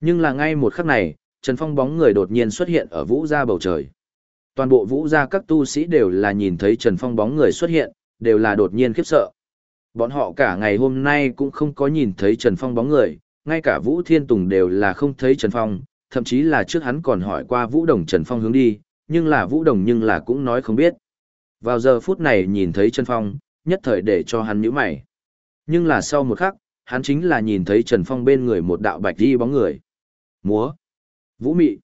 Nhưng là ngay một khắc này, Trần Phong bóng người đột nhiên xuất hiện ở vũ gia bầu trời. Toàn bộ vũ gia các tu sĩ đều là nhìn thấy Trần Phong bóng người xuất hiện, đều là đột nhiên khiếp sợ. Bọn họ cả ngày hôm nay cũng không có nhìn thấy Trần Phong bóng người, ngay cả Vũ Thiên Tùng đều là không thấy Trần Phong, thậm chí là trước hắn còn hỏi qua Vũ Đồng Trần Phong hướng đi, nhưng là Vũ Đồng nhưng là cũng nói không biết. Vào giờ phút này nhìn thấy Trần Phong, nhất thời để cho hắn nhíu mày. Nhưng là sau một khắc, hắn chính là nhìn thấy Trần Phong bên người một đạo bạch đi bóng người. Múa. Vũ mị.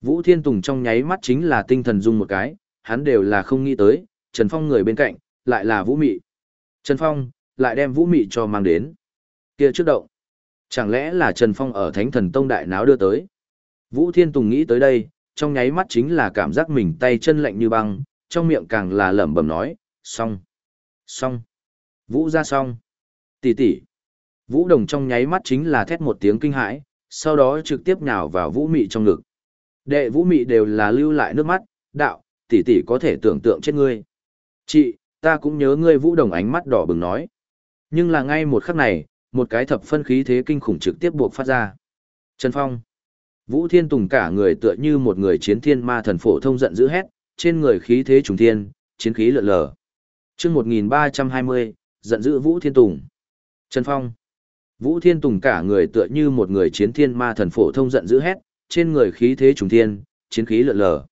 Vũ Thiên Tùng trong nháy mắt chính là tinh thần dung một cái, hắn đều là không nghĩ tới, Trần Phong người bên cạnh, lại là Vũ mị. Trần Phong, lại đem Vũ mị cho mang đến. kia trước động. Chẳng lẽ là Trần Phong ở Thánh Thần Tông Đại Náo đưa tới? Vũ Thiên Tùng nghĩ tới đây, trong nháy mắt chính là cảm giác mình tay chân lạnh như băng, trong miệng càng là lẩm bẩm nói, xong, xong, Vũ ra xong, tỷ tỷ. Vũ Đồng trong nháy mắt chính là thét một tiếng kinh hãi, sau đó trực tiếp nhào vào Vũ Mị trong ngực. Đệ Vũ Mị đều là lưu lại nước mắt, đạo, tỷ tỷ có thể tưởng tượng chết ngươi. Chị, ta cũng nhớ ngươi Vũ Đồng ánh mắt đỏ bừng nói. Nhưng là ngay một khắc này, một cái thập phân khí thế kinh khủng trực tiếp buộc phát ra. Trần Phong. Vũ Thiên Tùng cả người tựa như một người chiến thiên ma thần phổ thông giận dữ hét, trên người khí thế trùng thiên, chiến khí lượn lờ. Chương 1320, giận dữ Vũ Thiên Tùng. Trần Phong. Vũ Thiên Tùng cả người tựa như một người chiến thiên ma thần phổ thông giận dữ hét, trên người khí thế trùng thiên, chiến khí lượn lờ.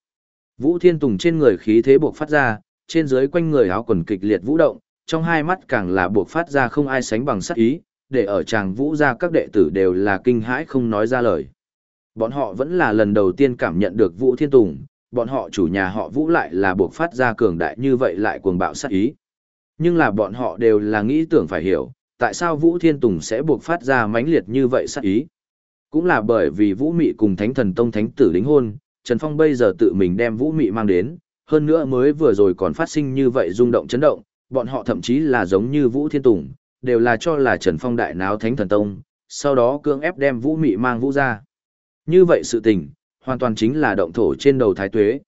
Vũ Thiên Tùng trên người khí thế buộc phát ra, trên dưới quanh người áo quần kịch liệt vũ động, trong hai mắt càng là buộc phát ra không ai sánh bằng sát ý, để ở chàng vũ ra các đệ tử đều là kinh hãi không nói ra lời. Bọn họ vẫn là lần đầu tiên cảm nhận được Vũ Thiên Tùng, bọn họ chủ nhà họ Vũ lại là buộc phát ra cường đại như vậy lại cuồng bạo sát ý. Nhưng là bọn họ đều là nghĩ tưởng phải hiểu, tại sao Vũ Thiên Tùng sẽ buộc phát ra mãnh liệt như vậy sát ý. Cũng là bởi vì Vũ Mị cùng Thánh Thần Tông Thánh Tử đính hôn, Trần Phong bây giờ tự mình đem Vũ Mị mang đến, hơn nữa mới vừa rồi còn phát sinh như vậy rung động chấn động, bọn họ thậm chí là giống như Vũ Thiên Tùng, đều là cho là Trần Phong đại náo Thánh Thần Tông, sau đó cưỡng ép đem Vũ Mị mang Vũ ra. Như vậy sự tình, hoàn toàn chính là động thổ trên đầu Thái Tuế.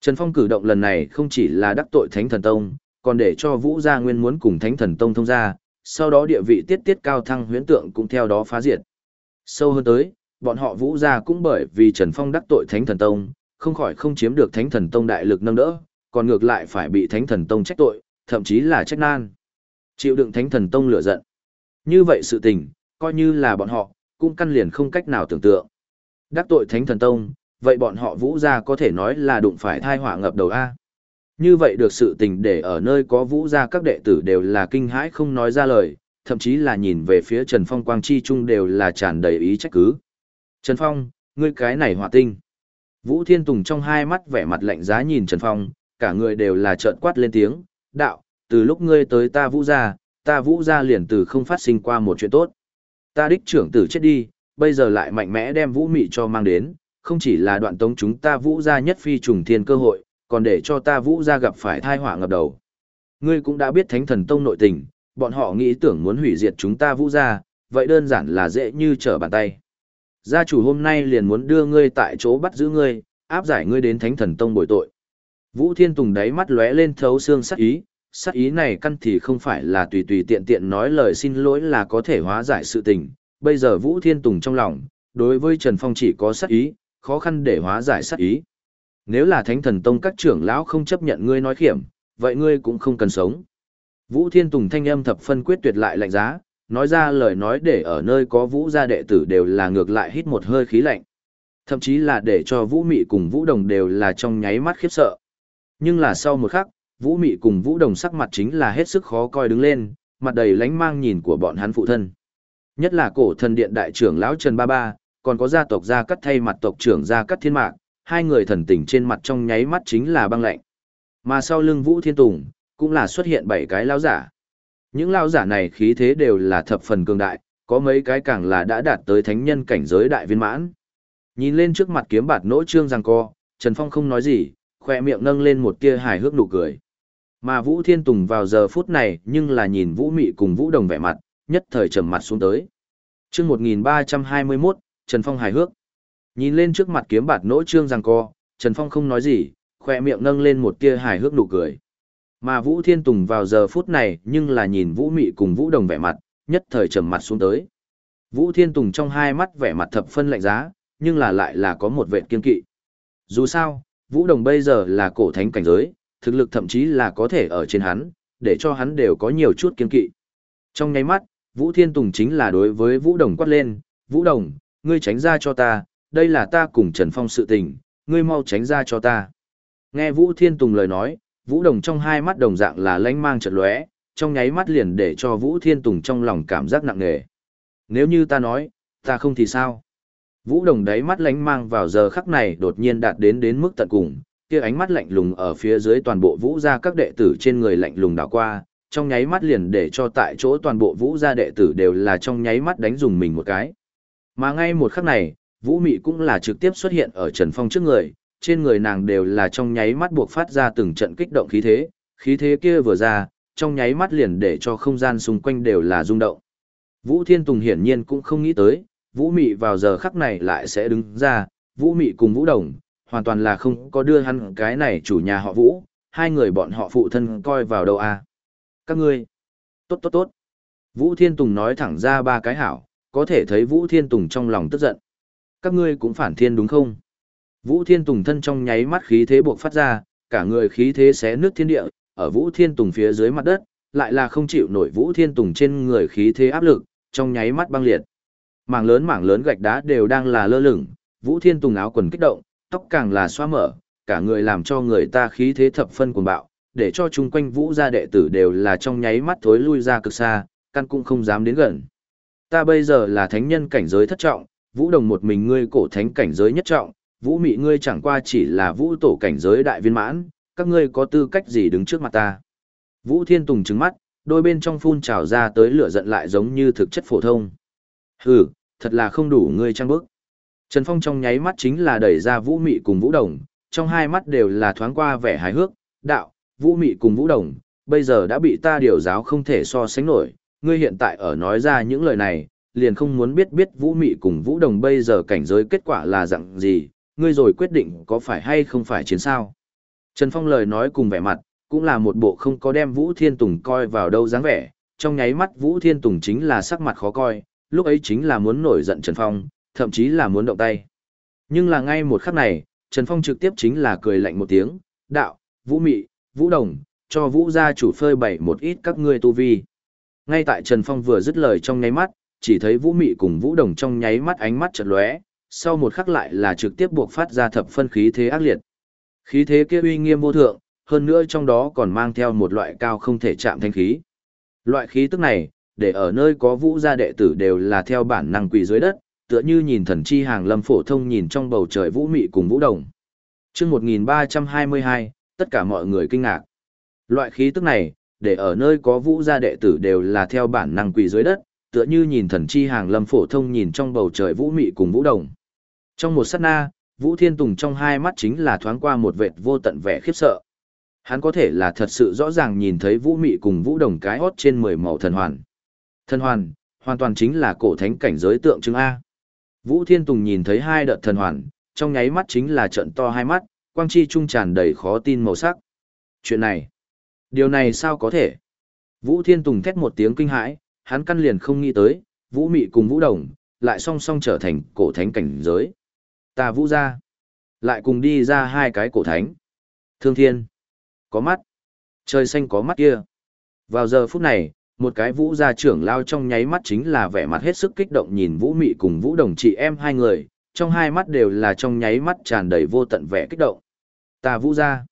Trần Phong cử động lần này không chỉ là đắc tội Thánh Thần Tông, còn để cho Vũ gia nguyên muốn cùng Thánh Thần Tông thông ra, sau đó địa vị tiết tiết cao thăng huyễn tượng cũng theo đó phá diệt. Sâu hơn tới, bọn họ Vũ gia cũng bởi vì Trần Phong đắc tội Thánh Thần Tông, không khỏi không chiếm được Thánh Thần Tông đại lực nâng đỡ, còn ngược lại phải bị Thánh Thần Tông trách tội, thậm chí là trách nan. Chịu đựng Thánh Thần Tông lửa giận. Như vậy sự tình, coi như là bọn họ, cũng căn liền không cách nào tưởng tượng. Đắc tội Thánh Thần Tông, vậy bọn họ Vũ gia có thể nói là đụng phải thai họa ngập đầu A. Như vậy được sự tình để ở nơi có Vũ gia các đệ tử đều là kinh hãi không nói ra lời, thậm chí là nhìn về phía Trần Phong Quang Chi Trung đều là tràn đầy ý trách cứ. Trần Phong, ngươi cái này hỏa tinh. Vũ Thiên Tùng trong hai mắt vẻ mặt lạnh giá nhìn Trần Phong, cả người đều là trợn quát lên tiếng, đạo, từ lúc ngươi tới ta Vũ gia, ta Vũ gia liền từ không phát sinh qua một chuyện tốt. Ta đích trưởng tử chết đi, bây giờ lại mạnh mẽ đem Vũ Mị cho mang đến, không chỉ là đoạn tống chúng ta Vũ gia nhất phi trùng thiên cơ hội, còn để cho ta Vũ gia gặp phải thai họa ngập đầu. Ngươi cũng đã biết Thánh Thần Tông nội tình, bọn họ nghĩ tưởng muốn hủy diệt chúng ta Vũ gia, vậy đơn giản là dễ như trở bàn tay. Gia chủ hôm nay liền muốn đưa ngươi tại chỗ bắt giữ ngươi, áp giải ngươi đến Thánh Thần Tông bồi tội. Vũ Thiên Tùng đáy mắt lóe lên thấu xương sắc ý, sắc ý này căn thì không phải là tùy tùy tiện tiện nói lời xin lỗi là có thể hóa giải sự tình. Bây giờ Vũ Thiên Tùng trong lòng, đối với Trần Phong chỉ có sắc ý, khó khăn để hóa giải sắc ý. Nếu là Thánh Thần Tông các trưởng lão không chấp nhận ngươi nói khiểm, vậy ngươi cũng không cần sống. Vũ Thiên Tùng thanh âm thập phân quyết tuyệt lại lạnh giá, nói ra lời nói để ở nơi có Vũ gia đệ tử đều là ngược lại hít một hơi khí lạnh. Thậm chí là để cho Vũ Mị cùng Vũ Đồng đều là trong nháy mắt khiếp sợ. Nhưng là sau một khắc, Vũ Mị cùng Vũ Đồng sắc mặt chính là hết sức khó coi đứng lên, mặt đầy lánh mang nhìn của bọn hắn phụ thân. Nhất là cổ thần điện đại trưởng lão Trần Ba Ba, còn có gia tộc gia cắt thay mặt tộc trưởng gia cắt thiên mạc, hai người thần tình trên mặt trong nháy mắt chính là băng lạnh. Mà sau lưng Vũ Thiên Tùng, cũng là xuất hiện bảy cái lão giả. Những lão giả này khí thế đều là thập phần cường đại, có mấy cái càng là đã đạt tới thánh nhân cảnh giới đại viên mãn. Nhìn lên trước mặt kiếm bạt nỗ trương rằng co, Trần Phong không nói gì, khoe miệng nâng lên một tia hài hước nụ cười. Mà Vũ Thiên Tùng vào giờ phút này nhưng là nhìn Vũ Mị cùng Vũ Đồng vẻ mặt, nhất thời trầm mặt xuống tới. Trước 1321, Trần Phong hài hước. Nhìn lên trước mặt kiếm bạt nỗ trương rằng co, Trần Phong không nói gì, khoe miệng nâng lên một tia hài hước nụ cười. Mà Vũ Thiên Tùng vào giờ phút này nhưng là nhìn Vũ Mị cùng Vũ Đồng vẻ mặt, nhất thời trầm mặt xuống tới. Vũ Thiên Tùng trong hai mắt vẻ mặt thập phân lạnh giá, nhưng là lại là có một vệt kiên kỵ. Dù sao, Vũ Đồng bây giờ là cổ thánh cảnh giới, thực lực thậm chí là có thể ở trên hắn, để cho hắn đều có nhiều chút kiên kỵ. Trong nháy mắt, Vũ Thiên Tùng chính là đối với Vũ Đồng quát lên, Vũ Đồng, ngươi tránh ra cho ta, đây là ta cùng Trần Phong sự tình, ngươi mau tránh ra cho ta. Nghe Vũ Thiên Tùng lời nói, Vũ Đồng trong hai mắt đồng dạng là lánh mang chợt lóe, trong nháy mắt liền để cho Vũ Thiên Tùng trong lòng cảm giác nặng nề. Nếu như ta nói, ta không thì sao? Vũ Đồng đáy mắt lánh mang vào giờ khắc này đột nhiên đạt đến đến mức tận cùng, kia ánh mắt lạnh lùng ở phía dưới toàn bộ Vũ gia các đệ tử trên người lạnh lùng đảo qua, trong nháy mắt liền để cho tại chỗ toàn bộ Vũ gia đệ tử đều là trong nháy mắt đánh dùng mình một cái. Mà ngay một khắc này, Vũ Mị cũng là trực tiếp xuất hiện ở Trần Phong trước người, trên người nàng đều là trong nháy mắt buộc phát ra từng trận kích động khí thế, khí thế kia vừa ra, trong nháy mắt liền để cho không gian xung quanh đều là rung động. Vũ Thiên Tùng hiển nhiên cũng không nghĩ tới, Vũ Mị vào giờ khắc này lại sẽ đứng ra, Vũ Mị cùng Vũ Đồng, hoàn toàn là không có đưa hắn cái này chủ nhà họ Vũ, hai người bọn họ phụ thân coi vào đâu à. Các ngươi, tốt tốt tốt. Vũ Thiên Tùng nói thẳng ra ba cái hảo, có thể thấy Vũ Thiên Tùng trong lòng tức giận. Các ngươi cũng phản thiên đúng không? Vũ Thiên Tùng thân trong nháy mắt khí thế buộc phát ra, cả người khí thế xé nước thiên địa, ở Vũ Thiên Tùng phía dưới mặt đất, lại là không chịu nổi Vũ Thiên Tùng trên người khí thế áp lực, trong nháy mắt băng liệt. Mảng lớn mảng lớn gạch đá đều đang là lơ lửng, Vũ Thiên Tùng áo quần kích động, tóc càng là xoa mở, cả người làm cho người ta khí thế thập phân cuồng bạo, để cho chung quanh Vũ gia đệ tử đều là trong nháy mắt thối lui ra cực xa, căn cũng không dám đến gần. Ta bây giờ là thánh nhân cảnh giới thất trọng, Vũ Đồng một mình ngươi cổ thánh cảnh giới nhất trọng, Vũ Mị ngươi chẳng qua chỉ là Vũ tổ cảnh giới đại viên mãn, các ngươi có tư cách gì đứng trước mặt ta? Vũ Thiên Tùng trừng mắt, đôi bên trong phun trào ra tới lửa giận lại giống như thực chất phổ thông. Hừ, thật là không đủ ngươi trang bức. Trần Phong trong nháy mắt chính là đẩy ra Vũ Mị cùng Vũ Đồng, trong hai mắt đều là thoáng qua vẻ hài hước, đạo, Vũ Mị cùng Vũ Đồng, bây giờ đã bị ta điều giáo không thể so sánh nổi, ngươi hiện tại ở nói ra những lời này, liền không muốn biết biết Vũ Mị cùng Vũ Đồng bây giờ cảnh giới kết quả là dạng gì, ngươi rồi quyết định có phải hay không phải chiến sao. Trần Phong lời nói cùng vẻ mặt, cũng là một bộ không có đem Vũ Thiên Tùng coi vào đâu dáng vẻ, trong nháy mắt Vũ Thiên Tùng chính là sắc mặt khó coi, lúc ấy chính là muốn nổi giận Trần Phong, thậm chí là muốn động tay. Nhưng là ngay một khắc này, Trần Phong trực tiếp chính là cười lạnh một tiếng, đạo, Vũ Mị, Vũ Đồng, cho Vũ gia chủ phơi bày một ít các ngươi tu vi. Ngay tại Trần Phong vừa dứt lời trong nháy mắt, chỉ thấy Vũ Mị cùng Vũ Đồng trong nháy mắt ánh mắt chợt lóe, sau một khắc lại là trực tiếp buộc phát ra thập phân khí thế ác liệt. Khí thế kia uy nghiêm vô thượng, hơn nữa trong đó còn mang theo một loại cao không thể chạm thanh khí. Loại khí tức này, để ở nơi có vũ gia đệ tử đều là theo bản năng quỳ dưới đất, tựa như nhìn thần chi hàng lâm phổ thông nhìn trong bầu trời vũ mị cùng vũ đồng. chương 1322, tất cả mọi người kinh ngạc. Loại khí tức này, để ở nơi có vũ gia đệ tử đều là theo bản năng quỳ dưới đất, tựa như nhìn thần chi hàng lâm phổ thông nhìn trong bầu trời vũ mị cùng vũ đồng. Trong một sát na, Vũ Thiên Tùng trong hai mắt chính là thoáng qua một vệt vô tận vẻ khiếp sợ. Hắn có thể là thật sự rõ ràng nhìn thấy Vũ Mị cùng Vũ Đồng cái hót trên mười màu thần hoàn. Thần hoàn, hoàn toàn chính là cổ thánh cảnh giới tượng trưng A. Vũ Thiên Tùng nhìn thấy hai đợt thần hoàn, trong nháy mắt chính là trận to hai mắt, quang chi trung tràn đầy khó tin màu sắc. Chuyện này, điều này sao có thể? Vũ Thiên Tùng thét một tiếng kinh hãi, hắn căn liền không nghĩ tới, Vũ Mị cùng Vũ Đồng, lại song song trở thành cổ thánh cảnh giới. Ta Vũ ra, lại cùng đi ra hai cái cổ thánh. Thương Thiên, có mắt, trời xanh có mắt kia. Vào giờ phút này, một cái vũ gia trưởng lao trong nháy mắt chính là vẻ mặt hết sức kích động nhìn vũ mị cùng vũ đồng chị em hai người, trong hai mắt đều là trong nháy mắt tràn đầy vô tận vẻ kích động. Ta vũ gia,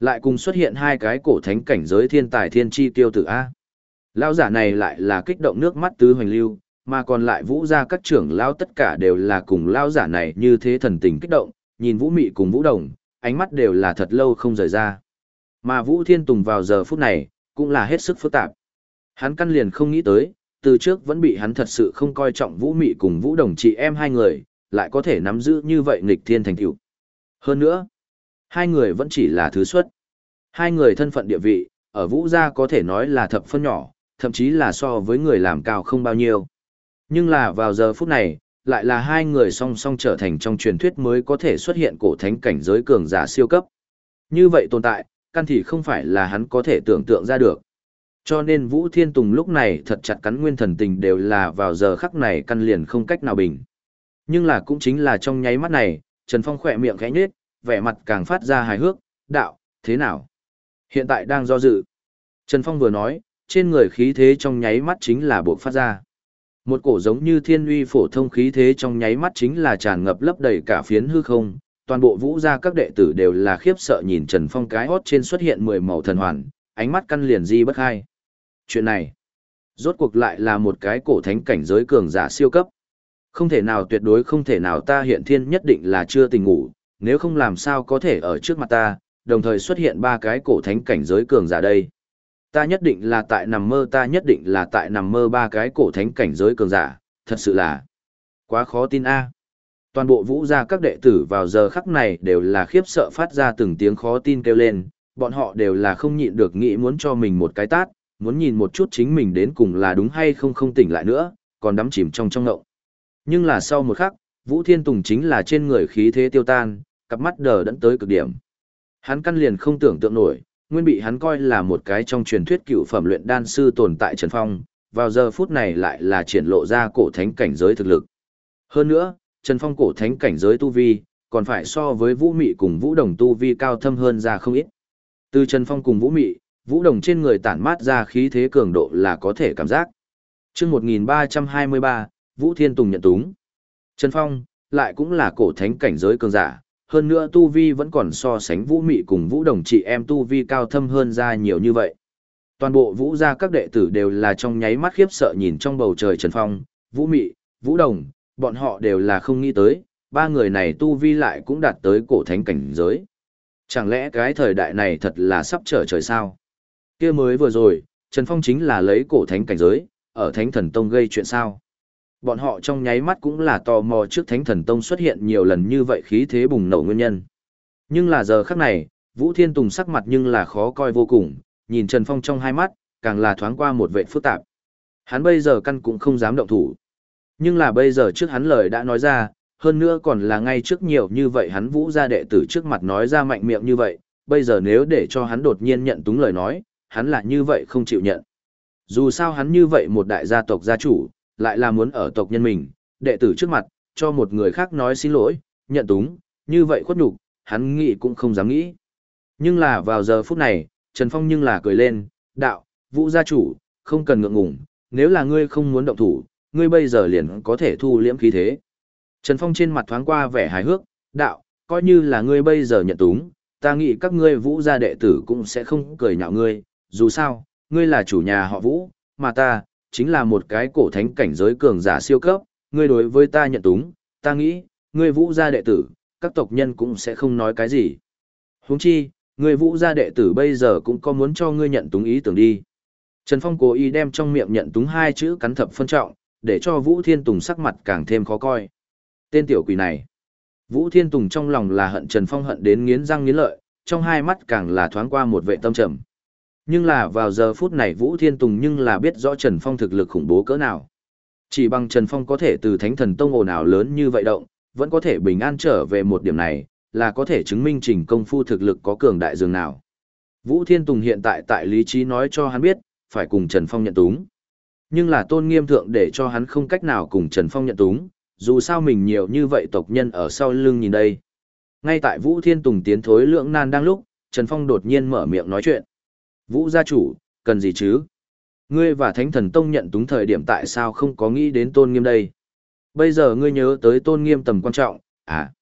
lại cùng xuất hiện hai cái cổ thánh cảnh giới thiên tài thiên chi tiêu tử A. Lao giả này lại là kích động nước mắt tứ hoành lưu, mà còn lại vũ gia các trưởng lao tất cả đều là cùng lao giả này như thế thần tình kích động, nhìn vũ mị cùng vũ đồng, ánh mắt đều là thật lâu không rời ra. Mà vũ thiên tùng vào giờ phút này, cũng là hết sức phức tạp. Hắn căn liền không nghĩ tới, từ trước vẫn bị hắn thật sự không coi trọng vũ mị cùng vũ đồng chị em hai người, lại có thể nắm giữ như vậy nghịch thiên thành tựu. Hơn nữa, hai người vẫn chỉ là thứ xuất. Hai người thân phận địa vị, ở vũ gia có thể nói là thập phân nhỏ, thậm chí là so với người làm cao không bao nhiêu. Nhưng là vào giờ phút này, lại là hai người song song trở thành trong truyền thuyết mới có thể xuất hiện cổ thánh cảnh giới cường giả siêu cấp. Như vậy tồn tại, căn thì không phải là hắn có thể tưởng tượng ra được. Cho nên Vũ Thiên Tùng lúc này thật chặt cắn nguyên thần tình đều là vào giờ khắc này căn liền không cách nào bình. Nhưng là cũng chính là trong nháy mắt này, Trần Phong khỏe miệng khẽ nhếch, vẻ mặt càng phát ra hài hước, đạo, thế nào? Hiện tại đang do dự. Trần Phong vừa nói, trên người khí thế trong nháy mắt chính là buộc phát ra. Một cổ giống như thiên uy phổ thông khí thế trong nháy mắt chính là tràn ngập lấp đầy cả phiến hư không, toàn bộ vũ gia các đệ tử đều là khiếp sợ nhìn Trần Phong cái hót trên xuất hiện mười màu thần hoàn, ánh mắt căn liền di bất hai. Chuyện này, rốt cuộc lại là một cái cổ thánh cảnh giới cường giả siêu cấp. Không thể nào tuyệt đối không thể nào ta hiện thiên nhất định là chưa tình ngủ, nếu không làm sao có thể ở trước mặt ta, đồng thời xuất hiện ba cái cổ thánh cảnh giới cường giả đây. Ta nhất định là tại nằm mơ ta nhất định là tại nằm mơ ba cái cổ thánh cảnh giới cường giả, thật sự là quá khó tin a. Toàn bộ vũ gia các đệ tử vào giờ khắc này đều là khiếp sợ phát ra từng tiếng khó tin kêu lên, bọn họ đều là không nhịn được nghĩ muốn cho mình một cái tát, muốn nhìn một chút chính mình đến cùng là đúng hay không không tỉnh lại nữa, còn đắm chìm trong trong ngộng. Nhưng là sau một khắc, Vũ Thiên Tùng chính là trên người khí thế tiêu tan, cặp mắt đờ đẫn tới cực điểm. Hắn căn liền không tưởng tượng nổi, nguyên bị hắn coi là một cái trong truyền thuyết cựu phẩm luyện đan sư tồn tại Trần Phong, vào giờ phút này lại là triển lộ ra cổ thánh cảnh giới thực lực. Hơn nữa, Trần Phong cổ thánh cảnh giới tu vi, còn phải so với Vũ Mị cùng Vũ Đồng tu vi cao thâm hơn ra không ít. Từ Trần Phong cùng Vũ Mị, Vũ Đồng trên người tản mát ra khí thế cường độ là có thể cảm giác. Trước 1323, Vũ Thiên Tùng nhận túng. Trần Phong, lại cũng là cổ thánh cảnh giới cường giả, hơn nữa tu vi vẫn còn so sánh vũ mị cùng vũ đồng chị em tu vi cao thâm hơn ra nhiều như vậy. Toàn bộ vũ gia các đệ tử đều là trong nháy mắt khiếp sợ nhìn trong bầu trời Trần Phong, vũ mị, vũ đồng, bọn họ đều là không nghĩ tới, ba người này tu vi lại cũng đạt tới cổ thánh cảnh giới. Chẳng lẽ cái thời đại này thật là sắp trở trời sao? kia mới vừa rồi, Trần Phong chính là lấy cổ thánh cảnh giới, ở thánh thần tông gây chuyện sao? Bọn họ trong nháy mắt cũng là tò mò trước Thánh Thần Tông xuất hiện nhiều lần như vậy khí thế bùng nổ nguyên nhân. Nhưng là giờ khắc này, Vũ Thiên Tùng sắc mặt nhưng là khó coi vô cùng, nhìn Trần Phong trong hai mắt, càng là thoáng qua một vệ phức tạp. Hắn bây giờ căn cũng không dám động thủ. Nhưng là bây giờ trước hắn lời đã nói ra, hơn nữa còn là ngay trước nhiều như vậy hắn vũ ra đệ tử trước mặt nói ra mạnh miệng như vậy, bây giờ nếu để cho hắn đột nhiên nhận túng lời nói, hắn là như vậy không chịu nhận. Dù sao hắn như vậy một đại gia tộc gia chủ, lại là muốn ở tộc nhân mình, đệ tử trước mặt, cho một người khác nói xin lỗi, nhận túng, như vậy khuất nhục, hắn nghĩ cũng không dám nghĩ. Nhưng là vào giờ phút này, Trần Phong nhưng là cười lên, đạo, vũ gia chủ, không cần ngượng ngùng, nếu là ngươi không muốn động thủ, ngươi bây giờ liền có thể thu liễm khí thế. Trần Phong trên mặt thoáng qua vẻ hài hước, đạo, coi như là ngươi bây giờ nhận túng, ta nghĩ các ngươi vũ gia đệ tử cũng sẽ không cười nhạo ngươi, dù sao, ngươi là chủ nhà họ vũ, mà ta, chính là một cái cổ thánh cảnh giới cường giả siêu cấp, ngươi đối với ta nhận túng, ta nghĩ, ngươi vũ gia đệ tử, các tộc nhân cũng sẽ không nói cái gì. Huống chi, ngươi vũ gia đệ tử bây giờ cũng có muốn cho ngươi nhận túng ý tưởng đi. Trần Phong cố ý đem trong miệng nhận túng hai chữ cắn thập phân trọng, để cho Vũ Thiên Tùng sắc mặt càng thêm khó coi. Tên tiểu quỷ này. Vũ Thiên Tùng trong lòng là hận Trần Phong hận đến nghiến răng nghiến lợi, trong hai mắt càng là thoáng qua một vệ tâm trầm. Nhưng là vào giờ phút này Vũ Thiên Tùng nhưng là biết rõ Trần Phong thực lực khủng bố cỡ nào. Chỉ bằng Trần Phong có thể từ Thánh Thần Tông ồn ào lớn như vậy động, vẫn có thể bình an trở về một điểm này, là có thể chứng minh trình công phu thực lực có cường đại dường nào. Vũ Thiên Tùng hiện tại tại lý trí nói cho hắn biết, phải cùng Trần Phong nhận túng. Nhưng là tôn nghiêm thượng để cho hắn không cách nào cùng Trần Phong nhận túng, dù sao mình nhiều như vậy tộc nhân ở sau lưng nhìn đây. Ngay tại Vũ Thiên Tùng tiến thối lưỡng nan đang lúc, Trần Phong đột nhiên mở miệng nói chuyện. Vũ gia chủ, cần gì chứ? Ngươi và Thánh Thần Tông nhận túng thời điểm tại sao không có nghĩ đến tôn nghiêm đây? Bây giờ ngươi nhớ tới tôn nghiêm tầm quan trọng, à?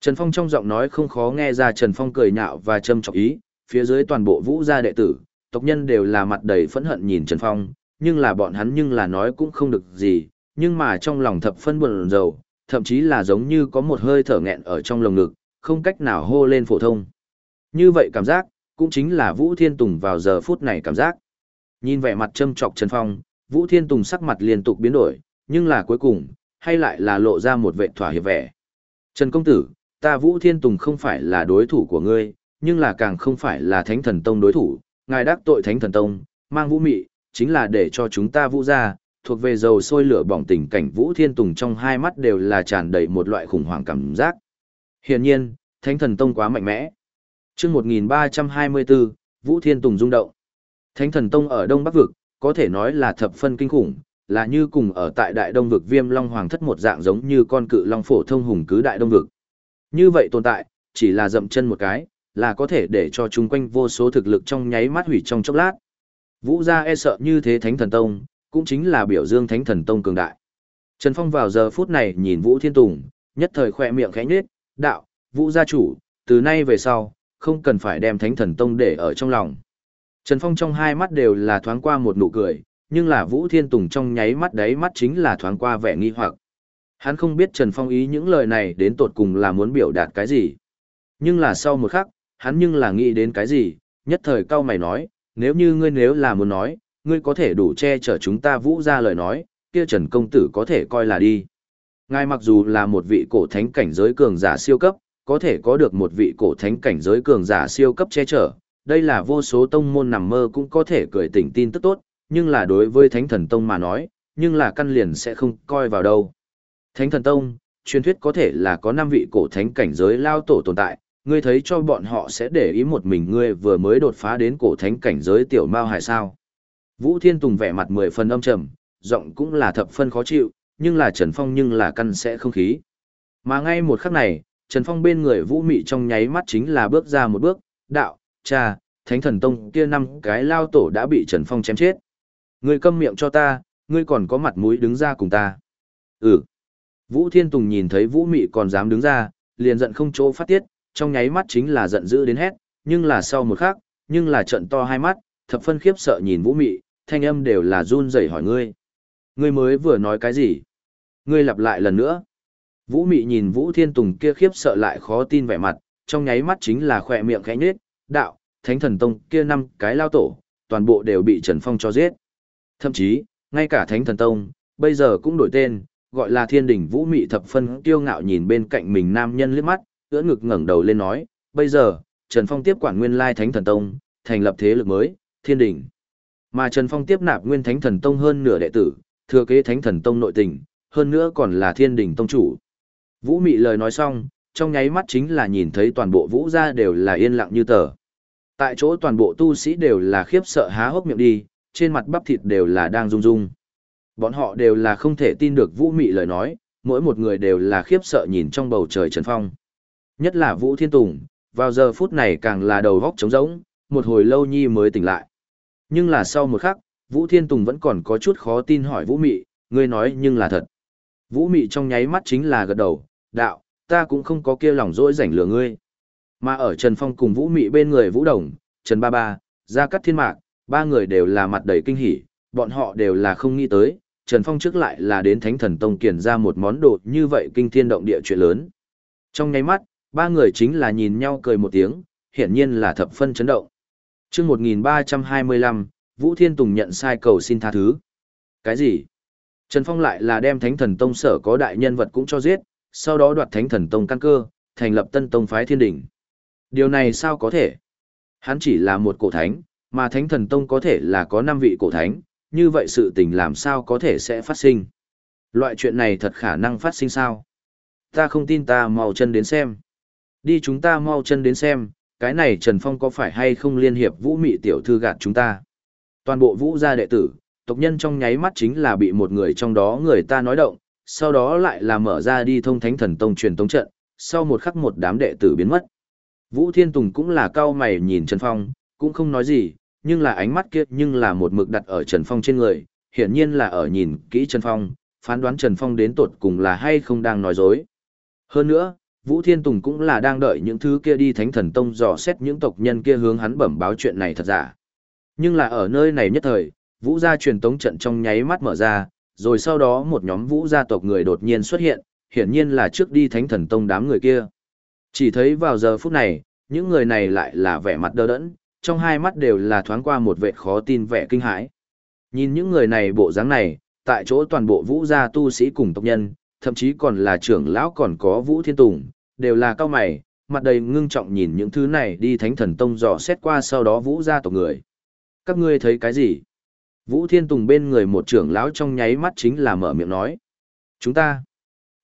Trần Phong trong giọng nói không khó nghe ra Trần Phong cười nhạo và châm trọng ý, phía dưới toàn bộ vũ gia đệ tử, tộc nhân đều là mặt đầy phẫn hận nhìn Trần Phong, nhưng là bọn hắn nhưng là nói cũng không được gì, nhưng mà trong lòng thập phân buồn rầu, thậm chí là giống như có một hơi thở nghẹn ở trong lồng ngực, không cách nào hô lên phổ thông. Như vậy cảm giác, cũng chính là Vũ Thiên Tùng vào giờ phút này cảm giác. Nhìn vẻ mặt châm trọc Trần Phong, Vũ Thiên Tùng sắc mặt liên tục biến đổi, nhưng là cuối cùng, hay lại là lộ ra một vệ thỏa hiệp vẻ. Trần Công Tử, ta Vũ Thiên Tùng không phải là đối thủ của ngươi, nhưng là càng không phải là Thánh Thần Tông đối thủ, ngài đắc tội Thánh Thần Tông, mang vũ mị, chính là để cho chúng ta vũ ra, thuộc về dầu sôi lửa bỏng tình cảnh Vũ Thiên Tùng trong hai mắt đều là tràn đầy một loại khủng hoảng cảm giác. Hiển nhiên, Thánh Thần Tông quá mạnh mẽ chương 1324, Vũ Thiên Tùng rung động. Thánh thần tông ở Đông Bắc Vực, có thể nói là thập phân kinh khủng, là như cùng ở tại Đại Đông Vực viêm long hoàng thất một dạng giống như con cự long phổ thông hùng cứ Đại Đông Vực. Như vậy tồn tại, chỉ là dậm chân một cái, là có thể để cho chung quanh vô số thực lực trong nháy mắt hủy trong chốc lát. Vũ gia e sợ như thế Thánh thần tông, cũng chính là biểu dương Thánh thần tông cường đại. Trần Phong vào giờ phút này nhìn Vũ Thiên Tùng, nhất thời khỏe miệng khẽ nhếch, đạo, Vũ gia chủ, từ nay về sau, không cần phải đem Thánh thần tông để ở trong lòng. Trần Phong trong hai mắt đều là thoáng qua một nụ cười, nhưng là Vũ Thiên Tùng trong nháy mắt đấy mắt chính là thoáng qua vẻ nghi hoặc. Hắn không biết Trần Phong ý những lời này đến tột cùng là muốn biểu đạt cái gì. Nhưng là sau một khắc, hắn nhưng là nghĩ đến cái gì, nhất thời cao mày nói, nếu như ngươi nếu là muốn nói, ngươi có thể đủ che chở chúng ta vũ ra lời nói, kia Trần Công Tử có thể coi là đi. Ngài mặc dù là một vị cổ thánh cảnh giới cường giả siêu cấp, có thể có được một vị cổ thánh cảnh giới cường giả siêu cấp che chở, đây là vô số tông môn nằm mơ cũng có thể cười tỉnh tin tức tốt, nhưng là đối với Thánh Thần Tông mà nói, nhưng là căn liền sẽ không coi vào đâu. Thánh Thần Tông, truyền thuyết có thể là có năm vị cổ thánh cảnh giới lao tổ tồn tại, ngươi thấy cho bọn họ sẽ để ý một mình ngươi vừa mới đột phá đến cổ thánh cảnh giới tiểu mao hải sao. Vũ Thiên Tùng vẻ mặt mười phần âm trầm, giọng cũng là thập phân khó chịu, nhưng là Trần Phong nhưng là căn sẽ không khí. Mà ngay một khắc này, Trần Phong bên người Vũ Mị trong nháy mắt chính là bước ra một bước, đạo, cha, Thánh Thần Tông kia năm cái lao tổ đã bị Trần Phong chém chết. Ngươi câm miệng cho ta, ngươi còn có mặt mũi đứng ra cùng ta. Ừ. Vũ Thiên Tùng nhìn thấy Vũ Mị còn dám đứng ra, liền giận không chỗ phát tiết, trong nháy mắt chính là giận dữ đến hét, nhưng là sau một khắc, nhưng là trận to hai mắt, thập phân khiếp sợ nhìn Vũ Mị, thanh âm đều là run rẩy hỏi ngươi. Ngươi mới vừa nói cái gì? Ngươi lặp lại lần nữa. Vũ Mị nhìn Vũ Thiên Tùng kia khiếp sợ lại khó tin vẻ mặt, trong nháy mắt chính là khỏe miệng khẽ nhếch, đạo, Thánh Thần Tông kia năm cái lao tổ, toàn bộ đều bị Trần Phong cho giết. Thậm chí, ngay cả Thánh Thần Tông, bây giờ cũng đổi tên, gọi là Thiên Đình Vũ Mị thập phân kiêu ngạo nhìn bên cạnh mình nam nhân liếc mắt, ưỡn ngực ngẩng đầu lên nói, bây giờ, Trần Phong tiếp quản nguyên lai Thánh Thần Tông, thành lập thế lực mới, Thiên Đình. Mà Trần Phong tiếp nạp nguyên Thánh Thần Tông hơn nửa đệ tử, thừa kế Thánh Thần Tông nội tình, hơn nữa còn là Thiên Đình Tông chủ. Vũ Mị lời nói xong, trong nháy mắt chính là nhìn thấy toàn bộ vũ gia đều là yên lặng như tờ. Tại chỗ toàn bộ tu sĩ đều là khiếp sợ há hốc miệng đi, trên mặt bắp thịt đều là đang rung rung. Bọn họ đều là không thể tin được Vũ Mị lời nói, mỗi một người đều là khiếp sợ nhìn trong bầu trời Trần Phong. Nhất là Vũ Thiên Tùng, vào giờ phút này càng là đầu góc trống rỗng, một hồi lâu nhi mới tỉnh lại. Nhưng là sau một khắc, Vũ Thiên Tùng vẫn còn có chút khó tin hỏi Vũ Mị, ngươi nói nhưng là thật. Vũ Mị trong nháy mắt chính là gật đầu, đạo, ta cũng không có kia lòng dỗi rảnh lừa ngươi. Mà ở Trần Phong cùng Vũ Mị bên người Vũ Đồng, Trần Ba Ba, Gia Cát Thiên Mạc, ba người đều là mặt đầy kinh hỉ, bọn họ đều là không nghĩ tới, Trần Phong trước lại là đến Thánh Thần Tông kiền ra một món đồ như vậy kinh thiên động địa chuyện lớn. Trong nháy mắt, ba người chính là nhìn nhau cười một tiếng, hiển nhiên là thập phân chấn động. Chương 1325, Vũ Thiên Tùng nhận sai cầu xin tha thứ. Cái gì? Trần Phong lại là đem Thánh Thần Tông sở có đại nhân vật cũng cho giết, sau đó đoạt Thánh Thần Tông căn cơ, thành lập Tân Tông phái Thiên đỉnh. Điều này sao có thể? Hắn chỉ là một cổ thánh, mà Thánh Thần Tông có thể là có năm vị cổ thánh, như vậy sự tình làm sao có thể sẽ phát sinh? Loại chuyện này thật khả năng phát sinh sao? Ta không tin ta mau chân đến xem. Đi chúng ta mau chân đến xem, cái này Trần Phong có phải hay không liên hiệp vũ mị tiểu thư gạt chúng ta? Toàn bộ vũ gia đệ tử, tộc nhân trong nháy mắt chính là bị một người trong đó người ta nói động, sau đó lại là mở ra đi thông thánh thần tông truyền tống trận, sau một khắc một đám đệ tử biến mất. Vũ Thiên Tùng cũng là cao mày nhìn Trần Phong, cũng không nói gì, nhưng là ánh mắt kia nhưng là một mực đặt ở Trần Phong trên người, hiển nhiên là ở nhìn kỹ Trần Phong, phán đoán Trần Phong đến tột cùng là hay không đang nói dối. Hơn nữa, Vũ Thiên Tùng cũng là đang đợi những thứ kia đi Thánh Thần Tông dò xét những tộc nhân kia hướng hắn bẩm báo chuyện này thật giả. Nhưng là ở nơi này nhất thời, Vũ gia truyền tống trận trong nháy mắt mở ra, rồi sau đó một nhóm Vũ gia tộc người đột nhiên xuất hiện, hiển nhiên là trước đi Thánh Thần Tông đám người kia. Chỉ thấy vào giờ phút này, những người này lại là vẻ mặt đơ đẫn, trong hai mắt đều là thoáng qua một vẻ khó tin vẻ kinh hãi. Nhìn những người này bộ dáng này, tại chỗ toàn bộ Vũ gia tu sĩ cùng tộc nhân, thậm chí còn là trưởng lão còn có Vũ Thiên Tùng, đều là cao mày, mặt đầy ngưng trọng nhìn những thứ này đi thánh thần tông dò xét qua sau đó vũ gia tộc người. Các ngươi thấy cái gì? Vũ Thiên Tùng bên người một trưởng lão trong nháy mắt chính là mở miệng nói. Chúng ta,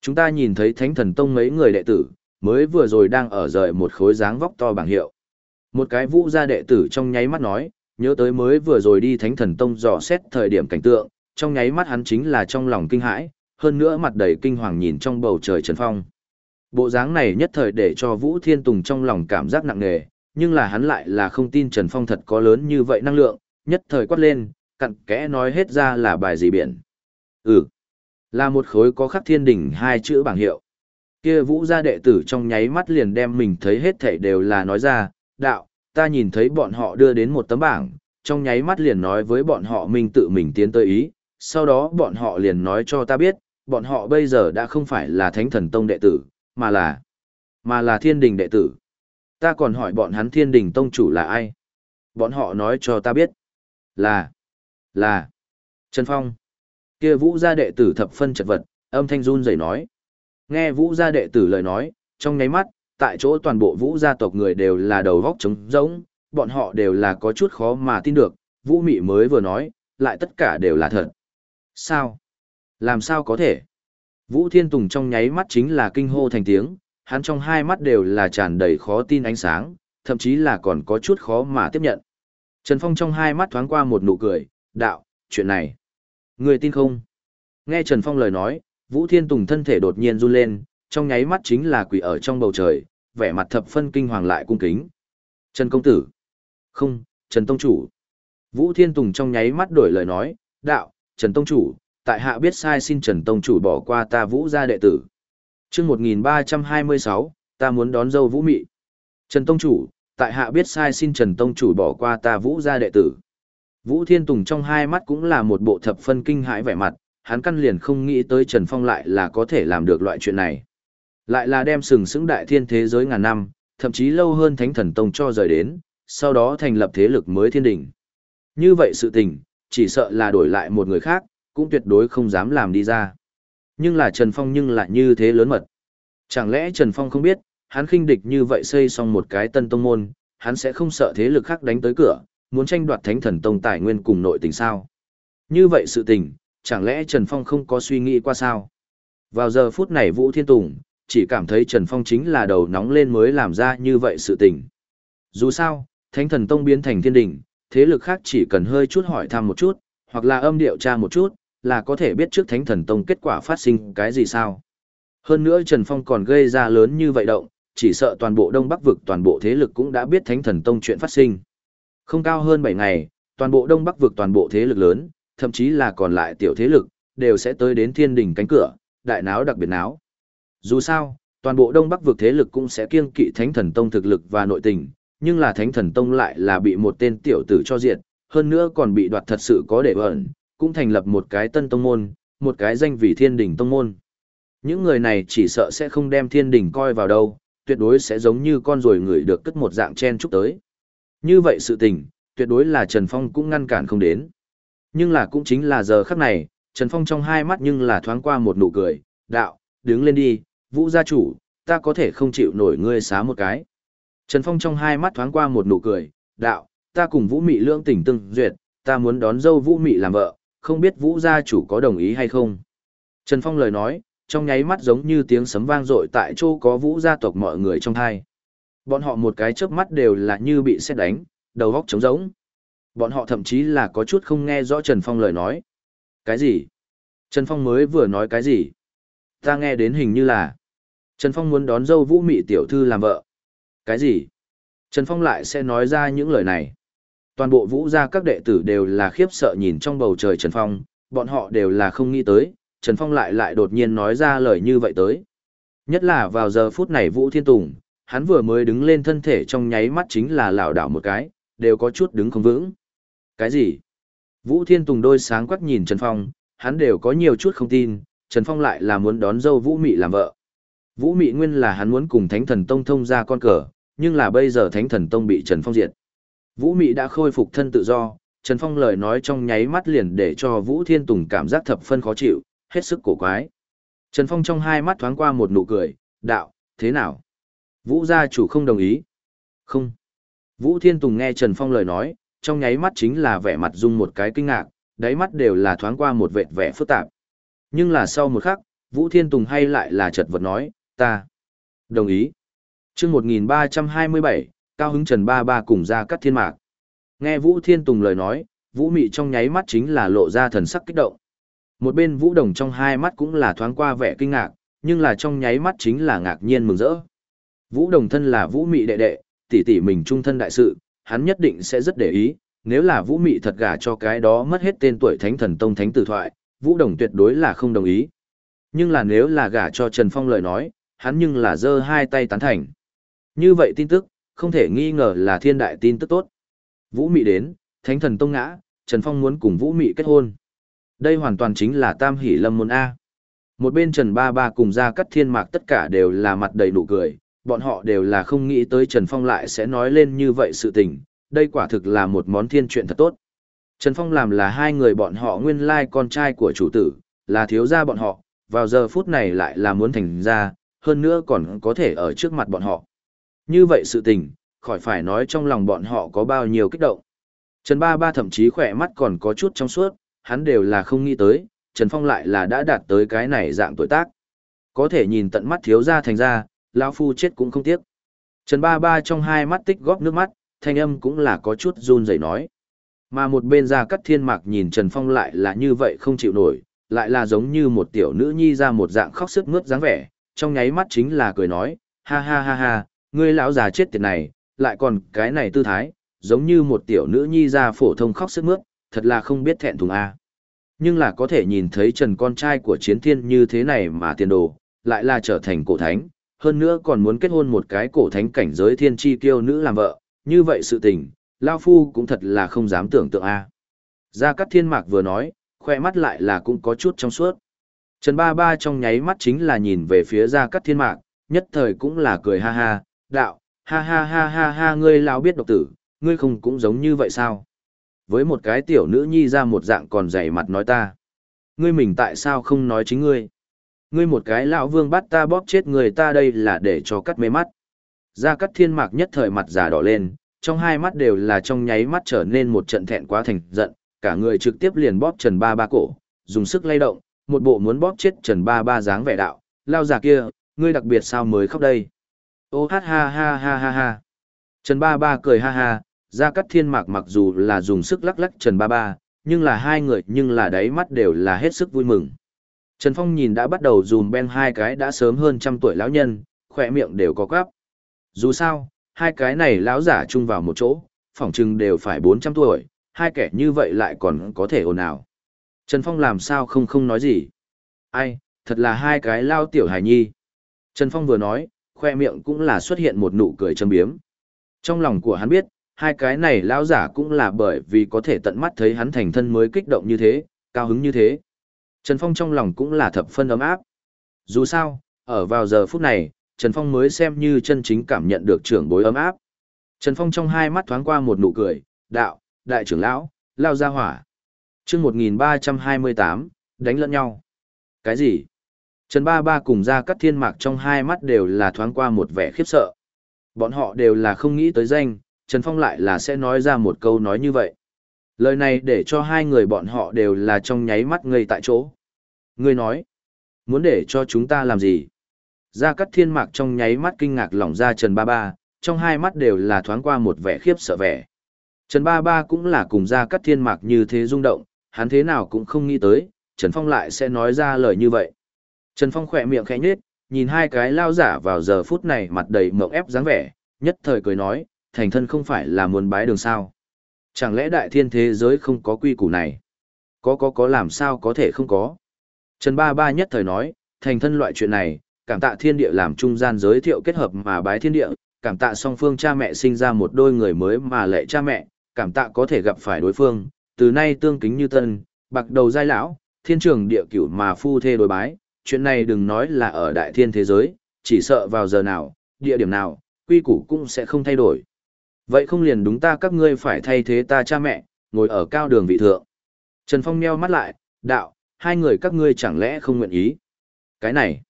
chúng ta nhìn thấy thánh thần tông mấy người đệ tử, mới vừa rồi đang ở rời một khối dáng vóc to bảng hiệu. Một cái vũ gia đệ tử trong nháy mắt nói, nhớ tới mới vừa rồi đi Thánh Thần Tông dò xét thời điểm cảnh tượng, trong nháy mắt hắn chính là trong lòng kinh hãi, hơn nữa mặt đầy kinh hoàng nhìn trong bầu trời Trần Phong. Bộ dáng này nhất thời để cho Vũ Thiên Tùng trong lòng cảm giác nặng nề, nhưng là hắn lại là không tin Trần Phong thật có lớn như vậy năng lượng, nhất thời quát lên, cặn kẽ nói hết ra là bài gì biển. Ừ, là một khối có khắc thiên đỉnh hai chữ bảng hiệu. Kia vũ gia đệ tử trong nháy mắt liền đem mình thấy hết thảy đều là nói ra, đạo, ta nhìn thấy bọn họ đưa đến một tấm bảng, trong nháy mắt liền nói với bọn họ mình tự mình tiến tới ý, sau đó bọn họ liền nói cho ta biết, bọn họ bây giờ đã không phải là thánh thần tông đệ tử, mà là, mà là thiên đình đệ tử. Ta còn hỏi bọn hắn thiên đình tông chủ là ai? Bọn họ nói cho ta biết, là, là, Trần Phong. Kia vũ gia đệ tử thập phân chật vật, âm thanh run rẩy nói. Nghe vũ gia đệ tử lời nói, trong nháy mắt, tại chỗ toàn bộ vũ gia tộc người đều là đầu góc trống rỗng, bọn họ đều là có chút khó mà tin được, vũ mị mới vừa nói, lại tất cả đều là thật. Sao? Làm sao có thể? Vũ Thiên Tùng trong nháy mắt chính là kinh hô thành tiếng, hắn trong hai mắt đều là tràn đầy khó tin ánh sáng, thậm chí là còn có chút khó mà tiếp nhận. Trần Phong trong hai mắt thoáng qua một nụ cười, đạo, chuyện này. Người tin không? Nghe Trần Phong lời nói, Vũ Thiên Tùng thân thể đột nhiên run lên, trong nháy mắt chính là quỷ ở trong bầu trời, vẻ mặt thập phân kinh hoàng lại cung kính. Trần Công Tử. Không, Trần Tông Chủ. Vũ Thiên Tùng trong nháy mắt đổi lời nói, đạo, Trần Tông Chủ, tại hạ biết sai xin Trần Tông Chủ bỏ qua ta Vũ gia đệ tử. chương 1326, ta muốn đón dâu Vũ Mị. Trần Tông Chủ, tại hạ biết sai xin Trần Tông Chủ bỏ qua ta Vũ gia đệ tử. Vũ Thiên Tùng trong hai mắt cũng là một bộ thập phân kinh hãi vẻ mặt, hắn căn liền không nghĩ tới Trần Phong lại là có thể làm được loại chuyện này. Lại là đem sừng sững đại thiên thế giới ngàn năm, thậm chí lâu hơn Thánh Thần Tông cho rời đến, sau đó thành lập thế lực mới thiên đỉnh. Như vậy sự tình, chỉ sợ là đổi lại một người khác, cũng tuyệt đối không dám làm đi ra. Nhưng là Trần Phong nhưng lại như thế lớn mật. Chẳng lẽ Trần Phong không biết, hắn khinh địch như vậy xây xong một cái tân tông môn, hắn sẽ không sợ thế lực khác đánh tới cửa, muốn tranh đoạt thánh thần tông tài nguyên cùng nội tình sao. Như vậy sự tình, chẳng lẽ Trần Phong không có suy nghĩ qua sao? Vào giờ phút này Vũ Thiên Tùng, chỉ cảm thấy Trần Phong chính là đầu nóng lên mới làm ra như vậy sự tình. Dù sao, thánh thần tông biến thành thiên đình, thế lực khác chỉ cần hơi chút hỏi thăm một chút, hoặc là âm điệu tra một chút, là có thể biết trước thánh thần tông kết quả phát sinh cái gì sao. Hơn nữa Trần Phong còn gây ra lớn như vậy động, chỉ sợ toàn bộ Đông Bắc vực toàn bộ thế lực cũng đã biết thánh thần tông chuyện phát sinh. Không cao hơn 7 ngày, toàn bộ Đông Bắc vực toàn bộ thế lực lớn, thậm chí là còn lại tiểu thế lực, đều sẽ tới đến thiên đỉnh cánh cửa, đại náo đặc biệt náo. Dù sao, toàn bộ Đông Bắc vực thế lực cũng sẽ kiêng kỵ Thánh Thần Tông thực lực và nội tình, nhưng là Thánh Thần Tông lại là bị một tên tiểu tử cho diệt, hơn nữa còn bị đoạt thật sự có để ẩn, cũng thành lập một cái tân tông môn, một cái danh vị thiên đỉnh tông môn. Những người này chỉ sợ sẽ không đem thiên đỉnh coi vào đâu, tuyệt đối sẽ giống như con rồi người được cất một dạng chen chúc tới. Như vậy sự tình, tuyệt đối là Trần Phong cũng ngăn cản không đến. Nhưng là cũng chính là giờ khắc này, Trần Phong trong hai mắt nhưng là thoáng qua một nụ cười, đạo, đứng lên đi, vũ gia chủ, ta có thể không chịu nổi ngươi xá một cái. Trần Phong trong hai mắt thoáng qua một nụ cười, đạo, ta cùng vũ mị lưỡng tình từng duyệt, ta muốn đón dâu vũ mị làm vợ, không biết vũ gia chủ có đồng ý hay không. Trần Phong lời nói, trong nháy mắt giống như tiếng sấm vang dội tại chỗ có vũ gia tộc mọi người trong hai. Bọn họ một cái chớp mắt đều là như bị xét đánh, đầu góc trống rỗng. Bọn họ thậm chí là có chút không nghe rõ Trần Phong lời nói. Cái gì? Trần Phong mới vừa nói cái gì? Ta nghe đến hình như là Trần Phong muốn đón dâu Vũ Mị tiểu thư làm vợ. Cái gì? Trần Phong lại sẽ nói ra những lời này. Toàn bộ Vũ gia các đệ tử đều là khiếp sợ nhìn trong bầu trời Trần Phong, bọn họ đều là không nghĩ tới, Trần Phong lại lại đột nhiên nói ra lời như vậy tới. Nhất là vào giờ phút này Vũ Thiên Tùng, hắn vừa mới đứng lên thân thể trong nháy mắt chính là lảo đảo một cái, đều có chút đứng không vững. Cái gì? Vũ Thiên Tùng đôi sáng quắc nhìn Trần Phong, hắn đều có nhiều chút không tin, Trần Phong lại là muốn đón dâu Vũ Mị làm vợ. Vũ Mị nguyên là hắn muốn cùng Thánh Thần Tông thông ra con cờ, nhưng là bây giờ Thánh Thần Tông bị Trần Phong diệt. Vũ Mị đã khôi phục thân tự do, Trần Phong lời nói trong nháy mắt liền để cho Vũ Thiên Tùng cảm giác thập phân khó chịu, hết sức cổ quái. Trần Phong trong hai mắt thoáng qua một nụ cười, đạo, thế nào? Vũ gia chủ không đồng ý. Không. Vũ Thiên Tùng nghe Trần Phong lời nói, trong nháy mắt chính là vẻ mặt dung một cái kinh ngạc, đáy mắt đều là thoáng qua một vệt vẻ phức tạp. Nhưng là sau một khắc, Vũ Thiên Tùng hay lại là chợt vật nói, ta đồng ý. Trước 1327, Cao Hứng Trần Ba Ba cùng ra cắt thiên mạc. Nghe Vũ Thiên Tùng lời nói, Vũ Mị trong nháy mắt chính là lộ ra thần sắc kích động. Một bên Vũ Đồng trong hai mắt cũng là thoáng qua vẻ kinh ngạc, nhưng là trong nháy mắt chính là ngạc nhiên mừng rỡ. Vũ Đồng thân là Vũ Mị đệ đệ, tỷ tỷ mình trung thân đại sự, hắn nhất định sẽ rất để ý, nếu là Vũ Mị thật gả cho cái đó mất hết tên tuổi Thánh Thần Tông Thánh Tử Thoại, Vũ Đồng tuyệt đối là không đồng ý. Nhưng là nếu là gả cho Trần Phong lời nói, hắn nhưng là giơ hai tay tán thành. Như vậy tin tức, không thể nghi ngờ là thiên đại tin tức tốt. Vũ Mị đến, Thánh Thần Tông ngã, Trần Phong muốn cùng Vũ Mị kết hôn. Đây hoàn toàn chính là tam hỷ lâm môn A. Một bên Trần Ba Ba cùng ra cắt thiên mạc tất cả đều là mặt đầy nụ cười, bọn họ đều là không nghĩ tới Trần Phong lại sẽ nói lên như vậy sự tình, đây quả thực là một món thiên chuyện thật tốt. Trần Phong làm là hai người bọn họ nguyên lai con trai của chủ tử, là thiếu gia bọn họ, vào giờ phút này lại là muốn thành ra, hơn nữa còn có thể ở trước mặt bọn họ. Như vậy sự tình, khỏi phải nói trong lòng bọn họ có bao nhiêu kích động. Trần Ba Ba thậm chí khỏe mắt còn có chút trong suốt, hắn đều là không nghĩ tới, Trần Phong lại là đã đạt tới cái này dạng tuổi tác. Có thể nhìn tận mắt thiếu gia thành ra, lão phu chết cũng không tiếc. Trần Ba Ba trong hai mắt tích góp nước mắt, thanh âm cũng là có chút run rẩy nói. Mà một bên ra cắt thiên mạc nhìn Trần Phong lại là như vậy không chịu nổi, lại là giống như một tiểu nữ nhi ra một dạng khóc sức mướt dáng vẻ, trong nháy mắt chính là cười nói, ha ha ha ha, ngươi lão già chết tiệt này, lại còn cái này tư thái, giống như một tiểu nữ nhi ra phổ thông khóc sức mướt, thật là không biết thẹn thùng a. Nhưng là có thể nhìn thấy Trần con trai của chiến thiên như thế này mà tiền đồ, lại là trở thành cổ thánh, hơn nữa còn muốn kết hôn một cái cổ thánh cảnh giới thiên chi kiêu nữ làm vợ, như vậy sự tình, Lao Phu cũng thật là không dám tưởng tượng a. Gia Cát Thiên Mạc vừa nói, khoe mắt lại là cũng có chút trong suốt. Trần Ba Ba trong nháy mắt chính là nhìn về phía Gia Cát Thiên Mạc, nhất thời cũng là cười ha ha, đạo, ha ha ha ha ha ngươi lão biết độc tử, ngươi không cũng giống như vậy sao? Với một cái tiểu nữ nhi ra một dạng còn dày mặt nói ta. Ngươi mình tại sao không nói chính ngươi? Ngươi một cái lão vương bắt ta bóp chết người ta đây là để cho cắt mê mắt. Gia cắt thiên mạc nhất thời mặt già đỏ lên, trong hai mắt đều là trong nháy mắt trở nên một trận thẹn quá thành giận, cả người trực tiếp liền bóp Trần Ba Ba cổ, dùng sức lay động, một bộ muốn bóp chết Trần Ba Ba dáng vẻ đạo, lao già kia, ngươi đặc biệt sao mới khóc đây? Ô hát ha ha ha ha ha. Trần Ba Ba cười ha ha, Gia Cát Thiên Mạc mặc dù là dùng sức lắc lắc Trần Ba Ba, nhưng là hai người nhưng là đáy mắt đều là hết sức vui mừng. Trần Phong nhìn đã bắt đầu dùm ben hai cái đã sớm hơn trăm tuổi lão nhân, khỏe miệng đều có quáp. Dù sao, hai cái này lão giả chung vào một chỗ, phỏng chừng đều phải 400 tuổi, hai kẻ như vậy lại còn có thể ồn ào. Trần Phong làm sao không không nói gì. Ai, thật là hai cái lao tiểu hài nhi. Trần Phong vừa nói, khoe miệng cũng là xuất hiện một nụ cười châm biếm. Trong lòng của hắn biết, hai cái này lão giả cũng là bởi vì có thể tận mắt thấy hắn thành thân mới kích động như thế, cao hứng như thế. Trần Phong trong lòng cũng là thập phân ấm áp. Dù sao, ở vào giờ phút này, Trần Phong mới xem như chân chính cảm nhận được trưởng bối ấm áp. Trần Phong trong hai mắt thoáng qua một nụ cười, đạo, đại trưởng lão, lao ra hỏa. chương 1328, đánh lẫn nhau. Cái gì? Trần Ba Ba cùng ra cắt thiên mạc trong hai mắt đều là thoáng qua một vẻ khiếp sợ. Bọn họ đều là không nghĩ tới danh, Trần Phong lại là sẽ nói ra một câu nói như vậy. Lời này để cho hai người bọn họ đều là trong nháy mắt ngây tại chỗ. Ngươi nói, muốn để cho chúng ta làm gì? Gia Cát Thiên Mạc trong nháy mắt kinh ngạc lỏng ra Trần Ba Ba, trong hai mắt đều là thoáng qua một vẻ khiếp sợ vẻ. Trần Ba Ba cũng là cùng Gia Cát Thiên Mạc như thế rung động, hắn thế nào cũng không nghĩ tới, Trần Phong lại sẽ nói ra lời như vậy. Trần Phong khỏe miệng khẽ nhếch, nhìn hai cái lao giả vào giờ phút này mặt đầy mộng ép dáng vẻ, nhất thời cười nói, thành thân không phải là muốn bái đường sao. Chẳng lẽ đại thiên thế giới không có quy củ này? Có có có làm sao có thể không có? Trần Ba Ba nhất thời nói, thành thân loại chuyện này, cảm tạ thiên địa làm trung gian giới thiệu kết hợp mà bái thiên địa, cảm tạ song phương cha mẹ sinh ra một đôi người mới mà lệ cha mẹ, cảm tạ có thể gặp phải đối phương, từ nay tương kính như tân, bạc đầu giai lão, thiên trường địa cửu mà phu thê đối bái, chuyện này đừng nói là ở đại thiên thế giới, chỉ sợ vào giờ nào, địa điểm nào, quy củ cũng sẽ không thay đổi. Vậy không liền đúng ta các ngươi phải thay thế ta cha mẹ, ngồi ở cao đường vị thượng. Trần Phong nheo mắt lại, đạo, hai người các ngươi chẳng lẽ không nguyện ý. Cái này,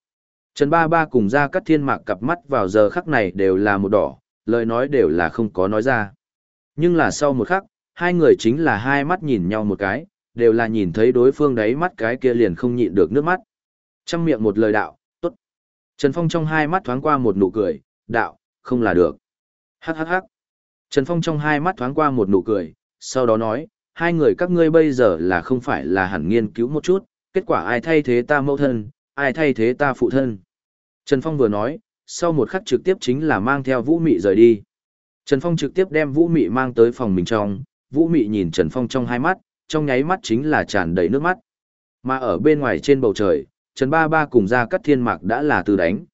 Trần Ba Ba cùng ra các thiên mạc cặp mắt vào giờ khắc này đều là một đỏ, lời nói đều là không có nói ra. Nhưng là sau một khắc, hai người chính là hai mắt nhìn nhau một cái, đều là nhìn thấy đối phương đáy mắt cái kia liền không nhịn được nước mắt. Trăm miệng một lời đạo, tốt. Trần Phong trong hai mắt thoáng qua một nụ cười, đạo, không là được. Hắc hắc hắc. Trần Phong trong hai mắt thoáng qua một nụ cười, sau đó nói, hai người các ngươi bây giờ là không phải là hẳn nghiên cứu một chút, kết quả ai thay thế ta mẫu thân, ai thay thế ta phụ thân. Trần Phong vừa nói, sau một khắc trực tiếp chính là mang theo Vũ Mị rời đi. Trần Phong trực tiếp đem Vũ Mị mang tới phòng mình trong, Vũ Mị nhìn Trần Phong trong hai mắt, trong nháy mắt chính là tràn đầy nước mắt. Mà ở bên ngoài trên bầu trời, Trần Ba Ba cùng ra cắt thiên mạc đã là từ đánh.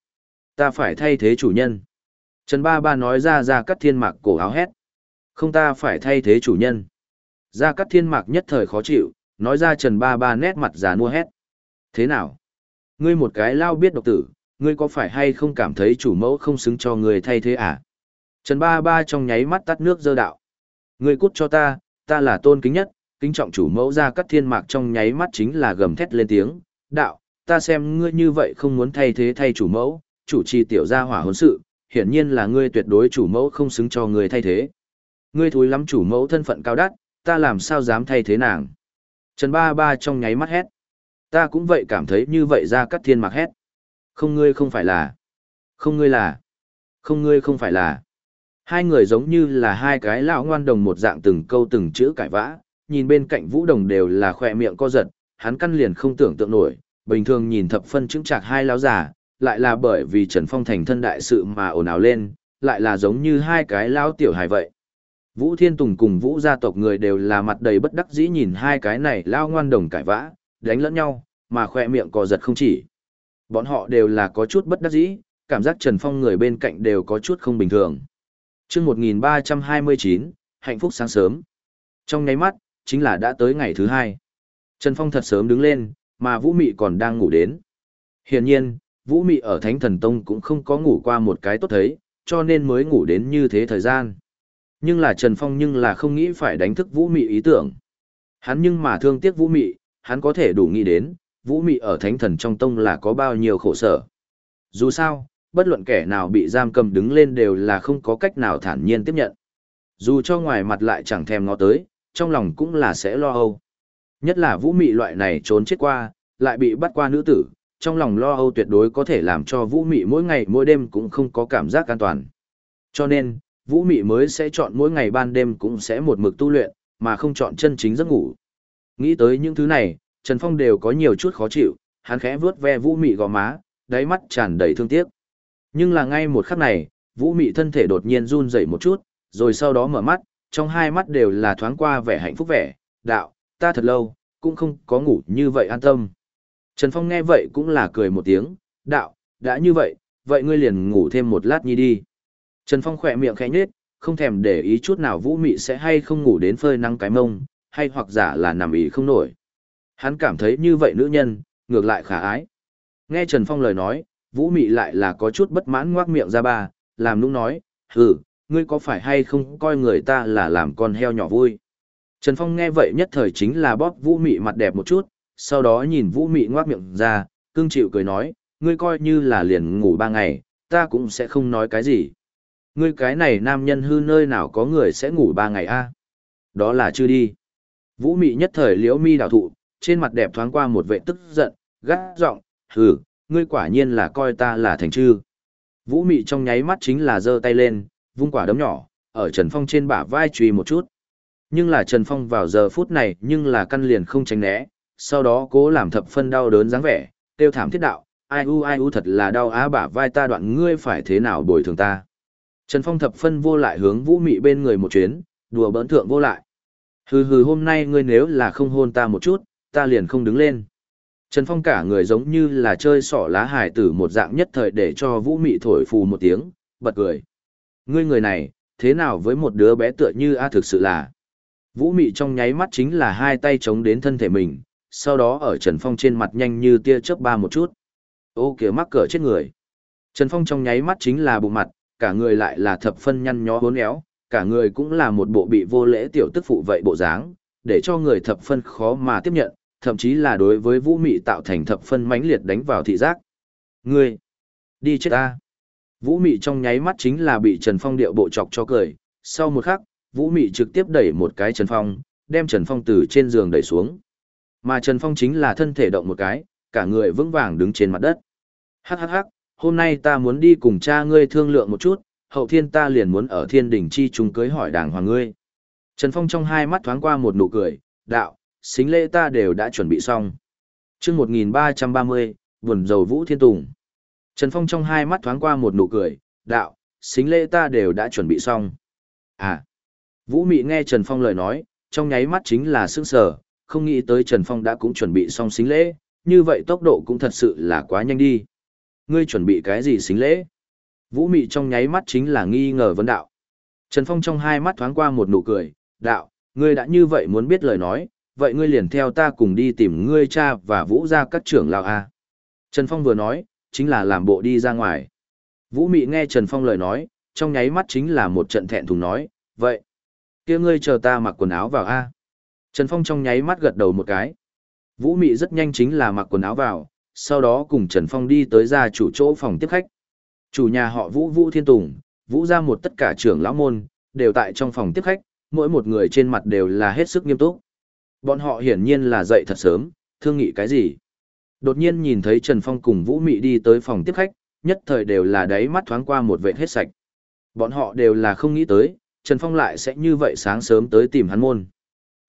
Ta phải thay thế chủ nhân. Trần Ba Ba nói ra ra cắt thiên mạc cổ áo hét. Không ta phải thay thế chủ nhân. Ra cắt thiên mạc nhất thời khó chịu, nói ra Trần Ba Ba nét mặt già nua hét. Thế nào? Ngươi một cái lao biết độc tử, ngươi có phải hay không cảm thấy chủ mẫu không xứng cho ngươi thay thế à? Trần Ba Ba trong nháy mắt tắt nước dơ đạo. Ngươi cút cho ta, ta là tôn kính nhất, kính trọng chủ mẫu ra cắt thiên mạc trong nháy mắt chính là gầm thét lên tiếng. Đạo, ta xem ngươi như vậy không muốn thay thế thay chủ mẫu, chủ trì tiểu gia hỏa hôn sự, hiển nhiên là ngươi tuyệt đối chủ mẫu không xứng cho ngươi thay thế. Ngươi thúi lắm chủ mẫu thân phận cao đắt, ta làm sao dám thay thế nàng. Trần Ba Ba trong nháy mắt hét. Ta cũng vậy cảm thấy như vậy ra cắt thiên mặc hét. Không ngươi không phải là. Không ngươi là. Không ngươi không phải là. Hai người giống như là hai cái lão ngoan đồng một dạng từng câu từng chữ cãi vã, nhìn bên cạnh vũ đồng đều là khỏe miệng co giật, hắn căn liền không tưởng tượng nổi, bình thường nhìn thập phân chứng chạc hai lão già, lại là bởi vì Trần Phong thành thân đại sự mà ồn ào lên, lại là giống như hai cái lão tiểu hài vậy. Vũ Thiên Tùng cùng Vũ gia tộc người đều là mặt đầy bất đắc dĩ nhìn hai cái này lao ngoan đồng cãi vã, đánh lẫn nhau, mà khoe miệng cò giật không chỉ. Bọn họ đều là có chút bất đắc dĩ, cảm giác Trần Phong người bên cạnh đều có chút không bình thường. chương 1329, hạnh phúc sáng sớm. Trong nháy mắt, chính là đã tới ngày thứ hai. Trần Phong thật sớm đứng lên, mà Vũ Mị còn đang ngủ đến. Hiển nhiên, Vũ Mị ở Thánh Thần Tông cũng không có ngủ qua một cái tốt thấy, cho nên mới ngủ đến như thế thời gian. Nhưng là Trần Phong nhưng là không nghĩ phải đánh thức Vũ Mị ý tưởng. Hắn nhưng mà thương tiếc Vũ Mị, hắn có thể đủ nghĩ đến, Vũ Mị ở Thánh Thần trong tông là có bao nhiêu khổ sở. Dù sao, bất luận kẻ nào bị giam cầm đứng lên đều là không có cách nào thản nhiên tiếp nhận. Dù cho ngoài mặt lại chẳng thèm ngó tới, trong lòng cũng là sẽ lo âu. Nhất là Vũ Mị loại này trốn chết qua, lại bị bắt qua nữ tử, trong lòng lo âu tuyệt đối có thể làm cho Vũ Mị mỗi ngày mỗi đêm cũng không có cảm giác an toàn. Cho nên, Vũ Mị mới sẽ chọn mỗi ngày ban đêm cũng sẽ một mực tu luyện, mà không chọn chân chính giấc ngủ. Nghĩ tới những thứ này, Trần Phong đều có nhiều chút khó chịu, hắn khẽ vuốt ve Vũ Mị gò má, đáy mắt tràn đầy thương tiếc. Nhưng là ngay một khắc này, Vũ Mị thân thể đột nhiên run rẩy một chút, rồi sau đó mở mắt, trong hai mắt đều là thoáng qua vẻ hạnh phúc vẻ, đạo, ta thật lâu, cũng không có ngủ như vậy an tâm. Trần Phong nghe vậy cũng là cười một tiếng, đạo, đã như vậy, vậy ngươi liền ngủ thêm một lát nhi đi. Trần Phong khỏe miệng khẽ nhếch, không thèm để ý chút nào Vũ Mị sẽ hay không ngủ đến phơi nắng cái mông, hay hoặc giả là nằm ý không nổi. Hắn cảm thấy như vậy nữ nhân, ngược lại khả ái. Nghe Trần Phong lời nói, Vũ Mị lại là có chút bất mãn ngoác miệng ra ba, làm nũng nói, hừ, ngươi có phải hay không coi người ta là làm con heo nhỏ vui. Trần Phong nghe vậy nhất thời chính là bóp Vũ Mị mặt đẹp một chút, sau đó nhìn Vũ Mị ngoác miệng ra, cưng chịu cười nói, ngươi coi như là liền ngủ ba ngày, ta cũng sẽ không nói cái gì. Ngươi cái này nam nhân hư nơi nào có người sẽ ngủ ba ngày a? Đó là chưa đi. Vũ Mị nhất thời liễu mi đảo thụ, trên mặt đẹp thoáng qua một vệ tức giận, gắt giọng, hừ, ngươi quả nhiên là coi ta là thành chư. Vũ Mị trong nháy mắt chính là giơ tay lên, vung quả đấm nhỏ, ở Trần Phong trên bả vai truy một chút. Nhưng là Trần Phong vào giờ phút này nhưng là căn liền không tránh né, sau đó cố làm thập phân đau đớn dáng vẻ, tiêu thảm thiết đạo, ai u ai u thật là đau á bả vai ta đoạn ngươi phải thế nào bồi thường ta. Trần Phong thập phân vô lại hướng Vũ Mị bên người một chuyến, đùa bỡn thượng vô lại. Hừ hừ hôm nay ngươi nếu là không hôn ta một chút, ta liền không đứng lên. Trần Phong cả người giống như là chơi sỏ lá hải tử một dạng nhất thời để cho Vũ Mị thổi phù một tiếng, bật cười. Ngươi người này, thế nào với một đứa bé tựa như a thực sự là. Vũ Mị trong nháy mắt chính là hai tay chống đến thân thể mình, sau đó ở Trần Phong trên mặt nhanh như tia chớp ba một chút. Ô kìa mắc cỡ chết người. Trần Phong trong nháy mắt chính là bụng mặt, cả người lại là thập phân nhăn nhó hốn éo, cả người cũng là một bộ bị vô lễ tiểu tức phụ vậy bộ dáng, để cho người thập phân khó mà tiếp nhận, thậm chí là đối với Vũ Mị tạo thành thập phân mãnh liệt đánh vào thị giác. Ngươi, đi chết ta. Vũ Mị trong nháy mắt chính là bị Trần Phong điệu bộ chọc cho cười, sau một khắc, Vũ Mị trực tiếp đẩy một cái Trần Phong, đem Trần Phong từ trên giường đẩy xuống. Mà Trần Phong chính là thân thể động một cái, cả người vững vàng đứng trên mặt đất. Hắc hắc hắc, hôm nay ta muốn đi cùng cha ngươi thương lượng một chút, hậu thiên ta liền muốn ở thiên đỉnh chi chúng cưới hỏi đàng hoàng ngươi. Trần Phong trong hai mắt thoáng qua một nụ cười, đạo, xính lễ ta đều đã chuẩn bị xong. chương 1330, buồn dầu Vũ Thiên Tùng. Trần Phong trong hai mắt thoáng qua một nụ cười, đạo, xính lễ ta đều đã chuẩn bị xong. À, Vũ Mị nghe Trần Phong lời nói, trong nháy mắt chính là sững sờ, không nghĩ tới Trần Phong đã cũng chuẩn bị xong xính lễ, như vậy tốc độ cũng thật sự là quá nhanh đi. Ngươi chuẩn bị cái gì xính lễ? Vũ Mị trong nháy mắt chính là nghi ngờ vấn đạo. Trần Phong trong hai mắt thoáng qua một nụ cười, đạo, ngươi đã như vậy muốn biết lời nói, vậy ngươi liền theo ta cùng đi tìm ngươi cha và Vũ ra các trưởng lão a. Trần Phong vừa nói, chính là làm bộ đi ra ngoài. Vũ Mị nghe Trần Phong lời nói, trong nháy mắt chính là một trận thẹn thùng nói, vậy, kia ngươi chờ ta mặc quần áo vào a. Trần Phong trong nháy mắt gật đầu một cái. Vũ Mị rất nhanh chính là mặc quần áo vào, sau đó cùng Trần Phong đi tới gia chủ chỗ phòng tiếp khách. Chủ nhà họ Vũ Vũ Thiên Tùng, Vũ ra một tất cả trưởng lão môn, đều tại trong phòng tiếp khách, mỗi một người trên mặt đều là hết sức nghiêm túc. Bọn họ hiển nhiên là dậy thật sớm, thương nghị cái gì. Đột nhiên nhìn thấy Trần Phong cùng Vũ Mị đi tới phòng tiếp khách, nhất thời đều là đáy mắt thoáng qua một vệt hết sạch. Bọn họ đều là không nghĩ tới, Trần Phong lại sẽ như vậy sáng sớm tới tìm hắn môn.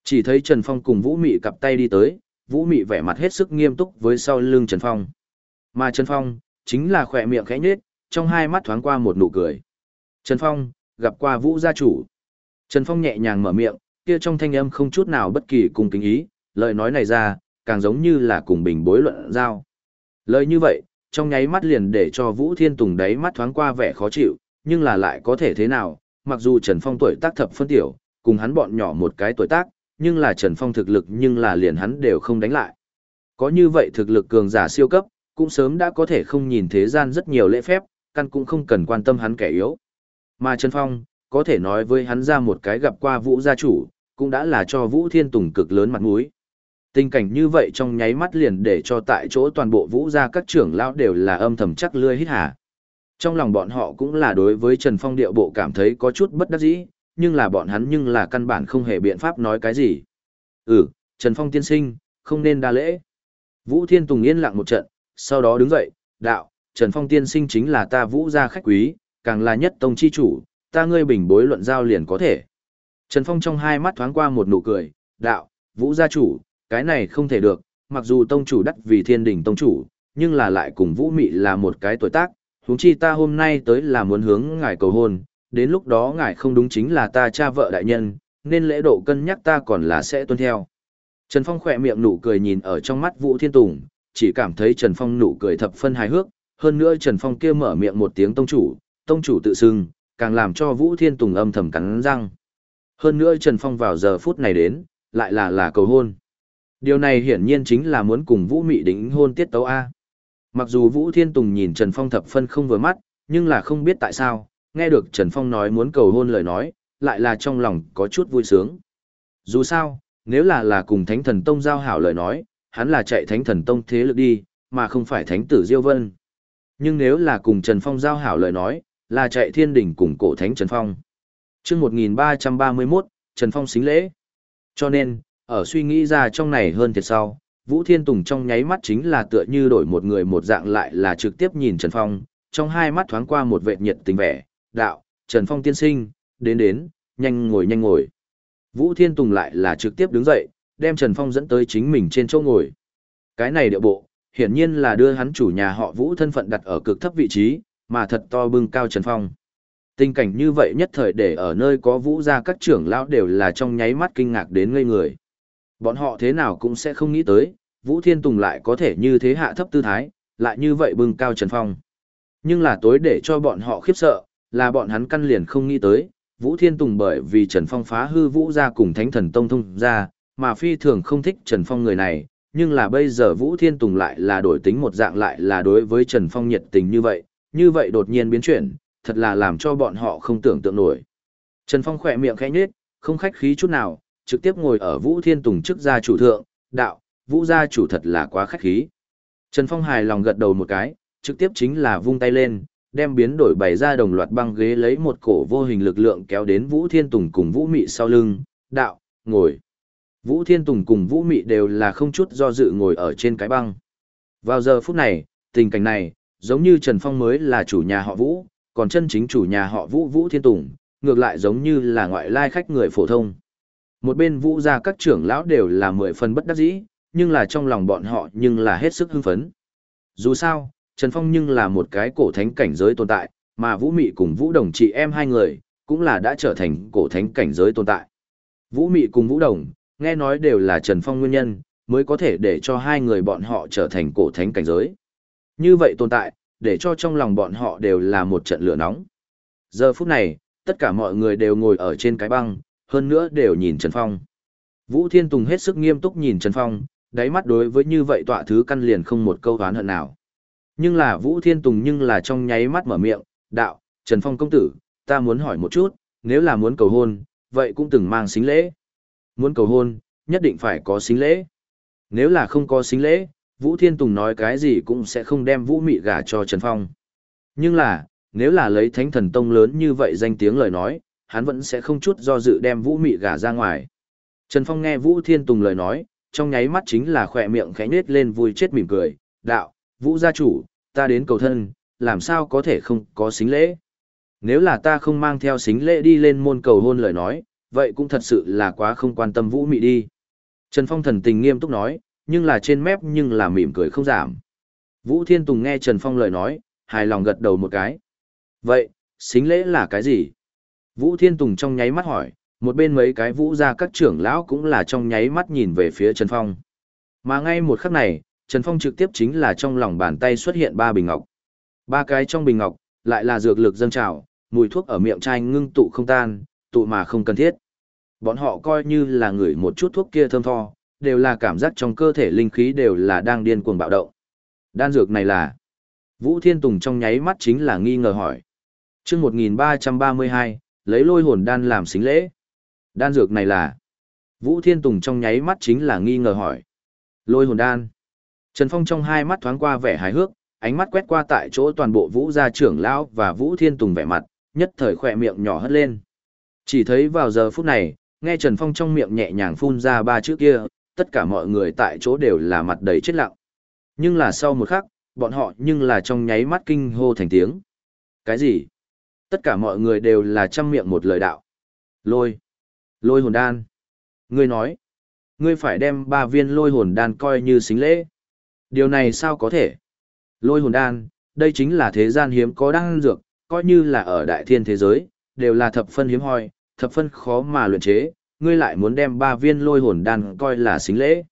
Chỉ thấy Trần Phong cùng Vũ Mị cặp tay đi tới, Vũ Mị vẻ mặt hết sức nghiêm túc với sau lưng Trần Phong. Mà Trần Phong, chính là khỏe miệng khẽ nhếch, trong hai mắt thoáng qua một nụ cười. Trần Phong, gặp qua Vũ gia chủ. Trần Phong nhẹ nhàng mở miệng, kia trong thanh âm không chút nào bất kỳ cùng kính ý, lời nói này ra, càng giống như là cùng bình bối luận giao. Lời như vậy, trong nháy mắt liền để cho Vũ Thiên Tùng đáy mắt thoáng qua vẻ khó chịu, nhưng là lại có thể thế nào, mặc dù Trần Phong tuổi tác thập phân tiểu, cùng hắn bọn nhỏ một cái tuổi tác, nhưng là Trần Phong thực lực nhưng là liền hắn đều không đánh lại. Có như vậy thực lực cường giả siêu cấp, cũng sớm đã có thể không nhìn thế gian rất nhiều lễ phép, căn cũng không cần quan tâm hắn kẻ yếu. Mà Trần Phong, có thể nói với hắn ra một cái gặp qua Vũ gia chủ, cũng đã là cho Vũ Thiên Tùng cực lớn mặt mũi. Tình cảnh như vậy trong nháy mắt liền để cho tại chỗ toàn bộ Vũ gia các trưởng lão đều là âm thầm chắc lươi hít hà. Trong lòng bọn họ cũng là đối với Trần Phong điệu bộ cảm thấy có chút bất đắc dĩ, nhưng là bọn hắn nhưng là căn bản không hề biện pháp nói cái gì. Ừ, Trần Phong tiên sinh, không nên đa lễ. Vũ Thiên Tùng yên lặng một trận, sau đó đứng dậy, đạo, Trần Phong tiên sinh chính là ta Vũ gia khách quý, càng là nhất tông chi chủ, ta ngươi bình bối luận giao liền có thể. Trần Phong trong hai mắt thoáng qua một nụ cười, đạo, Vũ gia chủ, cái này không thể được, mặc dù tông chủ đắt vì thiên đình tông chủ, nhưng là lại cùng Vũ Mị là một cái tuổi tác, huống chi ta hôm nay tới là muốn hướng ngài cầu hôn, đến lúc đó ngài không đúng chính là ta cha vợ đại nhân, nên lễ độ cân nhắc ta còn là sẽ tuân theo. Trần Phong khỏe miệng nụ cười nhìn ở trong mắt Vũ Thiên Tùng, chỉ cảm thấy Trần Phong nụ cười thập phân hài hước, hơn nữa Trần Phong kia mở miệng một tiếng tông chủ, tông chủ tự xưng, càng làm cho Vũ Thiên Tùng âm thầm cắn răng. Hơn nữa Trần Phong vào giờ phút này đến, lại là là cầu hôn. Điều này hiển nhiên chính là muốn cùng Vũ Mị đính hôn tiết tấu A. Mặc dù Vũ Thiên Tùng nhìn Trần Phong thập phân không vừa mắt, nhưng là không biết tại sao, nghe được Trần Phong nói muốn cầu hôn lời nói, lại là trong lòng có chút vui sướng. Dù sao, nếu là là cùng Thánh Thần Tông giao hảo lời nói, hắn là chạy Thánh Thần Tông thế lực đi, mà không phải Thánh Tử Diêu Vân. Nhưng nếu là cùng Trần Phong giao hảo lời nói, là chạy thiên đỉnh cùng cổ Thánh Trần Phong. Trước 1331, Trần Phong xính lễ. Cho nên, ở suy nghĩ ra trong này hơn thiệt sau, Vũ Thiên Tùng trong nháy mắt chính là tựa như đổi một người một dạng lại là trực tiếp nhìn Trần Phong, trong hai mắt thoáng qua một vệ nhiệt tình vẻ, đạo, Trần Phong tiên sinh, đến đến, nhanh ngồi nhanh ngồi. Vũ Thiên Tùng lại là trực tiếp đứng dậy, đem Trần Phong dẫn tới chính mình trên chỗ ngồi. Cái này địa bộ, hiển nhiên là đưa hắn chủ nhà họ Vũ thân phận đặt ở cực thấp vị trí, mà thật to bưng cao Trần Phong. Tình cảnh như vậy nhất thời để ở nơi có Vũ gia các trưởng lão đều là trong nháy mắt kinh ngạc đến ngây người. Bọn họ thế nào cũng sẽ không nghĩ tới, Vũ Thiên Tùng lại có thể như thế hạ thấp tư thái, lại như vậy bưng cao Trần Phong. Nhưng là tối để cho bọn họ khiếp sợ, là bọn hắn căn liền không nghĩ tới, Vũ Thiên Tùng bởi vì Trần Phong phá hư Vũ ra cùng Thánh Thần Tông thông ra, mà phi thường không thích Trần Phong người này, nhưng là bây giờ Vũ Thiên Tùng lại là đổi tính một dạng lại là đối với Trần Phong nhiệt tình như vậy, như vậy đột nhiên biến chuyển, thật là làm cho bọn họ không tưởng tượng nổi. Trần Phong khỏe miệng khẽ nhếch, không khách khí chút nào, trực tiếp ngồi ở Vũ Thiên Tùng trước gia chủ thượng, đạo, Vũ gia chủ thật là quá khách khí. Trần Phong hài lòng gật đầu một cái, trực tiếp chính là vung tay lên, đem biến đổi bày ra đồng loạt băng ghế lấy một cổ vô hình lực lượng kéo đến Vũ Thiên Tùng cùng Vũ Mị sau lưng, đạo, ngồi. Vũ Thiên Tùng cùng Vũ Mị đều là không chút do dự ngồi ở trên cái băng. Vào giờ phút này, tình cảnh này, giống như Trần Phong mới là chủ nhà họ Vũ, còn chân chính chủ nhà họ Vũ Vũ Thiên Tùng, ngược lại giống như là ngoại lai khách người phổ thông. Một bên Vũ gia các trưởng lão đều là mười phần bất đắc dĩ, nhưng là trong lòng bọn họ nhưng là hết sức hưng phấn. Dù sao, Trần Phong nhưng là một cái cổ thánh cảnh giới tồn tại, mà Vũ Mị cùng Vũ Đồng chị em hai người, cũng là đã trở thành cổ thánh cảnh giới tồn tại. Vũ Mị cùng Vũ Đồng, nghe nói đều là Trần Phong nguyên nhân, mới có thể để cho hai người bọn họ trở thành cổ thánh cảnh giới. Như vậy tồn tại, để cho trong lòng bọn họ đều là một trận lửa nóng. Giờ phút này, tất cả mọi người đều ngồi ở trên cái băng, hơn nữa đều nhìn Trần Phong. Vũ Thiên Tùng hết sức nghiêm túc nhìn Trần Phong, đáy mắt đối với như vậy tọa thứ căn liền không một câu oán hận nào. Nhưng là Vũ Thiên Tùng nhưng là trong nháy mắt mở miệng, đạo, Trần Phong công tử, ta muốn hỏi một chút, nếu là muốn cầu hôn, vậy cũng từng mang xính lễ. Muốn cầu hôn, nhất định phải có xính lễ. Nếu là không có xính lễ, Vũ Thiên Tùng nói cái gì cũng sẽ không đem Vũ Mị gả cho Trần Phong. Nhưng là, nếu là lấy Thánh Thần Tông lớn như vậy danh tiếng lời nói, hắn vẫn sẽ không chút do dự đem Vũ Mị gả ra ngoài. Trần Phong nghe Vũ Thiên Tùng lời nói, trong nháy mắt chính là khỏe miệng khẽ nết lên vui chết mỉm cười, đạo, Vũ gia chủ, ta đến cầu thân, làm sao có thể không có xính lễ. Nếu là ta không mang theo xính lễ đi lên môn cầu hôn lời nói, vậy cũng thật sự là quá không quan tâm Vũ Mị đi. Trần Phong thần tình nghiêm túc nói, nhưng là trên mép nhưng là mỉm cười không giảm. Vũ Thiên Tùng nghe Trần Phong lời nói, hài lòng gật đầu một cái. Vậy, xính lễ là cái gì? Vũ Thiên Tùng trong nháy mắt hỏi, một bên mấy cái vũ gia các trưởng lão cũng là trong nháy mắt nhìn về phía Trần Phong. Mà ngay một khắc này, Trần Phong trực tiếp chính là trong lòng bàn tay xuất hiện ba bình ngọc. Ba cái trong bình ngọc, lại là dược lực dâng trào, mùi thuốc ở miệng chai ngưng tụ không tan, tụ mà không cần thiết. Bọn họ coi như là ngửi một chút thuốc kia thơm tho, đều là cảm giác trong cơ thể linh khí đều là đang điên cuồng bạo động. Đan dược này là Vũ Thiên Tùng trong nháy mắt chính là nghi ngờ hỏi. chương 1332, lấy lôi hồn đan làm xính lễ. Đan dược này là Vũ Thiên Tùng trong nháy mắt chính là nghi ngờ hỏi. Lôi hồn đan. Trần Phong trong hai mắt thoáng qua vẻ hài hước, ánh mắt quét qua tại chỗ toàn bộ Vũ gia trưởng lão và Vũ Thiên Tùng vẻ mặt, nhất thời khỏe miệng nhỏ hất lên. Chỉ thấy vào giờ phút này, nghe Trần Phong trong miệng nhẹ nhàng phun ra ba chữ kia, tất cả mọi người tại chỗ đều là mặt đầy chết lặng. Nhưng là sau một khắc, bọn họ nhưng là trong nháy mắt kinh hô thành tiếng. Cái gì? Tất cả mọi người đều là chăm miệng một lời đạo. Lôi. Lôi hồn đan. Ngươi nói. Ngươi phải đem ba viên lôi hồn đan coi như xính lễ. Điều này sao có thể? Lôi hồn đan, đây chính là thế gian hiếm có đan dược, coi như là ở đại thiên thế giới, đều là thập phân hiếm hoi, thập phân khó mà luyện chế, ngươi lại muốn đem ba viên lôi hồn đan coi là xính lễ.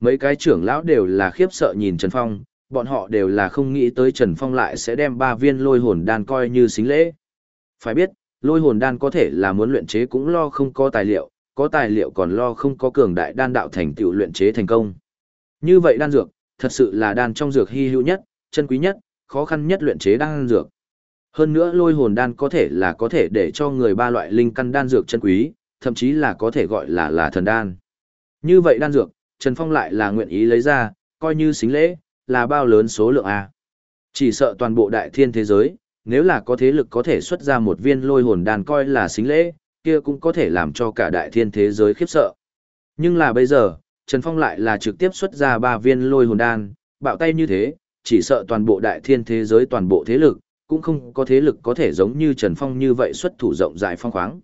Mấy cái trưởng lão đều là khiếp sợ nhìn Trần Phong, bọn họ đều là không nghĩ tới Trần Phong lại sẽ đem ba viên lôi hồn đan coi như xính lễ. Phải biết, lôi hồn đan có thể là muốn luyện chế cũng lo không có tài liệu, có tài liệu còn lo không có cường đại đan đạo thành tựu luyện chế thành công. Như vậy đan dược, thật sự là đan trong dược hy hữu nhất, chân quý nhất, khó khăn nhất luyện chế đan dược. Hơn nữa lôi hồn đan có thể là có thể để cho người ba loại linh căn đan dược chân quý, thậm chí là có thể gọi là là thần đan. Như vậy đan dược, Trần Phong lại là nguyện ý lấy ra, coi như xính lễ, là bao lớn số lượng A. Chỉ sợ toàn bộ đại thiên thế giới, nếu là có thế lực có thể xuất ra một viên lôi hồn đan coi là xính lễ, kia cũng có thể làm cho cả đại thiên thế giới khiếp sợ. Nhưng là bây giờ, Trần Phong lại là trực tiếp xuất ra ba viên lôi hồn đan, bạo tay như thế, chỉ sợ toàn bộ đại thiên thế giới toàn bộ thế lực, cũng không có thế lực có thể giống như Trần Phong như vậy xuất thủ rộng rãi phong khoáng.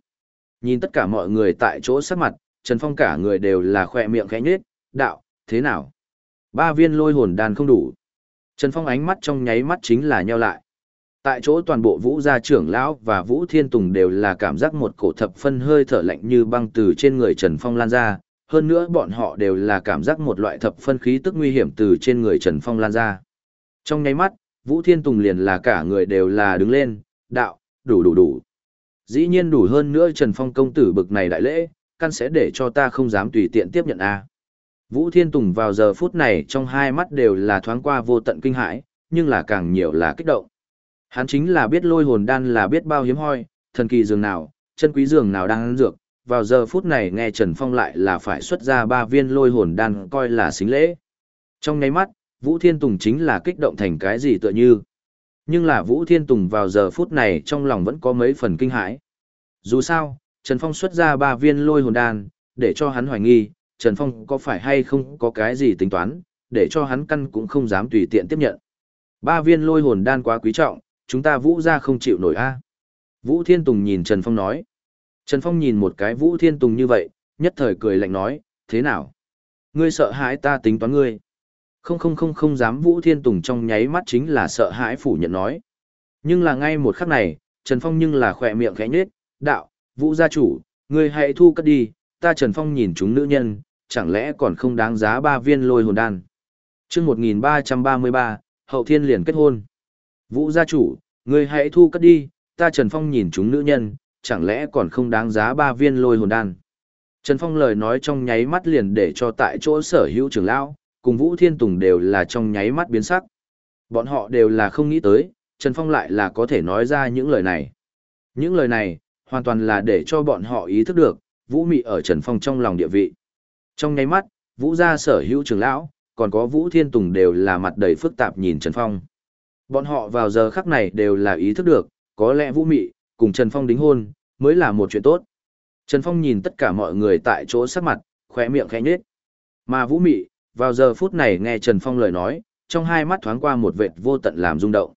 Nhìn tất cả mọi người tại chỗ sắc mặt, Trần Phong cả người đều là khỏe miệng khẽ nhếch, đạo, thế nào? Ba viên lôi hồn đan không đủ. Trần Phong ánh mắt trong nháy mắt chính là nheo lại. Tại chỗ toàn bộ vũ gia trưởng lão và vũ thiên tùng đều là cảm giác một cổ thập phân hơi thở lạnh như băng từ trên người Trần Phong lan ra, hơn nữa bọn họ đều là cảm giác một loại thập phân khí tức nguy hiểm từ trên người Trần Phong lan ra. Trong nháy mắt, vũ thiên tùng liền là cả người đều là đứng lên, đạo, đủ đủ đủ. Dĩ nhiên đủ hơn nữa Trần Phong công tử bực này đại lễ, căn sẽ để cho ta không dám tùy tiện tiếp nhận a. Vũ Thiên Tùng vào giờ phút này trong hai mắt đều là thoáng qua vô tận kinh hãi, nhưng là càng nhiều là kích động. Hắn chính là biết lôi hồn đan là biết bao hiếm hoi, thần kỳ dường nào, chân quý dường nào đang ăn dược, vào giờ phút này nghe Trần Phong lại là phải xuất ra ba viên lôi hồn đan coi là xính lễ. Trong ngay mắt, Vũ Thiên Tùng chính là kích động thành cái gì tựa như. Nhưng là Vũ Thiên Tùng vào giờ phút này trong lòng vẫn có mấy phần kinh hãi. Dù sao, Trần Phong xuất ra ba viên lôi hồn đan, để cho hắn hoài nghi, Trần Phong có phải hay không có cái gì tính toán, để cho hắn căn cũng không dám tùy tiện tiếp nhận. Ba viên lôi hồn đan quá quý trọng, chúng ta Vũ ra không chịu nổi a Vũ Thiên Tùng nhìn Trần Phong nói. Trần Phong nhìn một cái Vũ Thiên Tùng như vậy, nhất thời cười lạnh nói, thế nào? Ngươi sợ hãi ta tính toán ngươi. Không không không không dám Vũ Thiên Tùng trong nháy mắt chính là sợ hãi phủ nhận nói. Nhưng là ngay một khắc này, Trần Phong nhưng là khỏe miệng khẽ nhếch, đạo, Vũ gia chủ, ngươi hãy thu cất đi, ta Trần Phong nhìn chúng nữ nhân, chẳng lẽ còn không đáng giá ba viên lôi hồn đan. Trước 1333, hậu thiên liền kết hôn. Vũ gia chủ, ngươi hãy thu cất đi, ta Trần Phong nhìn chúng nữ nhân, chẳng lẽ còn không đáng giá ba viên lôi hồn đan. Trần Phong lời nói trong nháy mắt liền để cho tại chỗ sở hữu trưởng lão, cùng Vũ Thiên Tùng đều là trong nháy mắt biến sắc. Bọn họ đều là không nghĩ tới, Trần Phong lại là có thể nói ra những lời này. Những lời này, hoàn toàn là để cho bọn họ ý thức được, Vũ Mị ở Trần Phong trong lòng địa vị. Trong nháy mắt, Vũ gia sở hữu trưởng lão, còn có Vũ Thiên Tùng đều là mặt đầy phức tạp nhìn Trần Phong. Bọn họ vào giờ khắc này đều là ý thức được, có lẽ Vũ Mị, cùng Trần Phong đính hôn, mới là một chuyện tốt. Trần Phong nhìn tất cả mọi người tại chỗ sắc mặt, khỏe miệng khẽ nhếch. Mà Vũ Mị, vào giờ phút này nghe Trần Phong lời nói, trong hai mắt thoáng qua một vệt vô tận làm rung động.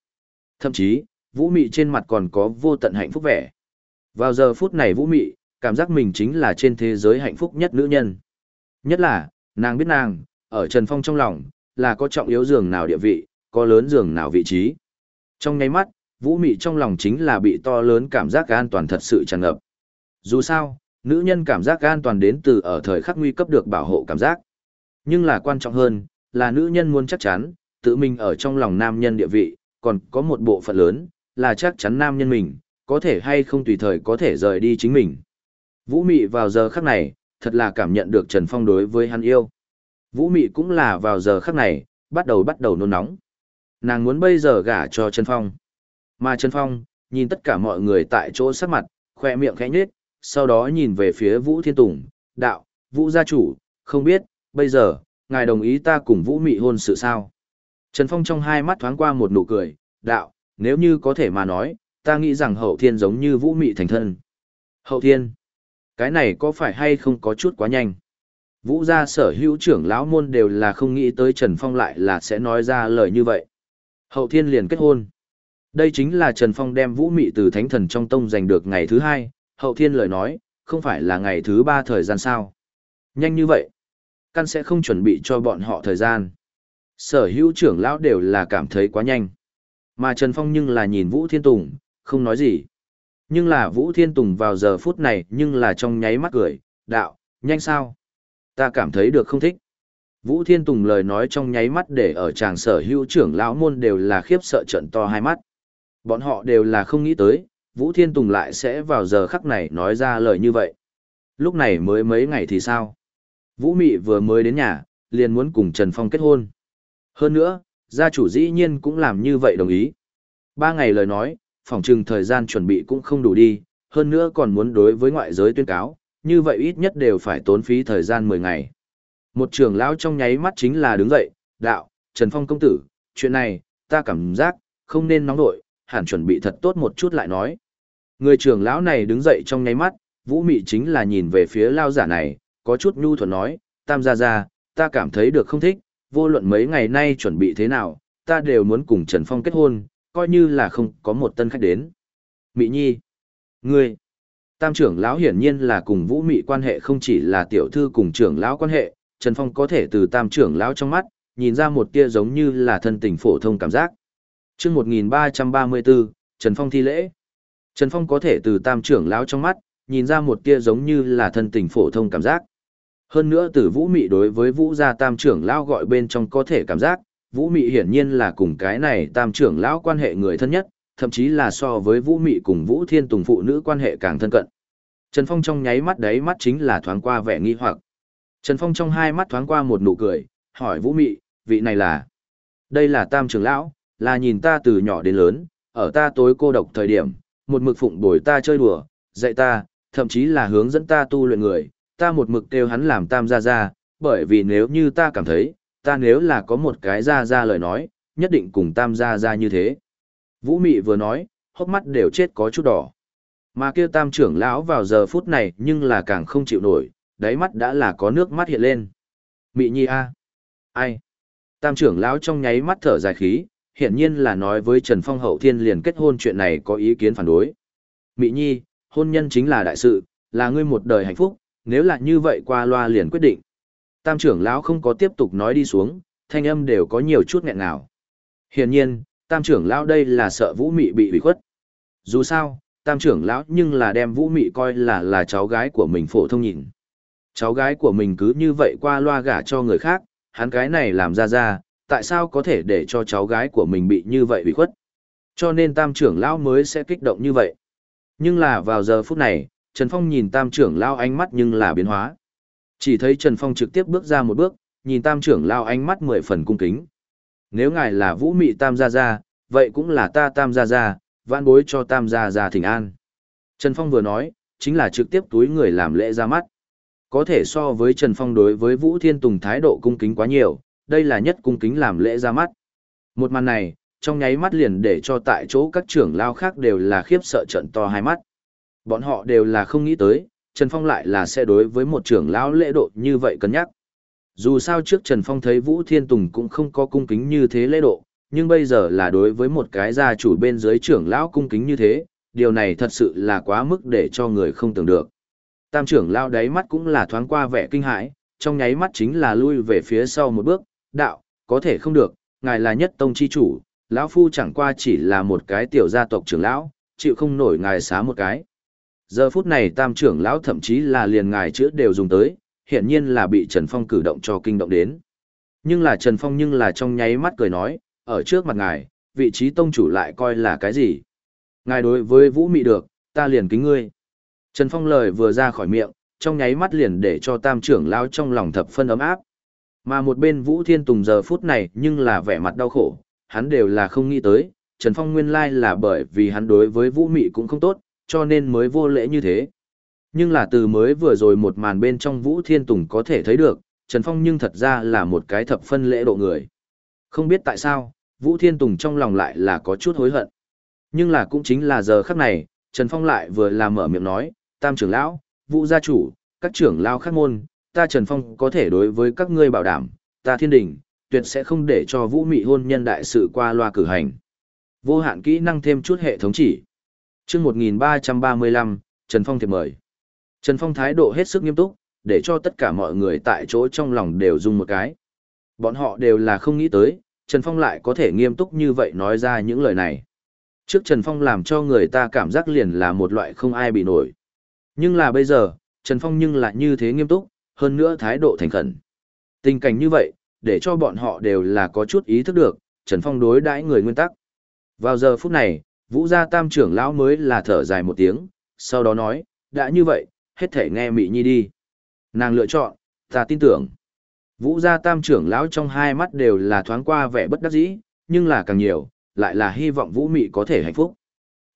Thậm chí, Vũ Mị trên mặt còn có vô tận hạnh phúc vẻ. Vào giờ phút này Vũ Mị, cảm giác mình chính là trên thế giới hạnh phúc nhất nữ nhân. Nhất là, nàng biết nàng, ở Trần Phong trong lòng, là có trọng yếu giường nào địa vị, có lớn giường nào vị trí. Trong nháy mắt, Vũ Mị trong lòng chính là bị to lớn cảm giác an toàn thật sự tràn ngập. Dù sao, nữ nhân cảm giác an toàn đến từ ở thời khắc nguy cấp được bảo hộ cảm giác. Nhưng là quan trọng hơn, là nữ nhân muốn chắc chắn, tự mình ở trong lòng nam nhân địa vị, còn có một bộ phận lớn, là chắc chắn nam nhân mình, có thể hay không tùy thời có thể rời đi chính mình. Vũ Mị vào giờ khắc này, thật là cảm nhận được Trần Phong đối với hắn yêu. Vũ Mị cũng là vào giờ khắc này, bắt đầu bắt đầu nôn nóng. Nàng muốn bây giờ gả cho Trần Phong. Mà Trần Phong, nhìn tất cả mọi người tại chỗ sắc mặt, khoe miệng khẽ nhếch, sau đó nhìn về phía Vũ Thiên Tùng, đạo, Vũ gia chủ, không biết, bây giờ, ngài đồng ý ta cùng Vũ Mị hôn sự sao? Trần Phong trong hai mắt thoáng qua một nụ cười, đạo, nếu như có thể mà nói, ta nghĩ rằng hậu thiên giống như Vũ Mị thành thân. Hậu thiên? Cái này có phải hay không có chút quá nhanh? Vũ gia sở hữu trưởng lão môn đều là không nghĩ tới Trần Phong lại là sẽ nói ra lời như vậy. Hậu thiên liền kết hôn. Đây chính là Trần Phong đem Vũ Mị từ Thánh Thần trong tông giành được ngày thứ hai, hậu thiên lời nói, không phải là ngày thứ ba thời gian sao. Nhanh như vậy, căn sẽ không chuẩn bị cho bọn họ thời gian. Sở hữu trưởng lão đều là cảm thấy quá nhanh. Mà Trần Phong nhưng là nhìn Vũ Thiên Tùng, không nói gì. Nhưng là Vũ Thiên Tùng vào giờ phút này nhưng là trong nháy mắt cười, đạo, nhanh sao? Ta cảm thấy được không thích. Vũ Thiên Tùng lời nói trong nháy mắt để ở chàng sở hữu trưởng lão môn đều là khiếp sợ trận to hai mắt. Bọn họ đều là không nghĩ tới, Vũ Thiên Tùng lại sẽ vào giờ khắc này nói ra lời như vậy. Lúc này mới mấy ngày thì sao? Vũ Mị vừa mới đến nhà, liền muốn cùng Trần Phong kết hôn. Hơn nữa, gia chủ dĩ nhiên cũng làm như vậy đồng ý. Ba ngày lời nói, phòng trừng thời gian chuẩn bị cũng không đủ đi, hơn nữa còn muốn đối với ngoại giới tuyên cáo, như vậy ít nhất đều phải tốn phí thời gian 10 ngày. Một trưởng lão trong nháy mắt chính là đứng dậy, đạo, Trần Phong công tử, chuyện này, ta cảm giác, không nên nóng nội, hẳn chuẩn bị thật tốt một chút lại nói. Người trưởng lão này đứng dậy trong nháy mắt, Vũ Mị chính là nhìn về phía lao giả này, có chút nhu thuận nói, tam gia gia, ta cảm thấy được không thích, vô luận mấy ngày nay chuẩn bị thế nào, ta đều muốn cùng Trần Phong kết hôn, coi như là không có một tân khách đến. Mị Nhi, ngươi, tam trưởng lão hiển nhiên là cùng Vũ Mị quan hệ không chỉ là tiểu thư cùng trưởng lão quan hệ, Trần Phong có thể từ tam trưởng lão trong mắt, nhìn ra một tia giống như là thân tình phổ thông cảm giác. Chương 1334, Trần Phong thi lễ. Trần Phong có thể từ tam trưởng lão trong mắt, nhìn ra một tia giống như là thân tình phổ thông cảm giác. Hơn nữa từ Vũ Mị đối với Vũ gia tam trưởng lão gọi bên trong có thể cảm giác, Vũ Mị hiển nhiên là cùng cái này tam trưởng lão quan hệ người thân nhất, thậm chí là so với Vũ Mị cùng Vũ Thiên Tùng phụ nữ quan hệ càng thân cận. Trần Phong trong nháy mắt đấy mắt chính là thoáng qua vẻ nghi hoặc. Trần Phong trong hai mắt thoáng qua một nụ cười, hỏi Vũ Mị, vị này là? Đây là tam trưởng lão, là nhìn ta từ nhỏ đến lớn, ở ta tối cô độc thời điểm, một mực phụng bồi ta chơi đùa, dạy ta, thậm chí là hướng dẫn ta tu luyện người, ta một mực kêu hắn làm tam gia gia, bởi vì nếu như ta cảm thấy, ta nếu là có một cái gia gia lời nói, nhất định cùng tam gia gia như thế. Vũ Mị vừa nói, hốc mắt đều chết có chút đỏ. Mà kia tam trưởng lão vào giờ phút này nhưng là càng không chịu nổi, đáy mắt đã là có nước mắt hiện lên. Mị nhi a, Ai? Tam trưởng lão trong nháy mắt thở dài khí, hiển nhiên là nói với Trần Phong hậu thiên liền kết hôn chuyện này có ý kiến phản đối. Mị nhi, hôn nhân chính là đại sự, là ngươi một đời hạnh phúc, nếu là như vậy qua loa liền quyết định. Tam trưởng lão không có tiếp tục nói đi xuống, thanh âm đều có nhiều chút nghẹn nào. Hiển nhiên, tam trưởng lão đây là sợ vũ mị bị ủy khuất. Dù sao, tam trưởng lão nhưng là đem vũ mị coi là là cháu gái của mình phổ thông nhìn. Cháu gái của mình cứ như vậy qua loa gả cho người khác, hắn cái này làm ra ra, tại sao có thể để cho cháu gái của mình bị như vậy ủy khuất. Cho nên tam trưởng lão mới sẽ kích động như vậy. Nhưng là vào giờ phút này, Trần Phong nhìn tam trưởng lão ánh mắt nhưng là biến hóa. Chỉ thấy Trần Phong trực tiếp bước ra một bước, nhìn tam trưởng lão ánh mắt mười phần cung kính. Nếu ngài là vũ mị tam gia gia, vậy cũng là ta tam gia gia, vãn bối cho tam gia gia thỉnh an. Trần Phong vừa nói, chính là trực tiếp túi người làm lễ ra mắt. Có thể so với Trần Phong đối với Vũ Thiên Tùng thái độ cung kính quá nhiều, đây là nhất cung kính làm lễ ra mắt. Một màn này, trong nháy mắt liền để cho tại chỗ các trưởng lao khác đều là khiếp sợ trận to hai mắt. Bọn họ đều là không nghĩ tới, Trần Phong lại là sẽ đối với một trưởng lão lễ độ như vậy cân nhắc. Dù sao trước Trần Phong thấy Vũ Thiên Tùng cũng không có cung kính như thế lễ độ, nhưng bây giờ là đối với một cái gia chủ bên dưới trưởng lão cung kính như thế, điều này thật sự là quá mức để cho người không tưởng được. Tam trưởng lão đáy mắt cũng là thoáng qua vẻ kinh hãi, trong nháy mắt chính là lui về phía sau một bước, đạo, có thể không được, ngài là nhất tông chi chủ, lão phu chẳng qua chỉ là một cái tiểu gia tộc trưởng lão, chịu không nổi ngài xá một cái. Giờ phút này tam trưởng lão thậm chí là liền ngài chữa đều dùng tới, hiện nhiên là bị Trần Phong cử động cho kinh động đến. Nhưng là Trần Phong nhưng là trong nháy mắt cười nói, ở trước mặt ngài, vị trí tông chủ lại coi là cái gì? Ngài đối với vũ mị được, ta liền kính ngươi. Trần Phong lời vừa ra khỏi miệng, trong nháy mắt liền để cho tam trưởng lão trong lòng thập phân ấm áp. Mà một bên Vũ Thiên Tùng giờ phút này nhưng là vẻ mặt đau khổ, hắn đều là không nghĩ tới, Trần Phong nguyên lai là bởi vì hắn đối với Vũ Mị cũng không tốt, cho nên mới vô lễ như thế. Nhưng là từ mới vừa rồi một màn bên trong Vũ Thiên Tùng có thể thấy được, Trần Phong nhưng thật ra là một cái thập phân lễ độ người. Không biết tại sao, Vũ Thiên Tùng trong lòng lại là có chút hối hận. Nhưng là cũng chính là giờ khắc này, Trần Phong lại vừa là mở miệng nói, Tam trưởng lão, Vũ gia chủ, các trưởng lão khác môn, ta Trần Phong có thể đối với các ngươi bảo đảm, ta thiên đình, tuyệt sẽ không để cho Vũ Mị hôn nhân đại sự qua loa cử hành. Vô hạn kỹ năng thêm chút hệ thống chỉ. Chương 1335, Trần Phong thiệp mời. Trần Phong thái độ hết sức nghiêm túc, để cho tất cả mọi người tại chỗ trong lòng đều dùng một cái. Bọn họ đều là không nghĩ tới, Trần Phong lại có thể nghiêm túc như vậy nói ra những lời này. Trước Trần Phong làm cho người ta cảm giác liền là một loại không ai bị nổi. Nhưng là bây giờ, Trần Phong nhưng lại như thế nghiêm túc, hơn nữa thái độ thành khẩn. Tình cảnh như vậy, để cho bọn họ đều là có chút ý thức được, Trần Phong đối đãi người nguyên tắc. Vào giờ phút này, Vũ gia tam trưởng lão mới là thở dài một tiếng, sau đó nói, đã như vậy, hết thể nghe Mị Nhi đi. Nàng lựa chọn, ta tin tưởng. Vũ gia tam trưởng lão trong hai mắt đều là thoáng qua vẻ bất đắc dĩ, nhưng là càng nhiều, lại là hy vọng Vũ Mị có thể hạnh phúc.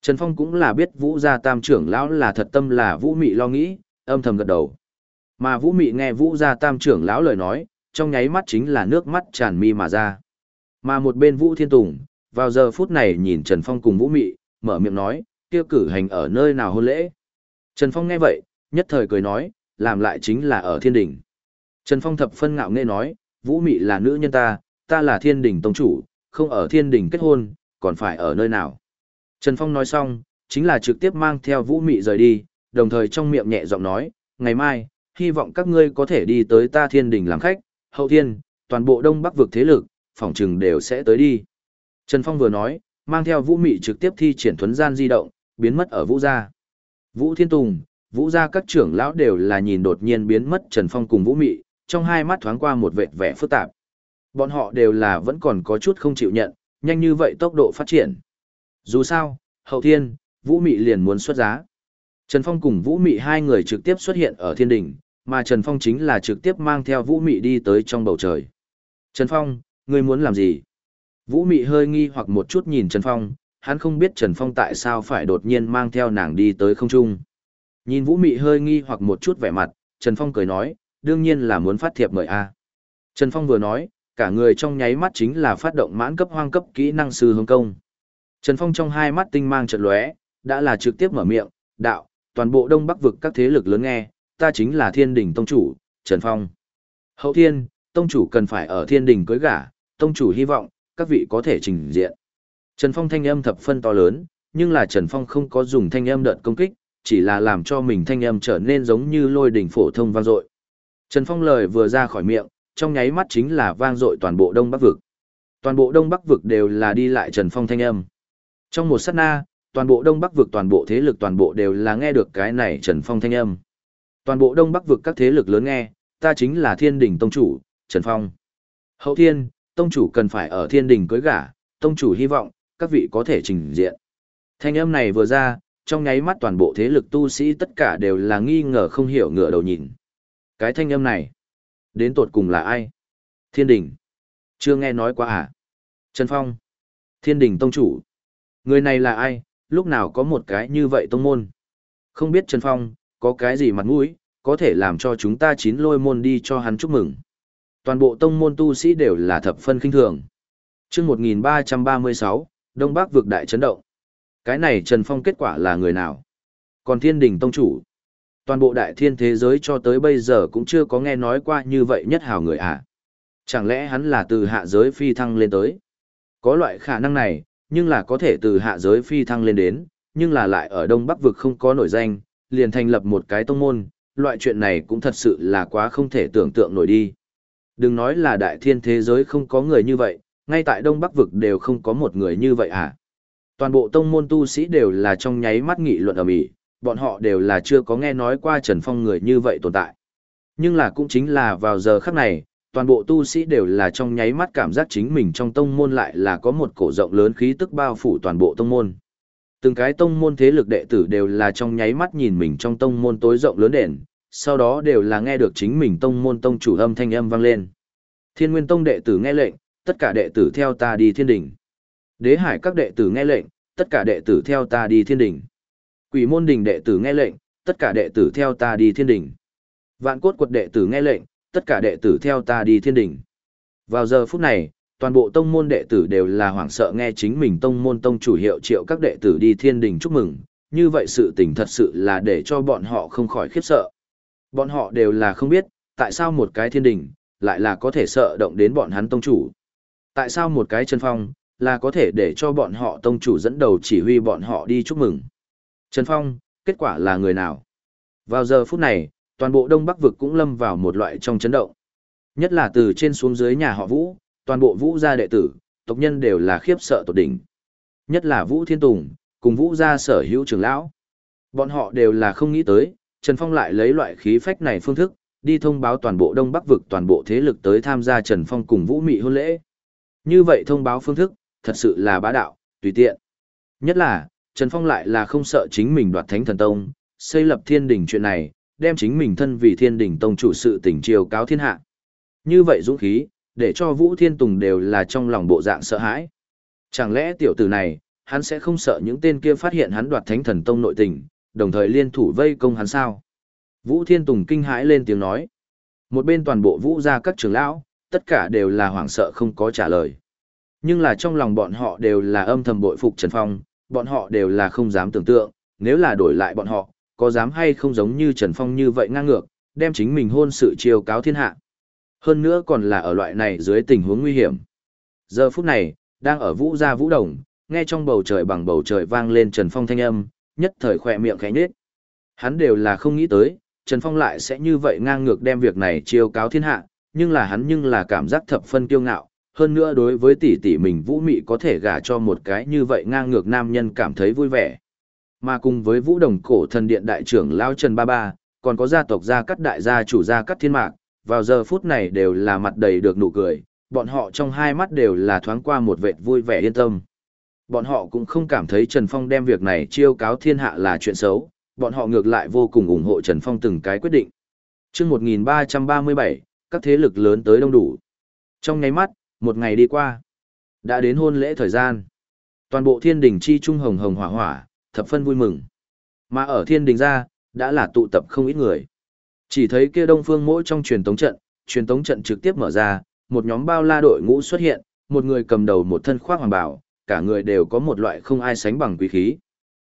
Trần Phong cũng là biết Vũ gia tam trưởng lão là thật tâm là Vũ Mị lo nghĩ, âm thầm gật đầu. Mà Vũ Mị nghe Vũ gia tam trưởng lão lời nói, trong nháy mắt chính là nước mắt tràn mi mà ra. Mà một bên Vũ Thiên Tùng, vào giờ phút này nhìn Trần Phong cùng Vũ Mị, mở miệng nói, kia cử hành ở nơi nào hôn lễ. Trần Phong nghe vậy, nhất thời cười nói, làm lại chính là ở thiên đình Trần Phong thập phân ngạo nghe nói, Vũ Mị là nữ nhân ta, ta là thiên đình tông chủ, không ở thiên đình kết hôn, còn phải ở nơi nào. Trần Phong nói xong, chính là trực tiếp mang theo Vũ Mị rời đi, đồng thời trong miệng nhẹ giọng nói, ngày mai, hy vọng các ngươi có thể đi tới ta thiên đình làm khách, hậu thiên, toàn bộ đông bắc vực thế lực, phòng trừng đều sẽ tới đi. Trần Phong vừa nói, mang theo Vũ Mị trực tiếp thi triển thuấn gian di động, biến mất ở Vũ gia. Vũ Thiên Tùng, Vũ gia các trưởng lão đều là nhìn đột nhiên biến mất Trần Phong cùng Vũ Mị, trong hai mắt thoáng qua một vệt vẻ phức tạp. Bọn họ đều là vẫn còn có chút không chịu nhận, nhanh như vậy tốc độ phát triển. Dù sao, hậu thiên, Vũ Mị liền muốn xuất giá. Trần Phong cùng Vũ Mị hai người trực tiếp xuất hiện ở thiên đình, mà Trần Phong chính là trực tiếp mang theo Vũ Mị đi tới trong bầu trời. Trần Phong, ngươi muốn làm gì? Vũ Mị hơi nghi hoặc một chút nhìn Trần Phong, hắn không biết Trần Phong tại sao phải đột nhiên mang theo nàng đi tới không trung. Nhìn Vũ Mị hơi nghi hoặc một chút vẻ mặt, Trần Phong cười nói, đương nhiên là muốn phát thiệp mời a. Trần Phong vừa nói, cả người trong nháy mắt chính là phát động mãn cấp hoang cấp kỹ năng sư hướng công. Trần Phong trong hai mắt tinh mang chợt lóe, đã là trực tiếp mở miệng, đạo, toàn bộ Đông Bắc vực các thế lực lớn nghe, ta chính là Thiên Đình tông chủ, Trần Phong. Hậu Thiên, tông chủ cần phải ở Thiên Đình cưới gả, tông chủ hy vọng các vị có thể trình diện. Trần Phong thanh âm thập phân to lớn, nhưng là Trần Phong không có dùng thanh âm đợt công kích, chỉ là làm cho mình thanh âm trở nên giống như lôi đỉnh phổ thông vang dội. Trần Phong lời vừa ra khỏi miệng, trong nháy mắt chính là vang dội toàn bộ Đông Bắc vực. Toàn bộ Đông Bắc vực đều là đi lại Trần Phong thanh âm. Trong một sát na, toàn bộ Đông Bắc vực toàn bộ thế lực toàn bộ đều là nghe được cái này Trần Phong thanh âm. Toàn bộ Đông Bắc vực các thế lực lớn nghe, ta chính là Thiên Đình tông chủ, Trần Phong. Hậu Thiên, tông chủ cần phải ở Thiên Đình cưới gả, tông chủ hy vọng các vị có thể trình diện. Thanh âm này vừa ra, trong nháy mắt toàn bộ thế lực tu sĩ tất cả đều là nghi ngờ không hiểu ngựa đầu nhìn. Cái thanh âm này, đến tột cùng là ai? Thiên Đình. Chưa nghe nói qua à? Trần Phong. Thiên Đình Tông Chủ. Người này là ai, lúc nào có một cái như vậy tông môn? Không biết Trần Phong, có cái gì mặt mũi, có thể làm cho chúng ta chín lôi môn đi cho hắn chúc mừng. Toàn bộ tông môn tu sĩ đều là thập phân kinh thường. chương 1336, Đông Bắc vực đại chấn động. Cái này Trần Phong kết quả là người nào? Còn thiên đình tông chủ. Toàn bộ đại thiên thế giới cho tới bây giờ cũng chưa có nghe nói qua như vậy nhất hào người à. Chẳng lẽ hắn là từ hạ giới phi thăng lên tới? Có loại khả năng này, nhưng là có thể từ hạ giới phi thăng lên đến, nhưng là lại ở Đông Bắc vực không có nổi danh, liền thành lập một cái tông môn, loại chuyện này cũng thật sự là quá không thể tưởng tượng nổi đi. Đừng nói là đại thiên thế giới không có người như vậy, ngay tại Đông Bắc vực đều không có một người như vậy à. Toàn bộ tông môn tu sĩ đều là trong nháy mắt nghị luận ở mỹ, bọn họ đều là chưa có nghe nói qua Trần Phong người như vậy tồn tại. Nhưng là cũng chính là vào giờ khắc này, toàn bộ tu sĩ đều là trong nháy mắt cảm giác chính mình trong tông môn lại là có một cổ rộng lớn khí tức bao phủ toàn bộ tông môn. Từng cái tông môn thế lực đệ tử đều là trong nháy mắt nhìn mình trong tông môn tối rộng lớn đền, sau đó đều là nghe được chính mình tông môn tông chủ âm thanh âm vang lên. Thiên Nguyên Tông đệ tử nghe lệnh, tất cả đệ tử theo ta đi thiên đỉnh. Đế Hải các đệ tử nghe lệnh, tất cả đệ tử theo ta đi thiên đỉnh. Quỷ môn đỉnh đệ tử nghe lệnh, tất cả đệ tử theo ta đi thiên đỉnh. Vạn cốt quật đệ tử nghe lệnh, tất cả đệ tử theo ta đi thiên đỉnh. Vào giờ phút này, toàn bộ tông môn đệ tử đều là hoảng sợ nghe chính mình tông môn tông chủ hiệu triệu các đệ tử đi thiên đình chúc mừng, như vậy sự tình thật sự là để cho bọn họ không khỏi khiếp sợ. Bọn họ đều là không biết, tại sao một cái thiên đình, lại là có thể sợ động đến bọn hắn tông chủ. Tại sao một cái chân phong, là có thể để cho bọn họ tông chủ dẫn đầu chỉ huy bọn họ đi chúc mừng. Trần Phong, kết quả là người nào? Vào giờ phút này, toàn bộ Đông Bắc vực cũng lâm vào một loại trong chấn động. Nhất là từ trên xuống dưới nhà họ Vũ, toàn bộ Vũ gia đệ tử, tộc nhân đều là khiếp sợ tột đỉnh. Nhất là Vũ Thiên Tùng, cùng Vũ gia sở hữu trưởng lão. Bọn họ đều là không nghĩ tới, Trần Phong lại lấy loại khí phách này phương thức, đi thông báo toàn bộ Đông Bắc vực toàn bộ thế lực tới tham gia Trần Phong cùng Vũ Mị hôn lễ. Như vậy thông báo phương thức, thật sự là bá đạo, tùy tiện. Nhất là, Trần Phong lại là không sợ chính mình đoạt thánh thần tông, xây lập thiên đình chuyện này, đem chính mình thân vì thiên đình tông chủ sự tỉnh triều cáo thiên hạ. Như vậy dũng khí, để cho Vũ Thiên Tùng đều là trong lòng bộ dạng sợ hãi. Chẳng lẽ tiểu tử này, hắn sẽ không sợ những tên kia phát hiện hắn đoạt thánh thần tông nội tình, đồng thời liên thủ vây công hắn sao? Vũ Thiên Tùng kinh hãi lên tiếng nói. Một bên toàn bộ vũ ra các trưởng lão, tất cả đều là hoảng sợ không có trả lời. Nhưng là trong lòng bọn họ đều là âm thầm bội phục Trần Phong, bọn họ đều là không dám tưởng tượng, nếu là đổi lại bọn họ, có dám hay không giống như Trần Phong như vậy ngang ngược, đem chính mình hôn sự chiều cáo thiên hạ. Hơn nữa còn là ở loại này dưới tình huống nguy hiểm. Giờ phút này, đang ở vũ gia vũ đồng, nghe trong bầu trời bằng bầu trời vang lên Trần Phong thanh âm, nhất thời khỏe miệng khẽ nhếch. Hắn đều là không nghĩ tới, Trần Phong lại sẽ như vậy ngang ngược đem việc này chiêu cáo thiên hạ, nhưng là hắn nhưng là cảm giác thập phân kiêu ngạo, hơn nữa đối với tỷ tỷ mình Vũ Mị có thể gả cho một cái như vậy ngang ngược nam nhân cảm thấy vui vẻ. Mà cùng với Vũ Đồng cổ thần điện đại trưởng Lao Trần Ba Ba, còn có gia tộc gia cắt đại gia chủ gia cắt thiên mạc, vào giờ phút này đều là mặt đầy được nụ cười, bọn họ trong hai mắt đều là thoáng qua một vệt vui vẻ yên tâm. Bọn họ cũng không cảm thấy Trần Phong đem việc này chiêu cáo thiên hạ là chuyện xấu, bọn họ ngược lại vô cùng ủng hộ Trần Phong từng cái quyết định. Trước 1337, các thế lực lớn tới đông đủ. Trong nháy mắt, một ngày đi qua. Đã đến hôn lễ thời gian. Toàn bộ thiên đình chi trung hồng hồng hỏa hỏa, thập phân vui mừng. Mà ở thiên đình ra, đã là tụ tập không ít người. Chỉ thấy kia đông phương mỗi trong truyền tống trận, truyền tống trận trực tiếp mở ra, một nhóm bao la đội ngũ xuất hiện, một người cầm đầu một thân khoác hoàng bào, cả người đều có một loại không ai sánh bằng quý khí.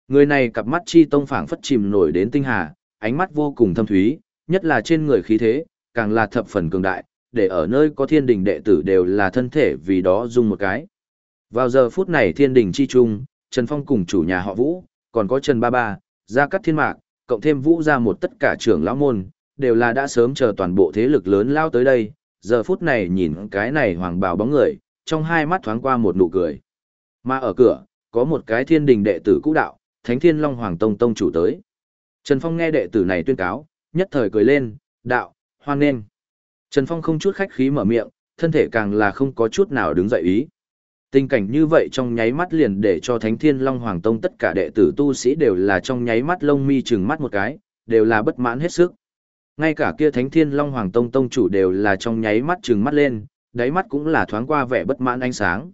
Người này cặp mắt chi tông phảng phất chìm nổi đến tinh hà, ánh mắt vô cùng thâm thúy, nhất là trên người khí thế, càng là thập phần cường đại, để ở nơi có thiên đình đệ tử đều là thân thể vì đó dung một cái. Vào giờ phút này thiên đình chi trung, Trần Phong cùng chủ nhà họ Vũ, còn có Trần Ba Ba, Gia Cát Thiên Mạc, cộng thêm Vũ ra một tất cả trưởng lão môn, đều là đã sớm chờ toàn bộ thế lực lớn lao tới đây, giờ phút này nhìn cái này hoàng bào bóng người, trong hai mắt thoáng qua một nụ cười. Mà ở cửa, có một cái thiên đình đệ tử cũ đạo, Thánh Thiên Long Hoàng Tông Tông chủ tới. Trần Phong nghe đệ tử này tuyên cáo, nhất thời cười lên, đạo, hoan nghênh. Trần Phong không chút khách khí mở miệng, thân thể càng là không có chút nào đứng dậy ý. Tình cảnh như vậy trong nháy mắt liền để cho Thánh Thiên Long Hoàng Tông tất cả đệ tử tu sĩ đều là trong nháy mắt lông mi chừng mắt một cái, đều là bất mãn hết sức. Ngay cả kia Thánh Thiên Long Hoàng Tông tông chủ đều là trong nháy mắt chừng mắt lên, đáy mắt cũng là thoáng qua vẻ bất mãn ánh sáng.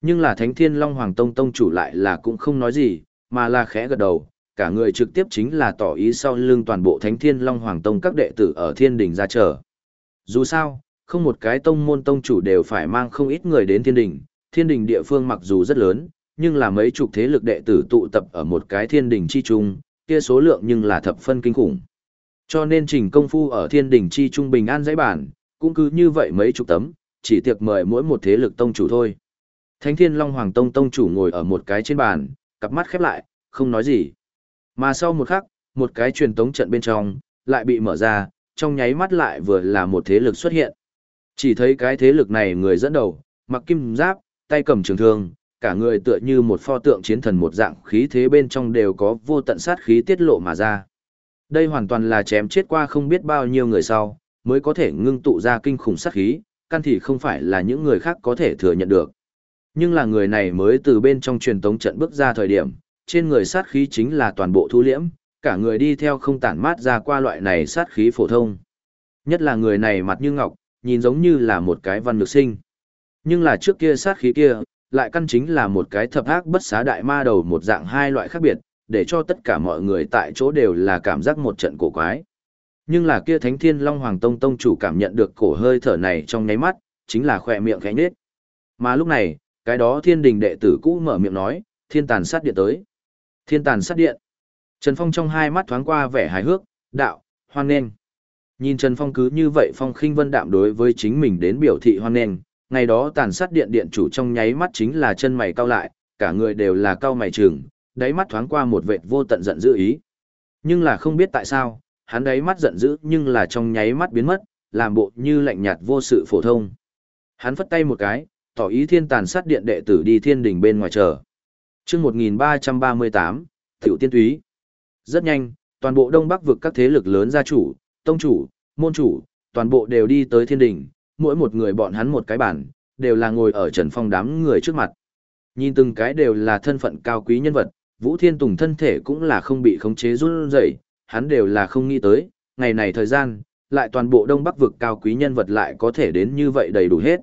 Nhưng là Thánh Thiên Long Hoàng Tông tông chủ lại là cũng không nói gì, mà là khẽ gật đầu, cả người trực tiếp chính là tỏ ý sau lưng toàn bộ Thánh Thiên Long Hoàng Tông các đệ tử ở thiên đình ra chờ. Dù sao, không một cái tông môn tông chủ đều phải mang không ít người đến thiên đình, thiên đình địa phương mặc dù rất lớn, nhưng là mấy chục thế lực đệ tử tụ tập ở một cái thiên đình chi trung, kia số lượng nhưng là thập phân kinh khủng. Cho nên trình công phu ở thiên đình chi trung bình an dãy bản, cũng cứ như vậy mấy chục tấm, chỉ tiệc mời mỗi một thế lực tông chủ thôi. Thánh thiên long hoàng tông tông chủ ngồi ở một cái trên bàn, cặp mắt khép lại, không nói gì. Mà sau một khắc, một cái truyền tống trận bên trong, lại bị mở ra, trong nháy mắt lại vừa là một thế lực xuất hiện. Chỉ thấy cái thế lực này người dẫn đầu, mặc kim giáp, tay cầm trường thương, cả người tựa như một pho tượng chiến thần một dạng khí thế bên trong đều có vô tận sát khí tiết lộ mà ra. Đây hoàn toàn là chém chết qua không biết bao nhiêu người sau, mới có thể ngưng tụ ra kinh khủng sát khí, căn thì không phải là những người khác có thể thừa nhận được. Nhưng là người này mới từ bên trong truyền tống trận bước ra thời điểm, trên người sát khí chính là toàn bộ thu liễm, cả người đi theo không tản mát ra qua loại này sát khí phổ thông. Nhất là người này mặt như ngọc, nhìn giống như là một cái văn lực sinh. Nhưng là trước kia sát khí kia, lại căn chính là một cái thập ác bất xá đại ma đầu một dạng hai loại khác biệt, để cho tất cả mọi người tại chỗ đều là cảm giác một trận cổ quái. Nhưng là kia Thánh Thiên Long Hoàng Tông Tông chủ cảm nhận được cổ hơi thở này trong nháy mắt, chính là khỏe miệng khẽ nhếch. Mà lúc này, cái đó Thiên Đình đệ tử cũ mở miệng nói, Thiên Tàn sát điện tới. Thiên Tàn sát điện. Trần Phong trong hai mắt thoáng qua vẻ hài hước, đạo, hoan nghênh. Nhìn Trần Phong cứ như vậy Phong khinh vân đạm đối với chính mình đến biểu thị hoan nghênh, ngày đó tàn sát điện điện chủ trong nháy mắt chính là chân mày cau lại, cả người đều là cau mày trừng, đáy mắt thoáng qua một vệt vô tận giận dữ ý. Nhưng là không biết tại sao, hắn đáy mắt giận dữ nhưng là trong nháy mắt biến mất, làm bộ như lạnh nhạt vô sự phổ thông. Hắn phất tay một cái, tỏ ý thiên tàn sát điện đệ tử đi thiên đình bên ngoài chờ. chương 1338, Tiểu Tiên Túy. Rất nhanh, toàn bộ Đông Bắc vực các thế lực lớn gia chủ, tông chủ, môn chủ, toàn bộ đều đi tới thiên đình, mỗi một người bọn hắn một cái bản, đều là ngồi ở Trần Phong đám người trước mặt. Nhìn từng cái đều là thân phận cao quý nhân vật, Vũ Thiên Tùng thân thể cũng là không bị khống chế run rẩy, hắn đều là không nghĩ tới, ngày này thời gian, lại toàn bộ Đông Bắc vực cao quý nhân vật lại có thể đến như vậy đầy đủ hết.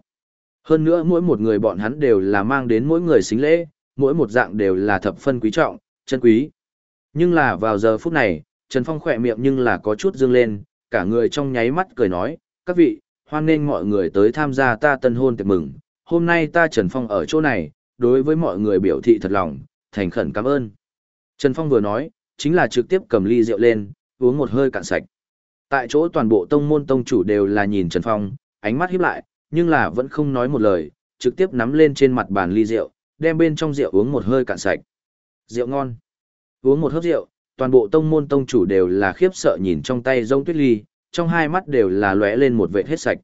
Hơn nữa mỗi một người bọn hắn đều là mang đến mỗi người xính lễ, mỗi một dạng đều là thập phân quý trọng, chân quý. Nhưng là vào giờ phút này, Trần Phong khỏe miệng nhưng là có chút dương lên, cả người trong nháy mắt cười nói, các vị, hoan nghênh mọi người tới tham gia ta tân hôn tiệc mừng. Hôm nay ta Trần Phong ở chỗ này, đối với mọi người biểu thị thật lòng, thành khẩn cảm ơn. Trần Phong vừa nói, chính là trực tiếp cầm ly rượu lên, uống một hơi cạn sạch. Tại chỗ toàn bộ tông môn tông chủ đều là nhìn Trần Phong, ánh mắt híp lại, nhưng là vẫn không nói một lời, trực tiếp nắm lên trên mặt bàn ly rượu, đem bên trong rượu uống một hơi cạn sạch. Rượu ngon. Uống một hớp rượu, toàn bộ tông môn tông chủ đều là khiếp sợ nhìn trong tay rông tuyết ly, trong hai mắt đều là lóe lên một vệt hết sạch.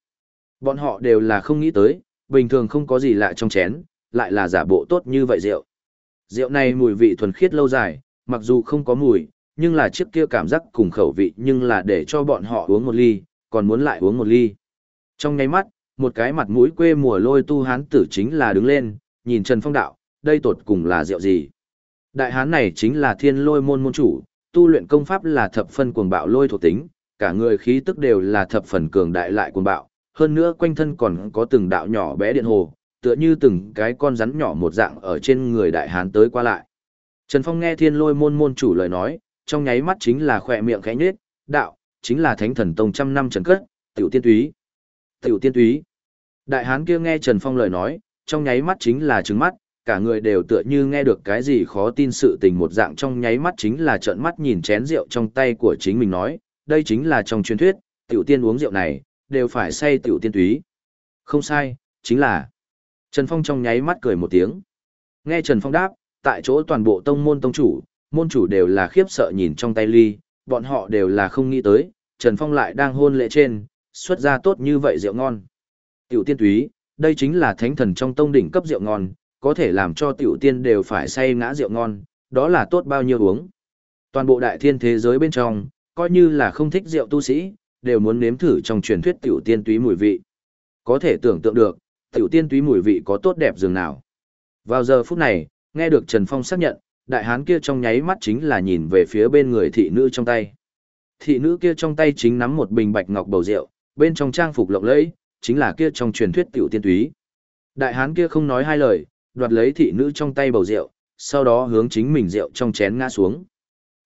Bọn họ đều là không nghĩ tới, bình thường không có gì lạ trong chén, lại là giả bộ tốt như vậy rượu. Rượu này mùi vị thuần khiết lâu dài, mặc dù không có mùi, nhưng là chiếc kia cảm giác cùng khẩu vị nhưng là để cho bọn họ uống một ly, còn muốn lại uống một ly. Trong nháy mắt, một cái mặt mũi quê mùa lôi tu hán tử chính là đứng lên, nhìn Trần Phong đạo, đây tột cùng là rượu gì? Đại hán này chính là thiên lôi môn môn chủ, tu luyện công pháp là thập phân cuồng bạo lôi thuộc tính, cả người khí tức đều là thập phần cường đại lại cuồng bạo, hơn nữa quanh thân còn có từng đạo nhỏ bé điện hồ, tựa như từng cái con rắn nhỏ một dạng ở trên người đại hán tới qua lại. Trần Phong nghe thiên lôi môn môn chủ lời nói, trong nháy mắt chính là khỏe miệng khẽ nhết, đạo, chính là thánh thần tông trăm năm trần cất, tiểu tiên túy. Tiểu tiên túy. Đại hán kia nghe Trần Phong lời nói, trong nháy mắt chính là trứng mắt, cả người đều tựa như nghe được cái gì khó tin sự tình một dạng trong nháy mắt chính là trợn mắt nhìn chén rượu trong tay của chính mình nói, đây chính là trong truyền thuyết, tiểu tiên uống rượu này, đều phải say tiểu tiên túy. Không sai, chính là Trần Phong trong nháy mắt cười một tiếng. Nghe Trần Phong đáp, tại chỗ toàn bộ tông môn tông chủ, môn chủ đều là khiếp sợ nhìn trong tay ly, bọn họ đều là không nghĩ tới, Trần Phong lại đang hôn lễ trên, xuất ra tốt như vậy rượu ngon. Tiểu tiên túy, đây chính là thánh thần trong tông đỉnh cấp rượu ngon, có thể làm cho tiểu tiên đều phải say ngã rượu ngon, đó là tốt bao nhiêu uống. Toàn bộ đại thiên thế giới bên trong, coi như là không thích rượu tu sĩ, đều muốn nếm thử trong truyền thuyết tiểu tiên túy mùi vị. Có thể tưởng tượng được, tiểu tiên túy mùi vị có tốt đẹp dường nào. Vào giờ phút này, nghe được Trần Phong xác nhận, đại hán kia trong nháy mắt chính là nhìn về phía bên người thị nữ trong tay. Thị nữ kia trong tay chính nắm một bình bạch ngọc bầu rượu, bên trong trang phục lộng lẫy, chính là kia trong truyền thuyết tiểu tiên túy. Đại hán kia không nói hai lời, đoạt lấy thị nữ trong tay bầu rượu, sau đó hướng chính mình rượu trong chén ngã xuống.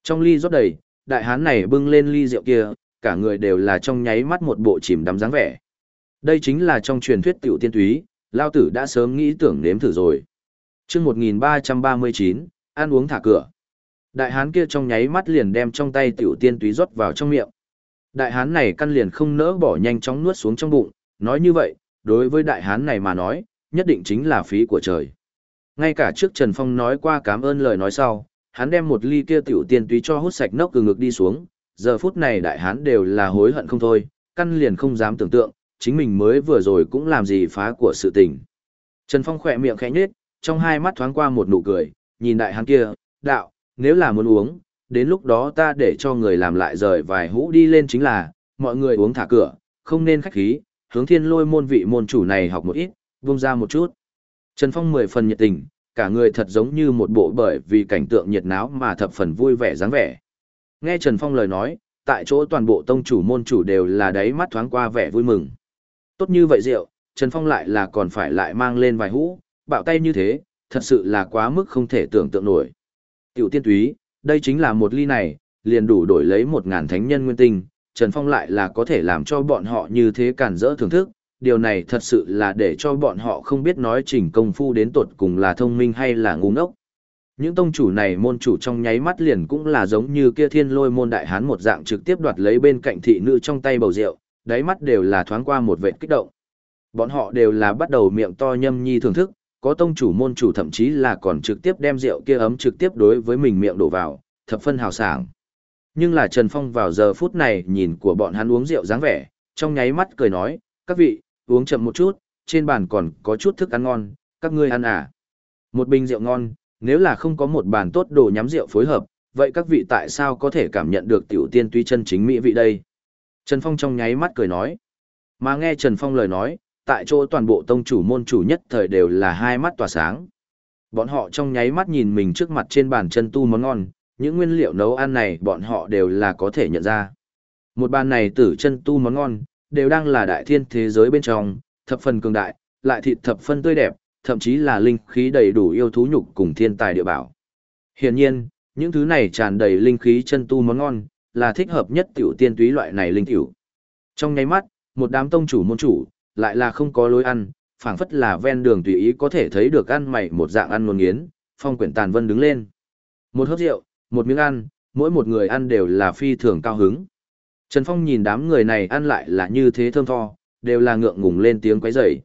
Trong ly rót đầy, đại hán này bưng lên ly rượu kia, cả người đều là trong nháy mắt một bộ chìm đắm dáng vẻ. Đây chính là trong truyền thuyết tiểu tiên túy, lao tử đã sớm nghĩ tưởng nếm thử rồi. chương 1339, ăn uống thả cửa. Đại hán kia trong nháy mắt liền đem trong tay tiểu tiên túy rót vào trong miệng. Đại hán này căn liền không nỡ bỏ nhanh chóng nuốt xuống trong bụng, nói như vậy, đối với đại hán này mà nói, nhất định chính là phí của trời. Ngay cả trước Trần Phong nói qua cảm ơn lời nói sau, hắn đem một ly kia tiểu tiên túy cho hút sạch nốc từ ngực đi xuống, giờ phút này đại hán đều là hối hận không thôi, căn liền không dám tưởng tượng, chính mình mới vừa rồi cũng làm gì phá của sự tình. Trần Phong khỏe miệng khẽ nhếch, trong hai mắt thoáng qua một nụ cười, nhìn đại hắn kia, đạo, nếu là muốn uống, đến lúc đó ta để cho người làm lại rời vài hũ đi lên chính là, mọi người uống thả cửa, không nên khách khí, hướng thiên lôi môn vị môn chủ này học một ít, vung ra một chút. Trần Phong mười phần nhiệt tình, cả người thật giống như một bộ bởi vì cảnh tượng nhiệt náo mà thập phần vui vẻ dáng vẻ. Nghe Trần Phong lời nói, tại chỗ toàn bộ tông chủ môn chủ đều là đáy mắt thoáng qua vẻ vui mừng. Tốt như vậy rượu, Trần Phong lại là còn phải lại mang lên vài hũ, bạo tay như thế, thật sự là quá mức không thể tưởng tượng nổi. Tiểu tiên túy, đây chính là một ly này, liền đủ đổi lấy một ngàn thánh nhân nguyên tinh, Trần Phong lại là có thể làm cho bọn họ như thế cản rỡ thưởng thức, điều này thật sự là để cho bọn họ không biết nói trình công phu đến tột cùng là thông minh hay là ngu ngốc. Những tông chủ này môn chủ trong nháy mắt liền cũng là giống như kia thiên lôi môn đại hán một dạng trực tiếp đoạt lấy bên cạnh thị nữ trong tay bầu rượu, đáy mắt đều là thoáng qua một vệ kích động. Bọn họ đều là bắt đầu miệng to nhâm nhi thưởng thức, có tông chủ môn chủ thậm chí là còn trực tiếp đem rượu kia ấm trực tiếp đối với mình miệng đổ vào, thập phân hào sảng. Nhưng là Trần Phong vào giờ phút này nhìn của bọn hắn uống rượu dáng vẻ, trong nháy mắt cười nói, các vị, uống chậm một chút, trên bàn còn có chút thức ăn ngon, các ngươi ăn à. Một bình rượu ngon, nếu là không có một bàn tốt đồ nhắm rượu phối hợp, vậy các vị tại sao có thể cảm nhận được tiểu tiên tuy chân chính mỹ vị đây? Trần Phong trong nháy mắt cười nói. Mà nghe Trần Phong lời nói, tại chỗ toàn bộ tông chủ môn chủ nhất thời đều là hai mắt tỏa sáng. Bọn họ trong nháy mắt nhìn mình trước mặt trên bàn chân tu món ngon, những nguyên liệu nấu ăn này bọn họ đều là có thể nhận ra. Một bàn này tử chân tu món ngon, đều đang là đại thiên thế giới bên trong, thập phần cường đại, lại thịt thập phân tươi đẹp, thậm chí là linh khí đầy đủ yêu thú nhục cùng thiên tài địa bảo. Hiển nhiên, những thứ này tràn đầy linh khí chân tu món ngon, là thích hợp nhất tiểu tiên túy loại này linh tiểu. Trong nháy mắt, một đám tông chủ môn chủ, lại là không có lối ăn, phảng phất là ven đường tùy ý có thể thấy được ăn mày một dạng ăn nguồn nghiến, phong quyển tàn vân đứng lên. Một hớp rượu, một miếng ăn, mỗi một người ăn đều là phi thường cao hứng. Trần Phong nhìn đám người này ăn lại là như thế thơm tho, đều là ngượng ngùng lên tiếng quấy rầy.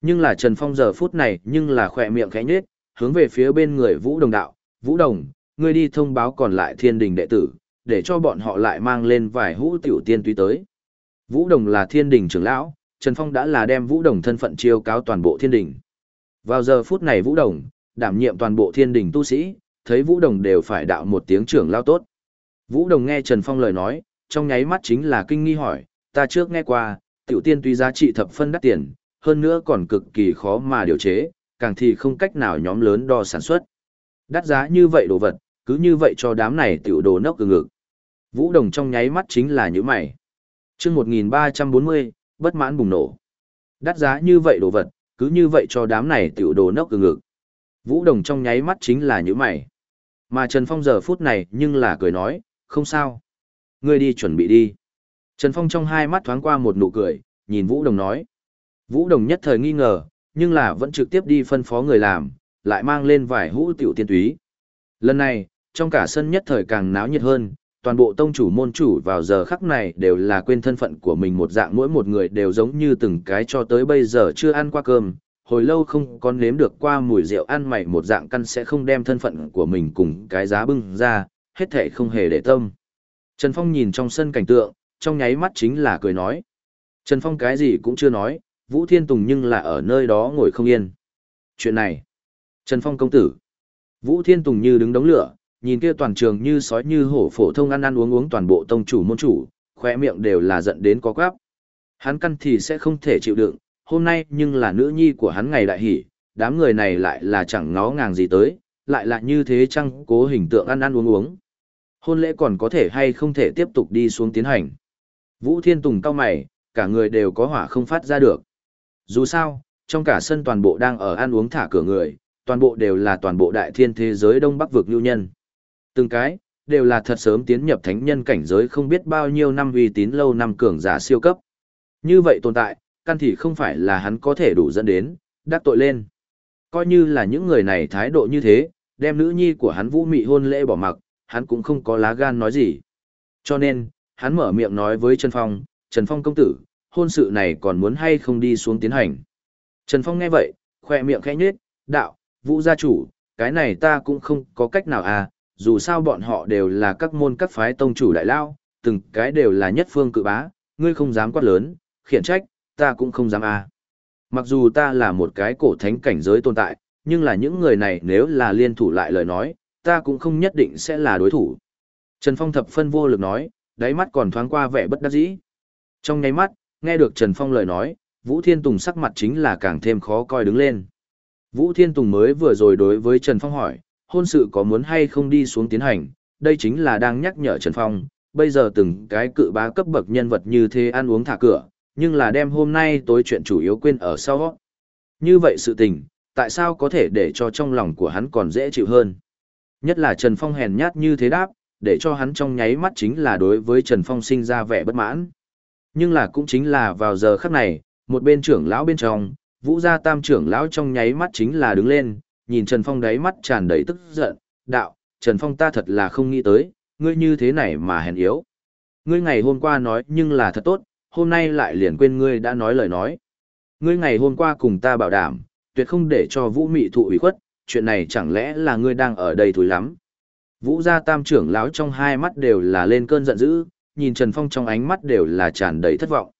Nhưng là Trần Phong giờ phút này nhưng là khỏe miệng khẽ nhếch, hướng về phía bên người Vũ Đồng đạo, Vũ Đồng, ngươi đi thông báo còn lại thiên đình đệ tử, để cho bọn họ lại mang lên vài hũ tiểu tiên túy tới. Vũ Đồng là thiên đình trưởng lão, Trần Phong đã là đem Vũ Đồng thân phận chiêu cáo toàn bộ thiên đình. Vào giờ phút này Vũ Đồng, đảm nhiệm toàn bộ thiên đình tu sĩ, thấy Vũ Đồng đều phải đạo một tiếng trưởng lao tốt. Vũ Đồng nghe Trần Phong lời nói, trong nháy mắt chính là kinh nghi hỏi, ta trước nghe qua, tiểu tiên tuy giá trị thập phân đắt tiền, hơn nữa còn cực kỳ khó mà điều chế, càng thì không cách nào nhóm lớn đo sản xuất. Đắt giá như vậy đồ vật, cứ như vậy cho đám này tiểu đồ nốc cực ngực. Vũ Đồng trong nháy mắt chính là những mày. chương 1340, bất mãn bùng nổ. Đắt giá như vậy đồ vật, cứ như vậy cho đám này tiểu đồ nốc cực ngực. Vũ Đồng trong nháy mắt chính là những mày. Mà Trần Phong giờ phút này nhưng là cười nói, không sao. Ngươi đi chuẩn bị đi. Trần Phong trong hai mắt thoáng qua một nụ cười, nhìn Vũ Đồng nói. Vũ Đồng nhất thời nghi ngờ, nhưng là vẫn trực tiếp đi phân phó người làm, lại mang lên vài hũ tiểu tiên túy. Lần này, trong cả sân nhất thời càng náo nhiệt hơn, toàn bộ tông chủ môn chủ vào giờ khắc này đều là quên thân phận của mình một dạng mỗi một người đều giống như từng cái cho tới bây giờ chưa ăn qua cơm, hồi lâu không có nếm được qua mùi rượu ăn mày một dạng căn sẽ không đem thân phận của mình cùng cái giá bưng ra, hết thể không hề để tâm. Trần Phong nhìn trong sân cảnh tượng, trong nháy mắt chính là cười nói. Trần Phong cái gì cũng chưa nói, Vũ Thiên Tùng nhưng là ở nơi đó ngồi không yên. Chuyện này, Trần Phong công tử, Vũ Thiên Tùng như đứng đống lửa, nhìn kia toàn trường như sói như hổ phổ thông ăn ăn uống uống toàn bộ tông chủ môn chủ, khóe miệng đều là giận đến có quáp. Hắn căn thì sẽ không thể chịu đựng, hôm nay nhưng là nữ nhi của hắn ngày đại hỷ, đám người này lại là chẳng ngó ngàng gì tới, lại là như thế chăng cố hình tượng ăn ăn uống uống. Hôn lễ còn có thể hay không thể tiếp tục đi xuống tiến hành. Vũ Thiên Tùng cao mày, cả người đều có hỏa không phát ra được. Dù sao, trong cả sân toàn bộ đang ở ăn uống thả cửa người, toàn bộ đều là toàn bộ đại thiên thế giới Đông Bắc vực lưu nhân. Từng cái, đều là thật sớm tiến nhập thánh nhân cảnh giới không biết bao nhiêu năm uy tín lâu năm cường giả siêu cấp. Như vậy tồn tại, căn thì không phải là hắn có thể đủ dẫn đến, đắc tội lên. Coi như là những người này thái độ như thế, đem nữ nhi của hắn vũ mị hôn lễ bỏ mặc, hắn cũng không có lá gan nói gì. Cho nên, hắn mở miệng nói với Trần Phong, Trần Phong công tử, hôn sự này còn muốn hay không đi xuống tiến hành. Trần Phong nghe vậy, khoe miệng khẽ nhếch, đạo, vũ gia chủ, cái này ta cũng không có cách nào à, dù sao bọn họ đều là các môn các phái tông chủ đại lao, từng cái đều là nhất phương cự bá, ngươi không dám quát lớn, khiển trách, ta cũng không dám à. Mặc dù ta là một cái cổ thánh cảnh giới tồn tại, nhưng là những người này nếu là liên thủ lại lời nói, ta cũng không nhất định sẽ là đối thủ. Trần Phong thập phân vô lực nói, đáy mắt còn thoáng qua vẻ bất đắc dĩ. Trong nháy mắt, nghe được Trần Phong lời nói, Vũ Thiên Tùng sắc mặt chính là càng thêm khó coi đứng lên. Vũ Thiên Tùng mới vừa rồi đối với Trần Phong hỏi, hôn sự có muốn hay không đi xuống tiến hành, đây chính là đang nhắc nhở Trần Phong, bây giờ từng cái cự bá cấp bậc nhân vật như thế ăn uống thả cửa, nhưng là đem hôm nay tối chuyện chủ yếu quên ở sau. Như vậy sự tình, tại sao có thể để cho trong lòng của hắn còn dễ chịu hơn? Nhất là Trần Phong hèn nhát như thế đáp, để cho hắn trong nháy mắt chính là đối với Trần Phong sinh ra vẻ bất mãn. Nhưng là cũng chính là vào giờ khắc này, một bên trưởng lão bên trong, vũ gia tam trưởng lão trong nháy mắt chính là đứng lên, nhìn Trần Phong đáy mắt tràn đầy tức giận, đạo, Trần Phong ta thật là không nghĩ tới, ngươi như thế này mà hèn yếu. Ngươi ngày hôm qua nói nhưng là thật tốt, hôm nay lại liền quên ngươi đã nói lời nói. Ngươi ngày hôm qua cùng ta bảo đảm, tuyệt không để cho vũ mị thụ ủy khuất, chuyện này chẳng lẽ là ngươi đang ở đây thúi lắm. Vũ gia tam trưởng lão trong hai mắt đều là lên cơn giận dữ, nhìn Trần Phong trong ánh mắt đều là tràn đầy thất vọng.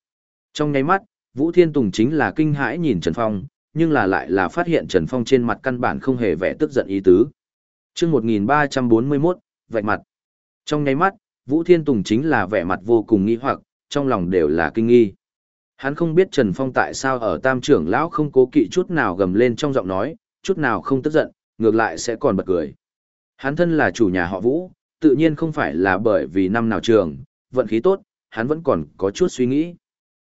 Trong nháy mắt, Vũ Thiên Tùng chính là kinh hãi nhìn Trần Phong, nhưng là lại là phát hiện Trần Phong trên mặt căn bản không hề vẻ tức giận ý tứ. Chương 1341, vạch mặt. Trong nháy mắt, Vũ Thiên Tùng chính là vẻ mặt vô cùng nghi hoặc, trong lòng đều là kinh nghi. Hắn không biết Trần Phong tại sao ở Tam trưởng lão không cố kỵ chút nào gầm lên trong giọng nói, chút nào không tức giận, ngược lại sẽ còn bật cười. Hắn thân là chủ nhà họ Vũ, tự nhiên không phải là bởi vì năm nào trường, vận khí tốt, hắn vẫn còn có chút suy nghĩ.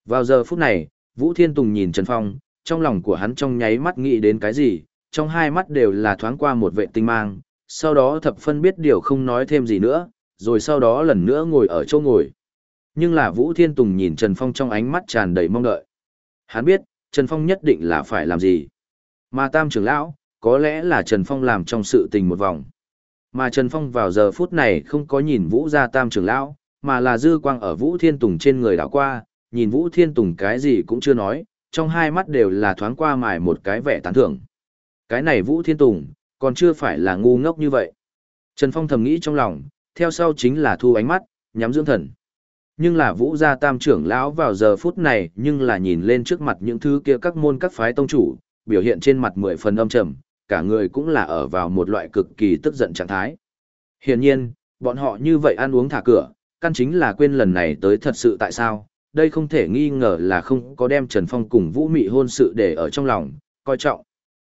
Vào giờ phút này, Vũ Thiên Tùng nhìn Trần Phong, trong lòng của hắn trong nháy mắt nghĩ đến cái gì, trong hai mắt đều là thoáng qua một vệ tinh mang, sau đó thập phân biết điều không nói thêm gì nữa, rồi sau đó lần nữa ngồi ở chỗ ngồi. Nhưng là Vũ Thiên Tùng nhìn Trần Phong trong ánh mắt tràn đầy mong đợi. Hắn biết, Trần Phong nhất định là phải làm gì. Mà Tam trưởng lão, có lẽ là Trần Phong làm trong sự tình một vòng. Mà Trần Phong vào giờ phút này không có nhìn Vũ gia Tam trưởng lão, mà là dư quang ở Vũ Thiên Tùng trên người đảo qua, nhìn Vũ Thiên Tùng cái gì cũng chưa nói, trong hai mắt đều là thoáng qua mài một cái vẻ tán thưởng. Cái này Vũ Thiên Tùng, còn chưa phải là ngu ngốc như vậy. Trần Phong thầm nghĩ trong lòng, theo sau chính là thu ánh mắt, nhắm dưỡng thần. Nhưng là Vũ gia Tam trưởng lão vào giờ phút này, nhưng là nhìn lên trước mặt những thứ kia các môn các phái tông chủ, biểu hiện trên mặt mười phần âm trầm, cả người cũng là ở vào một loại cực kỳ tức giận trạng thái. Hiển nhiên, bọn họ như vậy ăn uống thả cửa, căn chính là quên lần này tới thật sự tại sao, đây không thể nghi ngờ là không có đem Trần Phong cùng Vũ Mị hôn sự để ở trong lòng, coi trọng.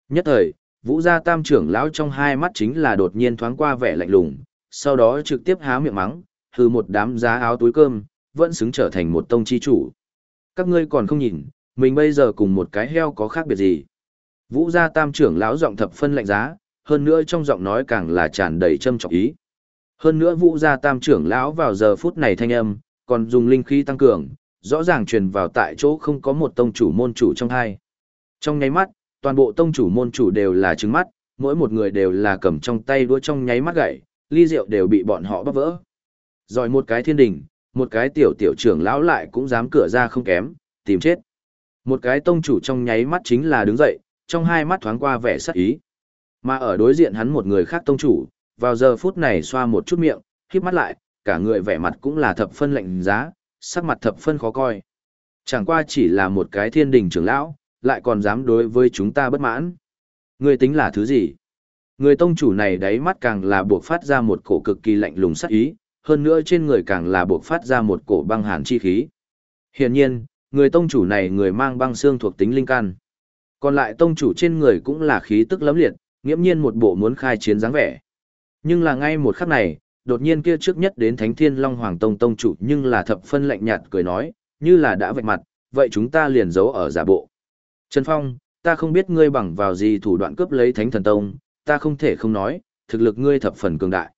Nhất thời, Vũ gia tam trưởng lão trong hai mắt chính là đột nhiên thoáng qua vẻ lạnh lùng, sau đó trực tiếp há miệng mắng, hư một đám giá áo túi cơm, vẫn xứng trở thành một tông chi chủ. Các ngươi còn không nhìn, mình bây giờ cùng một cái heo có khác biệt gì. Vũ gia tam trưởng lão giọng thập phân lạnh giá, hơn nữa trong giọng nói càng là tràn đầy châm trọng ý. Hơn nữa Vũ gia tam trưởng lão vào giờ phút này thanh âm, còn dùng linh khí tăng cường, rõ ràng truyền vào tại chỗ không có một tông chủ môn chủ trong hai. Trong nháy mắt, toàn bộ tông chủ môn chủ đều là trứng mắt, mỗi một người đều là cầm trong tay đũa trong nháy mắt gậy, ly rượu đều bị bọn họ bắt vỡ. Rồi một cái thiên đình, một cái tiểu tiểu trưởng lão lại cũng dám cửa ra không kém, tìm chết. Một cái tông chủ trong nháy mắt chính là đứng dậy, trong hai mắt thoáng qua vẻ sắc ý. Mà ở đối diện hắn một người khác tông chủ, vào giờ phút này xoa một chút miệng, khép mắt lại, cả người vẻ mặt cũng là thập phân lạnh giá, sắc mặt thập phân khó coi. Chẳng qua chỉ là một cái thiên đình trưởng lão, lại còn dám đối với chúng ta bất mãn. Người tính là thứ gì? Người tông chủ này đáy mắt càng là buộc phát ra một cổ cực kỳ lạnh lùng sắc ý, hơn nữa trên người càng là buộc phát ra một cổ băng hàn chi khí. Hiển nhiên, người tông chủ này người mang băng xương thuộc tính linh căn. Còn lại tông chủ trên người cũng là khí tức lấm liệt, nghiễm nhiên một bộ muốn khai chiến dáng vẻ. Nhưng là ngay một khắc này, đột nhiên kia trước nhất đến Thánh Thiên Long Hoàng Tông tông chủ nhưng là thập phân lạnh nhạt cười nói, như là đã vạch mặt, vậy chúng ta liền giấu ở giả bộ. Trần Phong, ta không biết ngươi bằng vào gì thủ đoạn cướp lấy Thánh Thần Tông, ta không thể không nói, thực lực ngươi thập phần cường đại.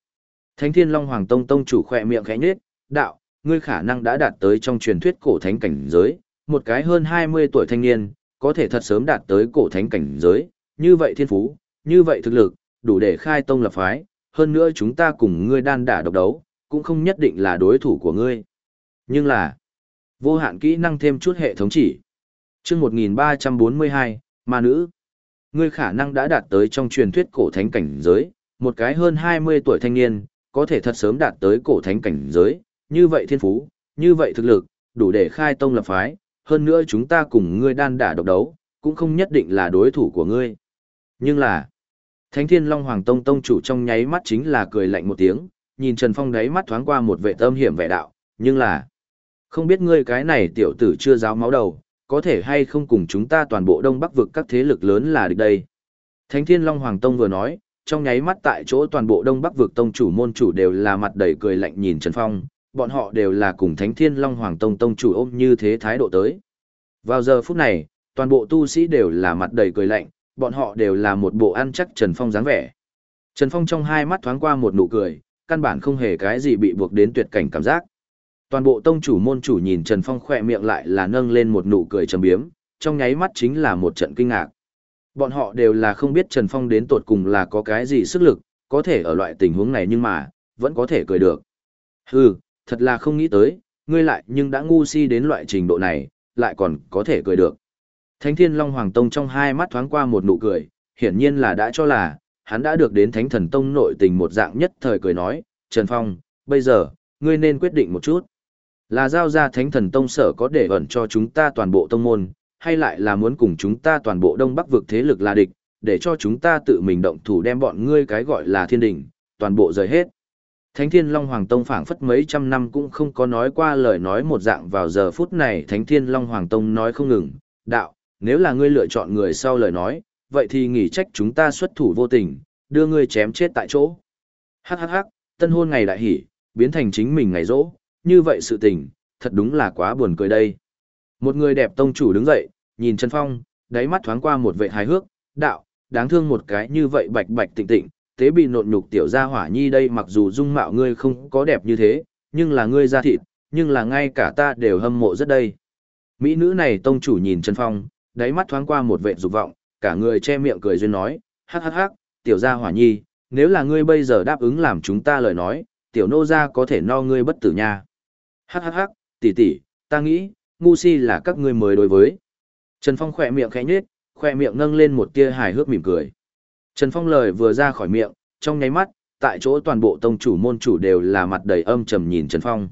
Thánh Thiên Long Hoàng Tông tông chủ khỏe miệng khẽ nhếch, đạo, ngươi khả năng đã đạt tới trong truyền thuyết cổ thánh cảnh giới, một cái hơn 20 tuổi thanh niên, có thể thật sớm đạt tới cổ thánh cảnh giới, như vậy thiên phú, như vậy thực lực, đủ để khai tông lập phái, hơn nữa chúng ta cùng ngươi đan đả độc đấu, cũng không nhất định là đối thủ của ngươi. Nhưng là, vô hạn kỹ năng thêm chút hệ thống chỉ. chương 1342, ma nữ. Ngươi khả năng đã đạt tới trong truyền thuyết cổ thánh cảnh giới, một cái hơn 20 tuổi thanh niên, có thể thật sớm đạt tới cổ thánh cảnh giới, như vậy thiên phú, như vậy thực lực, đủ để khai tông lập phái, hơn nữa chúng ta cùng ngươi đan đả độc đấu, cũng không nhất định là đối thủ của ngươi. Nhưng là, Thánh Thiên Long Hoàng Tông Tông chủ trong nháy mắt chính là cười lạnh một tiếng, nhìn Trần Phong đáy mắt thoáng qua một vẻ tâm hiểm vẻ đạo, nhưng là, không biết ngươi cái này tiểu tử chưa giáo máu đầu, có thể hay không cùng chúng ta toàn bộ Đông Bắc vực các thế lực lớn là địch đây. Thánh Thiên Long Hoàng Tông vừa nói, trong nháy mắt tại chỗ toàn bộ Đông Bắc vực tông chủ môn chủ đều là mặt đầy cười lạnh nhìn Trần Phong, bọn họ đều là cùng Thánh Thiên Long Hoàng Tông tông chủ ôm như thế thái độ tới. Vào giờ phút này, toàn bộ tu sĩ đều là mặt đầy cười lạnh, bọn họ đều là một bộ ăn chắc Trần Phong dáng vẻ. Trần Phong trong hai mắt thoáng qua một nụ cười, căn bản không hề cái gì bị buộc đến tuyệt cảnh cảm giác. Toàn bộ tông chủ môn chủ nhìn Trần Phong khỏe miệng lại là nâng lên một nụ cười trầm biếm, trong nháy mắt chính là một trận kinh ngạc. Bọn họ đều là không biết Trần Phong đến tột cùng là có cái gì sức lực, có thể ở loại tình huống này nhưng mà, vẫn có thể cười được. Hừ, thật là không nghĩ tới, ngươi lại nhưng đã ngu si đến loại trình độ này, lại còn có thể cười được. Thánh Thiên Long Hoàng Tông trong hai mắt thoáng qua một nụ cười, hiển nhiên là đã cho là, hắn đã được đến Thánh Thần Tông nội tình một dạng nhất thời cười nói, Trần Phong, bây giờ, ngươi nên quyết định một chút. Là giao ra Thánh Thần Tông sở có để ẩn cho chúng ta toàn bộ tông môn, hay lại là muốn cùng chúng ta toàn bộ Đông Bắc vực thế lực là địch, để cho chúng ta tự mình động thủ đem bọn ngươi cái gọi là thiên đình, toàn bộ rời hết. Thánh Thiên Long Hoàng Tông phảng phất mấy trăm năm cũng không có nói qua lời nói một dạng vào giờ phút này Thánh Thiên Long Hoàng Tông nói không ngừng, đạo, nếu là ngươi lựa chọn người sau lời nói, vậy thì nghỉ trách chúng ta xuất thủ vô tình, đưa ngươi chém chết tại chỗ. Hắc hắc hắc, tân hôn ngày đại hỉ biến thành chính mình ngày rỗ, như vậy sự tình, thật đúng là quá buồn cười đây. Một người đẹp tông chủ đứng dậy, nhìn Trần Phong, đáy mắt thoáng qua một vệ hài hước, đạo, đáng thương một cái như vậy bạch bạch tịnh tịnh, tế bị nộn nhục tiểu gia hỏa nhi đây mặc dù dung mạo ngươi không có đẹp như thế, nhưng là ngươi da thịt, nhưng là ngay cả ta đều hâm mộ rất đây. Mỹ nữ này tông chủ nhìn Trần Phong, đáy mắt thoáng qua một vệ dục vọng, cả người che miệng cười duyên nói, hắc hắc hắc, tiểu gia hỏa nhi, nếu là ngươi bây giờ đáp ứng làm chúng ta lời nói, tiểu nô gia có thể no ngươi bất tử nha. Hắc hắc hắc, tỷ tỷ, ta nghĩ, ngu si là các ngươi mới đối với. Trần Phong khỏe miệng khẽ nhếch, khỏe miệng nâng lên một tia hài hước mỉm cười. Trần Phong lời vừa ra khỏi miệng, trong nháy mắt, tại chỗ toàn bộ tông chủ môn chủ đều là mặt đầy âm trầm nhìn Trần Phong.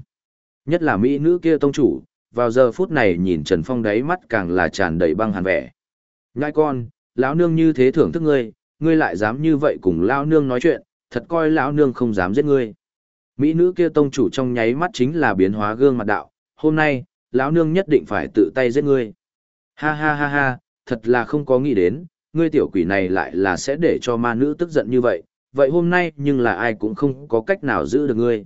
Nhất là mỹ nữ kia tông chủ, vào giờ phút này nhìn Trần Phong đáy mắt càng là tràn đầy băng hàn vẻ. Nhãi con, lão nương như thế thưởng thức ngươi, ngươi lại dám như vậy cùng lão nương nói chuyện, thật coi lão nương không dám giết ngươi. Mỹ nữ kia tông chủ trong nháy mắt chính là biến hóa gương mặt đạo, hôm nay, lão nương nhất định phải tự tay giết ngươi. Ha ha ha ha, thật là không có nghĩ đến, ngươi tiểu quỷ này lại là sẽ để cho ma nữ tức giận như vậy, vậy hôm nay nhưng là ai cũng không có cách nào giữ được ngươi.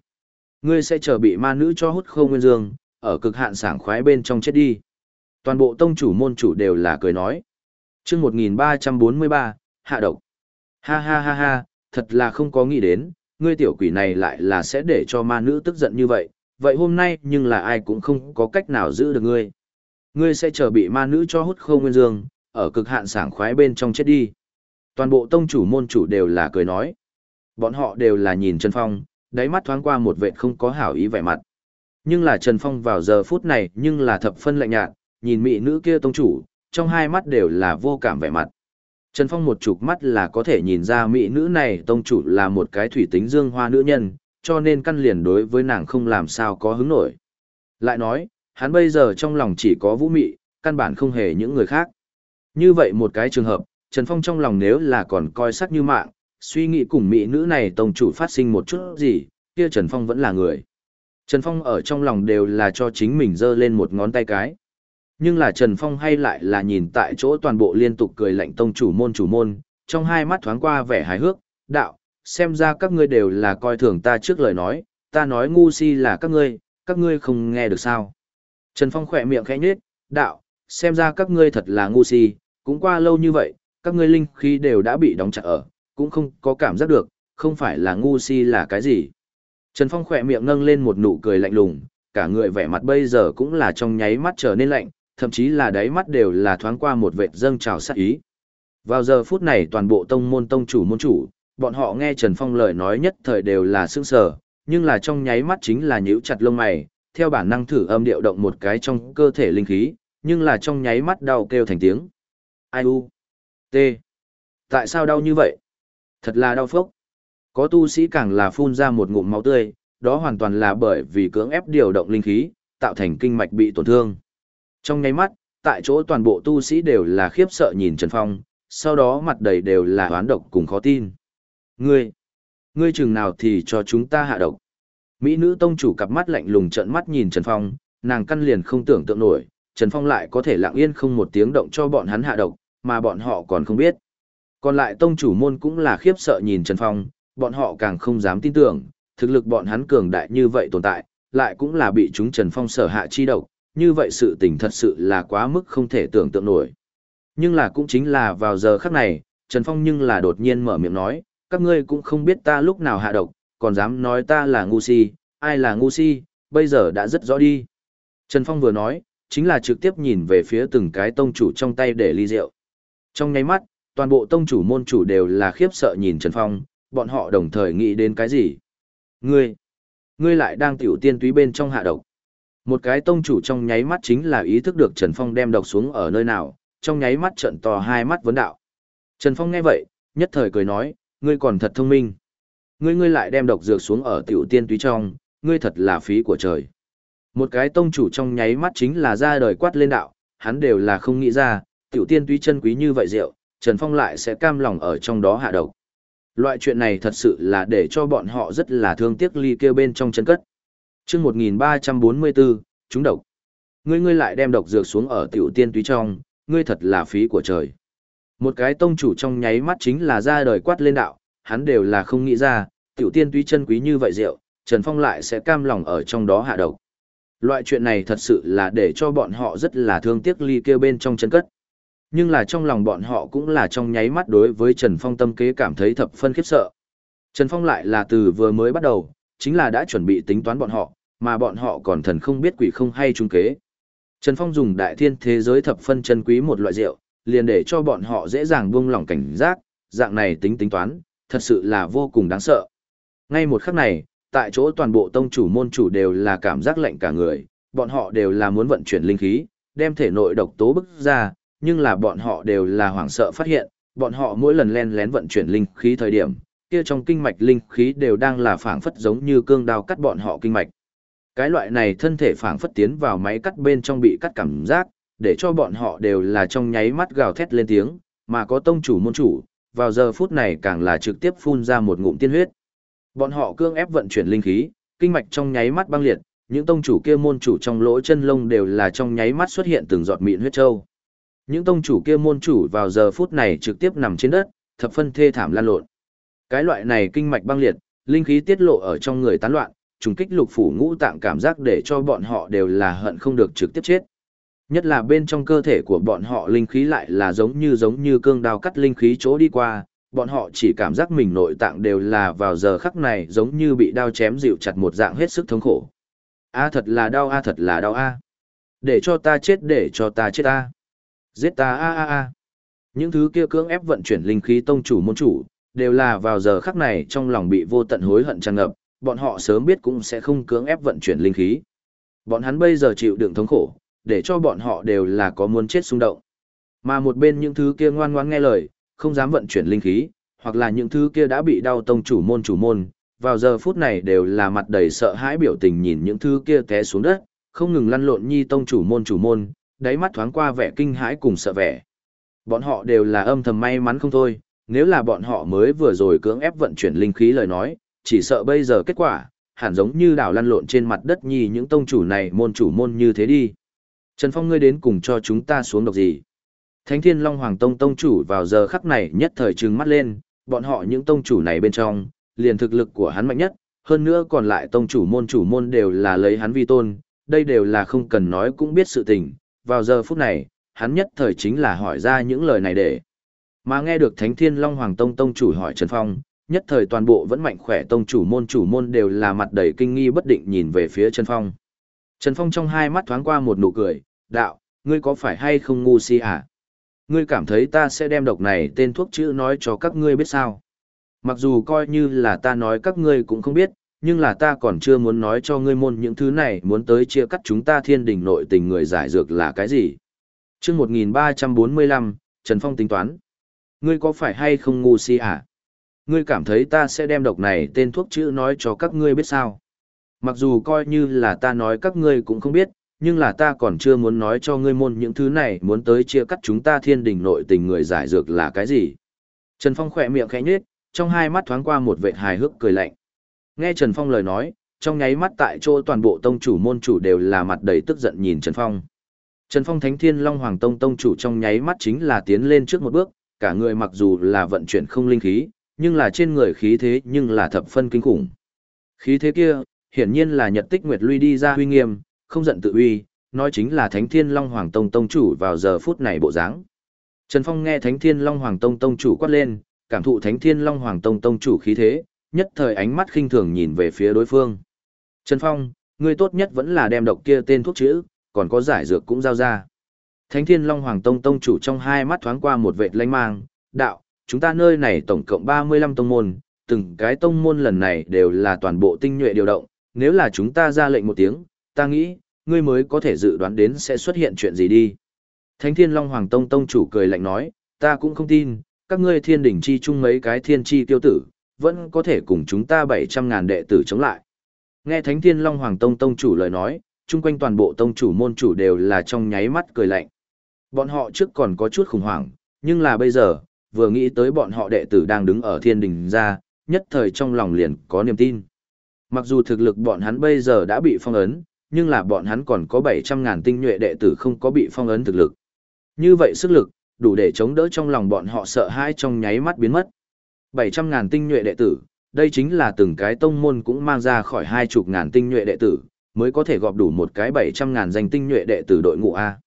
Ngươi sẽ chờ bị ma nữ cho hút không nguyên dương, ở cực hạn sảng khoái bên trong chết đi. Toàn bộ tông chủ môn chủ đều là cười nói. chương 1343, hạ độc. Ha ha ha ha, thật là không có nghĩ đến, ngươi tiểu quỷ này lại là sẽ để cho ma nữ tức giận như vậy, vậy hôm nay nhưng là ai cũng không có cách nào giữ được ngươi. Ngươi sẽ chờ bị ma nữ cho hút khâu nguyên dương, ở cực hạn sảng khoái bên trong chết đi. Toàn bộ tông chủ môn chủ đều là cười nói. Bọn họ đều là nhìn Trần Phong, đáy mắt thoáng qua một vệ không có hảo ý vẻ mặt. Nhưng là Trần Phong vào giờ phút này nhưng là thập phân lạnh nhạt, nhìn mỹ nữ kia tông chủ, trong hai mắt đều là vô cảm vẻ mặt. Trần Phong một chục mắt là có thể nhìn ra mỹ nữ này tông chủ là một cái thủy tính dương hoa nữ nhân, cho nên căn liền đối với nàng không làm sao có hứng nổi. Lại nói, hắn bây giờ trong lòng chỉ có vũ mị, căn bản không hề những người khác. Như vậy một cái trường hợp, Trần Phong trong lòng nếu là còn coi sắc như mạng, suy nghĩ cùng mỹ nữ này tông chủ phát sinh một chút gì, kia Trần Phong vẫn là người. Trần Phong ở trong lòng đều là cho chính mình dơ lên một ngón tay cái. Nhưng là Trần Phong hay lại là nhìn tại chỗ toàn bộ liên tục cười lạnh tông chủ môn chủ môn, trong hai mắt thoáng qua vẻ hài hước, đạo, xem ra các ngươi đều là coi thường ta trước lời nói, ta nói ngu si là các ngươi, các ngươi không nghe được sao. Trần Phong khỏe miệng khẽ nhếch, đạo, xem ra các ngươi thật là ngu si, cũng qua lâu như vậy, các ngươi linh khí đều đã bị đóng chặt ở, cũng không có cảm giác được, không phải là ngu si là cái gì. Trần Phong khỏe miệng ngâng lên một nụ cười lạnh lùng, cả người vẻ mặt bây giờ cũng là trong nháy mắt trở nên lạnh, thậm chí là đáy mắt đều là thoáng qua một vệt dâng trào sát ý. Vào giờ phút này toàn bộ tông môn tông chủ môn chủ, bọn họ nghe Trần Phong lời nói nhất thời đều là sững sờ, nhưng là trong nháy mắt chính là nhíu chặt lông mày, theo bản năng thử âm điệu động một cái trong cơ thể linh khí, nhưng là trong nháy mắt đau kêu thành tiếng. Ai u? T. Tại sao đau như vậy? Thật là đau phốc. Có tu sĩ càng là phun ra một ngụm máu tươi, đó hoàn toàn là bởi vì cưỡng ép điều động linh khí, tạo thành kinh mạch bị tổn thương. Trong nháy mắt, tại chỗ toàn bộ tu sĩ đều là khiếp sợ nhìn Trần Phong, sau đó mặt đầy đều là hoán độc cùng khó tin. Ngươi, ngươi chừng nào thì cho chúng ta hạ độc. Mỹ nữ tông chủ cặp mắt lạnh lùng trợn mắt nhìn Trần Phong, nàng căn liền không tưởng tượng nổi, Trần Phong lại có thể lặng yên không một tiếng động cho bọn hắn hạ độc, mà bọn họ còn không biết. Còn lại tông chủ môn cũng là khiếp sợ nhìn Trần Phong, bọn họ càng không dám tin tưởng, thực lực bọn hắn cường đại như vậy tồn tại, lại cũng là bị chúng Trần Phong sở hạ chi độc, như vậy sự tình thật sự là quá mức không thể tưởng tượng nổi. Nhưng là cũng chính là vào giờ khắc này, Trần Phong nhưng là đột nhiên mở miệng nói, các ngươi cũng không biết ta lúc nào hạ độc, còn dám nói ta là ngu si, ai là ngu si, bây giờ đã rất rõ đi. Trần Phong vừa nói, chính là trực tiếp nhìn về phía từng cái tông chủ trong tay để ly rượu. Trong nháy mắt, toàn bộ tông chủ môn chủ đều là khiếp sợ nhìn Trần Phong, bọn họ đồng thời nghĩ đến cái gì? Ngươi, ngươi lại đang tiểu tiên túy bên trong hạ độc. Một cái tông chủ trong nháy mắt chính là ý thức được Trần Phong đem độc xuống ở nơi nào, trong nháy mắt trận to hai mắt vấn đạo. Trần Phong nghe vậy, nhất thời cười nói, ngươi còn thật thông minh. Ngươi ngươi lại đem độc dược xuống ở tiểu tiên túy trong, ngươi thật là phí của trời. Một cái tông chủ trong nháy mắt chính là ra đời quát lên đạo, hắn đều là không nghĩ ra, tiểu tiên túy chân quý như vậy rượu, Trần Phong lại sẽ cam lòng ở trong đó hạ độc. Loại chuyện này thật sự là để cho bọn họ rất là thương tiếc ly kêu bên trong chân cất. chương 1344, chúng độc. Ngươi ngươi lại đem độc dược xuống ở tiểu tiên túy trong, ngươi thật là phí của trời. Một cái tông chủ trong nháy mắt chính là ra đời quát lên đạo, hắn đều là không nghĩ ra, tiểu tiên túy chân quý như vậy rượu, Trần Phong lại sẽ cam lòng ở trong đó hạ độc. Loại chuyện này thật sự là để cho bọn họ rất là thương tiếc ly kêu bên trong chân cất. Nhưng là trong lòng bọn họ cũng là trong nháy mắt đối với Trần Phong tâm kế cảm thấy thập phân khiếp sợ. Trần Phong lại là từ vừa mới bắt đầu, chính là đã chuẩn bị tính toán bọn họ, mà bọn họ còn thần không biết quỷ không hay trung kế. Trần Phong dùng đại thiên thế giới thập phân chân quý một loại rượu, liền để cho bọn họ dễ dàng buông lỏng cảnh giác, dạng này tính tính toán, thật sự là vô cùng đáng sợ. Ngay một khắc này, tại chỗ toàn bộ tông chủ môn chủ đều là cảm giác lạnh cả người, bọn họ đều là muốn vận chuyển linh khí, đem thể nội độc tố bức ra, nhưng là bọn họ đều là hoảng sợ phát hiện, bọn họ mỗi lần len lén vận chuyển linh khí thời điểm, kia trong kinh mạch linh khí đều đang là phảng phất giống như cương đao cắt bọn họ kinh mạch. Cái loại này thân thể phảng phất tiến vào máy cắt bên trong bị cắt cảm giác, để cho bọn họ đều là trong nháy mắt gào thét lên tiếng, mà có tông chủ môn chủ, vào giờ phút này càng là trực tiếp phun ra một ngụm tiên huyết. Bọn họ cương ép vận chuyển linh khí, kinh mạch trong nháy mắt băng liệt, những tông chủ kia môn chủ trong lỗ chân lông đều là trong nháy mắt xuất hiện từng giọt mịn huyết châu. Những tông chủ kia môn chủ vào giờ phút này trực tiếp nằm trên đất, thập phân thê thảm lan lộn. Cái loại này kinh mạch băng liệt, linh khí tiết lộ ở trong người tán loạn, trùng kích lục phủ ngũ tạng cảm giác để cho bọn họ đều là hận không được trực tiếp chết. Nhất là bên trong cơ thể của bọn họ linh khí lại là giống như giống như cương đao cắt linh khí chỗ đi qua, bọn họ chỉ cảm giác mình nội tạng đều là vào giờ khắc này giống như bị đao chém dịu chặt một dạng hết sức thống khổ. A thật là đau a thật là đau a. Để cho ta chết để cho ta chết a. Giết ta a a a. Những thứ kia cưỡng ép vận chuyển linh khí tông chủ môn chủ, đều là vào giờ khắc này trong lòng bị vô tận hối hận tràn ngập, bọn họ sớm biết cũng sẽ không cưỡng ép vận chuyển linh khí. Bọn hắn bây giờ chịu đựng thống khổ, để cho bọn họ đều là có muốn chết xung động. Mà một bên những thứ kia ngoan ngoãn nghe lời, không dám vận chuyển linh khí, hoặc là những thứ kia đã bị đau tông chủ môn chủ môn, vào giờ phút này đều là mặt đầy sợ hãi biểu tình nhìn những thứ kia té xuống đất, không ngừng lăn lộn nhi tông chủ môn chủ môn, đáy mắt thoáng qua vẻ kinh hãi cùng sợ vẻ. Bọn họ đều là âm thầm may mắn không thôi, nếu là bọn họ mới vừa rồi cưỡng ép vận chuyển linh khí lời nói, chỉ sợ bây giờ kết quả, hẳn giống như đảo lăn lộn trên mặt đất nhì những tông chủ này môn chủ môn như thế đi. Trần Phong ngươi đến cùng cho chúng ta xuống độc gì? Thánh Thiên Long Hoàng Tông tông chủ vào giờ khắc này nhất thời trừng mắt lên, bọn họ những tông chủ này bên trong, liền thực lực của hắn mạnh nhất, hơn nữa còn lại tông chủ môn chủ môn đều là lấy hắn vi tôn, đây đều là không cần nói cũng biết sự tình, vào giờ phút này, hắn nhất thời chính là hỏi ra những lời này để. Mà nghe được Thánh Thiên Long Hoàng Tông Tông chủ hỏi Trần Phong, nhất thời toàn bộ vẫn mạnh khỏe Tông chủ môn chủ môn đều là mặt đầy kinh nghi bất định nhìn về phía Trần Phong. Trần Phong trong hai mắt thoáng qua một nụ cười, đạo, ngươi có phải hay không ngu si à? Ngươi cảm thấy ta sẽ đem độc này tên thuốc chữ nói cho các ngươi biết sao? Mặc dù coi như là ta nói các ngươi cũng không biết, nhưng là ta còn chưa muốn nói cho ngươi môn những thứ này muốn tới chia cắt chúng ta thiên đình nội tình người giải dược là cái gì. chương 1345, Trần Phong tính toán. Ngươi có phải hay không ngu si à? Ngươi cảm thấy ta sẽ đem độc này tên thuốc chữ nói cho các ngươi biết sao? Mặc dù coi như là ta nói các ngươi cũng không biết, nhưng là ta còn chưa muốn nói cho ngươi môn những thứ này muốn tới chia cắt chúng ta thiên đình nội tình người giải dược là cái gì. Trần Phong khỏe miệng khẽ nhếch, trong hai mắt thoáng qua một vệt hài hước cười lạnh. Nghe Trần Phong lời nói, trong nháy mắt tại chỗ toàn bộ tông chủ môn chủ đều là mặt đầy tức giận nhìn Trần Phong. Trần Phong Thánh Thiên Long Hoàng Tông tông chủ trong nháy mắt chính là tiến lên trước một bước, cả người mặc dù là vận chuyển không linh khí, nhưng là trên người khí thế nhưng là thập phân kinh khủng. Khí thế kia, hiển nhiên là Nhật Tích Nguyệt Luy đi ra huy nghiêm, không giận tự uy, nói chính là Thánh Thiên Long Hoàng Tông tông chủ vào giờ phút này bộ dáng. Trần Phong nghe Thánh Thiên Long Hoàng Tông tông chủ quát lên, cảm thụ Thánh Thiên Long Hoàng Tông tông chủ khí thế, nhất thời ánh mắt khinh thường nhìn về phía đối phương. Trần Phong, ngươi tốt nhất vẫn là đem độc kia tên thuốc chữ, còn có giải dược cũng giao ra. Thánh Thiên Long Hoàng Tông tông chủ trong hai mắt thoáng qua một vệt lanh mang, đạo, chúng ta nơi này tổng cộng 35 tông môn, từng cái tông môn lần này đều là toàn bộ tinh nhuệ điều động, nếu là chúng ta ra lệnh một tiếng, ta nghĩ, ngươi mới có thể dự đoán đến sẽ xuất hiện chuyện gì đi. Thánh Thiên Long Hoàng Tông Tông chủ cười lạnh nói, ta cũng không tin, các ngươi thiên đỉnh chi chung mấy cái thiên chi tiêu tử, vẫn có thể cùng chúng ta 700 ngàn đệ tử chống lại. Nghe Thánh Thiên Long Hoàng Tông Tông chủ lời nói, chung quanh toàn bộ tông chủ môn chủ đều là trong nháy mắt cười lạnh. Bọn họ trước còn có chút khủng hoảng, nhưng là bây giờ, vừa nghĩ tới bọn họ đệ tử đang đứng ở thiên đình ra, nhất thời trong lòng liền có niềm tin. Mặc dù thực lực bọn hắn bây giờ đã bị phong ấn, nhưng là bọn hắn còn có 700 ngàn tinh nhuệ đệ tử không có bị phong ấn thực lực. Như vậy sức lực, đủ để chống đỡ trong lòng bọn họ sợ hãi trong nháy mắt biến mất. 700 ngàn tinh nhuệ đệ tử, đây chính là từng cái tông môn cũng mang ra khỏi hai chục ngàn tinh nhuệ đệ tử, mới có thể gọp đủ một cái 700 ngàn danh tinh nhuệ đệ tử đội ngũ A.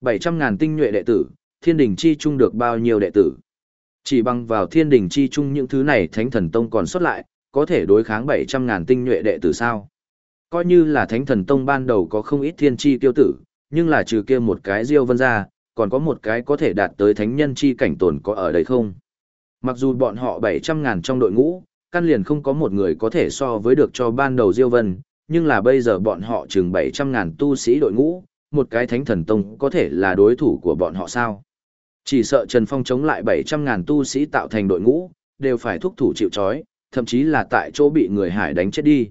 700 ngàn tinh nhuệ đệ tử, thiên đình chi chung được bao nhiêu đệ tử? Chỉ bằng vào thiên đình chi chung những thứ này thánh thần tông còn xuất lại, có thể đối kháng 700 ngàn tinh nhuệ đệ tử sao? Coi như là thánh thần tông ban đầu có không ít thiên chi tiêu tử, nhưng là trừ kia một cái diêu vân ra, còn có một cái có thể đạt tới thánh nhân chi cảnh tồn có ở đây không? Mặc dù bọn họ 700 ngàn trong đội ngũ, căn liền không có một người có thể so với được cho ban đầu diêu vân, nhưng là bây giờ bọn họ chừng 700 ngàn tu sĩ đội ngũ, một cái thánh thần tông có thể là đối thủ của bọn họ sao? Chỉ sợ Trần Phong chống lại 700 ngàn tu sĩ tạo thành đội ngũ, đều phải thúc thủ chịu chói, thậm chí là tại chỗ bị người hải đánh chết đi.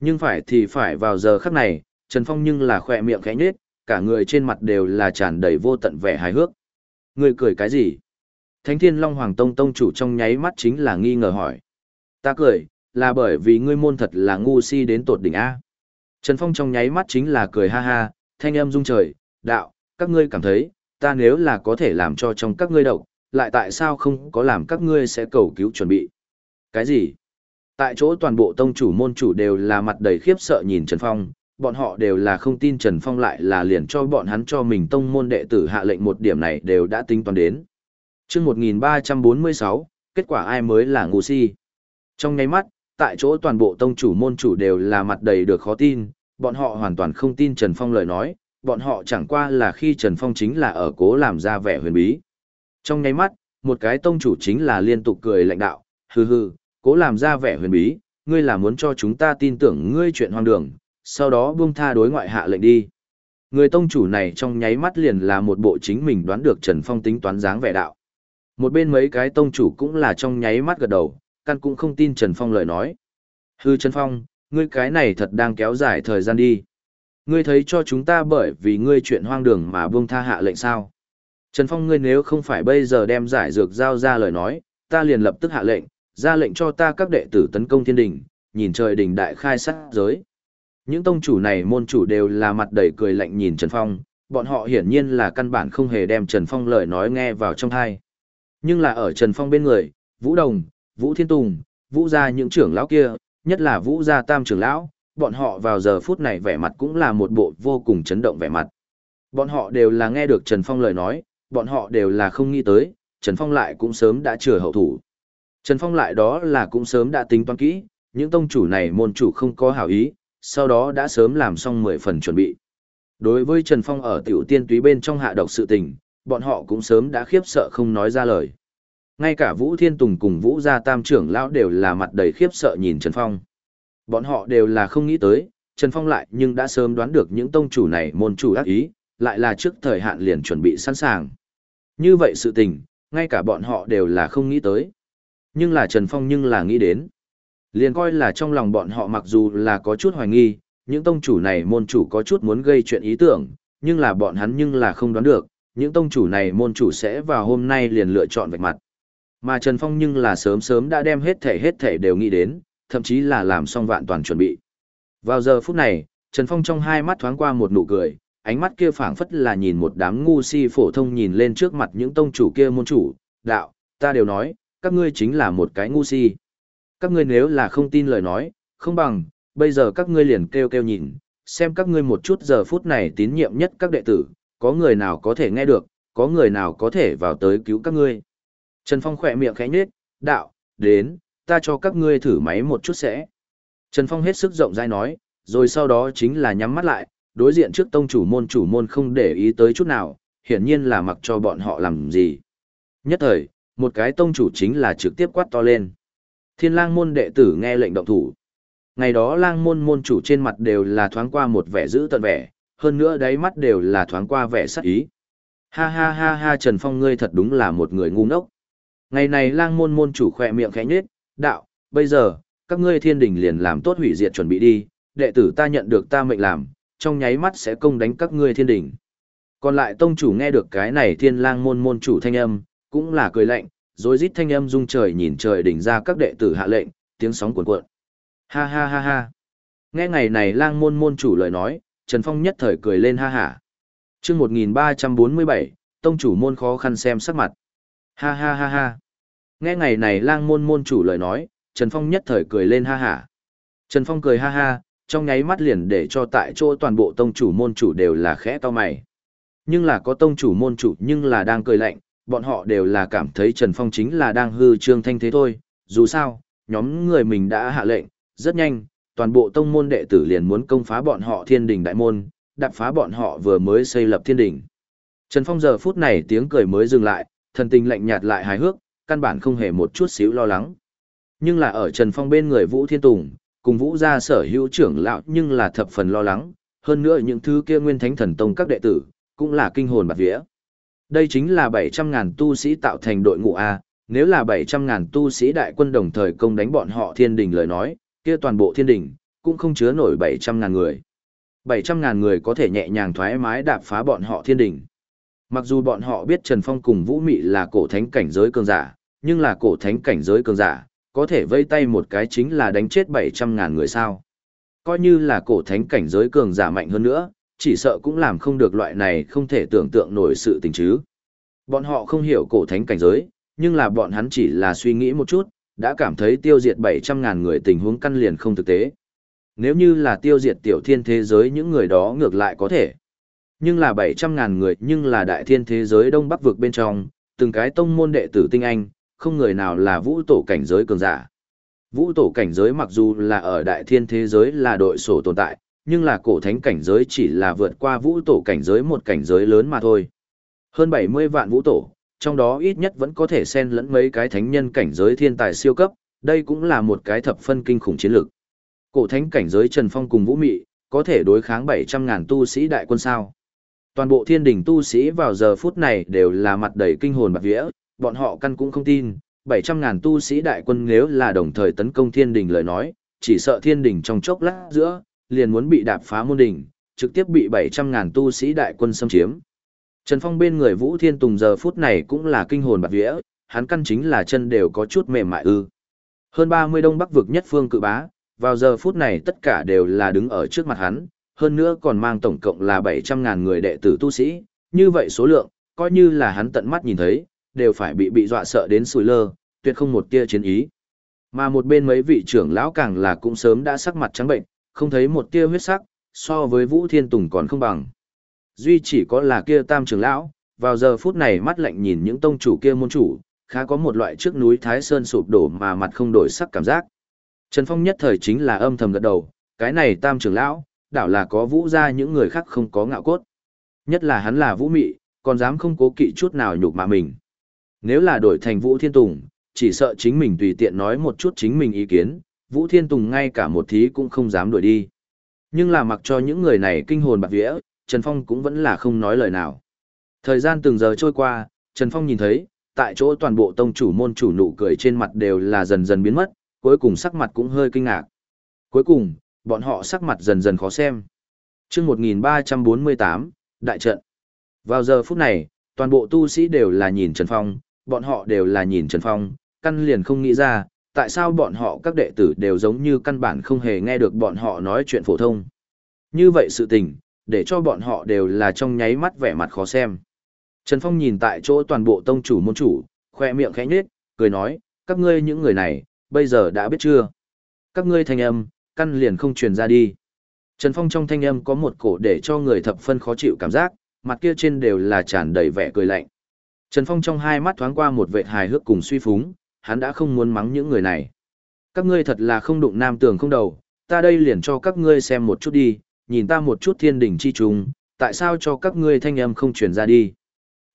Nhưng phải thì phải vào giờ khắc này, Trần Phong nhưng là khỏe miệng khẽ nhếch, cả người trên mặt đều là tràn đầy vô tận vẻ hài hước. Người cười cái gì? Thánh Thiên Long Hoàng Tông Tông chủ trong nháy mắt chính là nghi ngờ hỏi. Ta cười, là bởi vì ngươi môn thật là ngu si đến tột đỉnh A. Trần Phong trong nháy mắt chính là cười ha ha, thanh âm rung trời, đạo, các ngươi cảm thấy, ta nếu là có thể làm cho trong các ngươi độc, lại tại sao không có làm các ngươi sẽ cầu cứu chuẩn bị? Cái gì? Tại chỗ toàn bộ tông chủ môn chủ đều là mặt đầy khiếp sợ nhìn Trần Phong, bọn họ đều là không tin Trần Phong lại là liền cho bọn hắn cho mình tông môn đệ tử hạ lệnh một điểm này đều đã tính toán đến. Trước 1346, kết quả ai mới là ngu si? Trong nháy mắt, tại chỗ toàn bộ tông chủ môn chủ đều là mặt đầy được khó tin, bọn họ hoàn toàn không tin Trần Phong lời nói, bọn họ chẳng qua là khi Trần Phong chính là ở cố làm ra vẻ huyền bí. Trong nháy mắt, một cái tông chủ chính là liên tục cười lãnh đạo, hừ hừ, cố làm ra vẻ huyền bí, ngươi là muốn cho chúng ta tin tưởng ngươi chuyện hoang đường, sau đó buông tha đối ngoại hạ lệnh đi. Người tông chủ này trong nháy mắt liền là một bộ chính mình đoán được Trần Phong tính toán dáng vẻ đạo. Một bên mấy cái tông chủ cũng là trong nháy mắt gật đầu, căn cũng không tin Trần Phong lời nói. Hư Trần Phong, ngươi cái này thật đang kéo dài thời gian đi. Ngươi thấy cho chúng ta bởi vì ngươi chuyện hoang đường mà buông tha hạ lệnh sao. Trần Phong ngươi nếu không phải bây giờ đem giải dược giao ra lời nói, ta liền lập tức hạ lệnh, ra lệnh cho ta các đệ tử tấn công thiên đình, nhìn trời đình đại khai sát giới. Những tông chủ này môn chủ đều là mặt đầy cười lạnh nhìn Trần Phong, bọn họ hiển nhiên là căn bản không hề đem Trần Phong lời nói nghe vào trong tai. Nhưng là ở Trần Phong bên người, Vũ Đồng, Vũ Thiên Tùng, Vũ gia những trưởng lão kia, nhất là Vũ gia tam trưởng lão, bọn họ vào giờ phút này vẻ mặt cũng là một bộ vô cùng chấn động vẻ mặt. Bọn họ đều là nghe được Trần Phong lời nói, bọn họ đều là không nghĩ tới, Trần Phong lại cũng sớm đã chừa hậu thủ. Trần Phong lại đó là cũng sớm đã tính toán kỹ, những tông chủ này môn chủ không có hảo ý, sau đó đã sớm làm xong 10 phần chuẩn bị. Đối với Trần Phong ở tiểu tiên túy bên trong hạ độc sự tình, bọn họ cũng sớm đã khiếp sợ không nói ra lời. Ngay cả Vũ Thiên Tùng cùng Vũ Gia Tam trưởng lão đều là mặt đầy khiếp sợ nhìn Trần Phong. Bọn họ đều là không nghĩ tới, Trần Phong lại nhưng đã sớm đoán được những tông chủ này môn chủ ác ý, lại là trước thời hạn liền chuẩn bị sẵn sàng. Như vậy sự tình, ngay cả bọn họ đều là không nghĩ tới. Nhưng là Trần Phong nhưng là nghĩ đến. Liền coi là trong lòng bọn họ mặc dù là có chút hoài nghi, những tông chủ này môn chủ có chút muốn gây chuyện ý tưởng, nhưng là bọn hắn nhưng là không đoán được, những tông chủ này môn chủ sẽ vào hôm nay liền lựa chọn vạch mặt. Mà Trần Phong nhưng là sớm sớm đã đem hết thể hết thể đều nghĩ đến, thậm chí là làm xong vạn toàn chuẩn bị. Vào giờ phút này, Trần Phong trong hai mắt thoáng qua một nụ cười, ánh mắt kia phảng phất là nhìn một đám ngu si phổ thông nhìn lên trước mặt những tông chủ kia môn chủ, đạo, ta đều nói, các ngươi chính là một cái ngu si. Các ngươi nếu là không tin lời nói, không bằng, bây giờ các ngươi liền kêu kêu nhìn, xem các ngươi một chút giờ phút này tín nhiệm nhất các đệ tử, có người nào có thể nghe được, có người nào có thể vào tới cứu các ngươi. Trần Phong khỏe miệng khẽ nhếch, đạo, đến, ta cho các ngươi thử máy một chút sẽ. Trần Phong hết sức rộng rãi nói, rồi sau đó chính là nhắm mắt lại, đối diện trước tông chủ môn chủ môn không để ý tới chút nào, hiển nhiên là mặc cho bọn họ làm gì. Nhất thời, một cái tông chủ chính là trực tiếp quát to lên. Thiên lang môn đệ tử nghe lệnh động thủ. Ngày đó lang môn môn chủ trên mặt đều là thoáng qua một vẻ giữ tận vẻ, hơn nữa đáy mắt đều là thoáng qua vẻ sắc ý. Ha ha ha ha Trần Phong ngươi thật đúng là một người ngu ngốc. Ngày này lang môn môn chủ khỏe miệng khẽ nhết, đạo, bây giờ, các ngươi thiên đình liền làm tốt hủy diệt chuẩn bị đi, đệ tử ta nhận được ta mệnh làm, trong nháy mắt sẽ công đánh các ngươi thiên đình. Còn lại tông chủ nghe được cái này thiên lang môn môn chủ thanh âm, cũng là cười lạnh, rồi rít thanh âm rung trời nhìn trời đỉnh ra các đệ tử hạ lệnh, tiếng sóng cuộn cuộn. Ha ha ha ha. Nghe ngày này lang môn môn chủ lời nói, Trần Phong nhất thời cười lên ha ha. chương 1347, tông chủ môn khó khăn xem sắc mặt. Ha ha ha ha. Nghe ngày này lang môn môn chủ lời nói, Trần Phong nhất thời cười lên ha ha. Trần Phong cười ha ha, trong nháy mắt liền để cho tại chỗ toàn bộ tông chủ môn chủ đều là khẽ to mày. Nhưng là có tông chủ môn chủ nhưng là đang cười lạnh, bọn họ đều là cảm thấy Trần Phong chính là đang hư trương thanh thế thôi, dù sao, nhóm người mình đã hạ lệnh, rất nhanh, toàn bộ tông môn đệ tử liền muốn công phá bọn họ thiên đình đại môn, đạp phá bọn họ vừa mới xây lập thiên đình. Trần Phong giờ phút này tiếng cười mới dừng lại, thần tình lạnh nhạt lại hài hước, căn bản không hề một chút xíu lo lắng. Nhưng là ở Trần Phong bên người Vũ Thiên Tùng, cùng Vũ gia sở hữu trưởng lão nhưng là thập phần lo lắng, hơn nữa những thứ kia nguyên thánh thần tông các đệ tử, cũng là kinh hồn bạt vía. Đây chính là 700.000 tu sĩ tạo thành đội ngũ A, nếu là 700.000 tu sĩ đại quân đồng thời công đánh bọn họ thiên đình lời nói, kia toàn bộ thiên đình, cũng không chứa nổi 700.000 người. 700.000 người có thể nhẹ nhàng thoải mái đạp phá bọn họ thiên đình. Mặc dù bọn họ biết Trần Phong cùng Vũ Mị là cổ thánh cảnh giới cường giả, nhưng là cổ thánh cảnh giới cường giả, có thể vây tay một cái chính là đánh chết 700.000 người sao. Coi như là cổ thánh cảnh giới cường giả mạnh hơn nữa, chỉ sợ cũng làm không được loại này không thể tưởng tượng nổi sự tình chứ. Bọn họ không hiểu cổ thánh cảnh giới, nhưng là bọn hắn chỉ là suy nghĩ một chút, đã cảm thấy tiêu diệt 700.000 người tình huống căn liền không thực tế. Nếu như là tiêu diệt tiểu thiên thế giới những người đó ngược lại có thể. Nhưng là 700.000 người nhưng là đại thiên thế giới đông bắc vực bên trong, từng cái tông môn đệ tử tinh anh, không người nào là vũ tổ cảnh giới cường giả. Vũ tổ cảnh giới mặc dù là ở đại thiên thế giới là đội sổ tồn tại, nhưng là cổ thánh cảnh giới chỉ là vượt qua vũ tổ cảnh giới một cảnh giới lớn mà thôi. Hơn 70 vạn vũ tổ, trong đó ít nhất vẫn có thể xen lẫn mấy cái thánh nhân cảnh giới thiên tài siêu cấp, đây cũng là một cái thập phân kinh khủng chiến lược. Cổ thánh cảnh giới Trần Phong cùng Vũ Mị, có thể đối kháng 700.000 tu sĩ đại quân sao. Toàn bộ thiên đình tu sĩ vào giờ phút này đều là mặt đầy kinh hồn bạc vía, bọn họ căn cũng không tin, 700.000 tu sĩ đại quân nếu là đồng thời tấn công thiên đình lời nói, chỉ sợ thiên đình trong chốc lát giữa, liền muốn bị đạp phá môn đỉnh, trực tiếp bị 700.000 tu sĩ đại quân xâm chiếm. Trần Phong bên người Vũ Thiên Tùng giờ phút này cũng là kinh hồn bạc vía, hắn căn chính là chân đều có chút mềm mại ư. Hơn 30 đông bắc vực nhất phương cự bá, vào giờ phút này tất cả đều là đứng ở trước mặt hắn, hơn nữa còn mang tổng cộng là 700.000 người đệ tử tu sĩ, như vậy số lượng, coi như là hắn tận mắt nhìn thấy, đều phải bị bị dọa sợ đến sùi lơ, tuyệt không một tia chiến ý. Mà một bên mấy vị trưởng lão càng là cũng sớm đã sắc mặt trắng bệnh, không thấy một tia huyết sắc, so với Vũ Thiên Tùng còn không bằng. Duy chỉ có là kia tam trưởng lão, vào giờ phút này mắt lạnh nhìn những tông chủ kia môn chủ, khá có một loại trước núi Thái Sơn sụp đổ mà mặt không đổi sắc cảm giác. Trần Phong nhất thời chính là âm thầm gật đầu, cái này tam trưởng lão, đảo là có vũ ra những người khác không có ngạo cốt. Nhất là hắn là vũ mị, còn dám không cố kỵ chút nào nhục mà mình. Nếu là đổi thành vũ thiên tùng, chỉ sợ chính mình tùy tiện nói một chút chính mình ý kiến, vũ thiên tùng ngay cả một thí cũng không dám đuổi đi. Nhưng là mặc cho những người này kinh hồn bạc vía, Trần Phong cũng vẫn là không nói lời nào. Thời gian từng giờ trôi qua, Trần Phong nhìn thấy, tại chỗ toàn bộ tông chủ môn chủ nụ cười trên mặt đều là dần dần biến mất, cuối cùng sắc mặt cũng hơi kinh ngạc. Cuối cùng, bọn họ sắc mặt dần dần khó xem. Trước 1348, đại trận. Vào giờ phút này, toàn bộ tu sĩ đều là nhìn Trần Phong, bọn họ đều là nhìn Trần Phong, căn liền không nghĩ ra, tại sao bọn họ các đệ tử đều giống như căn bản không hề nghe được bọn họ nói chuyện phổ thông. Như vậy sự tình, để cho bọn họ đều là trong nháy mắt vẻ mặt khó xem. Trần Phong nhìn tại chỗ toàn bộ tông chủ môn chủ, khoe miệng khẽ nhếch, cười nói, các ngươi những người này, bây giờ đã biết chưa? Các ngươi thanh âm, căn liền không truyền ra đi. Trần Phong trong thanh âm có một cổ để cho người thập phân khó chịu cảm giác, mặt kia trên đều là tràn đầy vẻ cười lạnh. Trần Phong trong hai mắt thoáng qua một vệt hài hước cùng suy phúng, hắn đã không muốn mắng những người này. Các ngươi thật là không đụng nam tường không đầu, ta đây liền cho các ngươi xem một chút đi, nhìn ta một chút thiên đỉnh chi trùng, tại sao cho các ngươi thanh âm không truyền ra đi.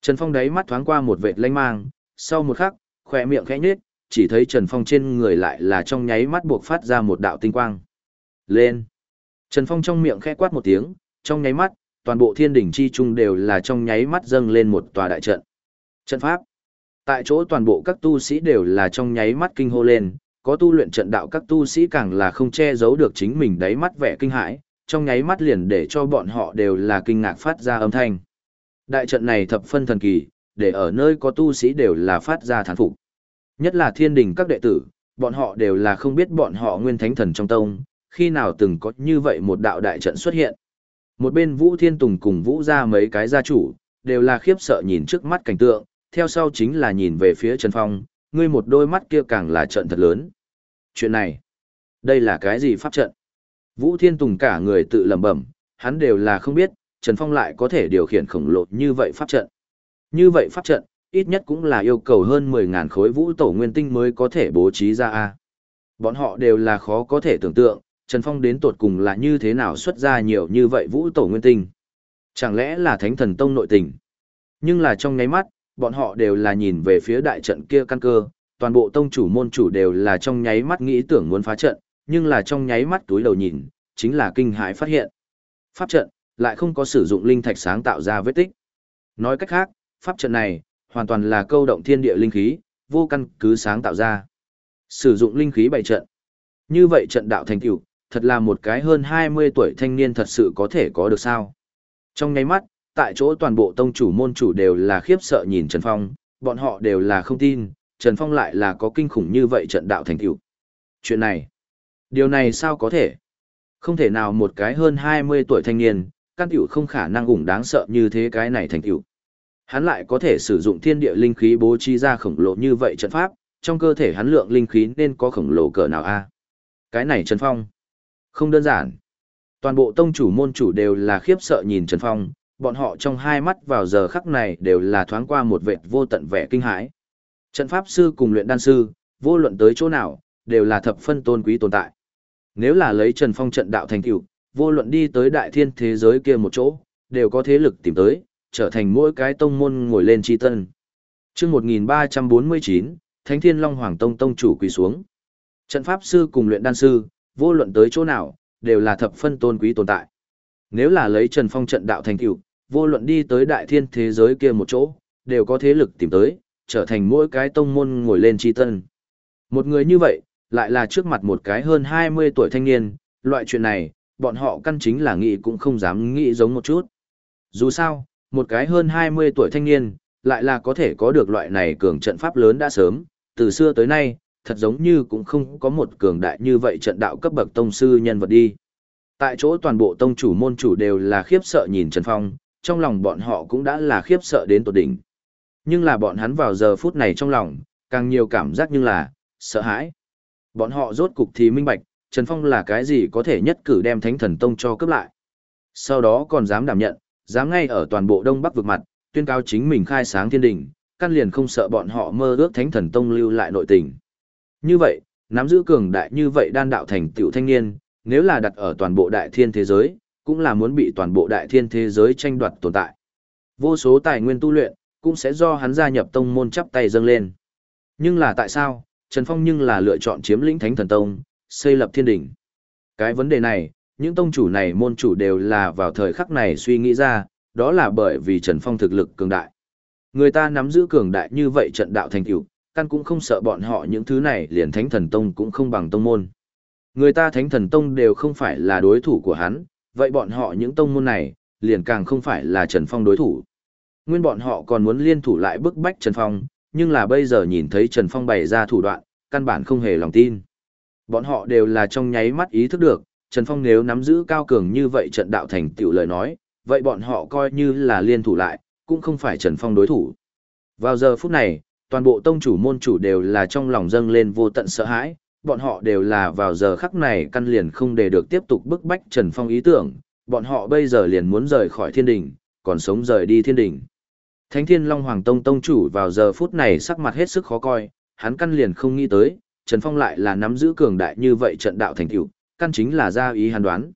Trần Phong đáy mắt thoáng qua một vệt lanh mang, sau một khắc, khỏe miệng khẽ nhếch, chỉ thấy Trần Phong trên người lại là trong nháy mắt buộc phát ra một đạo tinh quang. Lên! Trần Phong trong miệng khẽ quát một tiếng, trong nháy mắt, toàn bộ thiên đỉnh chi trung đều là trong nháy mắt dâng lên một tòa đại trận. Trận pháp. Tại chỗ toàn bộ các tu sĩ đều là trong nháy mắt kinh hô lên, có tu luyện trận đạo các tu sĩ càng là không che giấu được chính mình đáy mắt vẻ kinh hãi, trong nháy mắt liền để cho bọn họ đều là kinh ngạc phát ra âm thanh. Đại trận này thập phân thần kỳ, để ở nơi có tu sĩ đều là phát ra thán phục. Nhất là thiên đình các đệ tử, bọn họ đều là không biết bọn họ nguyên thánh thần trong tông, khi nào từng có như vậy một đạo đại trận xuất hiện. Một bên Vũ Thiên Tùng cùng Vũ ra mấy cái gia chủ, đều là khiếp sợ nhìn trước mắt cảnh tượng, theo sau chính là nhìn về phía Trần Phong, ngươi một đôi mắt kia càng là trận thật lớn. Chuyện này, đây là cái gì pháp trận? Vũ Thiên Tùng cả người tự lẩm bẩm, hắn đều là không biết, Trần Phong lại có thể điều khiển khổng lồ như vậy pháp trận. Như vậy pháp trận, ít nhất cũng là yêu cầu hơn 10.000 khối vũ tổ nguyên tinh mới có thể bố trí ra a. Bọn họ đều là khó có thể tưởng tượng, Trần Phong đến tột cùng là như thế nào xuất ra nhiều như vậy vũ tổ nguyên tinh. Chẳng lẽ là thánh thần tông nội tình? Nhưng là trong nháy mắt, bọn họ đều là nhìn về phía đại trận kia căn cơ, toàn bộ tông chủ môn chủ đều là trong nháy mắt nghĩ tưởng muốn phá trận, nhưng là trong nháy mắt túi đầu nhìn, chính là kinh hãi phát hiện. Pháp trận, lại không có sử dụng linh thạch sáng tạo ra vết tích. Nói cách khác, pháp trận này, hoàn toàn là câu động thiên địa linh khí, vô căn cứ sáng tạo ra. Sử dụng linh khí bày trận. Như vậy trận đạo thành tựu, thật là một cái hơn 20 tuổi thanh niên thật sự có thể có được sao. Trong nháy mắt, tại chỗ toàn bộ tông chủ môn chủ đều là khiếp sợ nhìn Trần Phong, bọn họ đều là không tin, Trần Phong lại là có kinh khủng như vậy trận đạo thành tựu. Chuyện này, điều này sao có thể? Không thể nào một cái hơn 20 tuổi thanh niên, căn tiểu không khả năng ủng đáng sợ như thế cái này thành tiểu. Hắn lại có thể sử dụng thiên địa linh khí bố trí ra khổng lồ như vậy trận pháp, trong cơ thể hắn lượng linh khí nên có khổng lồ cỡ nào a? Cái này Trần Phong, không đơn giản. Toàn bộ tông chủ môn chủ đều là khiếp sợ nhìn Trần Phong, bọn họ trong hai mắt vào giờ khắc này đều là thoáng qua một vệt vô tận vẻ kinh hãi. Trận pháp sư cùng luyện đan sư, vô luận tới chỗ nào, đều là thập phân tôn quý tồn tại. Nếu là lấy Trần Phong trận đạo thành tựu, vô luận đi tới đại thiên thế giới kia một chỗ, đều có thế lực tìm tới, trở thành mỗi cái tông môn ngồi lên chi tân. trước 1349, Thánh Thiên Long Hoàng Tông tông chủ quỳ xuống. Trận pháp sư cùng luyện đan sư, vô luận tới chỗ nào, đều là thập phân tôn quý tồn tại. Nếu là lấy Trần Phong trận đạo thành tựu, vô luận đi tới đại thiên thế giới kia một chỗ, đều có thế lực tìm tới, trở thành mỗi cái tông môn ngồi lên chi tân. Một người như vậy, lại là trước mặt một cái hơn 20 tuổi thanh niên, loại chuyện này, bọn họ căn chính là nghĩ cũng không dám nghĩ giống một chút. Dù sao, một cái hơn 20 tuổi thanh niên, lại là có thể có được loại này cường trận pháp lớn đã sớm, từ xưa tới nay, thật giống như cũng không có một cường đại như vậy trận đạo cấp bậc tông sư nhân vật đi. Tại chỗ toàn bộ tông chủ môn chủ đều là khiếp sợ nhìn Trần Phong, trong lòng bọn họ cũng đã là khiếp sợ đến tột đỉnh. Nhưng là bọn hắn vào giờ phút này trong lòng, càng nhiều cảm giác như là, sợ hãi. Bọn họ rốt cục thì minh bạch, Trần Phong là cái gì có thể nhất cử đem Thánh Thần Tông cho cướp lại. Sau đó còn dám đảm nhận, dám ngay ở toàn bộ Đông Bắc vực mặt, tuyên cao chính mình khai sáng thiên đình, căn liền không sợ bọn họ mơ ước Thánh Thần Tông lưu lại nội tình. Như vậy, nắm giữ cường đại như vậy đan đạo thành tiểu thanh niên, nếu là đặt ở toàn bộ đại thiên thế giới, cũng là muốn bị toàn bộ đại thiên thế giới tranh đoạt tồn tại. Vô số tài nguyên tu luyện, cũng sẽ do hắn gia nhập tông môn chắp tay dâng lên. Nhưng là tại sao, Trần Phong nhưng là lựa chọn chiếm lĩnh Thánh Thần Tông, xây lập thiên đỉnh. Cái vấn đề này, những tông chủ này môn chủ đều là vào thời khắc này suy nghĩ ra, đó là bởi vì Trần Phong thực lực cường đại. Người ta nắm giữ cường đại như vậy trận đạo thành tựu, căn cũng không sợ bọn họ những thứ này liền Thánh Thần Tông cũng không bằng tông môn. Người ta Thánh Thần Tông đều không phải là đối thủ của hắn, vậy bọn họ những tông môn này, liền càng không phải là Trần Phong đối thủ. Nguyên bọn họ còn muốn liên thủ lại bức bách Trần Phong, nhưng là bây giờ nhìn thấy Trần Phong bày ra thủ đoạn, căn bản không hề lòng tin. Bọn họ đều là trong nháy mắt ý thức được, Trần Phong nếu nắm giữ cao cường như vậy trận đạo thành tựu lời nói, vậy bọn họ coi như là liên thủ lại, cũng không phải Trần Phong đối thủ. Vào giờ phút này, toàn bộ tông chủ môn chủ đều là trong lòng dâng lên vô tận sợ hãi, bọn họ đều là vào giờ khắc này căn liền không để được tiếp tục bức bách Trần Phong ý tưởng, bọn họ bây giờ liền muốn rời khỏi thiên đình, còn sống rời đi thiên đình. Thánh Thiên Long Hoàng Tông Tông chủ vào giờ phút này sắc mặt hết sức khó coi, hắn căn liền không nghĩ tới, Trần Phong lại là nắm giữ cường đại như vậy trận đạo thành tựu, căn chính là ra ý hắn đoán.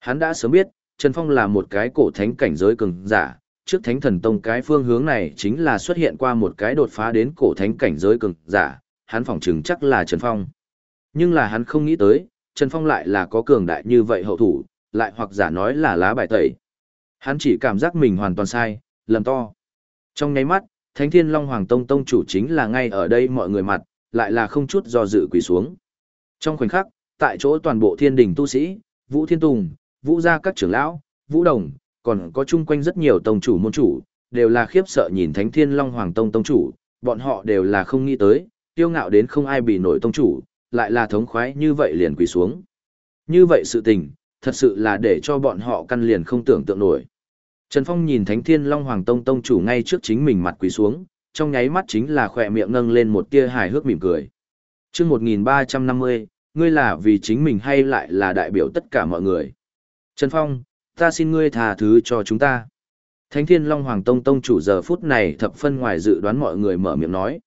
Hắn đã sớm biết, Trần Phong là một cái cổ thánh cảnh giới cường giả, trước Thánh Thần Tông cái phương hướng này chính là xuất hiện qua một cái đột phá đến cổ thánh cảnh giới cường giả, hắn phỏng chừng chắc là Trần Phong. Nhưng là hắn không nghĩ tới, Trần Phong lại là có cường đại như vậy hậu thủ, lại hoặc giả nói là lá bài tẩy. Hắn chỉ cảm giác mình hoàn toàn sai, lầm to. Trong nháy mắt, Thánh Thiên Long Hoàng Tông Tông chủ chính là ngay ở đây mọi người mặt, lại là không chút do dự quỳ xuống. Trong khoảnh khắc, tại chỗ toàn bộ thiên đình tu sĩ, Vũ Thiên Tùng, Vũ gia các trưởng lão, Vũ Đồng, còn có chung quanh rất nhiều tông chủ môn chủ, đều là khiếp sợ nhìn Thánh Thiên Long Hoàng Tông Tông chủ, bọn họ đều là không nghĩ tới, tiêu ngạo đến không ai bị nổi tông chủ, lại là thống khoái như vậy liền quỳ xuống. Như vậy sự tình, thật sự là để cho bọn họ căn liền không tưởng tượng nổi. Trần Phong nhìn Thánh Thiên Long Hoàng Tông Tông chủ ngay trước chính mình mặt quỳ xuống, trong nháy mắt chính là khỏe miệng nâng lên một tia hài hước mỉm cười. chương 1350, ngươi là vì chính mình hay lại là đại biểu tất cả mọi người. Trần Phong, ta xin ngươi tha thứ cho chúng ta. Thánh Thiên Long Hoàng Tông Tông chủ giờ phút này thập phân ngoài dự đoán mọi người mở miệng nói.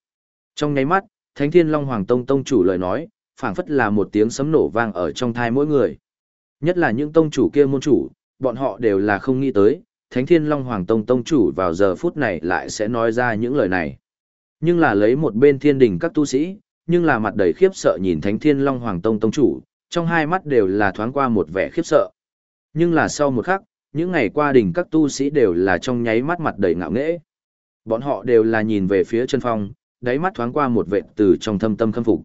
Trong nháy mắt, Thánh Thiên Long Hoàng Tông Tông chủ lời nói, phảng phất là một tiếng sấm nổ vang ở trong thai mỗi người. Nhất là những tông chủ kia môn chủ, bọn họ đều là không nghĩ tới, Thánh Thiên Long Hoàng Tông Tông chủ vào giờ phút này lại sẽ nói ra những lời này. Nhưng là lấy một bên thiên đình các tu sĩ, nhưng là mặt đầy khiếp sợ nhìn Thánh Thiên Long Hoàng Tông Tông chủ, trong hai mắt đều là thoáng qua một vẻ khiếp sợ. Nhưng là sau một khắc, những ngày qua đỉnh các tu sĩ đều là trong nháy mắt mặt đầy ngạo nghễ. Bọn họ đều là nhìn về phía chân phong, đáy mắt thoáng qua một vẻ từ trong thâm tâm khâm phục.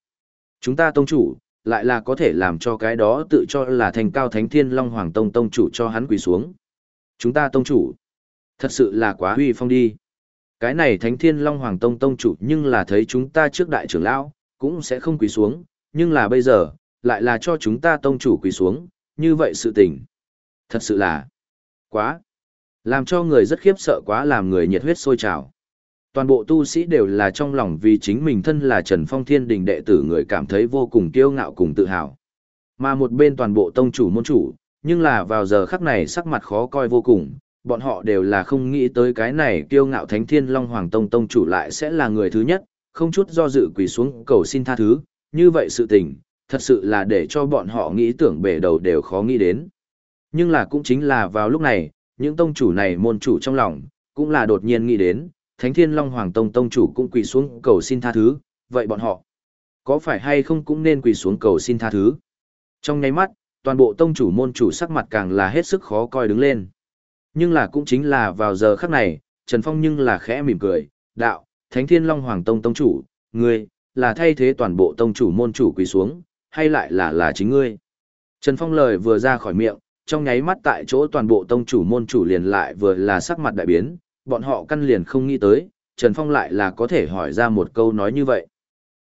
Chúng ta tông chủ, lại là có thể làm cho cái đó tự cho là thành cao thánh thiên long hoàng tông tông chủ cho hắn quỳ xuống. Chúng ta tông chủ, thật sự là quá huy phong đi. Cái này thánh thiên long hoàng tông tông chủ nhưng là thấy chúng ta trước đại trưởng lão, cũng sẽ không quỳ xuống, nhưng là bây giờ, lại là cho chúng ta tông chủ quỳ xuống, như vậy sự tình. Thật sự là quá. Làm cho người rất khiếp sợ quá làm người nhiệt huyết sôi trào. Toàn bộ tu sĩ đều là trong lòng vì chính mình thân là Trần Phong Thiên Đình đệ tử người cảm thấy vô cùng kiêu ngạo cùng tự hào. Mà một bên toàn bộ tông chủ môn chủ, nhưng là vào giờ khắc này sắc mặt khó coi vô cùng, bọn họ đều là không nghĩ tới cái này kiêu ngạo Thánh Thiên Long Hoàng Tông tông chủ lại sẽ là người thứ nhất, không chút do dự quỳ xuống cầu xin tha thứ, như vậy sự tình, thật sự là để cho bọn họ nghĩ tưởng bể đầu đều khó nghĩ đến. Nhưng là cũng chính là vào lúc này, những tông chủ này môn chủ trong lòng, cũng là đột nhiên nghĩ đến, Thánh Thiên Long Hoàng Tông Tông chủ cũng quỳ xuống cầu xin tha thứ, vậy bọn họ có phải hay không cũng nên quỳ xuống cầu xin tha thứ. Trong nháy mắt, toàn bộ tông chủ môn chủ sắc mặt càng là hết sức khó coi đứng lên. Nhưng là cũng chính là vào giờ khắc này, Trần Phong nhưng là khẽ mỉm cười, đạo, Thánh Thiên Long Hoàng Tông Tông chủ, ngươi, là thay thế toàn bộ tông chủ môn chủ quỳ xuống, hay lại là là chính ngươi? Trần Phong lời vừa ra khỏi miệng, trong nháy mắt tại chỗ toàn bộ tông chủ môn chủ liền lại vừa là sắc mặt đại biến, bọn họ căn liền không nghĩ tới, Trần Phong lại là có thể hỏi ra một câu nói như vậy.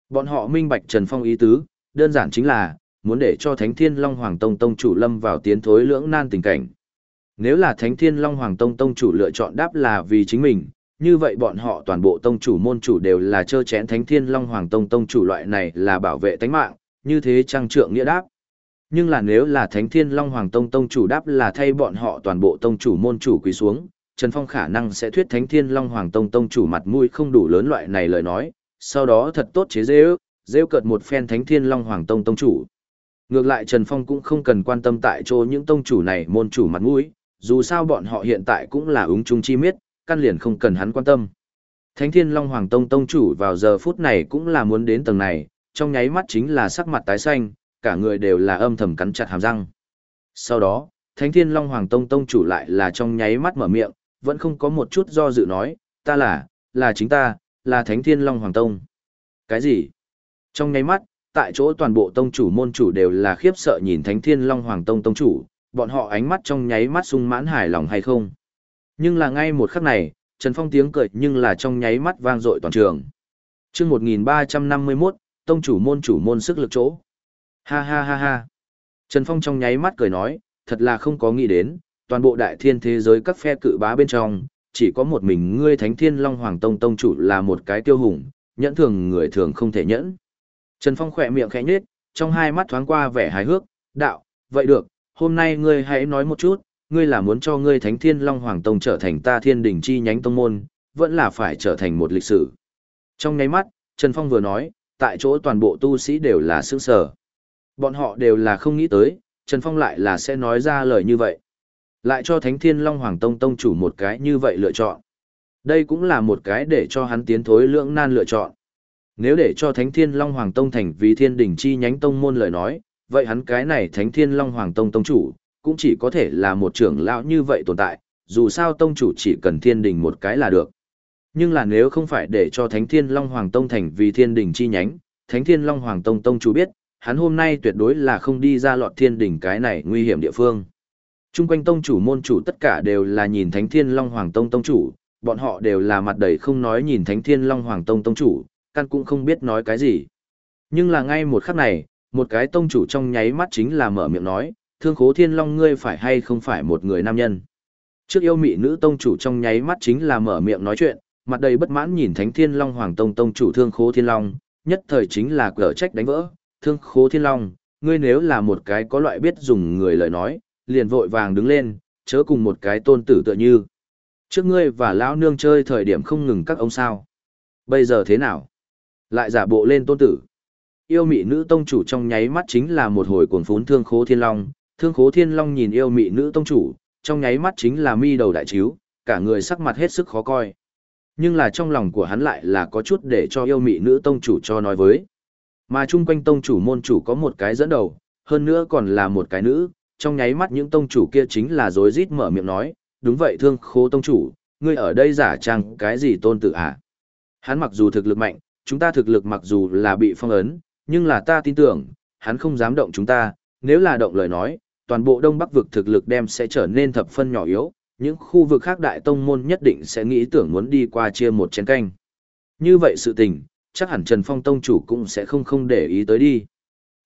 Bọn họ minh bạch Trần Phong ý tứ, đơn giản chính là, muốn để cho Thánh Thiên Long Hoàng Tông Tông chủ lâm vào tiến thối lưỡng nan tình cảnh. Nếu là Thánh Thiên Long Hoàng Tông Tông chủ lựa chọn đáp là vì chính mình, như vậy bọn họ toàn bộ tông chủ môn chủ đều là chơ chén Thánh Thiên Long Hoàng Tông Tông chủ loại này là bảo vệ tánh mạng, như thế trang trượng nghĩa đáp. Nhưng là nếu là Thánh Thiên Long Hoàng Tông Tông chủ đáp là thay bọn họ toàn bộ tông chủ môn chủ quỳ xuống, Trần Phong khả năng sẽ thuyết Thánh Thiên Long Hoàng Tông Tông chủ mặt mũi không đủ lớn loại này lời nói, sau đó thật tốt chế dễ ước, dễ cợt một phen Thánh Thiên Long Hoàng Tông Tông chủ. Ngược lại Trần Phong cũng không cần quan tâm tại chỗ những tông chủ này môn chủ mặt mũi, dù sao bọn họ hiện tại cũng là ứng chung chi miết, căn liền không cần hắn quan tâm. Thánh Thiên Long Hoàng Tông Tông chủ vào giờ phút này cũng là muốn đến tầng này, trong nháy mắt chính là sắc mặt tái xanh, cả người đều là âm thầm cắn chặt hàm răng. Sau đó, Thánh Thiên Long Hoàng Tông Tông chủ lại là trong nháy mắt mở miệng, vẫn không có một chút do dự nói, ta là, là chính ta, là Thánh Thiên Long Hoàng Tông. Cái gì? Trong nháy mắt, tại chỗ toàn bộ tông chủ môn chủ đều là khiếp sợ nhìn Thánh Thiên Long Hoàng Tông Tông chủ, bọn họ ánh mắt trong nháy mắt sung mãn hài lòng hay không. Nhưng là ngay một khắc này, Trần Phong tiếng cười nhưng là trong nháy mắt vang dội toàn trường. chương 1351, tông chủ môn chủ môn sức lực chỗ. Ha ha ha ha. Trần Phong trong nháy mắt cười nói, thật là không có nghĩ đến, toàn bộ đại thiên thế giới các phe cự bá bên trong, chỉ có một mình ngươi Thánh Thiên Long Hoàng Tông Tông chủ là một cái tiêu hùng, nhẫn thường người thường không thể nhẫn. Trần Phong khỏe miệng khẽ nhếch, trong hai mắt thoáng qua vẻ hài hước, đạo, vậy được, hôm nay ngươi hãy nói một chút, ngươi là muốn cho ngươi Thánh Thiên Long Hoàng Tông trở thành ta thiên đỉnh chi nhánh tông môn, vẫn là phải trở thành một lịch sử. Trong nháy mắt, Trần Phong vừa nói, tại chỗ toàn bộ tu sĩ đều là sững sờ. Bọn họ đều là không nghĩ tới, Trần Phong lại là sẽ nói ra lời như vậy. Lại cho Thánh Thiên Long Hoàng Tông Tông chủ một cái như vậy lựa chọn. Đây cũng là một cái để cho hắn tiến thối lưỡng nan lựa chọn. Nếu để cho Thánh Thiên Long Hoàng Tông thành vì thiên đỉnh chi nhánh tông môn lời nói, vậy hắn cái này Thánh Thiên Long Hoàng Tông Tông chủ, cũng chỉ có thể là một trưởng lão như vậy tồn tại, dù sao Tông chủ chỉ cần thiên đình một cái là được. Nhưng là nếu không phải để cho Thánh Thiên Long Hoàng Tông thành vì thiên đình chi nhánh, Thánh Thiên Long Hoàng Tông Tông chủ biết, hắn hôm nay tuyệt đối là không đi ra lọt thiên đình cái này nguy hiểm địa phương. Trung quanh tông chủ môn chủ tất cả đều là nhìn Thánh Thiên Long Hoàng Tông Tông chủ, bọn họ đều là mặt đầy không nói nhìn Thánh Thiên Long Hoàng Tông Tông chủ, căn cũng không biết nói cái gì. Nhưng là ngay một khắc này, một cái tông chủ trong nháy mắt chính là mở miệng nói, thương khố thiên long ngươi phải hay không phải một người nam nhân. Trước yêu mị nữ tông chủ trong nháy mắt chính là mở miệng nói chuyện, mặt đầy bất mãn nhìn thánh thiên long hoàng tông tông chủ thương khố thiên long, nhất thời chính là cỡ trách đánh vỡ, thương khố thiên long, ngươi nếu là một cái có loại biết dùng người lời nói, liền vội vàng đứng lên, chớ cùng một cái tôn tử tựa như. Trước ngươi và lão nương chơi thời điểm không ngừng các ông sao. Bây giờ thế nào? Lại giả bộ lên tôn tử. Yêu mị nữ tông chủ trong nháy mắt chính là một hồi cuồng phún thương khố thiên long, thương khố thiên long nhìn yêu mị nữ tông chủ, trong nháy mắt chính là mi đầu đại chiếu, cả người sắc mặt hết sức khó coi. Nhưng là trong lòng của hắn lại là có chút để cho yêu mị nữ tông chủ cho nói với. Mà chung quanh tông chủ môn chủ có một cái dẫn đầu, hơn nữa còn là một cái nữ, trong nháy mắt những tông chủ kia chính là rối rít mở miệng nói, đúng vậy thương khố tông chủ, ngươi ở đây giả trang cái gì tôn tử à? Hắn mặc dù thực lực mạnh, chúng ta thực lực mặc dù là bị phong ấn, nhưng là ta tin tưởng, hắn không dám động chúng ta, nếu là động lời nói, toàn bộ Đông Bắc vực thực lực đem sẽ trở nên thập phân nhỏ yếu, những khu vực khác đại tông môn nhất định sẽ nghĩ tưởng muốn đi qua chia một chén canh. Như vậy sự tình, chắc hẳn Trần Phong tông chủ cũng sẽ không không để ý tới đi.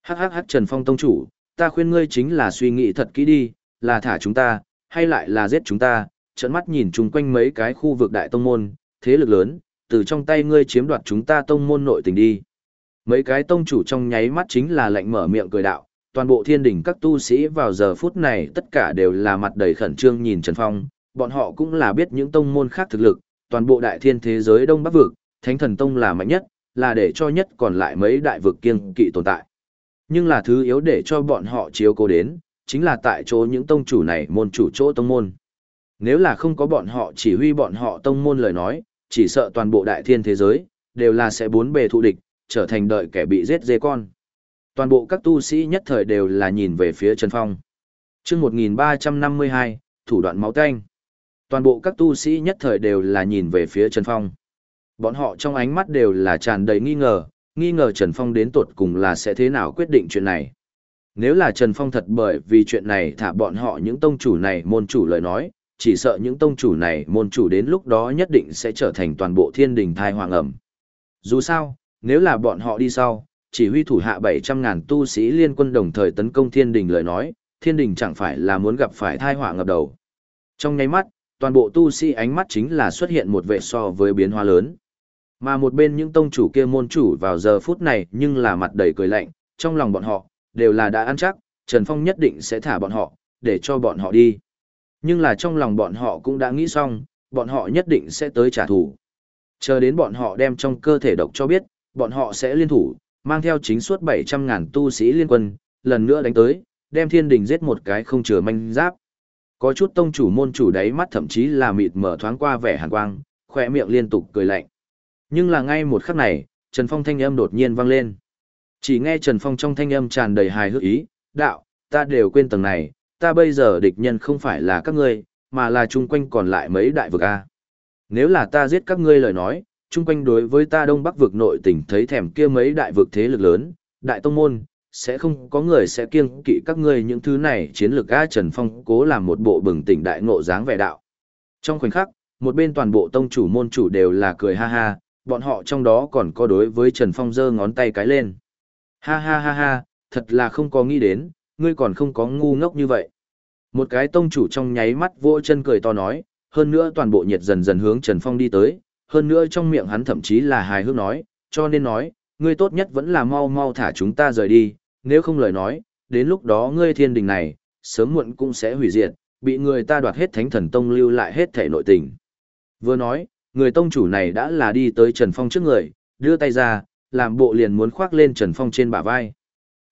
Hắc hắc hắc Trần Phong tông chủ, ta khuyên ngươi chính là suy nghĩ thật kỹ đi, là thả chúng ta, hay lại là giết chúng ta, trận mắt nhìn chung quanh mấy cái khu vực đại tông môn, thế lực lớn, từ trong tay ngươi chiếm đoạt chúng ta tông môn nội tình đi. Mấy cái tông chủ trong nháy mắt chính là lạnh mở miệng cười đạo, toàn bộ thiên đỉnh các tu sĩ vào giờ phút này tất cả đều là mặt đầy khẩn trương nhìn Trần Phong, bọn họ cũng là biết những tông môn khác thực lực, toàn bộ đại thiên thế giới Đông Bắc vực, Thánh Thần Tông là mạnh nhất, là để cho nhất còn lại mấy đại vực kiêng kỵ tồn tại. Nhưng là thứ yếu để cho bọn họ chiếu cố đến, chính là tại chỗ những tông chủ này môn chủ chỗ tông môn. Nếu là không có bọn họ chỉ huy bọn họ tông môn lời nói, chỉ sợ toàn bộ đại thiên thế giới, đều là sẽ bốn bề thụ địch, trở thành đợi kẻ bị giết dê con. Toàn bộ các tu sĩ nhất thời đều là nhìn về phía Trần Phong. chương 1352, thủ đoạn máu canh. Toàn bộ các tu sĩ nhất thời đều là nhìn về phía Trần Phong. Bọn họ trong ánh mắt đều là tràn đầy nghi ngờ, nghi ngờ Trần Phong đến tột cùng là sẽ thế nào quyết định chuyện này. Nếu là Trần Phong thật bởi vì chuyện này thả bọn họ những tông chủ này môn chủ lời nói, chỉ sợ những tông chủ này môn chủ đến lúc đó nhất định sẽ trở thành toàn bộ thiên đình thai hoàng ẩm. Dù sao, nếu là bọn họ đi sau, chỉ huy thủ hạ 700.000 tu sĩ liên quân đồng thời tấn công thiên đình lời nói, thiên đình chẳng phải là muốn gặp phải thai họa ngập đầu. Trong nháy mắt, toàn bộ tu sĩ ánh mắt chính là xuất hiện một vệ so với biến hóa lớn. Mà một bên những tông chủ kia môn chủ vào giờ phút này nhưng là mặt đầy cười lạnh, trong lòng bọn họ, đều là đã ăn chắc, Trần Phong nhất định sẽ thả bọn họ, để cho bọn họ đi. Nhưng là trong lòng bọn họ cũng đã nghĩ xong, bọn họ nhất định sẽ tới trả thù. Chờ đến bọn họ đem trong cơ thể độc cho biết, bọn họ sẽ liên thủ, mang theo chính suốt 700.000 tu sĩ liên quân, lần nữa đánh tới, đem thiên đình giết một cái không chừa manh giáp. Có chút tông chủ môn chủ đáy mắt thậm chí là mịt mở thoáng qua vẻ hàn quang, khỏe miệng liên tục cười lạnh. Nhưng là ngay một khắc này, Trần Phong thanh âm đột nhiên vang lên. Chỉ nghe Trần Phong trong thanh âm tràn đầy hài hước ý, đạo, ta đều quên tầng này, ta bây giờ địch nhân không phải là các ngươi, mà là chung quanh còn lại mấy đại vực A. Nếu là ta giết các ngươi lời nói, chung quanh đối với ta đông bắc vực nội tỉnh thấy thèm kia mấy đại vực thế lực lớn, đại tông môn, sẽ không có người sẽ kiêng kỵ các ngươi những thứ này chiến lược A Trần Phong cố làm một bộ bừng tỉnh đại ngộ dáng vẻ đạo. Trong khoảnh khắc, một bên toàn bộ tông chủ môn chủ đều là cười ha ha, bọn họ trong đó còn có đối với Trần Phong giơ ngón tay cái lên. Ha ha ha ha, thật là không có nghĩ đến, ngươi còn không có ngu ngốc như vậy. Một cái tông chủ trong nháy mắt vỗ chân cười to nói, hơn nữa toàn bộ nhiệt dần dần hướng Trần Phong đi tới, hơn nữa trong miệng hắn thậm chí là hài hước nói, cho nên nói, ngươi tốt nhất vẫn là mau mau thả chúng ta rời đi, nếu không lời nói, đến lúc đó ngươi thiên đình này, sớm muộn cũng sẽ hủy diệt, bị người ta đoạt hết thánh thần tông lưu lại hết thể nội tình. Vừa nói, người tông chủ này đã là đi tới Trần Phong trước người, đưa tay ra, làm bộ liền muốn khoác lên Trần Phong trên bả vai.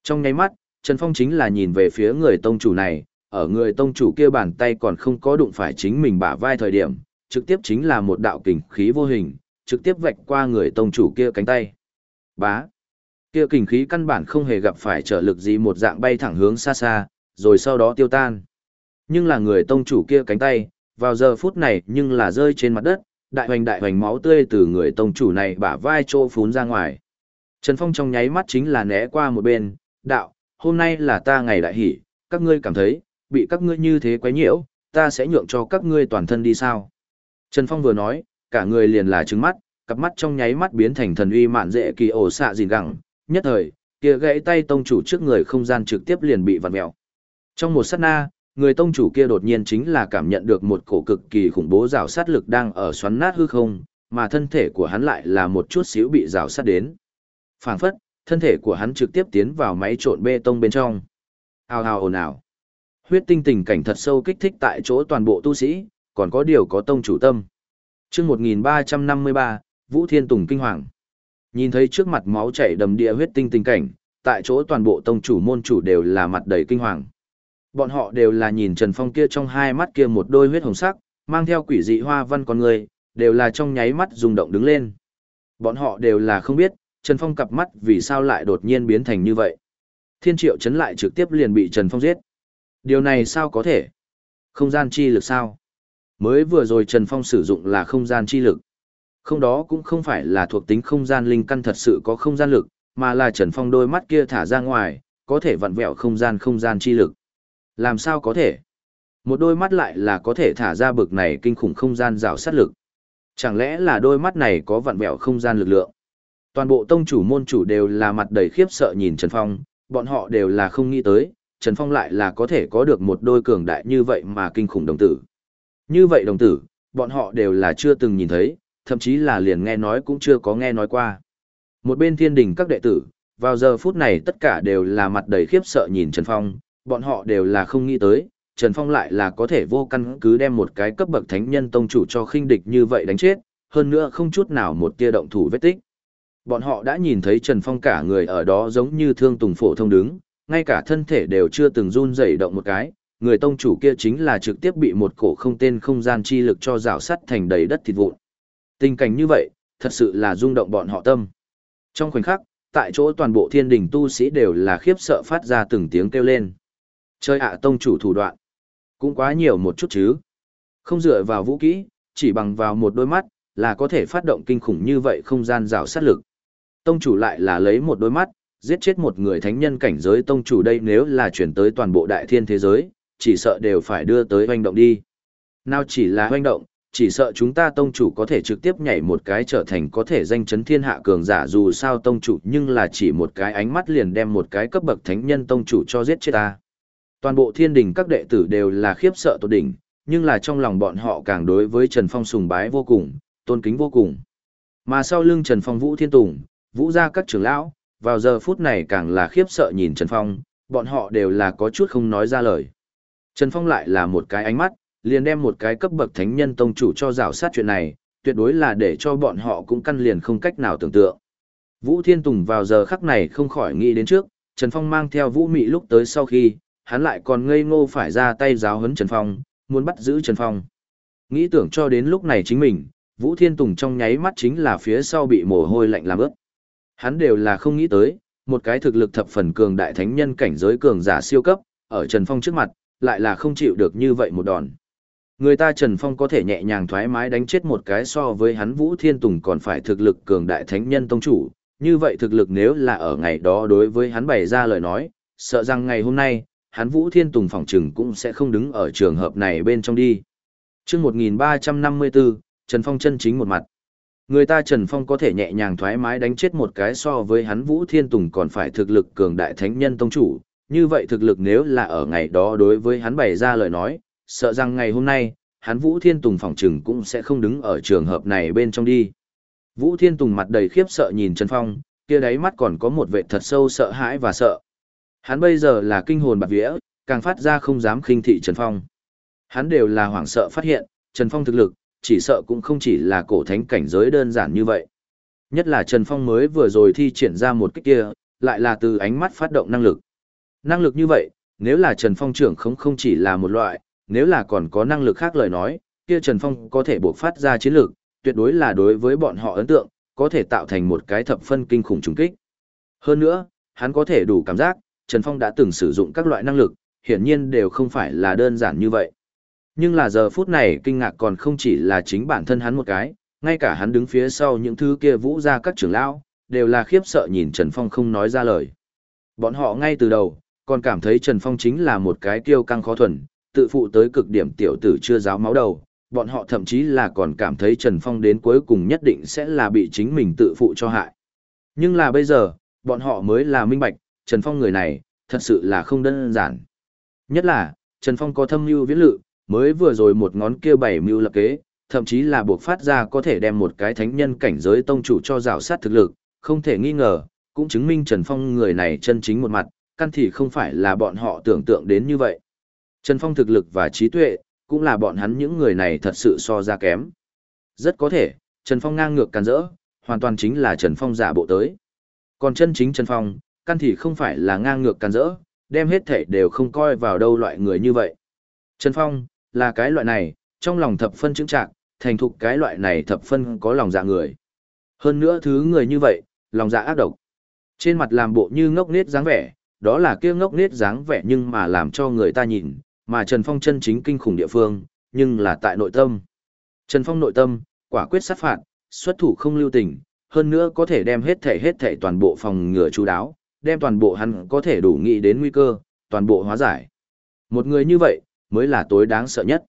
Trong nháy mắt, Trần Phong chính là nhìn về phía người tông chủ này, ở người tông chủ kia bàn tay còn không có đụng phải chính mình bả vai thời điểm, trực tiếp chính là một đạo kình khí vô hình, trực tiếp vạch qua người tông chủ kia cánh tay. Bá. Kia kình khí căn bản không hề gặp phải trở lực gì một dạng bay thẳng hướng xa xa, rồi sau đó tiêu tan. Nhưng là người tông chủ kia cánh tay, vào giờ phút này nhưng là rơi trên mặt đất, đại hoành đại hoành máu tươi từ người tông chủ này bả vai trô phún ra ngoài. Trần Phong trong nháy mắt chính là né qua một bên, đạo, hôm nay là ta ngày đại hỷ, các ngươi cảm thấy, bị các ngươi như thế quấy nhiễu, ta sẽ nhượng cho các ngươi toàn thân đi sao. Trần Phong vừa nói, cả người liền là trứng mắt, cặp mắt trong nháy mắt biến thành thần uy mạn dễ kỳ ổ xạ gìn gẳng, nhất thời, kia gãy tay tông chủ trước người không gian trực tiếp liền bị vặn mèo. Trong một sát na, người tông chủ kia đột nhiên chính là cảm nhận được một cổ cực kỳ khủng bố rào sát lực đang ở xoắn nát hư không, mà thân thể của hắn lại là một chút xíu bị rào sát đến. Phảng phất, thân thể của hắn trực tiếp tiến vào máy trộn bê tông bên trong. Hào hào ồn ào. Huyết tinh tình cảnh thật sâu kích thích tại chỗ toàn bộ tu sĩ, còn có điều có tông chủ tâm. chương 1353, Vũ Thiên Tùng Kinh Hoàng. Nhìn thấy trước mặt máu chảy đầm địa huyết tinh tình cảnh, tại chỗ toàn bộ tông chủ môn chủ đều là mặt đầy kinh hoàng. Bọn họ đều là nhìn Trần Phong kia trong hai mắt kia một đôi huyết hồng sắc, mang theo quỷ dị hoa văn con người, đều là trong nháy mắt rung động đứng lên. Bọn họ đều là không biết, Trần Phong cặp mắt vì sao lại đột nhiên biến thành như vậy. Thiên triệu chấn lại trực tiếp liền bị Trần Phong giết. Điều này sao có thể? Không gian chi lực sao? Mới vừa rồi Trần Phong sử dụng là không gian chi lực. Không đó cũng không phải là thuộc tính không gian linh căn thật sự có không gian lực, mà là Trần Phong đôi mắt kia thả ra ngoài, có thể vặn vẹo không gian không gian chi lực. Làm sao có thể? Một đôi mắt lại là có thể thả ra bực này kinh khủng không gian rào sát lực. Chẳng lẽ là đôi mắt này có vặn vẹo không gian lực lượng? Toàn bộ tông chủ môn chủ đều là mặt đầy khiếp sợ nhìn Trần Phong, bọn họ đều là không nghĩ tới, Trần Phong lại là có thể có được một đôi cường đại như vậy mà kinh khủng đồng tử. Như vậy đồng tử, bọn họ đều là chưa từng nhìn thấy, thậm chí là liền nghe nói cũng chưa có nghe nói qua. Một bên thiên đình các đệ tử, vào giờ phút này tất cả đều là mặt đầy khiếp sợ nhìn Trần Phong, bọn họ đều là không nghĩ tới, Trần Phong lại là có thể vô căn cứ đem một cái cấp bậc thánh nhân tông chủ cho khinh địch như vậy đánh chết, hơn nữa không chút nào một tia động thủ vết tích. Bọn họ đã nhìn thấy Trần Phong cả người ở đó giống như thương tùng phổ thông đứng, ngay cả thân thể đều chưa từng run rẩy động một cái, người tông chủ kia chính là trực tiếp bị một cổ không tên không gian chi lực cho rào sắt thành đầy đất thịt vụn. Tình cảnh như vậy, thật sự là rung động bọn họ tâm. Trong khoảnh khắc, tại chỗ toàn bộ thiên đình tu sĩ đều là khiếp sợ phát ra từng tiếng kêu lên. Chơi ạ tông chủ thủ đoạn. Cũng quá nhiều một chút chứ. Không dựa vào vũ kỹ, chỉ bằng vào một đôi mắt, là có thể phát động kinh khủng như vậy không gian rào sát lực. Tông chủ lại là lấy một đôi mắt, giết chết một người thánh nhân cảnh giới tông chủ đây nếu là chuyển tới toàn bộ đại thiên thế giới, chỉ sợ đều phải đưa tới hoành động đi. Nào chỉ là hoành động, chỉ sợ chúng ta tông chủ có thể trực tiếp nhảy một cái trở thành có thể danh chấn thiên hạ cường giả dù sao tông chủ nhưng là chỉ một cái ánh mắt liền đem một cái cấp bậc thánh nhân tông chủ cho giết chết ta. Toàn bộ thiên đình các đệ tử đều là khiếp sợ tột đỉnh, nhưng là trong lòng bọn họ càng đối với Trần Phong sùng bái vô cùng, tôn kính vô cùng. Mà sau lưng Trần Phong Vũ Thiên Tùng, Vũ gia các trưởng lão, vào giờ phút này càng là khiếp sợ nhìn Trần Phong, bọn họ đều là có chút không nói ra lời. Trần Phong lại là một cái ánh mắt, liền đem một cái cấp bậc thánh nhân tông chủ cho rào sát chuyện này, tuyệt đối là để cho bọn họ cũng căn liền không cách nào tưởng tượng. Vũ Thiên Tùng vào giờ khắc này không khỏi nghĩ đến trước, Trần Phong mang theo Vũ Mị lúc tới sau khi, hắn lại còn ngây ngô phải ra tay giáo huấn Trần Phong, muốn bắt giữ Trần Phong. Nghĩ tưởng cho đến lúc này chính mình, Vũ Thiên Tùng trong nháy mắt chính là phía sau bị mồ hôi lạnh làm ướt. Hắn đều là không nghĩ tới, một cái thực lực thập phần cường đại thánh nhân cảnh giới cường giả siêu cấp, ở Trần Phong trước mặt, lại là không chịu được như vậy một đòn. Người ta Trần Phong có thể nhẹ nhàng thoải mái đánh chết một cái so với hắn Vũ Thiên Tùng còn phải thực lực cường đại thánh nhân tông chủ, như vậy thực lực nếu là ở ngày đó đối với hắn bày ra lời nói, sợ rằng ngày hôm nay, hắn Vũ Thiên Tùng phòng trừng cũng sẽ không đứng ở trường hợp này bên trong đi. Trước 1354, Trần Phong chân chính một mặt. Người ta Trần Phong có thể nhẹ nhàng thoải mái đánh chết một cái so với hắn Vũ Thiên Tùng còn phải thực lực cường đại thánh nhân tông chủ, như vậy thực lực nếu là ở ngày đó đối với hắn bày ra lời nói, sợ rằng ngày hôm nay, hắn Vũ Thiên Tùng phòng trừng cũng sẽ không đứng ở trường hợp này bên trong đi. Vũ Thiên Tùng mặt đầy khiếp sợ nhìn Trần Phong, kia đáy mắt còn có một vẻ thật sâu sợ hãi và sợ. Hắn bây giờ là kinh hồn bạc vía, càng phát ra không dám khinh thị Trần Phong. Hắn đều là hoảng sợ phát hiện, Trần Phong thực lực, chỉ sợ cũng không chỉ là cổ thánh cảnh giới đơn giản như vậy. Nhất là Trần Phong mới vừa rồi thi triển ra một cách kia, lại là từ ánh mắt phát động năng lực. Năng lực như vậy, nếu là Trần Phong trưởng không không chỉ là một loại, nếu là còn có năng lực khác lời nói, kia Trần Phong có thể buộc phát ra chiến lược, tuyệt đối là đối với bọn họ ấn tượng, có thể tạo thành một cái thập phân kinh khủng trùng kích. Hơn nữa, hắn có thể đủ cảm giác, Trần Phong đã từng sử dụng các loại năng lực, hiển nhiên đều không phải là đơn giản như vậy. Nhưng là giờ phút này kinh ngạc còn không chỉ là chính bản thân hắn một cái, ngay cả hắn đứng phía sau những thứ kia vũ ra các trưởng lão, đều là khiếp sợ nhìn Trần Phong không nói ra lời. Bọn họ ngay từ đầu, còn cảm thấy Trần Phong chính là một cái kiêu căng khó thuần, tự phụ tới cực điểm tiểu tử chưa giáo máu đầu, bọn họ thậm chí là còn cảm thấy Trần Phong đến cuối cùng nhất định sẽ là bị chính mình tự phụ cho hại. Nhưng là bây giờ, bọn họ mới là minh bạch, Trần Phong người này, thật sự là không đơn giản. Nhất là, Trần Phong có thâm mưu viễn lự, mới vừa rồi một ngón kia bảy mưu lập kế, thậm chí là buộc phát ra có thể đem một cái thánh nhân cảnh giới tông chủ cho rào sát thực lực, không thể nghi ngờ, cũng chứng minh Trần Phong người này chân chính một mặt, căn thì không phải là bọn họ tưởng tượng đến như vậy. Trần Phong thực lực và trí tuệ, cũng là bọn hắn những người này thật sự so ra kém. Rất có thể, Trần Phong ngang ngược càn rỡ, hoàn toàn chính là Trần Phong giả bộ tới. Còn chân chính Trần Phong, căn thì không phải là ngang ngược càn rỡ, đem hết thể đều không coi vào đâu loại người như vậy. Trần Phong, là cái loại này, trong lòng thập phân chứng trạng, thành thục cái loại này thập phân có lòng dạ người. Hơn nữa thứ người như vậy, lòng dạ ác độc. Trên mặt làm bộ như ngốc nết dáng vẻ, đó là kia ngốc nết dáng vẻ nhưng mà làm cho người ta nhìn, mà Trần Phong chân chính kinh khủng địa phương, nhưng là tại nội tâm. Trần Phong nội tâm, quả quyết sát phạt, xuất thủ không lưu tình, hơn nữa có thể đem hết thể hết thể toàn bộ phòng ngừa chú đáo, đem toàn bộ hắn có thể đủ nghĩ đến nguy cơ, toàn bộ hóa giải. Một người như vậy, mới là tối đáng sợ nhất.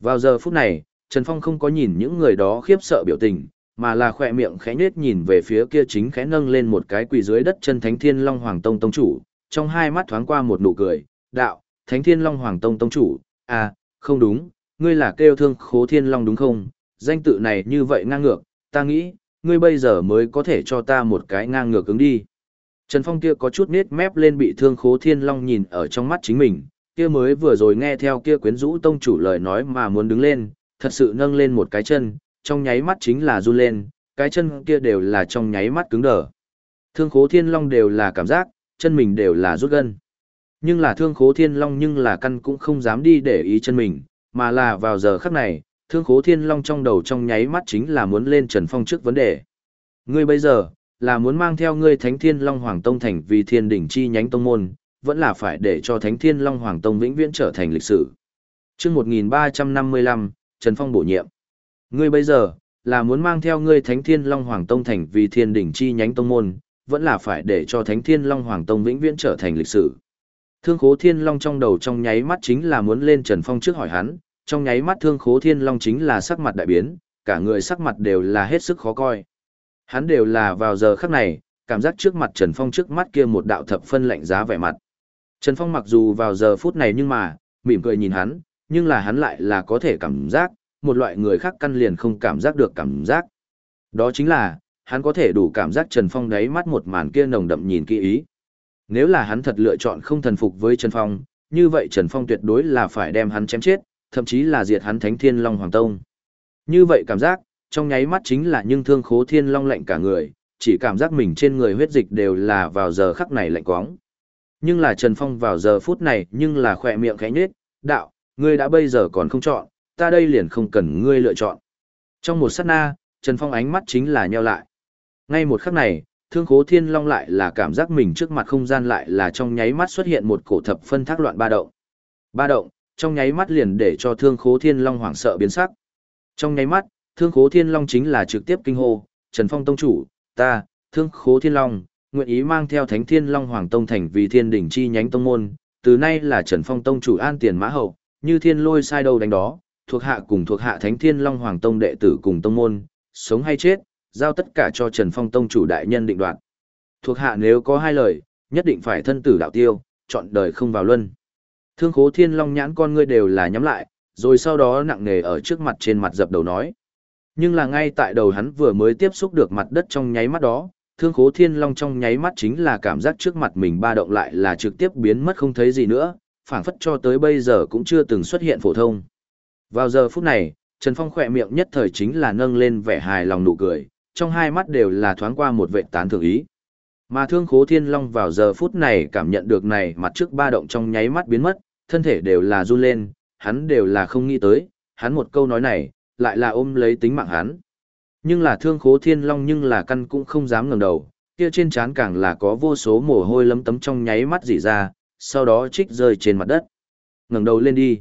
Vào giờ phút này, Trần Phong không có nhìn những người đó khiếp sợ biểu tình, mà là khỏe miệng khẽ nết nhìn về phía kia chính khẽ nâng lên một cái quỳ dưới đất chân Thánh Thiên Long Hoàng Tông Tông Chủ, trong hai mắt thoáng qua một nụ cười, đạo, Thánh Thiên Long Hoàng Tông Tông Chủ, à, không đúng, ngươi là kêu thương khố Thiên Long đúng không, danh tự này như vậy ngang ngược, ta nghĩ, ngươi bây giờ mới có thể cho ta một cái ngang ngược ứng đi. Trần Phong kia có chút nết mép lên bị thương khố Thiên Long nhìn ở trong mắt chính mình, kia mới vừa rồi nghe theo kia quyến rũ tông chủ lời nói mà muốn đứng lên, thật sự nâng lên một cái chân, trong nháy mắt chính là run lên, cái chân kia đều là trong nháy mắt cứng đờ. Thương khố thiên long đều là cảm giác, chân mình đều là rút gân. Nhưng là thương khố thiên long nhưng là căn cũng không dám đi để ý chân mình, mà là vào giờ khắc này, thương khố thiên long trong đầu trong nháy mắt chính là muốn lên Trần Phong trước vấn đề. Ngươi bây giờ, là muốn mang theo ngươi thánh thiên long hoàng tông thành vì thiên đỉnh chi nhánh tông môn, vẫn là phải để cho Thánh Thiên Long Hoàng Tông vĩnh viễn trở thành lịch sử. Chương 1355, Trần Phong bổ nhiệm. Ngươi bây giờ là muốn mang theo ngươi Thánh Thiên Long Hoàng Tông thành vì thiên đỉnh chi nhánh tông môn, vẫn là phải để cho Thánh Thiên Long Hoàng Tông vĩnh viễn trở thành lịch sử. Thương Khố Thiên Long trong đầu trong nháy mắt chính là muốn lên Trần Phong trước hỏi hắn, trong nháy mắt Thương Khố Thiên Long chính là sắc mặt đại biến, cả người sắc mặt đều là hết sức khó coi. Hắn đều là vào giờ khắc này, cảm giác trước mặt Trần Phong trước mắt kia một đạo thập phân lạnh giá vẻ mặt. Trần Phong mặc dù vào giờ phút này nhưng mà, mỉm cười nhìn hắn, nhưng là hắn lại là có thể cảm giác, một loại người khác căn liền không cảm giác được cảm giác. Đó chính là, hắn có thể đủ cảm giác Trần Phong đáy mắt một màn kia nồng đậm nhìn kỹ ý. Nếu là hắn thật lựa chọn không thần phục với Trần Phong, như vậy Trần Phong tuyệt đối là phải đem hắn chém chết, thậm chí là diệt hắn Thánh Thiên Long Hoàng Tông. Như vậy cảm giác, trong nháy mắt chính là nhưng thương khố thiên long lạnh cả người, chỉ cảm giác mình trên người huyết dịch đều là vào giờ khắc này lạnh quóng. Nhưng là Trần Phong vào giờ phút này nhưng là khỏe miệng khẽ nhết, đạo, ngươi đã bây giờ còn không chọn, ta đây liền không cần ngươi lựa chọn. Trong một sát na, Trần Phong ánh mắt chính là nheo lại. Ngay một khắc này, thương khố thiên long lại là cảm giác mình trước mặt không gian lại là trong nháy mắt xuất hiện một cổ thập phân thác loạn ba động. Ba động, trong nháy mắt liền để cho thương khố thiên long hoảng sợ biến sắc. Trong nháy mắt, thương khố thiên long chính là trực tiếp kinh hô, Trần Phong tông chủ, ta, thương khố thiên long, nguyện ý mang theo thánh thiên long hoàng tông thành vì thiên đỉnh chi nhánh tông môn, từ nay là Trần Phong tông chủ an tiền mã hậu, như thiên lôi sai đầu đánh đó, thuộc hạ cùng thuộc hạ thánh thiên long hoàng tông đệ tử cùng tông môn, sống hay chết, giao tất cả cho Trần Phong tông chủ đại nhân định đoạt. Thuộc hạ nếu có hai lời, nhất định phải thân tử đạo tiêu, chọn đời không vào luân. Thương khố thiên long nhãn con ngươi đều là nhắm lại, rồi sau đó nặng nề ở trước mặt trên mặt dập đầu nói. Nhưng là ngay tại đầu hắn vừa mới tiếp xúc được mặt đất trong nháy mắt đó, thương khố thiên long trong nháy mắt chính là cảm giác trước mặt mình ba động lại là trực tiếp biến mất không thấy gì nữa, phảng phất cho tới bây giờ cũng chưa từng xuất hiện phổ thông. Vào giờ phút này, Trần Phong khỏe miệng nhất thời chính là nâng lên vẻ hài lòng nụ cười, trong hai mắt đều là thoáng qua một vệ tán thưởng ý. Mà thương khố thiên long vào giờ phút này cảm nhận được này mặt trước ba động trong nháy mắt biến mất, thân thể đều là run lên, hắn đều là không nghĩ tới, hắn một câu nói này, lại là ôm lấy tính mạng hắn. Nhưng là thương khố thiên long nhưng là căn cũng không dám ngẩng đầu, kia trên trán càng là có vô số mồ hôi lấm tấm trong nháy mắt dỉ ra, sau đó trích rơi trên mặt đất. ngẩng đầu lên đi.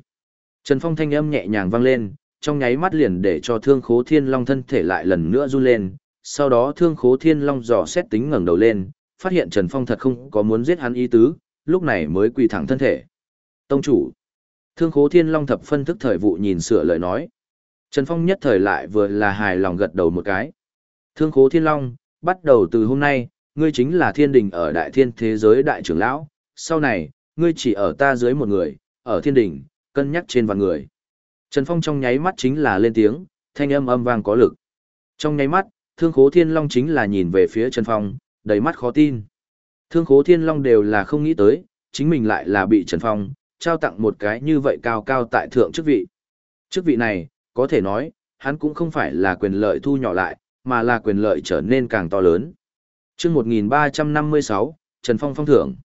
Trần Phong thanh âm nhẹ nhàng vang lên, trong nháy mắt liền để cho thương khố thiên long thân thể lại lần nữa run lên, sau đó thương khố thiên long dò xét tính ngẩng đầu lên, phát hiện Trần Phong thật không có muốn giết hắn ý tứ, lúc này mới quỳ thẳng thân thể. Tông chủ. Thương khố thiên long thập phân thức thời vụ nhìn sửa lời nói. Trần Phong nhất thời lại vừa là hài lòng gật đầu một cái. Thương khố thiên long, bắt đầu từ hôm nay, ngươi chính là thiên đình ở đại thiên thế giới đại trưởng lão, sau này, ngươi chỉ ở ta dưới một người, ở thiên đình, cân nhắc trên vạn người. Trần Phong trong nháy mắt chính là lên tiếng, thanh âm âm vang có lực. Trong nháy mắt, thương khố thiên long chính là nhìn về phía Trần Phong, đầy mắt khó tin. Thương khố thiên long đều là không nghĩ tới, chính mình lại là bị Trần Phong, trao tặng một cái như vậy cao cao tại thượng chức vị. Chức vị này, có thể nói, hắn cũng không phải là quyền lợi thu nhỏ lại, mà là quyền lợi trở nên càng to lớn. Trước 1356, Trần Phong phong thưởng.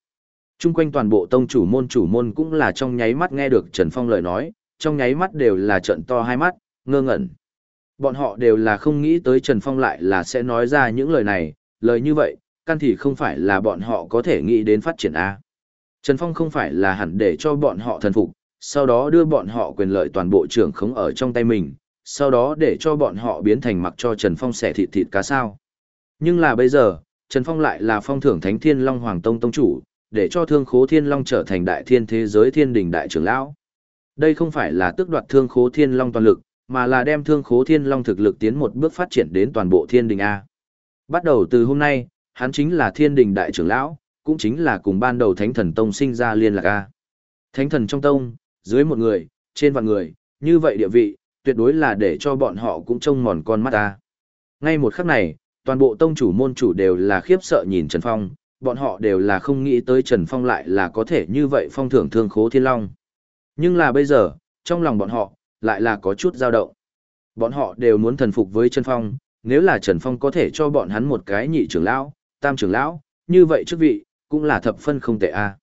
Trung quanh toàn bộ tông chủ môn chủ môn cũng là trong nháy mắt nghe được Trần Phong lời nói, trong nháy mắt đều là trận to hai mắt, ngơ ngẩn. Bọn họ đều là không nghĩ tới Trần Phong lại là sẽ nói ra những lời này, lời như vậy, căn thì không phải là bọn họ có thể nghĩ đến phát triển A. Trần Phong không phải là hẳn để cho bọn họ thần phục, sau đó đưa bọn họ quyền lợi toàn bộ trưởng khống ở trong tay mình, sau đó để cho bọn họ biến thành mặc cho Trần Phong xẻ thịt thịt cá sao. Nhưng là bây giờ, Trần Phong lại là phong thưởng Thánh Thiên Long Hoàng Tông Tông Chủ, để cho thương khố Thiên Long trở thành đại thiên thế giới thiên đình đại trưởng lão. Đây không phải là tước đoạt thương khố Thiên Long toàn lực, mà là đem thương khố Thiên Long thực lực tiến một bước phát triển đến toàn bộ thiên đình A. Bắt đầu từ hôm nay, hắn chính là thiên đình đại trưởng lão, cũng chính là cùng ban đầu Thánh Thần Tông sinh ra liên lạc A. Thánh Thần trong tông, dưới một người, trên vạn người, như vậy địa vị, tuyệt đối là để cho bọn họ cũng trông mòn con mắt ta. Ngay một khắc này, toàn bộ tông chủ môn chủ đều là khiếp sợ nhìn Trần Phong, bọn họ đều là không nghĩ tới Trần Phong lại là có thể như vậy phong thưởng thương khố thiên long. Nhưng là bây giờ, trong lòng bọn họ, lại là có chút dao động. Bọn họ đều muốn thần phục với Trần Phong, nếu là Trần Phong có thể cho bọn hắn một cái nhị trưởng lão, tam trưởng lão, như vậy chức vị, cũng là thập phân không tệ a.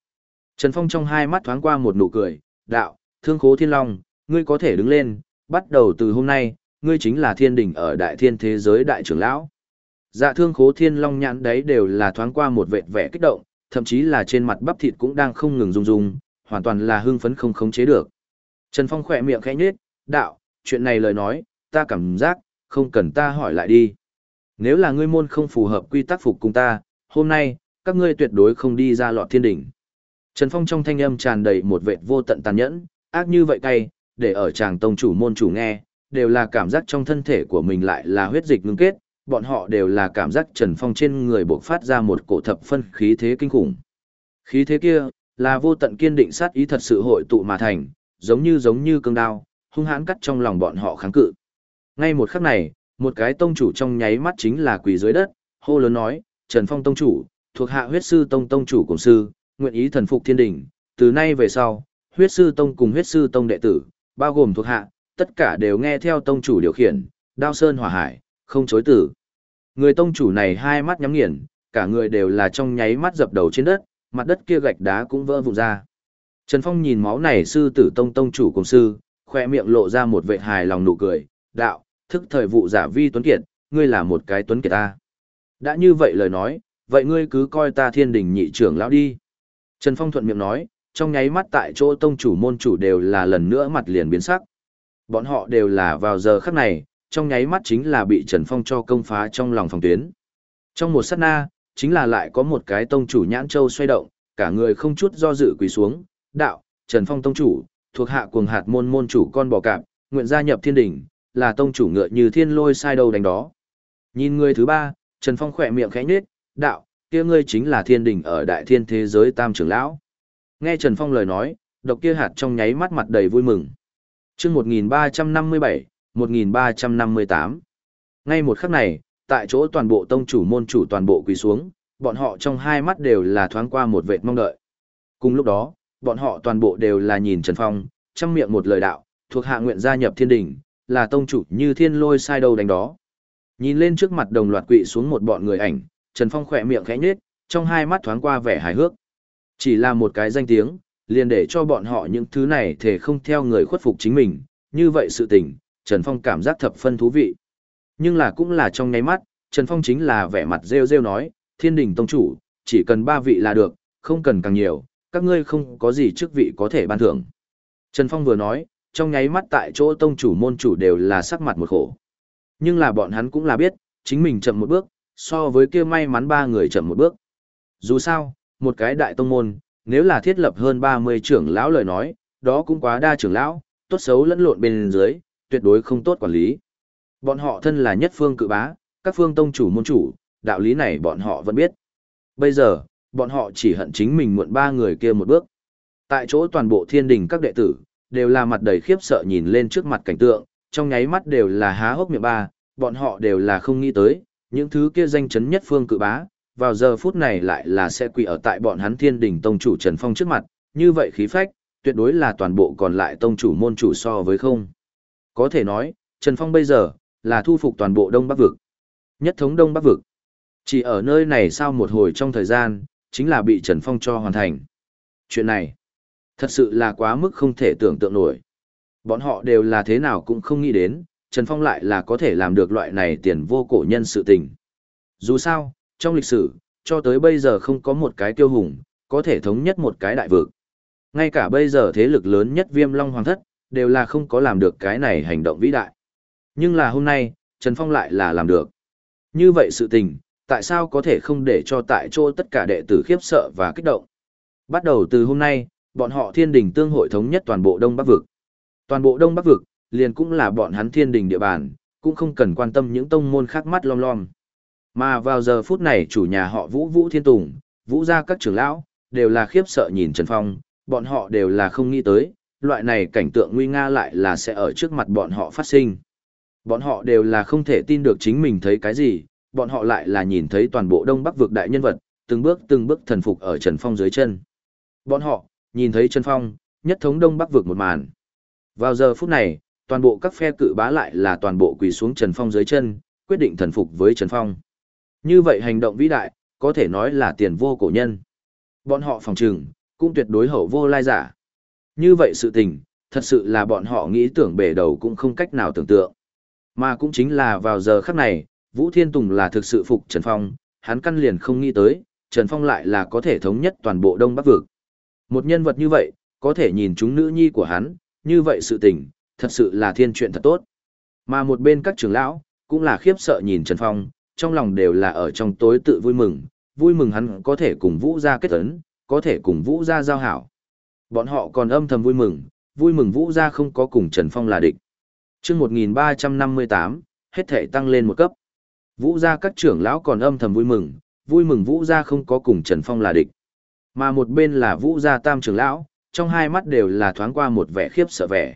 Trần Phong trong hai mắt thoáng qua một nụ cười, đạo, thương khố thiên long, ngươi có thể đứng lên, bắt đầu từ hôm nay, ngươi chính là thiên đỉnh ở đại thiên thế giới đại trưởng lão. Dạ thương khố thiên long nhãn đấy đều là thoáng qua một vệt vẻ kích động, thậm chí là trên mặt bắp thịt cũng đang không ngừng rung rung, hoàn toàn là hưng phấn không khống chế được. Trần Phong khỏe miệng khẽ nhếch, đạo, chuyện này lời nói, ta cảm giác, không cần ta hỏi lại đi. Nếu là ngươi môn không phù hợp quy tắc phục cùng ta, hôm nay, các ngươi tuyệt đối không đi ra lọt thiên đỉnh. Trần Phong trong thanh âm tràn đầy một vẻ vô tận tàn nhẫn, ác như vậy cay, để ở chàng tông chủ môn chủ nghe, đều là cảm giác trong thân thể của mình lại là huyết dịch ngưng kết, bọn họ đều là cảm giác Trần Phong trên người bộc phát ra một cổ thập phân khí thế kinh khủng. Khí thế kia, là vô tận kiên định sát ý thật sự hội tụ mà thành, giống như giống như cương đao, hung hãn cắt trong lòng bọn họ kháng cự. Ngay một khắc này, một cái tông chủ trong nháy mắt chính là quỳ dưới đất, hô lớn nói, Trần Phong tông chủ, thuộc hạ huyết sư tông tông chủ cùng sư, nguyện ý thần phục thiên đình, từ nay về sau, huyết sư tông cùng huyết sư tông đệ tử, bao gồm thuộc hạ, tất cả đều nghe theo tông chủ điều khiển, đao sơn hỏa hải, không chối tử. Người tông chủ này hai mắt nhắm nghiền, cả người đều là trong nháy mắt dập đầu trên đất, mặt đất kia gạch đá cũng vỡ vụn ra. Trần Phong nhìn máu này sư tử tông tông chủ cùng sư, khoe miệng lộ ra một vệ hài lòng nụ cười, đạo, thức thời vụ giả vi tuấn kiệt, ngươi là một cái tuấn kiệt ta. Đã như vậy lời nói, vậy ngươi cứ coi ta thiên đình nhị trưởng lão đi. Trần Phong thuận miệng nói, trong nháy mắt tại chỗ tông chủ môn chủ đều là lần nữa mặt liền biến sắc. Bọn họ đều là vào giờ khắc này, trong nháy mắt chính là bị Trần Phong cho công phá trong lòng phòng tuyến. Trong một sát na, chính là lại có một cái tông chủ nhãn châu xoay động, cả người không chút do dự quỳ xuống, đạo, Trần Phong tông chủ, thuộc hạ cuồng hạt môn môn chủ con bò cạp, nguyện gia nhập thiên đỉnh, là tông chủ ngựa như thiên lôi sai đầu đánh đó. Nhìn người thứ ba, Trần Phong khỏe miệng khẽ nhếch, đạo, kia ngươi chính là thiên đỉnh ở đại thiên thế giới tam trưởng lão. Nghe Trần Phong lời nói, độc kia hạt trong nháy mắt mặt đầy vui mừng. Trước 1357, 1358. Ngay một khắc này, tại chỗ toàn bộ tông chủ môn chủ toàn bộ quỳ xuống, bọn họ trong hai mắt đều là thoáng qua một vệt mong đợi. Cùng lúc đó, bọn họ toàn bộ đều là nhìn Trần Phong, trong miệng một lời đạo, thuộc hạ nguyện gia nhập thiên đỉnh, là tông chủ như thiên lôi sai đầu đánh đó. Nhìn lên trước mặt đồng loạt quỵ xuống một bọn người ảnh, Trần Phong khỏe miệng khẽ nhếch, trong hai mắt thoáng qua vẻ hài hước. Chỉ là một cái danh tiếng, liền để cho bọn họ những thứ này thể không theo người khuất phục chính mình, như vậy sự tình, Trần Phong cảm giác thập phân thú vị. Nhưng là cũng là trong nháy mắt, Trần Phong chính là vẻ mặt rêu rêu nói, thiên đình tông chủ, chỉ cần ba vị là được, không cần càng nhiều, các ngươi không có gì chức vị có thể ban thưởng. Trần Phong vừa nói, trong nháy mắt tại chỗ tông chủ môn chủ đều là sắc mặt một khổ. Nhưng là bọn hắn cũng là biết, chính mình chậm một bước, so với kia may mắn ba người chậm một bước. Dù sao, một cái đại tông môn, nếu là thiết lập hơn 30 trưởng lão lời nói, đó cũng quá đa trưởng lão, tốt xấu lẫn lộn bên dưới, tuyệt đối không tốt quản lý. Bọn họ thân là nhất phương cự bá, các phương tông chủ môn chủ, đạo lý này bọn họ vẫn biết. Bây giờ, bọn họ chỉ hận chính mình muộn ba người kia một bước. Tại chỗ toàn bộ thiên đình các đệ tử, đều là mặt đầy khiếp sợ nhìn lên trước mặt cảnh tượng, trong nháy mắt đều là há hốc miệng ba, bọn họ đều là không nghĩ tới, những thứ kia danh chấn nhất phương cự bá, vào giờ phút này lại là sẽ quỳ ở tại bọn hắn thiên đình tông chủ Trần Phong trước mặt, như vậy khí phách, tuyệt đối là toàn bộ còn lại tông chủ môn chủ so với không. Có thể nói, Trần Phong bây giờ, là thu phục toàn bộ Đông Bắc Vực. Nhất thống Đông Bắc Vực. Chỉ ở nơi này sau một hồi trong thời gian, chính là bị Trần Phong cho hoàn thành. Chuyện này, thật sự là quá mức không thể tưởng tượng nổi. Bọn họ đều là thế nào cũng không nghĩ đến, Trần Phong lại là có thể làm được loại này tiền vô cổ nhân sự tình. Dù sao, trong lịch sử, cho tới bây giờ không có một cái tiêu hùng, có thể thống nhất một cái đại vực. Ngay cả bây giờ thế lực lớn nhất viêm long hoàng thất, đều là không có làm được cái này hành động vĩ đại. Nhưng là hôm nay, Trần Phong lại là làm được. Như vậy sự tình, tại sao có thể không để cho tại chỗ tất cả đệ tử khiếp sợ và kích động. Bắt đầu từ hôm nay, bọn họ thiên đình tương hội thống nhất toàn bộ Đông Bắc Vực. Toàn bộ Đông Bắc Vực, liền cũng là bọn hắn thiên đình địa bàn, cũng không cần quan tâm những tông môn khác mắt lom lom. Mà vào giờ phút này chủ nhà họ Vũ Vũ Thiên Tùng, Vũ gia các trưởng lão, đều là khiếp sợ nhìn Trần Phong, bọn họ đều là không nghĩ tới, loại này cảnh tượng nguy nga lại là sẽ ở trước mặt bọn họ phát sinh. Bọn họ đều là không thể tin được chính mình thấy cái gì, bọn họ lại là nhìn thấy toàn bộ Đông Bắc vực đại nhân vật, từng bước từng bước thần phục ở Trần Phong dưới chân. Bọn họ, nhìn thấy Trần Phong, nhất thống Đông Bắc vực một màn. Vào giờ phút này, toàn bộ các phe cự bá lại là toàn bộ quỳ xuống Trần Phong dưới chân, quyết định thần phục với Trần Phong. Như vậy hành động vĩ đại, có thể nói là tiền vô cổ nhân. Bọn họ phòng trừng, cũng tuyệt đối hậu vô lai giả. Như vậy sự tình, thật sự là bọn họ nghĩ tưởng bể đầu cũng không cách nào tưởng tượng. Mà cũng chính là vào giờ khắc này, Vũ Thiên Tùng là thực sự phục Trần Phong, hắn căn liền không nghĩ tới, Trần Phong lại là có thể thống nhất toàn bộ Đông Bắc Vực. Một nhân vật như vậy, có thể nhìn chúng nữ nhi của hắn, như vậy sự tình, thật sự là thiên chuyện thật tốt. Mà một bên các trưởng lão, cũng là khiếp sợ nhìn Trần Phong, trong lòng đều là ở trong tối tự vui mừng, vui mừng hắn có thể cùng Vũ gia kết ấn, có thể cùng Vũ gia giao hảo. Bọn họ còn âm thầm vui mừng, vui mừng Vũ gia không có cùng Trần Phong là địch. Chương 1358, hết thể tăng lên một cấp. Vũ gia các trưởng lão còn âm thầm vui mừng, vui mừng Vũ gia không có cùng Trần Phong là địch. Mà một bên là Vũ gia tam trưởng lão, trong hai mắt đều là thoáng qua một vẻ khiếp sợ vẻ.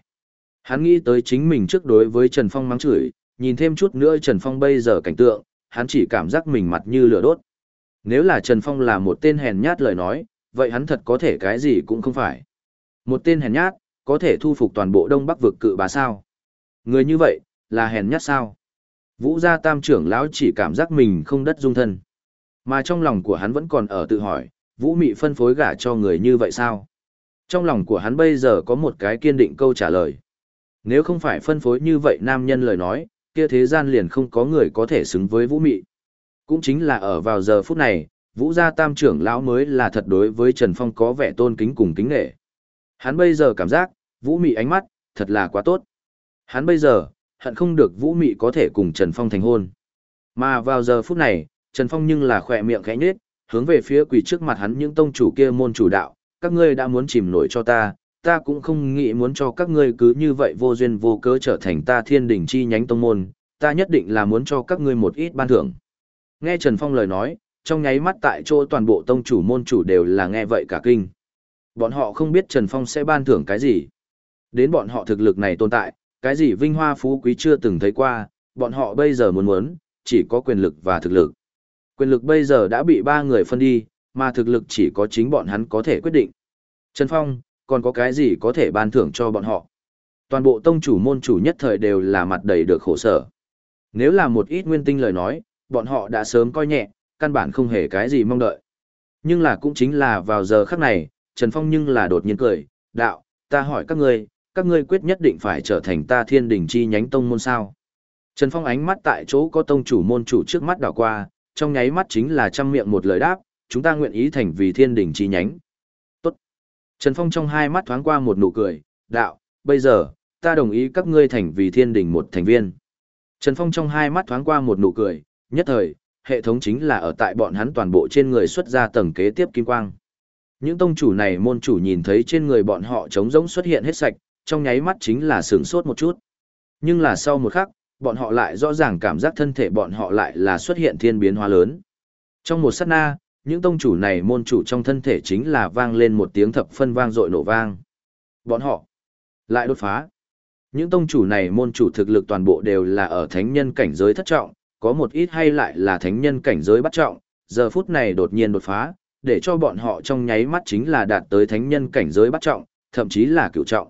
Hắn nghĩ tới chính mình trước đối với Trần Phong mắng chửi, nhìn thêm chút nữa Trần Phong bây giờ cảnh tượng, hắn chỉ cảm giác mình mặt như lửa đốt. Nếu là Trần Phong là một tên hèn nhát lời nói, vậy hắn thật có thể cái gì cũng không phải. Một tên hèn nhát, có thể thu phục toàn bộ Đông Bắc vực cự bà sao? Người như vậy, là hèn nhát sao? Vũ gia tam trưởng lão chỉ cảm giác mình không đất dung thân. Mà trong lòng của hắn vẫn còn ở tự hỏi, Vũ Mị phân phối gả cho người như vậy sao? Trong lòng của hắn bây giờ có một cái kiên định câu trả lời. Nếu không phải phân phối như vậy nam nhân lời nói, kia thế gian liền không có người có thể xứng với Vũ Mị. Cũng chính là ở vào giờ phút này, Vũ gia tam trưởng lão mới là thật đối với Trần Phong có vẻ tôn kính cùng kính nghệ. Hắn bây giờ cảm giác, Vũ Mị ánh mắt, thật là quá tốt. Hắn bây giờ, hận không được Vũ Mị có thể cùng Trần Phong thành hôn. Mà vào giờ phút này, Trần Phong nhưng là khỏe miệng khẽ nhếch, hướng về phía quỷ trước mặt hắn những tông chủ kia môn chủ đạo, các ngươi đã muốn chìm nổi cho ta, ta cũng không nghĩ muốn cho các ngươi cứ như vậy vô duyên vô cớ trở thành ta thiên đình chi nhánh tông môn, ta nhất định là muốn cho các ngươi một ít ban thưởng. Nghe Trần Phong lời nói, trong nháy mắt tại chỗ toàn bộ tông chủ môn chủ đều là nghe vậy cả kinh. Bọn họ không biết Trần Phong sẽ ban thưởng cái gì. Đến bọn họ thực lực này tồn tại, cái gì vinh hoa phú quý chưa từng thấy qua, bọn họ bây giờ muốn muốn, chỉ có quyền lực và thực lực. Quyền lực bây giờ đã bị ba người phân đi, mà thực lực chỉ có chính bọn hắn có thể quyết định. Trần Phong, còn có cái gì có thể ban thưởng cho bọn họ? Toàn bộ tông chủ môn chủ nhất thời đều là mặt đầy được khổ sở. Nếu là một ít nguyên tinh lời nói, bọn họ đã sớm coi nhẹ, căn bản không hề cái gì mong đợi. Nhưng là cũng chính là vào giờ khắc này, Trần Phong nhưng là đột nhiên cười, đạo, ta hỏi các ngươi, các ngươi quyết nhất định phải trở thành ta thiên đình chi nhánh tông môn sao. Trần Phong ánh mắt tại chỗ có tông chủ môn chủ trước mắt đảo qua, trong nháy mắt chính là trăm miệng một lời đáp, chúng ta nguyện ý thành vì thiên đình chi nhánh. Trần Phong trong hai mắt thoáng qua một nụ cười, đạo, bây giờ, ta đồng ý các ngươi thành vì thiên đình một thành viên. Trần Phong trong hai mắt thoáng qua một nụ cười, nhất thời, hệ thống chính là ở tại bọn hắn toàn bộ trên người xuất ra tầng kế tiếp kim quang. Những tông chủ này môn chủ nhìn thấy trên người bọn họ trống rỗng xuất hiện hết sạch, trong nháy mắt chính là sướng sốt một chút. Nhưng là sau một khắc, bọn họ lại rõ ràng cảm giác thân thể bọn họ lại là xuất hiện thiên biến hóa lớn. Trong một sát na, những tông chủ này môn chủ trong thân thể chính là vang lên một tiếng thập phân vang dội nổ vang. Bọn họ lại đột phá. Những tông chủ này môn chủ thực lực toàn bộ đều là ở thánh nhân cảnh giới thất trọng, có một ít hay lại là thánh nhân cảnh giới bắt trọng, giờ phút này đột nhiên đột phá, để cho bọn họ trong nháy mắt chính là đạt tới thánh nhân cảnh giới bắt trọng, thậm chí là cửu trọng.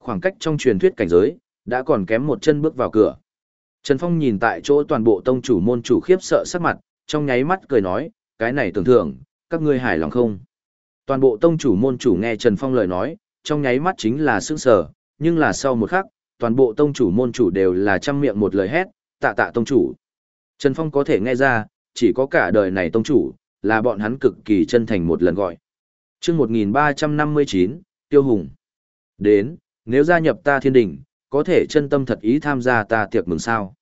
Khoảng cách trong truyền thuyết cảnh giới, đã còn kém một chân bước vào cửa. Trần Phong nhìn tại chỗ toàn bộ tông chủ môn chủ khiếp sợ sắc mặt, trong nháy mắt cười nói, cái này tưởng thưởng, các ngươi hài lòng không? Toàn bộ tông chủ môn chủ nghe Trần Phong lời nói, trong nháy mắt chính là sững sờ, nhưng là sau một khắc, toàn bộ tông chủ môn chủ đều là trăm miệng một lời hét, tạ tạ tông chủ. Trần Phong có thể nghe ra, chỉ có cả đời này tông chủ, là bọn hắn cực kỳ chân thành một lần gọi. chương 1359, Tiêu Hùng. Đến, nếu gia nhập ta thiên đình, có thể chân tâm thật ý tham gia ta tiệc mừng sao.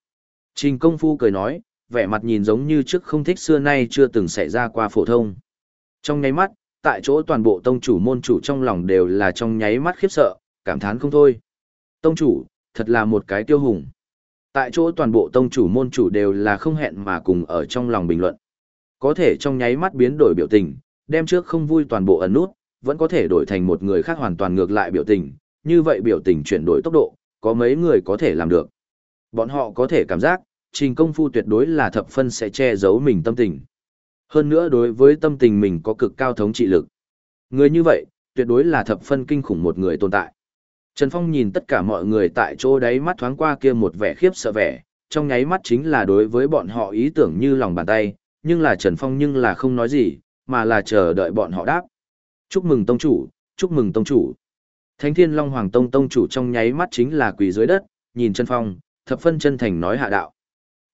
Trình công phu cười nói, vẻ mặt nhìn giống như trước không thích xưa nay chưa từng xảy ra qua phổ thông. Trong nháy mắt, tại chỗ toàn bộ tông chủ môn chủ trong lòng đều là trong nháy mắt khiếp sợ, cảm thán không thôi. Tông chủ, thật là một cái tiêu hùng. Tại chỗ toàn bộ tông chủ môn chủ đều là không hẹn mà cùng ở trong lòng bình luận. Có thể trong nháy mắt biến đổi biểu tình, đem trước không vui toàn bộ ẩn nút, vẫn có thể đổi thành một người khác hoàn toàn ngược lại biểu tình, như vậy biểu tình chuyển đổi tốc độ, có mấy người có thể làm được. Bọn họ có thể cảm giác, trình công phu tuyệt đối là thập phân sẽ che giấu mình tâm tình. Hơn nữa đối với tâm tình mình có cực cao thống trị lực. Người như vậy, tuyệt đối là thập phân kinh khủng một người tồn tại. Trần Phong nhìn tất cả mọi người tại chỗ đấy mắt thoáng qua kia một vẻ khiếp sợ vẻ, trong nháy mắt chính là đối với bọn họ ý tưởng như lòng bàn tay, nhưng là Trần Phong nhưng là không nói gì, mà là chờ đợi bọn họ đáp. Chúc mừng tông chủ, chúc mừng tông chủ. Thánh Thiên Long Hoàng Tông tông chủ trong nháy mắt chính là quỳ dưới đất, nhìn Trần Phong, thập phân chân thành nói hạ đạo.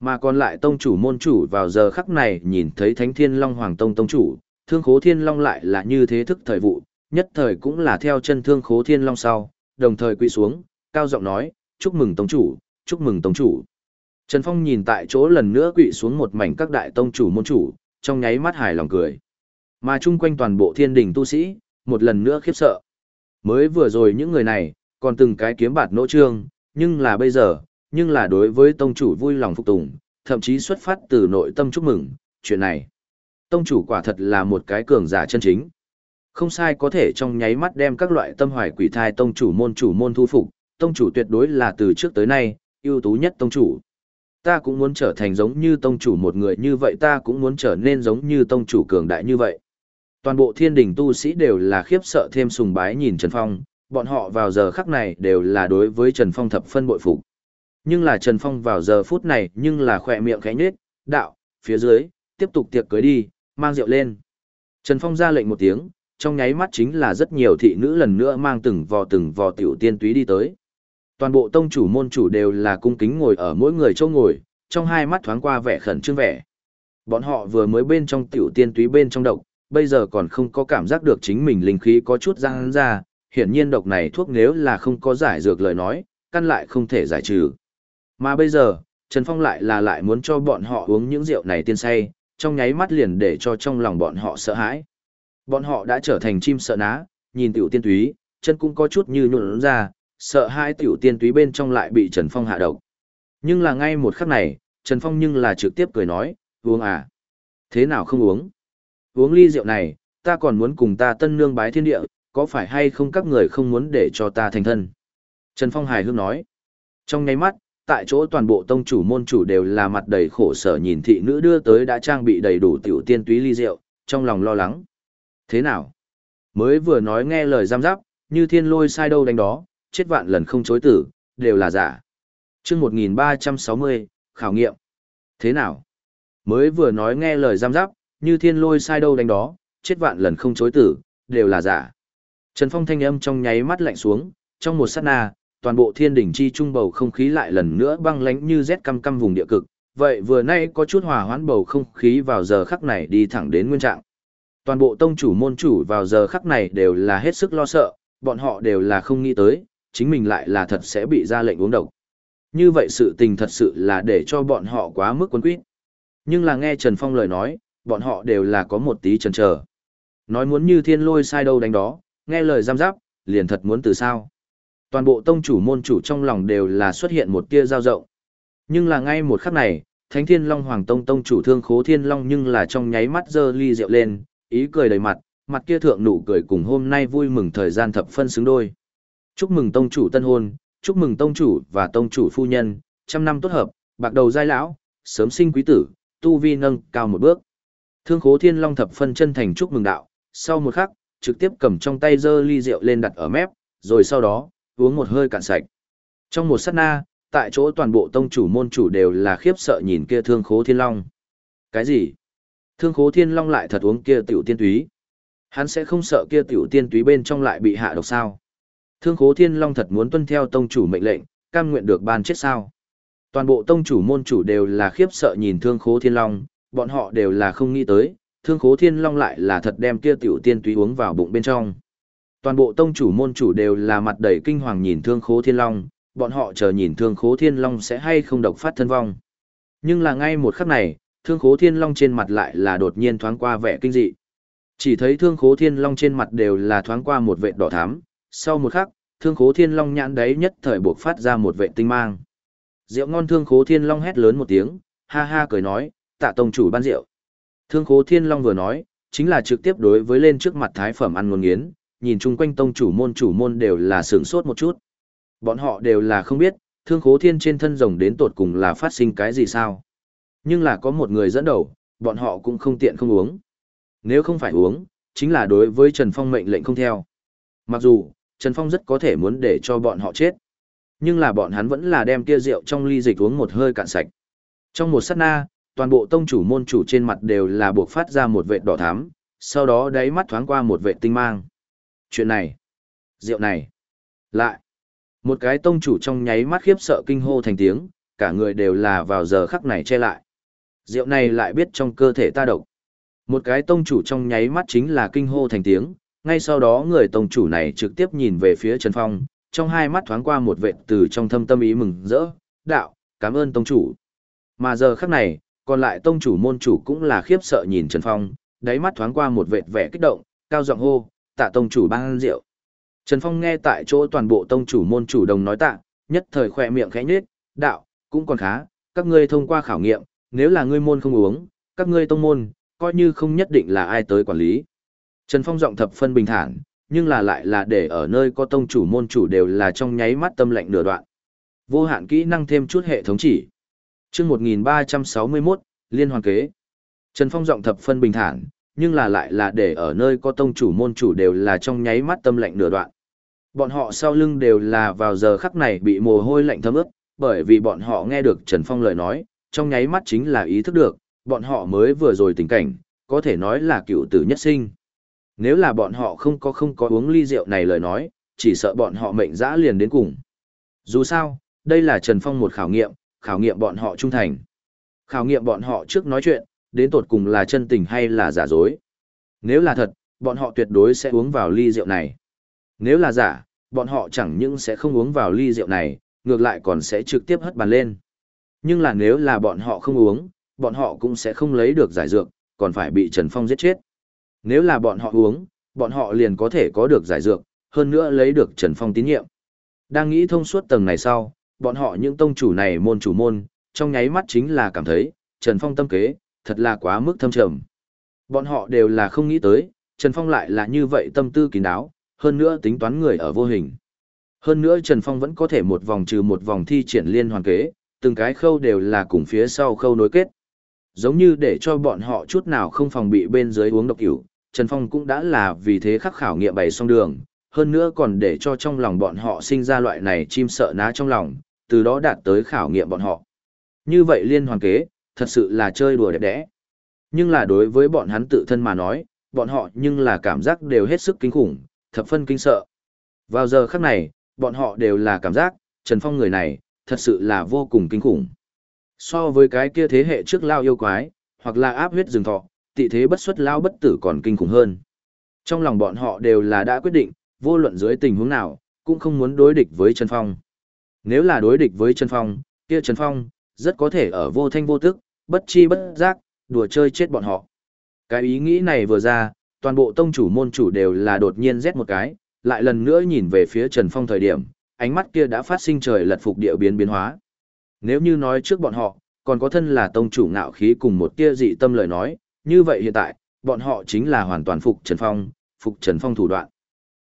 Mà còn lại tông chủ môn chủ vào giờ khắc này nhìn thấy Thánh Thiên Long Hoàng Tông tông chủ, Thương Khố Thiên Long lại là như thế thức thời vụ, nhất thời cũng là theo chân Thương Khố Thiên Long sau, đồng thời quỳ xuống, cao giọng nói, chúc mừng tông chủ, chúc mừng tông chủ. Trần Phong nhìn tại chỗ lần nữa quỵ xuống một mảnh các đại tông chủ môn chủ, trong nháy mắt hài lòng cười. Mà chung quanh toàn bộ thiên đình tu sĩ, một lần nữa khiếp sợ. Mới vừa rồi những người này, còn từng cái kiếm bạt nỗ trương, nhưng là bây giờ, nhưng là đối với tông chủ vui lòng phục tùng, thậm chí xuất phát từ nội tâm chúc mừng, chuyện này. Tông chủ quả thật là một cái cường giả chân chính. Không sai có thể trong nháy mắt đem các loại tâm hoài quỷ thai tông chủ môn chủ môn thu phục, tông chủ tuyệt đối là từ trước tới nay, ưu tú nhất tông chủ. Ta cũng muốn trở thành giống như tông chủ một người như vậy ta cũng muốn trở nên giống như tông chủ cường đại như vậy. Toàn bộ thiên đình tu sĩ đều là khiếp sợ thêm sùng bái nhìn Trần Phong, bọn họ vào giờ khắc này đều là đối với Trần Phong thập phân bội phục. Nhưng là Trần Phong vào giờ phút này nhưng là khỏe miệng khẽ nhết, đạo, phía dưới, tiếp tục tiệc cưới đi, mang rượu lên. Trần Phong ra lệnh một tiếng, trong nháy mắt chính là rất nhiều thị nữ lần nữa mang từng vò từng vò tiểu tiên túy đi tới. Toàn bộ tông chủ môn chủ đều là cung kính ngồi ở mỗi người chỗ ngồi, trong hai mắt thoáng qua vẻ khẩn trương vẻ. Bọn họ vừa mới bên trong tiểu tiên túy bên trong độc, bây giờ còn không có cảm giác được chính mình linh khí có chút răng ra, hiển nhiên độc này thuốc nếu là không có giải dược lời nói, căn lại không thể giải trừ. Mà bây giờ, Trần Phong lại là lại muốn cho bọn họ uống những rượu này tiên say, trong nháy mắt liền để cho trong lòng bọn họ sợ hãi. Bọn họ đã trở thành chim sợ ná, nhìn tiểu tiên túy, chân cũng có chút như nhuộn ra, sợ hai tiểu tiên túy bên trong lại bị Trần Phong hạ độc. Nhưng là ngay một khắc này, Trần Phong nhưng là trực tiếp cười nói, uống à? Thế nào không uống? Uống ly rượu này, ta còn muốn cùng ta tân nương bái thiên địa, có phải hay không các người không muốn để cho ta thành thân? Trần Phong hài hước nói. Trong nháy mắt, tại chỗ toàn bộ tông chủ môn chủ đều là mặt đầy khổ sở nhìn thị nữ đưa tới đã trang bị đầy đủ tiểu tiên túy ly rượu, trong lòng lo lắng. Thế nào? Mới vừa nói nghe lời giam giáp, như thiên lôi sai đâu đánh đó, chết vạn lần không chối tử, đều là giả. chương 1360, khảo nghiệm. Thế nào? Mới vừa nói nghe lời giam giáp, như thiên lôi sai đâu đánh đó, chết vạn lần không chối tử, đều là giả. Trần Phong thanh âm trong nháy mắt lạnh xuống, trong một sát na, toàn bộ thiên đỉnh chi trung bầu không khí lại lần nữa băng lánh như rét căm căm vùng địa cực. Vậy vừa nay có chút hòa hoãn bầu không khí vào giờ khắc này đi thẳng đến nguyên trạng. Toàn bộ tông chủ môn chủ vào giờ khắc này đều là hết sức lo sợ, bọn họ đều là không nghĩ tới, chính mình lại là thật sẽ bị ra lệnh uống độc. Như vậy sự tình thật sự là để cho bọn họ quá mức quấn quýt. Nhưng là nghe Trần Phong lời nói, bọn họ đều là có một tí chần chờ. Nói muốn như thiên lôi sai đâu đánh đó, nghe lời giam giáp, liền thật muốn từ sao. Toàn bộ tông chủ môn chủ trong lòng đều là xuất hiện một tia giao rộng. Nhưng là ngay một khắc này, Thánh Thiên Long Hoàng Tông tông chủ Thương Khố Thiên Long nhưng là trong nháy mắt giơ ly rượu lên, ý cười đầy mặt, mặt kia thượng nụ cười cùng hôm nay vui mừng thời gian thập phân xứng đôi. Chúc mừng tông chủ tân hôn, chúc mừng tông chủ và tông chủ phu nhân, trăm năm tốt hợp, bạc đầu giai lão, sớm sinh quý tử, tu vi nâng cao một bước. Thương Khố Thiên Long thập phân chân thành chúc mừng đạo, sau một khắc, trực tiếp cầm trong tay giơ ly rượu lên đặt ở mép, rồi sau đó, uống một hơi cạn sạch. Trong một sát na, tại chỗ toàn bộ tông chủ môn chủ đều là khiếp sợ nhìn kia thương khố thiên long. Cái gì? Thương khố thiên long lại thật uống kia tiểu tiên túy. Hắn sẽ không sợ kia tiểu tiên túy bên trong lại bị hạ độc sao? Thương khố thiên long thật muốn tuân theo tông chủ mệnh lệnh, cam nguyện được ban chết sao? Toàn bộ tông chủ môn chủ đều là khiếp sợ nhìn thương khố thiên long, bọn họ đều là không nghĩ tới, thương khố thiên long lại là thật đem kia tiểu tiên túy uống vào bụng bên trong. Toàn bộ tông chủ môn chủ đều là mặt đầy kinh hoàng nhìn thương khố thiên long, bọn họ chờ nhìn thương khố thiên long sẽ hay không độc phát thân vong. Nhưng là ngay một khắc này, thương khố thiên long trên mặt lại là đột nhiên thoáng qua vẻ kinh dị. Chỉ thấy thương khố thiên long trên mặt đều là thoáng qua một vệ đỏ thắm, sau một khắc, thương khố thiên long nhãn đấy nhất thời buộc phát ra một vệ tinh mang. Rượu ngon thương khố thiên long hét lớn một tiếng, ha ha cười nói, tạ tông chủ ban rượu. Thương khố thiên long vừa nói, chính là trực tiếp đối với lên trước mặt thái phẩm ăn ngôn nghiến, nhìn chung quanh tông chủ môn chủ môn đều là sướng sốt một chút. Bọn họ đều là không biết, thương khố thiên trên thân rồng đến tột cùng là phát sinh cái gì sao. Nhưng là có một người dẫn đầu, bọn họ cũng không tiện không uống. Nếu không phải uống, chính là đối với Trần Phong mệnh lệnh không theo. Mặc dù, Trần Phong rất có thể muốn để cho bọn họ chết. Nhưng là bọn hắn vẫn là đem kia rượu trong ly dịch uống một hơi cạn sạch. Trong một sát na, toàn bộ tông chủ môn chủ trên mặt đều là buộc phát ra một vệt đỏ thắm, sau đó đáy mắt thoáng qua một vệt tinh mang chuyện này, rượu này, lại. Một cái tông chủ trong nháy mắt khiếp sợ kinh hô thành tiếng, cả người đều là vào giờ khắc này che lại. Rượu này lại biết trong cơ thể ta độc. Một cái tông chủ trong nháy mắt chính là kinh hô thành tiếng, ngay sau đó người tông chủ này trực tiếp nhìn về phía Trần Phong, trong hai mắt thoáng qua một vệt từ trong thâm tâm ý mừng rỡ, đạo, cảm ơn tông chủ. Mà giờ khắc này, còn lại tông chủ môn chủ cũng là khiếp sợ nhìn Trần Phong, đáy mắt thoáng qua một vệt vẻ kích động, cao giọng hô, tạ tông chủ ban rượu. Trần Phong nghe tại chỗ toàn bộ tông chủ môn chủ đồng nói tạ, nhất thời khỏe miệng khẽ nhếch, đạo, cũng còn khá, các ngươi thông qua khảo nghiệm, nếu là ngươi môn không uống, các ngươi tông môn, coi như không nhất định là ai tới quản lý. Trần Phong giọng thập phân bình thản, nhưng là lại là để ở nơi có tông chủ môn chủ đều là trong nháy mắt tâm lệnh nửa đoạn. Vô hạn kỹ năng thêm chút hệ thống chỉ. Chương 1361, Liên hoàn kế. Trần Phong giọng thập phân bình thản, nhưng là lại là để ở nơi có tông chủ môn chủ đều là trong nháy mắt tâm lệnh nửa đoạn. Bọn họ sau lưng đều là vào giờ khắc này bị mồ hôi lạnh thấm ướt, bởi vì bọn họ nghe được Trần Phong lời nói, trong nháy mắt chính là ý thức được, bọn họ mới vừa rồi tình cảnh, có thể nói là cựu tử nhất sinh. Nếu là bọn họ không có không có uống ly rượu này lời nói, chỉ sợ bọn họ mệnh dã liền đến cùng. Dù sao, đây là Trần Phong một khảo nghiệm, khảo nghiệm bọn họ trung thành. Khảo nghiệm bọn họ trước nói chuyện, đến tột cùng là chân tình hay là giả dối. Nếu là thật, bọn họ tuyệt đối sẽ uống vào ly rượu này. Nếu là giả, bọn họ chẳng những sẽ không uống vào ly rượu này, ngược lại còn sẽ trực tiếp hất bàn lên. Nhưng là nếu là bọn họ không uống, bọn họ cũng sẽ không lấy được giải dược, còn phải bị Trần Phong giết chết. Nếu là bọn họ uống, bọn họ liền có thể có được giải dược, hơn nữa lấy được Trần Phong tín nhiệm. Đang nghĩ thông suốt tầng này sau, bọn họ những tông chủ này môn chủ môn, trong nháy mắt chính là cảm thấy, Trần Phong tâm kế, thật là quá mức thâm trầm. Bọn họ đều là không nghĩ tới, Trần Phong lại là như vậy tâm tư kín đáo, hơn nữa tính toán người ở vô hình. Hơn nữa Trần Phong vẫn có thể một vòng trừ một vòng thi triển liên hoàn kế, từng cái khâu đều là cùng phía sau khâu nối kết. Giống như để cho bọn họ chút nào không phòng bị bên dưới uống độc cửu, Trần Phong cũng đã là vì thế khắc khảo nghiệm bày xong đường, hơn nữa còn để cho trong lòng bọn họ sinh ra loại này chim sợ ná trong lòng, từ đó đạt tới khảo nghiệm bọn họ. Như vậy liên hoàn kế, thật sự là chơi đùa đẹp đẽ. Nhưng là đối với bọn hắn tự thân mà nói, bọn họ nhưng là cảm giác đều hết sức kinh khủng, thập phân kinh sợ. Vào giờ khắc này, bọn họ đều là cảm giác, Trần Phong người này, thật sự là vô cùng kinh khủng. So với cái kia thế hệ trước lao yêu quái, hoặc là áp huyết rừng thọ, tị thế bất xuất lao bất tử còn kinh khủng hơn. Trong lòng bọn họ đều là đã quyết định, vô luận dưới tình huống nào, cũng không muốn đối địch với Trần Phong. Nếu là đối địch với Trần Phong, kia Trần Phong, rất có thể ở vô thanh vô tức, bất chi bất giác, đùa chơi chết bọn họ. Cái ý nghĩ này vừa ra, toàn bộ tông chủ môn chủ đều là đột nhiên rét một cái, lại lần nữa nhìn về phía Trần Phong thời điểm, ánh mắt kia đã phát sinh trời lật phục địa biến biến hóa. Nếu như nói trước bọn họ, còn có thân là tông chủ ngạo khí cùng một tia dị tâm lời nói, như vậy hiện tại, bọn họ chính là hoàn toàn phục Trần Phong, phục Trần Phong thủ đoạn.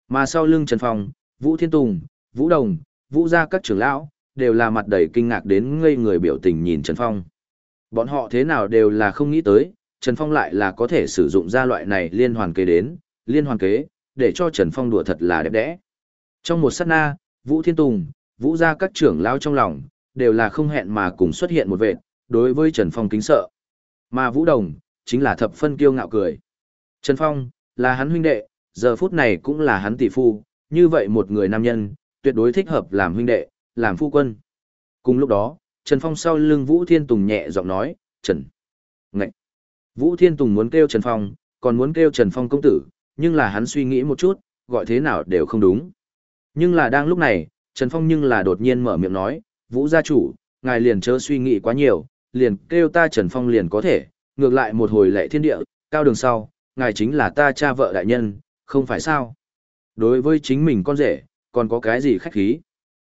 Mà sau lưng Trần Phong, Vũ Thiên Tùng, Vũ Đồng, Vũ gia các trưởng lão, đều là mặt đầy kinh ngạc đến ngây người biểu tình nhìn Trần Phong. Bọn họ thế nào đều là không nghĩ tới, Trần Phong lại là có thể sử dụng ra loại này liên hoàn kế đến, liên hoàn kế, để cho Trần Phong đùa thật là đẹp đẽ. Trong một sát na, Vũ Thiên Tùng, Vũ gia các trưởng lão trong lòng, đều là không hẹn mà cùng xuất hiện một vệt, đối với Trần Phong kính sợ. Mà Vũ Đồng, chính là thập phân kiêu ngạo cười. Trần Phong, là hắn huynh đệ, giờ phút này cũng là hắn tỷ phu, như vậy một người nam nhân, tuyệt đối thích hợp làm huynh đệ, làm phu quân. Cùng lúc đó, Trần Phong sau lưng Vũ Thiên Tùng nhẹ giọng nói, Trần. Ngậy. Vũ Thiên Tùng muốn kêu Trần Phong, còn muốn kêu Trần Phong công tử, nhưng là hắn suy nghĩ một chút, gọi thế nào đều không đúng. Nhưng là đang lúc này, Trần Phong nhưng là đột nhiên mở miệng nói, Vũ gia chủ, ngài liền chớ suy nghĩ quá nhiều, liền kêu ta Trần Phong liền có thể, ngược lại một hồi lệ thiên địa, cao đường sau, ngài chính là ta cha vợ đại nhân, không phải sao? Đối với chính mình con rể, còn có cái gì khách khí?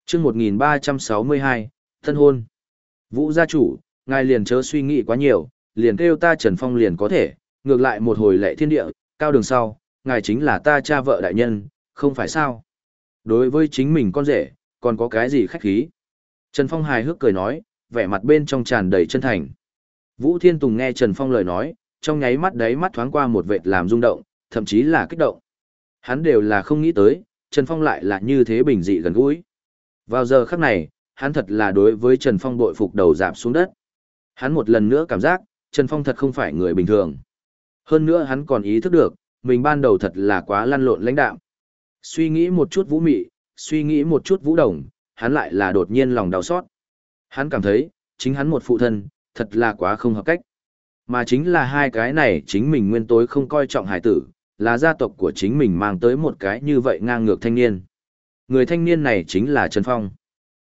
Chương 1362, thân hôn. Vũ gia chủ, ngài liền chớ suy nghĩ quá nhiều, liền kêu ta Trần Phong liền có thể, ngược lại một hồi lệ thiên địa, cao đường sau, ngài chính là ta cha vợ đại nhân, không phải sao? Đối với chính mình con rể, còn có cái gì khách khí? Trần Phong hài hước cười nói, vẻ mặt bên trong tràn đầy chân thành. Vũ Thiên Tùng nghe Trần Phong lời nói, trong nháy mắt đấy mắt thoáng qua một vệt làm rung động, thậm chí là kích động. Hắn đều là không nghĩ tới, Trần Phong lại là như thế bình dị gần gũi. Vào giờ khắc này, hắn thật là đối với Trần Phong bội phục đầu dạp xuống đất. Hắn một lần nữa cảm giác, Trần Phong thật không phải người bình thường. Hơn nữa hắn còn ý thức được, mình ban đầu thật là quá lăn lộn lãnh đạo. Suy nghĩ một chút vũ mị, suy nghĩ một chút vũ đồng, hắn lại là đột nhiên lòng đau xót. Hắn cảm thấy, chính hắn một phụ thân, thật là quá không hợp cách. Mà chính là hai cái này chính mình nguyên tối không coi trọng hải tử, là gia tộc của chính mình mang tới một cái như vậy ngang ngược thanh niên. Người thanh niên này chính là Trần Phong.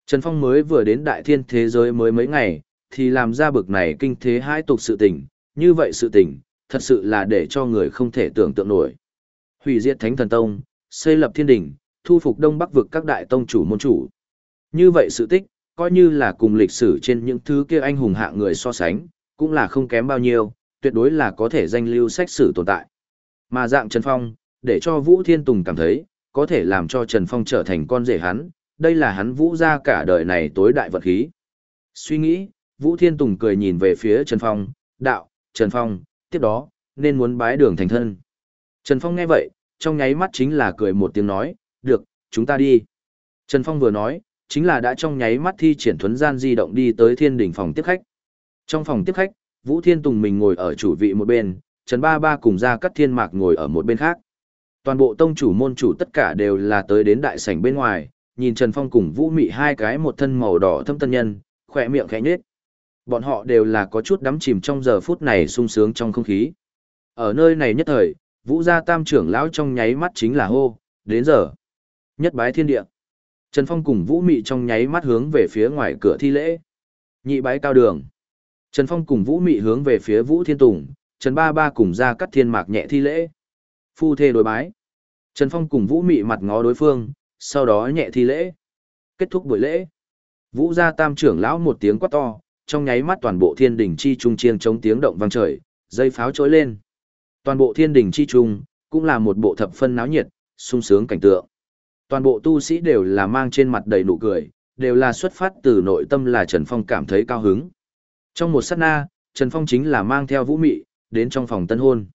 Trần Phong mới vừa đến đại thiên thế giới mới mấy ngày, thì làm ra bực này kinh thế hai tục sự tình, như vậy sự tình, thật sự là để cho người không thể tưởng tượng nổi. Hủy diệt Thánh Thần Tông, xây lập thiên Đình, thu phục Đông Bắc vực các đại tông chủ môn chủ. Như vậy sự tích, coi như là cùng lịch sử trên những thứ kia anh hùng hạng người so sánh, cũng là không kém bao nhiêu, tuyệt đối là có thể danh lưu sách sử tồn tại. Mà dạng Trần Phong, để cho Vũ Thiên Tùng cảm thấy, có thể làm cho Trần Phong trở thành con rể hắn, đây là hắn Vũ ra cả đời này tối đại vật khí. Suy nghĩ, Vũ Thiên Tùng cười nhìn về phía Trần Phong, đạo, Trần Phong, tiếp đó, nên muốn bái đường thành thân. Trần Phong nghe vậy, trong nháy mắt chính là cười một tiếng nói, được, chúng ta đi. Trần Phong vừa nói, chính là đã trong nháy mắt thi triển thuấn gian di động đi tới thiên đỉnh phòng tiếp khách. Trong phòng tiếp khách, Vũ Thiên Tùng mình ngồi ở chủ vị một bên, Trần Ba Ba cùng ra cắt thiên mạc ngồi ở một bên khác. Toàn bộ tông chủ môn chủ tất cả đều là tới đến đại sảnh bên ngoài, nhìn Trần Phong cùng Vũ Mị hai cái một thân màu đỏ thâm tân nhân, khỏe miệng khẽ nhếch. Bọn họ đều là có chút đắm chìm trong giờ phút này sung sướng trong không khí. Ở nơi này nhất thời, Vũ gia tam trưởng lão trong nháy mắt chính là hô, đến giờ. Nhất bái thiên địa. Trần Phong cùng Vũ Mị trong nháy mắt hướng về phía ngoài cửa thi lễ. Nhị bái cao đường. Trần Phong cùng Vũ Mị hướng về phía Vũ Thiên Tùng, Trần Ba Ba cùng ra cắt thiên mạc nhẹ thi lễ. Phu thê đối bái. Trần Phong cùng Vũ Mị mặt ngó đối phương, sau đó nhẹ thi lễ. Kết thúc buổi lễ. Vũ gia tam trưởng lão một tiếng quát to, trong nháy mắt toàn bộ thiên đỉnh chi trung chiêng chống tiếng động vang trời, dây pháo trỗi lên. Toàn bộ thiên đỉnh chi trung cũng là một bộ thập phân náo nhiệt, sung sướng cảnh tượng. Toàn bộ tu sĩ đều là mang trên mặt đầy nụ cười, đều là xuất phát từ nội tâm là Trần Phong cảm thấy cao hứng. Trong một sát na, Trần Phong chính là mang theo Vũ Mị, đến trong phòng tân hôn.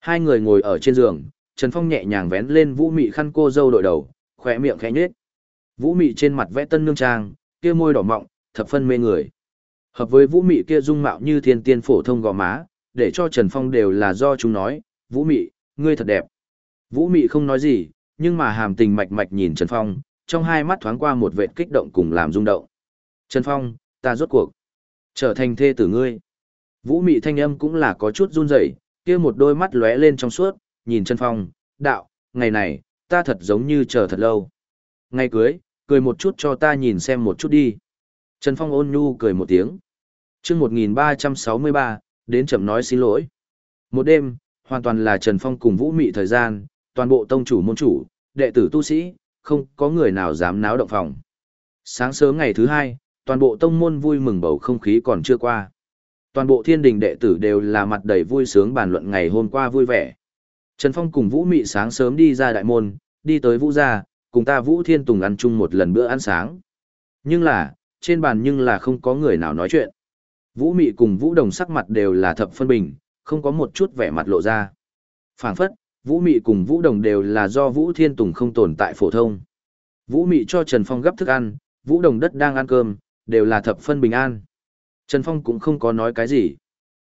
Hai người ngồi ở trên giường, Trần Phong nhẹ nhàng vén lên Vũ Mị khăn cô dâu đội đầu, khỏe miệng khẽ nhếch. Vũ Mị trên mặt vẽ tân nương trang, kia môi đỏ mọng, thập phân mê người. Hợp với Vũ Mị kia dung mạo như thiên tiên phổ thông gò má, để cho Trần Phong đều là do chúng nói, Vũ Mị, ngươi thật đẹp. Vũ Mị không nói gì, nhưng mà hàm tình mạch mạch nhìn Trần Phong, trong hai mắt thoáng qua một vệt kích động cùng làm rung động. Trần Phong, ta rốt cuộc trở thành thê tử ngươi. Vũ Mị thanh âm cũng là có chút run rẩy, kia một đôi mắt lóe lên trong suốt, nhìn Trần Phong, đạo, ngày này, ta thật giống như chờ thật lâu. Ngày cưới, cười một chút cho ta nhìn xem một chút đi. Trần Phong ôn nhu cười một tiếng. Trước 1363, đến chậm nói xin lỗi. Một đêm, hoàn toàn là Trần Phong cùng Vũ Mị thời gian, toàn bộ tông chủ môn chủ, đệ tử tu sĩ, không có người nào dám náo động phòng. Sáng sớm ngày thứ hai, toàn bộ tông môn vui mừng bầu không khí còn chưa qua. Toàn bộ thiên đình đệ tử đều là mặt đầy vui sướng bàn luận ngày hôm qua vui vẻ. Trần Phong cùng Vũ Mị sáng sớm đi ra đại môn, đi tới Vũ gia, cùng ta Vũ Thiên Tùng ăn chung một lần bữa ăn sáng. Nhưng là, trên bàn nhưng là không có người nào nói chuyện. Vũ Mị cùng Vũ Đồng sắc mặt đều là thập phân bình, không có một chút vẻ mặt lộ ra. Phảng phất, Vũ Mị cùng Vũ Đồng đều là do Vũ Thiên Tùng không tồn tại phổ thông. Vũ Mị cho Trần Phong gấp thức ăn, Vũ Đồng đất đang ăn cơm, đều là thập phân bình an. Trần Phong cũng không có nói cái gì.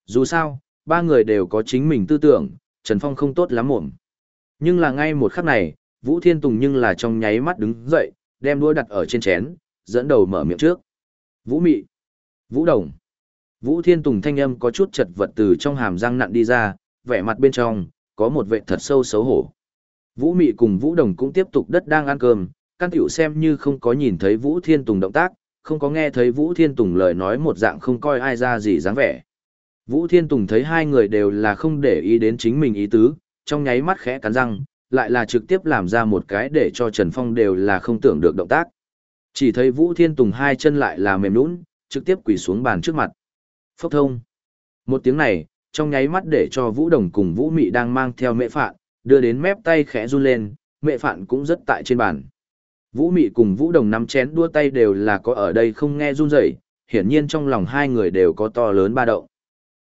Dù sao, ba người đều có chính mình tư tưởng, Trần Phong không tốt lắm mồm. Nhưng là ngay một khắc này, Vũ Thiên Tùng nhưng là trong nháy mắt đứng dậy, đem đũa đặt ở trên chén, dẫn đầu mở miệng trước. Vũ Mị, Vũ Đồng. Vũ Thiên Tùng thanh âm có chút chật vật từ trong hàm răng nặn đi ra, vẻ mặt bên trong, có một vệ thật sâu xấu hổ. Vũ Mị cùng Vũ Đồng cũng tiếp tục đất đang ăn cơm, căn tiểu xem như không có nhìn thấy Vũ Thiên Tùng động tác, không có nghe thấy Vũ Thiên Tùng lời nói một dạng không coi ai ra gì dáng vẻ. Vũ Thiên Tùng thấy hai người đều là không để ý đến chính mình ý tứ, trong nháy mắt khẽ cắn răng, lại là trực tiếp làm ra một cái để cho Trần Phong đều là không tưởng được động tác. Chỉ thấy Vũ Thiên Tùng hai chân lại là mềm nũng, trực tiếp quỳ xuống bàn trước mặt. Phốc thông. Một tiếng này, trong nháy mắt để cho Vũ Đồng cùng Vũ Mị đang mang theo mẹ phạn, đưa đến mép tay khẽ run lên, mẹ phạn cũng rất tại trên bàn. Vũ Mị cùng Vũ Đồng nắm chén đua tay đều là có ở đây không nghe run rẩy, hiển nhiên trong lòng hai người đều có to lớn ba động.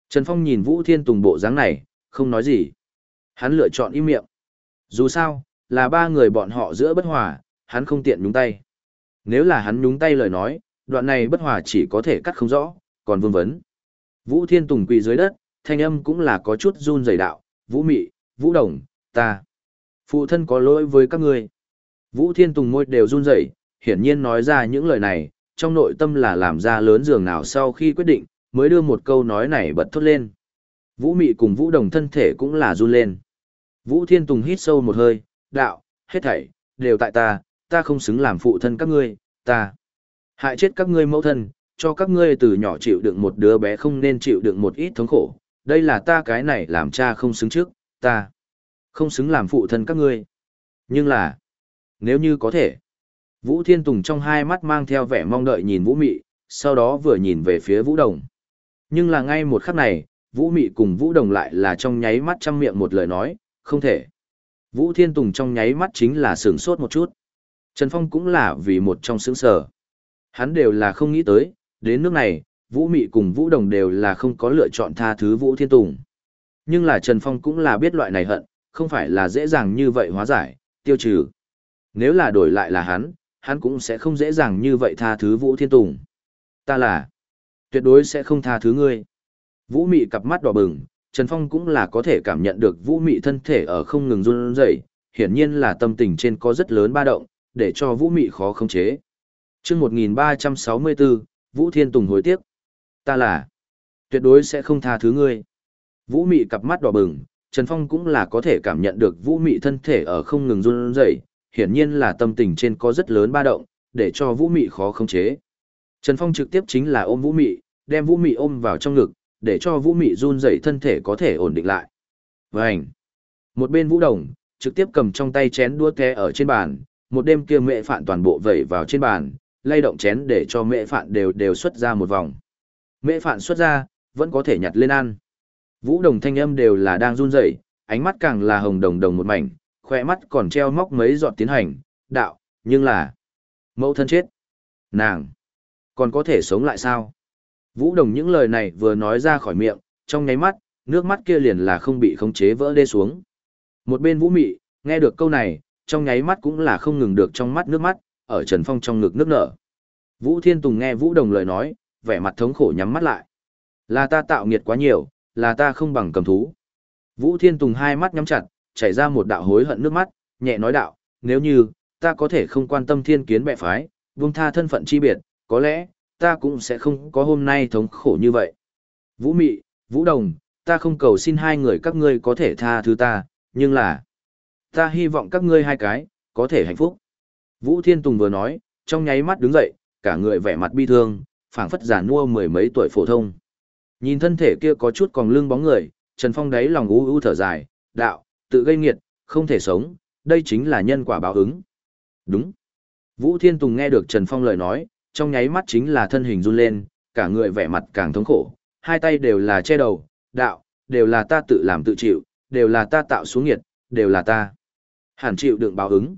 Trần Phong nhìn Vũ Thiên Tùng bộ dáng này, không nói gì. Hắn lựa chọn im miệng. Dù sao, là ba người bọn họ giữa bất hòa, hắn không tiện nhúng tay. Nếu là hắn nhúng tay lời nói, đoạn này bất hòa chỉ có thể cắt không rõ, còn vương vấn. Vũ Thiên Tùng quỳ dưới đất, thanh âm cũng là có chút run rẩy đạo, Vũ Mị, Vũ Đồng, ta. Phụ thân có lỗi với các ngươi. Vũ Thiên Tùng môi đều run rẩy, hiển nhiên nói ra những lời này, trong nội tâm là làm ra lớn giường nào sau khi quyết định, mới đưa một câu nói này bật thốt lên. Vũ Mị cùng Vũ Đồng thân thể cũng là run lên. Vũ Thiên Tùng hít sâu một hơi, đạo, hết thảy, đều tại ta, ta không xứng làm phụ thân các ngươi, ta. Hại chết các ngươi mẫu thân, cho các ngươi từ nhỏ chịu đựng một đứa bé không nên chịu đựng một ít thống khổ, đây là ta cái này làm cha không xứng trước, ta không xứng làm phụ thân các ngươi. Nhưng là, nếu như có thể, Vũ Thiên Tùng trong hai mắt mang theo vẻ mong đợi nhìn Vũ Mị, sau đó vừa nhìn về phía Vũ Đồng. Nhưng là ngay một khắc này, Vũ Mị cùng Vũ Đồng lại là trong nháy mắt trăm miệng một lời nói, không thể. Vũ Thiên Tùng trong nháy mắt chính là sửng sốt một chút. Trần Phong cũng là vì một trong sướng sở. Hắn đều là không nghĩ tới, đến nước này, Vũ Mị cùng Vũ Đồng đều là không có lựa chọn tha thứ Vũ Thiên Tùng. Nhưng là Trần Phong cũng là biết loại này hận, không phải là dễ dàng như vậy hóa giải, tiêu trừ. Nếu là đổi lại là hắn, hắn cũng sẽ không dễ dàng như vậy tha thứ Vũ Thiên Tùng. Ta là, tuyệt đối sẽ không tha thứ ngươi. Vũ Mị cặp mắt đỏ bừng, Trần Phong cũng là có thể cảm nhận được Vũ Mị thân thể ở không ngừng run rẩy, hiển nhiên là tâm tình trên có rất lớn ba động, để cho Vũ Mị khó khống chế. Chương 1364, Vũ Thiên Tùng hồi tiếc. Ta là, tuyệt đối sẽ không tha thứ ngươi. Vũ Mị cặp mắt đỏ bừng, Trần Phong cũng là có thể cảm nhận được Vũ Mị thân thể ở không ngừng run rẩy, hiển nhiên là tâm tình trên có rất lớn ba động, để cho Vũ Mị khó khống chế. Trần Phong trực tiếp chính là ôm Vũ Mị, đem Vũ Mị ôm vào trong ngực, để cho Vũ Mị run rẩy thân thể có thể ổn định lại. Vành. Một bên Vũ Đồng, trực tiếp cầm trong tay chén đũa té ở trên bàn, một đêm kia mẹ phạn toàn bộ vẩy vào trên bàn, lay động chén để cho mẹ phạn đều đều xuất ra một vòng. Mẹ phạn xuất ra, vẫn có thể nhặt lên ăn. Vũ Đồng thanh âm đều là đang run rẩy, ánh mắt càng là hồng đồng đồng một mảnh, khoe mắt còn treo móc mấy giọt tiến hành, đạo, nhưng là mẫu thân chết. Nàng còn có thể sống lại sao? Vũ Đồng những lời này vừa nói ra khỏi miệng, trong nháy mắt, nước mắt kia liền là không bị khống chế vỡ đê xuống. Một bên Vũ Mị, nghe được câu này, trong nháy mắt cũng là không ngừng được trong mắt nước mắt, ở Trần Phong trong ngực nước nở. Vũ Thiên Tùng nghe Vũ Đồng lời nói, vẻ mặt thống khổ nhắm mắt lại. Là ta tạo nghiệt quá nhiều, là ta không bằng cầm thú. Vũ Thiên Tùng hai mắt nhắm chặt, chảy ra một đạo hối hận nước mắt, nhẹ nói đạo, nếu như, ta có thể không quan tâm thiên kiến bệ phái, buông tha thân phận chi biệt, có lẽ, ta cũng sẽ không có hôm nay thống khổ như vậy. Vũ Mị, Vũ Đồng, ta không cầu xin hai người các ngươi có thể tha thứ ta, nhưng là, ta hy vọng các ngươi hai cái, có thể hạnh phúc. Vũ Thiên Tùng vừa nói, trong nháy mắt đứng dậy, cả người vẻ mặt bi thương, phảng phất giả nua mười mấy tuổi phổ thông. Nhìn thân thể kia có chút còn lưng bóng người, Trần Phong đáy lòng u u thở dài, đạo, tự gây nghiệt, không thể sống, đây chính là nhân quả báo ứng. Đúng. Vũ Thiên Tùng nghe được Trần Phong lời nói, trong nháy mắt chính là thân hình run lên, cả người vẻ mặt càng thống khổ, hai tay đều là che đầu, đạo, đều là ta tự làm tự chịu, đều là ta tạo xuống nghiệt, đều là ta. Hẳn chịu đựng báo ứng.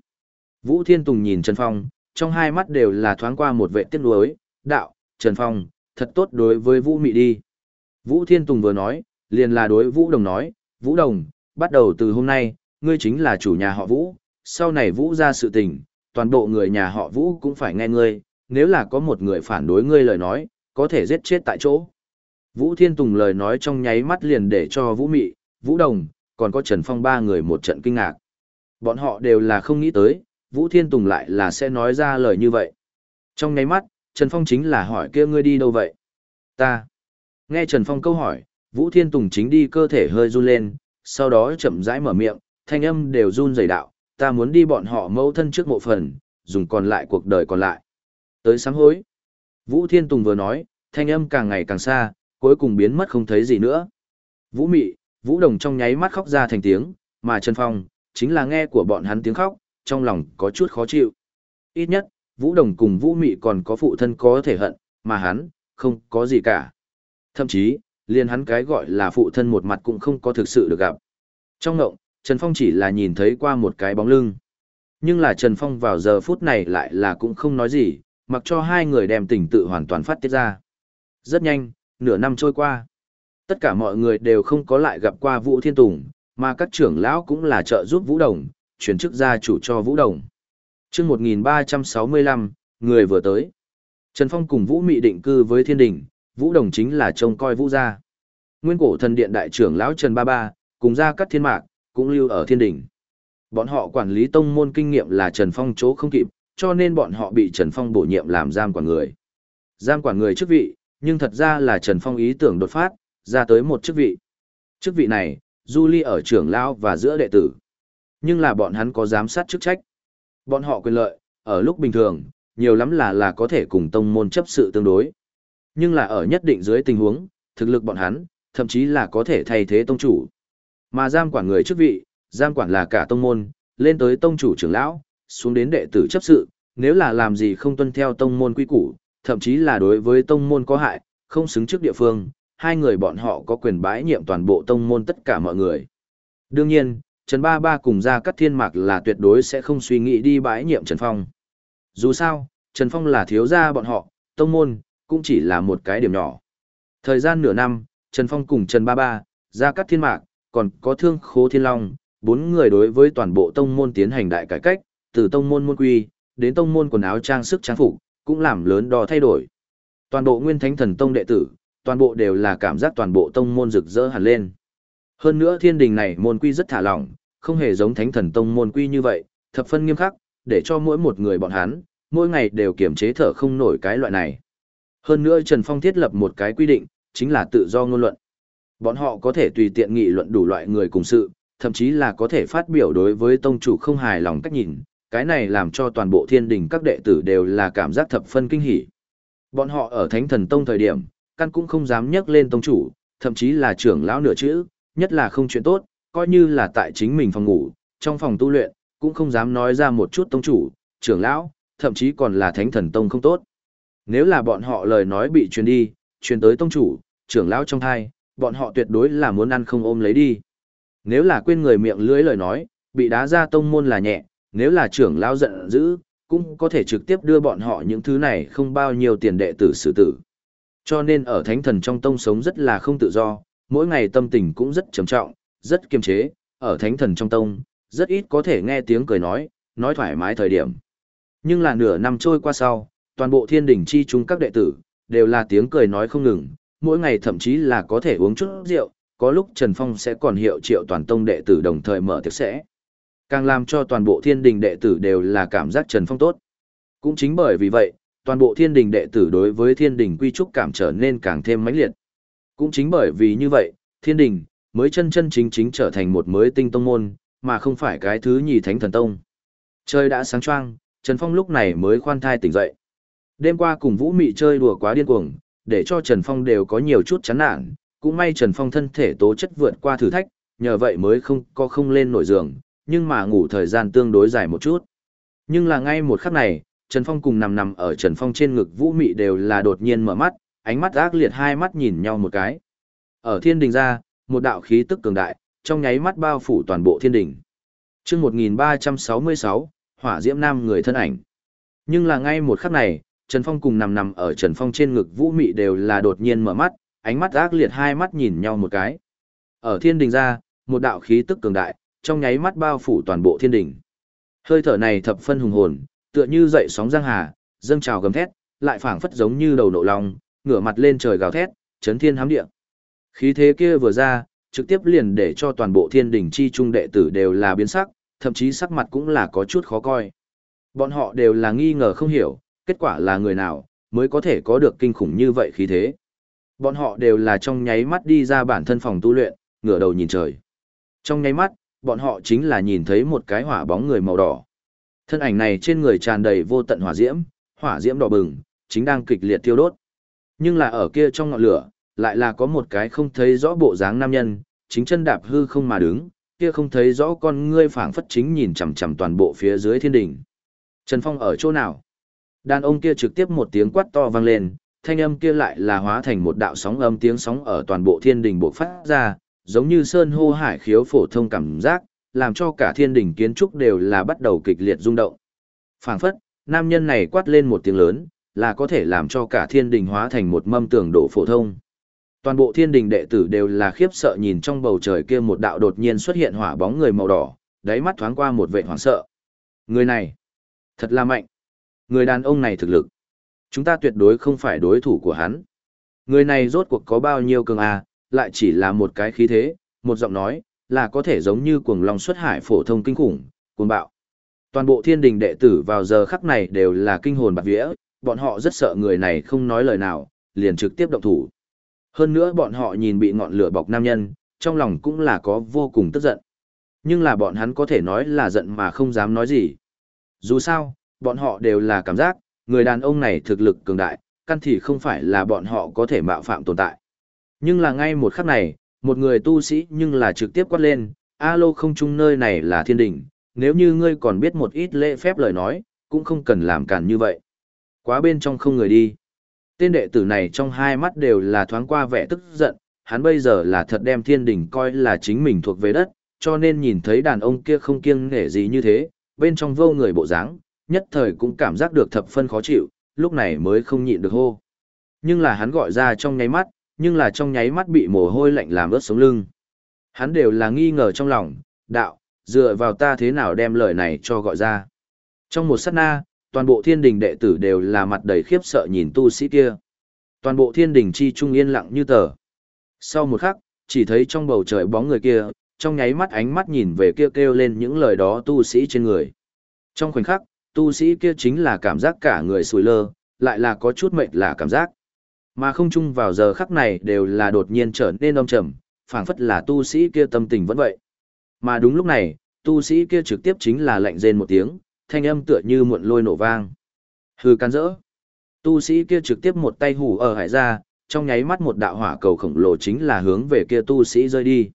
Vũ Thiên Tùng nhìn Trần Phong, trong hai mắt đều là thoáng qua một vệ tiếc nuối, đạo, Trần Phong, thật tốt đối với Vũ Mị đi. Vũ Thiên Tùng vừa nói, liền là đối Vũ Đồng nói, Vũ Đồng, bắt đầu từ hôm nay, ngươi chính là chủ nhà họ Vũ, sau này Vũ ra sự tình, toàn bộ người nhà họ Vũ cũng phải nghe ngươi, nếu là có một người phản đối ngươi lời nói, có thể giết chết tại chỗ. Vũ Thiên Tùng lời nói trong nháy mắt liền để cho Vũ Mị, Vũ Đồng, còn có Trần Phong ba người một trận kinh ngạc. Bọn họ đều là không nghĩ tới, Vũ Thiên Tùng lại là sẽ nói ra lời như vậy. Trong nháy mắt, Trần Phong chính là hỏi kia ngươi đi đâu vậy? Ta. Nghe Trần Phong câu hỏi, Vũ Thiên Tùng chính đi cơ thể hơi run lên, sau đó chậm rãi mở miệng, thanh âm đều run rẩy đạo, ta muốn đi bọn họ mẫu thân trước mộ phần, dùng còn lại cuộc đời còn lại. Tới sáng hối. Vũ Thiên Tùng vừa nói, thanh âm càng ngày càng xa, cuối cùng biến mất không thấy gì nữa. Vũ Mị, Vũ Đồng trong nháy mắt khóc ra thành tiếng, mà Trần Phong, chính là nghe của bọn hắn tiếng khóc, trong lòng có chút khó chịu. Ít nhất, Vũ Đồng cùng Vũ Mị còn có phụ thân có thể hận, mà hắn, không có gì cả. Thậm chí, liền hắn cái gọi là phụ thân một mặt cũng không có thực sự được gặp. Trong ngộng, Trần Phong chỉ là nhìn thấy qua một cái bóng lưng. Nhưng là Trần Phong vào giờ phút này lại là cũng không nói gì, mặc cho hai người đem tình tự hoàn toàn phát tiết ra. Rất nhanh, nửa năm trôi qua. Tất cả mọi người đều không có lại gặp qua Vũ Thiên Tùng, mà các trưởng lão cũng là trợ giúp Vũ Đồng, chuyển chức gia chủ cho Vũ Đồng. chương 1365, người vừa tới. Trần Phong cùng Vũ Mị định cư với thiên đình, Vũ Đồng chính là trông coi Vũ gia. Nguyên cổ thần điện đại trưởng lão Trần Ba Ba, cùng gia cắt thiên mạc, cũng lưu ở thiên đình. Bọn họ quản lý tông môn kinh nghiệm là Trần Phong chỗ không kịp, cho nên bọn họ bị Trần Phong bổ nhiệm làm giam quản người. Giam quản người chức vị, nhưng thật ra là Trần Phong ý tưởng đột phát, ra tới một chức vị. Chức vị này, du ly ở trưởng lão và giữa đệ tử. Nhưng là bọn hắn có giám sát chức trách. Bọn họ quyền lợi, ở lúc bình thường, nhiều lắm là là có thể cùng tông môn chấp sự tương đối. Nhưng là ở nhất định dưới tình huống, thực lực bọn hắn, thậm chí là có thể thay thế tông chủ. Mà giam quản người chức vị, giam quản là cả tông môn, lên tới tông chủ trưởng lão, xuống đến đệ tử chấp sự, nếu là làm gì không tuân theo tông môn quy củ, thậm chí là đối với tông môn có hại, không xứng trước địa phương, hai người bọn họ có quyền bãi nhiệm toàn bộ tông môn tất cả mọi người. Đương nhiên, Trần Ba Ba cùng ra cắt thiên mạc là tuyệt đối sẽ không suy nghĩ đi bãi nhiệm Trần Phong. Dù sao, Trần Phong là thiếu gia bọn họ, tông môn, cũng chỉ là một cái điểm nhỏ. Thời gian nửa năm, Trần Phong cùng Trần Ba Ba, gia cát thiên mạc, còn có thương khố thiên long, bốn người đối với toàn bộ tông môn tiến hành đại cải cách, từ tông môn môn quy, đến tông môn quần áo trang sức trang phục, cũng làm lớn đo thay đổi. Toàn bộ nguyên thánh thần tông đệ tử, toàn bộ đều là cảm giác toàn bộ tông môn rực rỡ hẳn lên. Hơn nữa thiên đình này môn quy rất thả lỏng, không hề giống thánh thần tông môn quy như vậy, thập phân nghiêm khắc, để cho mỗi một người bọn hắn, mỗi ngày đều kiểm chế thở không nổi cái loại này. Hơn nữa Trần Phong thiết lập một cái quy định, chính là tự do ngôn luận. Bọn họ có thể tùy tiện nghị luận đủ loại người cùng sự, thậm chí là có thể phát biểu đối với tông chủ không hài lòng cách nhìn, cái này làm cho toàn bộ thiên đình các đệ tử đều là cảm giác thập phân kinh hỉ. Bọn họ ở Thánh Thần Tông thời điểm, căn cũng không dám nhắc lên tông chủ, thậm chí là trưởng lão nửa chữ, nhất là không chuyện tốt, coi như là tại chính mình phòng ngủ, trong phòng tu luyện, cũng không dám nói ra một chút tông chủ, trưởng lão, thậm chí còn là Thánh Thần Tông không tốt. Nếu là bọn họ lời nói bị truyền đi, truyền tới tông chủ, trưởng lão trong thai, bọn họ tuyệt đối là muốn ăn không ôm lấy đi. Nếu là quên người miệng lưỡi lời nói, bị đá ra tông môn là nhẹ, nếu là trưởng lão giận dữ, cũng có thể trực tiếp đưa bọn họ những thứ này không bao nhiêu tiền đệ tử xử tử. Cho nên ở thánh thần trong tông sống rất là không tự do, mỗi ngày tâm tình cũng rất trầm trọng, rất kiềm chế, ở thánh thần trong tông, rất ít có thể nghe tiếng cười nói, nói thoải mái thời điểm. Nhưng là nửa năm trôi qua sau, toàn bộ thiên đỉnh chi chúng các đệ tử, đều là tiếng cười nói không ngừng, mỗi ngày thậm chí là có thể uống chút rượu, có lúc Trần Phong sẽ còn hiệu triệu toàn tông đệ tử đồng thời mở tiệc sẽ. Càng làm cho toàn bộ thiên đình đệ tử đều là cảm giác Trần Phong tốt. Cũng chính bởi vì vậy, toàn bộ thiên đình đệ tử đối với thiên đình quy trúc cảm trở nên càng thêm mãnh liệt. Cũng chính bởi vì như vậy, thiên đình mới chân chân chính chính trở thành một mới tinh tông môn, mà không phải cái thứ nhì thánh thần tông. Trời đã sáng choang, Trần Phong lúc này mới khoan thai tỉnh dậy. Đêm qua cùng Vũ Mị chơi đùa quá điên cuồng, để cho Trần Phong đều có nhiều chút chán nản, cũng may Trần Phong thân thể tố chất vượt qua thử thách, nhờ vậy mới không có không lên nổi giường, nhưng mà ngủ thời gian tương đối dài một chút. Nhưng là ngay một khắc này, Trần Phong cùng nằm nằm ở Trần Phong trên ngực Vũ Mị đều là đột nhiên mở mắt, ánh mắt ác liệt hai mắt nhìn nhau một cái. Ở thiên đình ra, một đạo khí tức cường đại, trong nháy mắt bao phủ toàn bộ thiên đình. Chương 1366, Hỏa Diễm Nam người thân ảnh. Nhưng là ngay một khắc này, Trần Phong cùng nằm nằm ở Trần Phong trên ngực Vũ Mị đều là đột nhiên mở mắt, ánh mắt ác liệt hai mắt nhìn nhau một cái. Ở thiên đình ra, một đạo khí tức cường đại, trong nháy mắt bao phủ toàn bộ thiên đình. Hơi thở này thập phân hùng hồn, tựa như dậy sóng giang hà, dâng trào gầm thét, lại phảng phất giống như đầu nộ long, ngửa mặt lên trời gào thét, chấn thiên hám địa. Khí thế kia vừa ra, trực tiếp liền để cho toàn bộ thiên đình chi trung đệ tử đều là biến sắc, thậm chí sắc mặt cũng là có chút khó coi. Bọn họ đều là nghi ngờ không hiểu, kết quả là người nào mới có thể có được kinh khủng như vậy khí thế. Bọn họ đều là trong nháy mắt đi ra bản thân phòng tu luyện, ngửa đầu nhìn trời. Trong nháy mắt, bọn họ chính là nhìn thấy một cái hỏa bóng người màu đỏ. Thân ảnh này trên người tràn đầy vô tận hỏa diễm, hỏa diễm đỏ bừng, chính đang kịch liệt thiêu đốt. Nhưng là ở kia trong ngọn lửa, lại là có một cái không thấy rõ bộ dáng nam nhân, chính chân đạp hư không mà đứng, kia không thấy rõ con ngươi phảng phất chính nhìn chằm chằm toàn bộ phía dưới thiên đỉnh. Trần Phong ở chỗ nào? Đàn ông kia trực tiếp một tiếng quát to vang lên, thanh âm kia lại là hóa thành một đạo sóng âm tiếng sóng ở toàn bộ thiên đình bộc phát ra, giống như sơn hô hải khiếu phổ thông cảm giác, làm cho cả thiên đình kiến trúc đều là bắt đầu kịch liệt rung động. Phảng phất, nam nhân này quát lên một tiếng lớn, là có thể làm cho cả thiên đình hóa thành một mâm tường đổ phổ thông. Toàn bộ thiên đình đệ tử đều là khiếp sợ nhìn trong bầu trời kia một đạo đột nhiên xuất hiện hỏa bóng người màu đỏ, đáy mắt thoáng qua một vẻ hoảng sợ. Người này, thật là mạnh. Người đàn ông này thực lực. Chúng ta tuyệt đối không phải đối thủ của hắn. Người này rốt cuộc có bao nhiêu cường à, lại chỉ là một cái khí thế, một giọng nói, là có thể giống như cuồng long xuất hải phổ thông kinh khủng, cuồng bạo. Toàn bộ thiên đình đệ tử vào giờ khắc này đều là kinh hồn bạc vía, bọn họ rất sợ người này không nói lời nào, liền trực tiếp động thủ. Hơn nữa bọn họ nhìn bị ngọn lửa bọc nam nhân, trong lòng cũng là có vô cùng tức giận. Nhưng là bọn hắn có thể nói là giận mà không dám nói gì. Dù sao, bọn họ đều là cảm giác, người đàn ông này thực lực cường đại, căn thì không phải là bọn họ có thể mạo phạm tồn tại. Nhưng là ngay một khắc này, một người tu sĩ nhưng là trực tiếp quát lên, alo không chung nơi này là thiên đỉnh, nếu như ngươi còn biết một ít lễ phép lời nói, cũng không cần làm cản như vậy. Quá bên trong không người đi. Tên đệ tử này trong hai mắt đều là thoáng qua vẻ tức giận, hắn bây giờ là thật đem thiên đỉnh coi là chính mình thuộc về đất, cho nên nhìn thấy đàn ông kia không kiêng nể gì như thế, bên trong vô người bộ dáng, nhất thời cũng cảm giác được thập phân khó chịu, lúc này mới không nhịn được hô. Nhưng là hắn gọi ra trong nháy mắt, nhưng là trong nháy mắt bị mồ hôi lạnh làm ướt sống lưng. Hắn đều là nghi ngờ trong lòng, đạo, dựa vào ta thế nào đem lời này cho gọi ra. Trong một sát na, toàn bộ thiên đình đệ tử đều là mặt đầy khiếp sợ nhìn tu sĩ kia. Toàn bộ thiên đình chi trung yên lặng như tờ. Sau một khắc, chỉ thấy trong bầu trời bóng người kia, trong nháy mắt ánh mắt nhìn về kia kêu, kêu lên những lời đó tu sĩ trên người. Trong khoảnh khắc, tu sĩ kia chính là cảm giác cả người sùi lơ, lại là có chút mệt là cảm giác. Mà không chung vào giờ khắc này đều là đột nhiên trở nên âm trầm, phảng phất là tu sĩ kia tâm tình vẫn vậy. Mà đúng lúc này, tu sĩ kia trực tiếp chính là lạnh rên một tiếng, thanh âm tựa như muộn lôi nổ vang. Hừ can rỡ. Tu sĩ kia trực tiếp một tay hủ ở hải ra, trong nháy mắt một đạo hỏa cầu khổng lồ chính là hướng về kia tu sĩ rơi đi.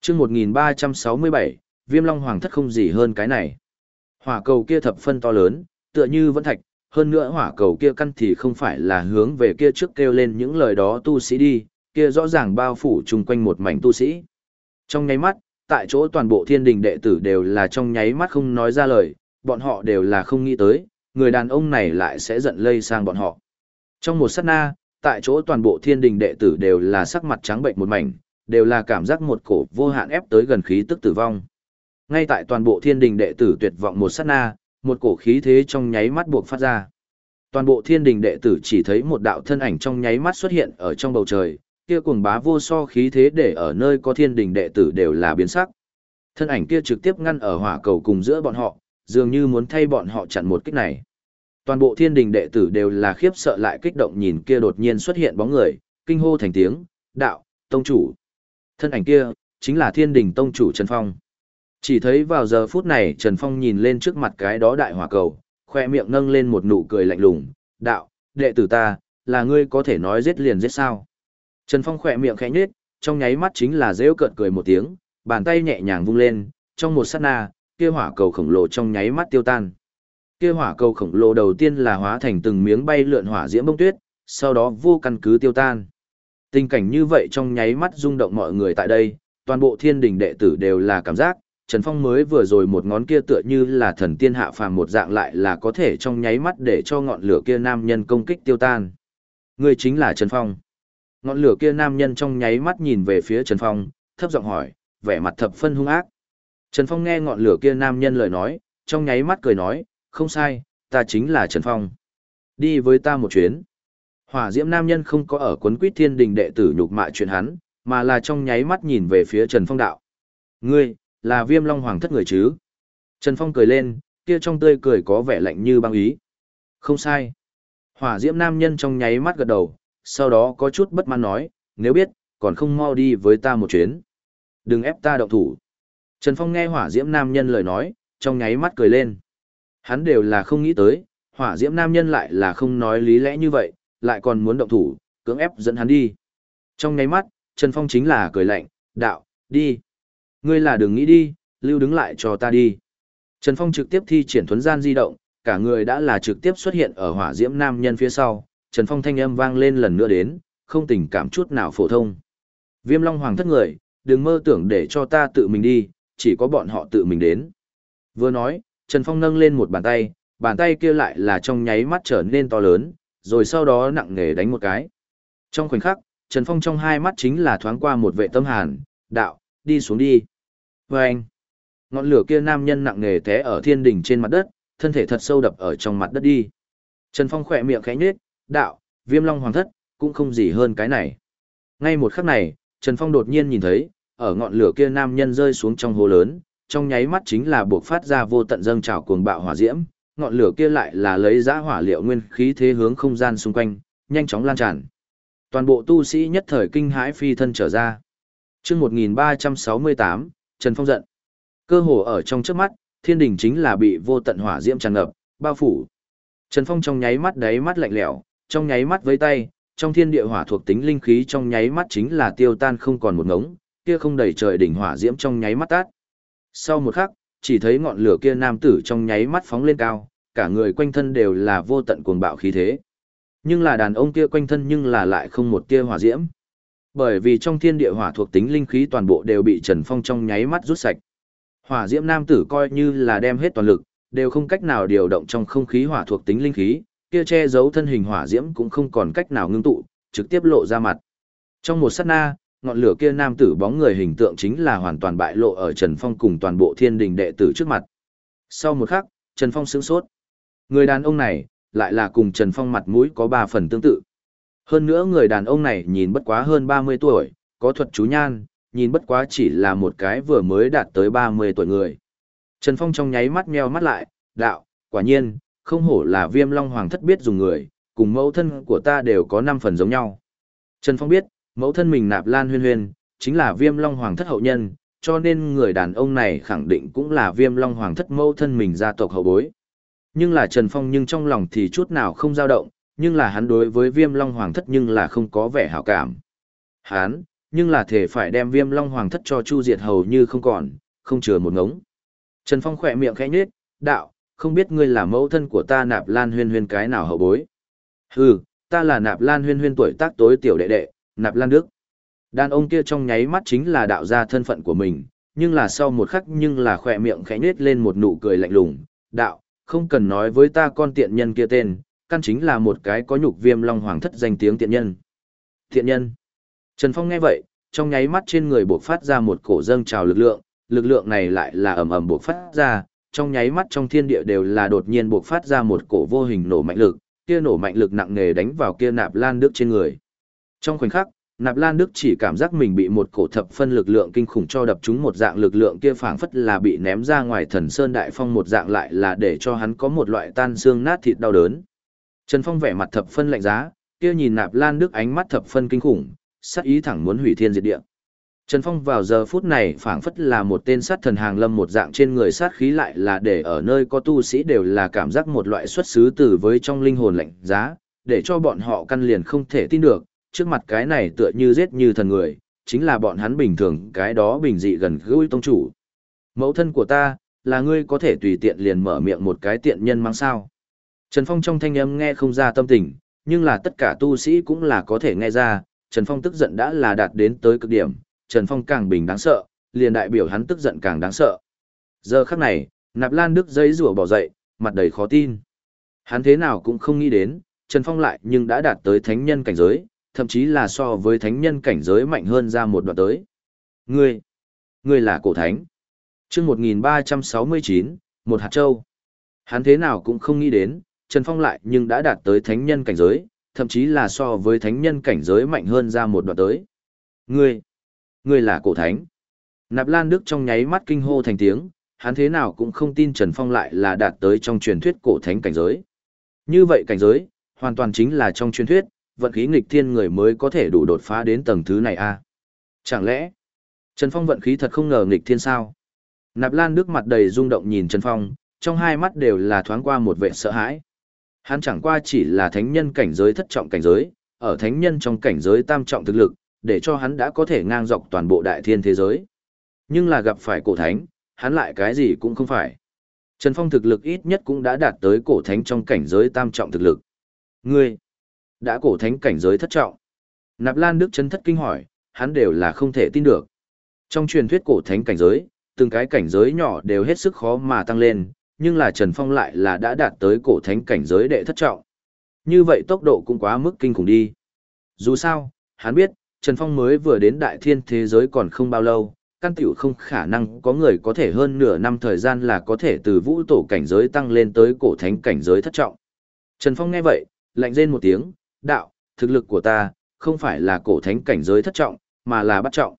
chương 1367, viêm long hoàng thất không gì hơn cái này. Hỏa cầu kia thập phân to lớn, tựa như vẫn thạch, hơn nữa hỏa cầu kia căn thì không phải là hướng về kia trước kêu lên những lời đó tu sĩ đi, kia rõ ràng bao phủ chung quanh một mảnh tu sĩ. Trong nháy mắt, tại chỗ toàn bộ thiên đình đệ tử đều là trong nháy mắt không nói ra lời, bọn họ đều là không nghĩ tới, người đàn ông này lại sẽ giận lây sang bọn họ. Trong một sát na, tại chỗ toàn bộ thiên đình đệ tử đều là sắc mặt trắng bệnh một mảnh, đều là cảm giác một cổ vô hạn ép tới gần khí tức tử vong. Ngay tại toàn bộ thiên đình đệ tử tuyệt vọng một sát na, một cổ khí thế trong nháy mắt buộc phát ra. Toàn bộ thiên đình đệ tử chỉ thấy một đạo thân ảnh trong nháy mắt xuất hiện ở trong bầu trời, kia cuồng bá vô so khí thế để ở nơi có thiên đình đệ tử đều là biến sắc. Thân ảnh kia trực tiếp ngăn ở hỏa cầu cùng giữa bọn họ, dường như muốn thay bọn họ chặn một kích này. Toàn bộ thiên đình đệ tử đều là khiếp sợ lại kích động nhìn kia đột nhiên xuất hiện bóng người, kinh hô thành tiếng, đạo, tông chủ. Thân ảnh kia, chính là thiên đình tông chủ Trần Phong. Chỉ thấy vào giờ phút này Trần Phong nhìn lên trước mặt cái đó đại hỏa cầu, khoe miệng nâng lên một nụ cười lạnh lùng, đạo, đệ tử ta, là ngươi có thể nói giết liền giết sao. Trần Phong khoe miệng khẽ nhếch, trong nháy mắt chính là rêu cợt cười một tiếng, bàn tay nhẹ nhàng vung lên, trong một sát na, kia hỏa cầu khổng lồ trong nháy mắt tiêu tan. Kia hỏa cầu khổng lồ đầu tiên là hóa thành từng miếng bay lượn hỏa diễm bông tuyết, sau đó vô căn cứ tiêu tan. Tình cảnh như vậy trong nháy mắt rung động mọi người tại đây, toàn bộ thiên đình đệ tử đều là cảm giác, Trần Phong mới vừa rồi một ngón kia tựa như là thần tiên hạ phàm một dạng lại là có thể trong nháy mắt để cho ngọn lửa kia nam nhân công kích tiêu tan. Người chính là Trần Phong. Ngọn lửa kia nam nhân trong nháy mắt nhìn về phía Trần Phong, thấp giọng hỏi, vẻ mặt thập phân hung ác. Trần Phong nghe ngọn lửa kia nam nhân lời nói, trong nháy mắt cười nói, không sai, ta chính là Trần Phong. Đi với ta một chuyến. Hỏa diễm nam nhân không có ở quấn quýt thiên đình đệ tử nhục mạ chuyện hắn, mà là trong nháy mắt nhìn về phía Trần Phong đạo. Ngươi, là viêm long hoàng thất người chứ? Trần Phong cười lên, kia trong tươi cười có vẻ lạnh như băng ý. Không sai. Hỏa diễm nam nhân trong nháy mắt gật đầu, sau đó có chút bất mãn nói, nếu biết, còn không mau đi với ta một chuyến. Đừng ép ta động thủ. Trần Phong nghe hỏa diễm nam nhân lời nói, trong nháy mắt cười lên. Hắn đều là không nghĩ tới, hỏa diễm nam nhân lại là không nói lý lẽ như vậy, lại còn muốn động thủ, cưỡng ép dẫn hắn đi. Trong nháy mắt, Trần Phong chính là cười lạnh, đạo, đi. Ngươi là đừng nghĩ đi, lưu đứng lại cho ta đi. Trần Phong trực tiếp thi triển thuấn gian di động, cả người đã là trực tiếp xuất hiện ở hỏa diễm nam nhân phía sau, Trần Phong thanh âm vang lên lần nữa đến, không tình cảm chút nào phổ thông. Viêm Long Hoàng thất người, đừng mơ tưởng để cho ta tự mình đi, chỉ có bọn họ tự mình đến. Vừa nói, Trần Phong nâng lên một bàn tay, bàn tay kia lại là trong nháy mắt trở nên to lớn, rồi sau đó nặng nề đánh một cái. Trong khoảnh khắc, Trần Phong trong hai mắt chính là thoáng qua một vệ tâm hàn, đạo, đi xuống đi. Và anh, ngọn lửa kia nam nhân nặng nề té ở thiên đỉnh trên mặt đất, thân thể thật sâu đập ở trong mặt đất đi. Trần Phong khỏe miệng khẽ nhếch, đạo, viêm long hoàng thất, cũng không gì hơn cái này. Ngay một khắc này, Trần Phong đột nhiên nhìn thấy, ở ngọn lửa kia nam nhân rơi xuống trong hồ lớn, trong nháy mắt chính là buộc phát ra vô tận dâng trào cuồng bạo hỏa diễm, ngọn lửa kia lại là lấy giã hỏa liệu nguyên khí thế hướng không gian xung quanh, nhanh chóng lan tràn. Toàn bộ tu sĩ nhất thời kinh hãi phi thân trở ra. Chương 1368, Trần Phong giận. Cơ hồ ở trong trước mắt, thiên đình chính là bị vô tận hỏa diễm tràn ngập, bao phủ. Trần Phong trong nháy mắt đáy mắt lạnh lẽo, trong nháy mắt với tay, trong thiên địa hỏa thuộc tính linh khí trong nháy mắt chính là tiêu tan không còn một ngống, kia không đầy trời đỉnh hỏa diễm trong nháy mắt tắt. Sau một khắc, chỉ thấy ngọn lửa kia nam tử trong nháy mắt phóng lên cao, cả người quanh thân đều là vô tận cuồng bạo khí thế. Nhưng là đàn ông kia quanh thân nhưng là lại không một tia hỏa diễm. Bởi vì trong thiên địa hỏa thuộc tính linh khí toàn bộ đều bị Trần Phong trong nháy mắt rút sạch. Hỏa diễm nam tử coi như là đem hết toàn lực, đều không cách nào điều động trong không khí hỏa thuộc tính linh khí, kia che giấu thân hình hỏa diễm cũng không còn cách nào ngưng tụ, trực tiếp lộ ra mặt. Trong một sát na, ngọn lửa kia nam tử bóng người hình tượng chính là hoàn toàn bại lộ ở Trần Phong cùng toàn bộ thiên đình đệ tử trước mặt. Sau một khắc, Trần Phong sững sốt. Người đàn ông này, lại là cùng Trần Phong mặt mũi có ba phần tương tự. Hơn nữa người đàn ông này nhìn bất quá hơn 30 tuổi, có thuật chú nhan, nhìn bất quá chỉ là một cái vừa mới đạt tới 30 tuổi người. Trần Phong trong nháy mắt meo mắt lại, đạo, quả nhiên, không hổ là viêm long hoàng thất biết dùng người, cùng mẫu thân của ta đều có 5 phần giống nhau. Trần Phong biết, mẫu thân mình nạp lan huyên huyên, chính là viêm long hoàng thất hậu nhân, cho nên người đàn ông này khẳng định cũng là viêm long hoàng thất mẫu thân mình gia tộc hậu bối. Nhưng là Trần Phong nhưng trong lòng thì chút nào không dao động, nhưng là hắn đối với viêm long hoàng thất nhưng là không có vẻ hảo cảm. Hắn, nhưng là thể phải đem viêm long hoàng thất cho chu diệt hầu như không còn, không chừa một ngống. Trần Phong khỏe miệng khẽ nhếch, đạo, không biết ngươi là mẫu thân của ta nạp lan huyên huyên cái nào hậu bối. Hừ, ta là nạp lan huyên huyên tuổi tác tối tiểu đệ đệ, nạp lan đức. Đàn ông kia trong nháy mắt chính là đạo ra thân phận của mình, nhưng là sau một khắc nhưng là khỏe miệng khẽ nhếch lên một nụ cười lạnh lùng, đạo, không cần nói với ta con tiện nhân kia tên, căn chính là một cái có nhục viêm long hoàng thất danh tiếng tiện nhân. Tiện nhân. Trần Phong nghe vậy, trong nháy mắt trên người buộc phát ra một cổ dâng trào lực lượng, lực lượng này lại là ầm ầm buộc phát ra, trong nháy mắt trong thiên địa đều là đột nhiên buộc phát ra một cổ vô hình nổ mạnh lực, kia nổ mạnh lực nặng nề đánh vào kia nạp lan đức trên người. Trong khoảnh khắc, nạp lan đức chỉ cảm giác mình bị một cổ thập phân lực lượng kinh khủng cho đập trúng một dạng lực lượng kia phảng phất là bị ném ra ngoài thần sơn đại phong một dạng lại là để cho hắn có một loại tan xương nát thịt đau đớn. Trần Phong vẻ mặt thập phân lạnh giá, kia nhìn nạp lan đức ánh mắt thập phân kinh khủng, sát ý thẳng muốn hủy thiên diệt địa. Trần Phong vào giờ phút này phảng phất là một tên sát thần hàng lâm một dạng trên người sát khí lại là để ở nơi có tu sĩ đều là cảm giác một loại xuất xứ từ với trong linh hồn lạnh giá, để cho bọn họ căn liền không thể tin được, trước mặt cái này tựa như giết như thần người, chính là bọn hắn bình thường cái đó bình dị gần gũi tông chủ. Mẫu thân của ta, là ngươi có thể tùy tiện liền mở miệng một cái tiện nhân mang sao. Trần Phong trong thanh âm nghe không ra tâm tình, nhưng là tất cả tu sĩ cũng là có thể nghe ra, Trần Phong tức giận đã là đạt đến tới cực điểm, Trần Phong càng bình đáng sợ, liền đại biểu hắn tức giận càng đáng sợ. Giờ khắc này, Nạp Lan Đức giấy rủa bỏ dậy, mặt đầy khó tin. Hắn thế nào cũng không nghĩ đến, Trần Phong lại nhưng đã đạt tới thánh nhân cảnh giới, thậm chí là so với thánh nhân cảnh giới mạnh hơn ra một đoạn tới. Ngươi, ngươi là cổ thánh. chương 1369, một hạt châu. Hắn thế nào cũng không nghĩ đến, Trần Phong lại nhưng đã đạt tới thánh nhân cảnh giới, thậm chí là so với thánh nhân cảnh giới mạnh hơn ra một đoạn tới. Ngươi, ngươi là cổ thánh. Nạp Lan Đức trong nháy mắt kinh hô thành tiếng, hắn thế nào cũng không tin Trần Phong lại là đạt tới trong truyền thuyết cổ thánh cảnh giới. Như vậy cảnh giới, hoàn toàn chính là trong truyền thuyết, vận khí nghịch thiên người mới có thể đủ đột phá đến tầng thứ này a. À? Chẳng lẽ, Trần Phong vận khí thật không ngờ nghịch thiên sao? Nạp Lan Đức mặt đầy rung động nhìn Trần Phong, trong hai mắt đều là thoáng qua một vẻ sợ hãi. Hắn chẳng qua chỉ là thánh nhân cảnh giới thất trọng cảnh giới, ở thánh nhân trong cảnh giới tam trọng thực lực, để cho hắn đã có thể ngang dọc toàn bộ đại thiên thế giới. Nhưng là gặp phải cổ thánh, hắn lại cái gì cũng không phải. Trần Phong thực lực ít nhất cũng đã đạt tới cổ thánh trong cảnh giới tam trọng thực lực. Ngươi, đã cổ thánh cảnh giới thất trọng. Nạp Lan Đức chân thất kinh hỏi, hắn đều là không thể tin được. Trong truyền thuyết cổ thánh cảnh giới, từng cái cảnh giới nhỏ đều hết sức khó mà tăng lên, nhưng là Trần Phong lại là đã đạt tới cổ thánh cảnh giới đệ thất trọng. Như vậy tốc độ cũng quá mức kinh khủng đi. Dù sao, hắn biết, Trần Phong mới vừa đến đại thiên thế giới còn không bao lâu, căn tiểu không khả năng có người có thể hơn nửa năm thời gian là có thể từ vũ tổ cảnh giới tăng lên tới cổ thánh cảnh giới thất trọng. Trần Phong nghe vậy, lạnh rên một tiếng, đạo, thực lực của ta, không phải là cổ thánh cảnh giới thất trọng, mà là bắt trọng.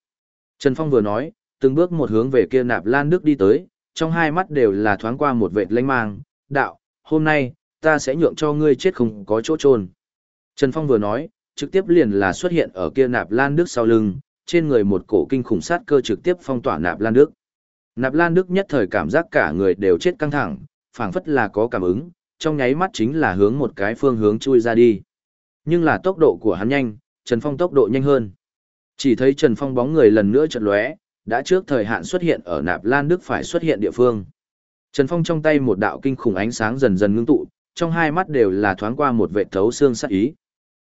Trần Phong vừa nói, từng bước một hướng về kia nạp lan đức đi tới, trong hai mắt đều là thoáng qua một vệt lanh mang, đạo, hôm nay, ta sẽ nhượng cho ngươi chết không có chỗ trôn. Trần Phong vừa nói, trực tiếp liền là xuất hiện ở kia nạp lan đức sau lưng, trên người một cổ kinh khủng sát cơ trực tiếp phong tỏa nạp lan đức. Nạp lan đức nhất thời cảm giác cả người đều chết căng thẳng, phảng phất là có cảm ứng, trong nháy mắt chính là hướng một cái phương hướng chui ra đi. Nhưng là tốc độ của hắn nhanh, Trần Phong tốc độ nhanh hơn. Chỉ thấy Trần Phong bóng người lần nữa chợt lóe, đã trước thời hạn xuất hiện ở Nạp Lan Đức phải xuất hiện địa phương. Trần Phong trong tay một đạo kinh khủng ánh sáng dần dần ngưng tụ, trong hai mắt đều là thoáng qua một vệ thấu xương sắc ý.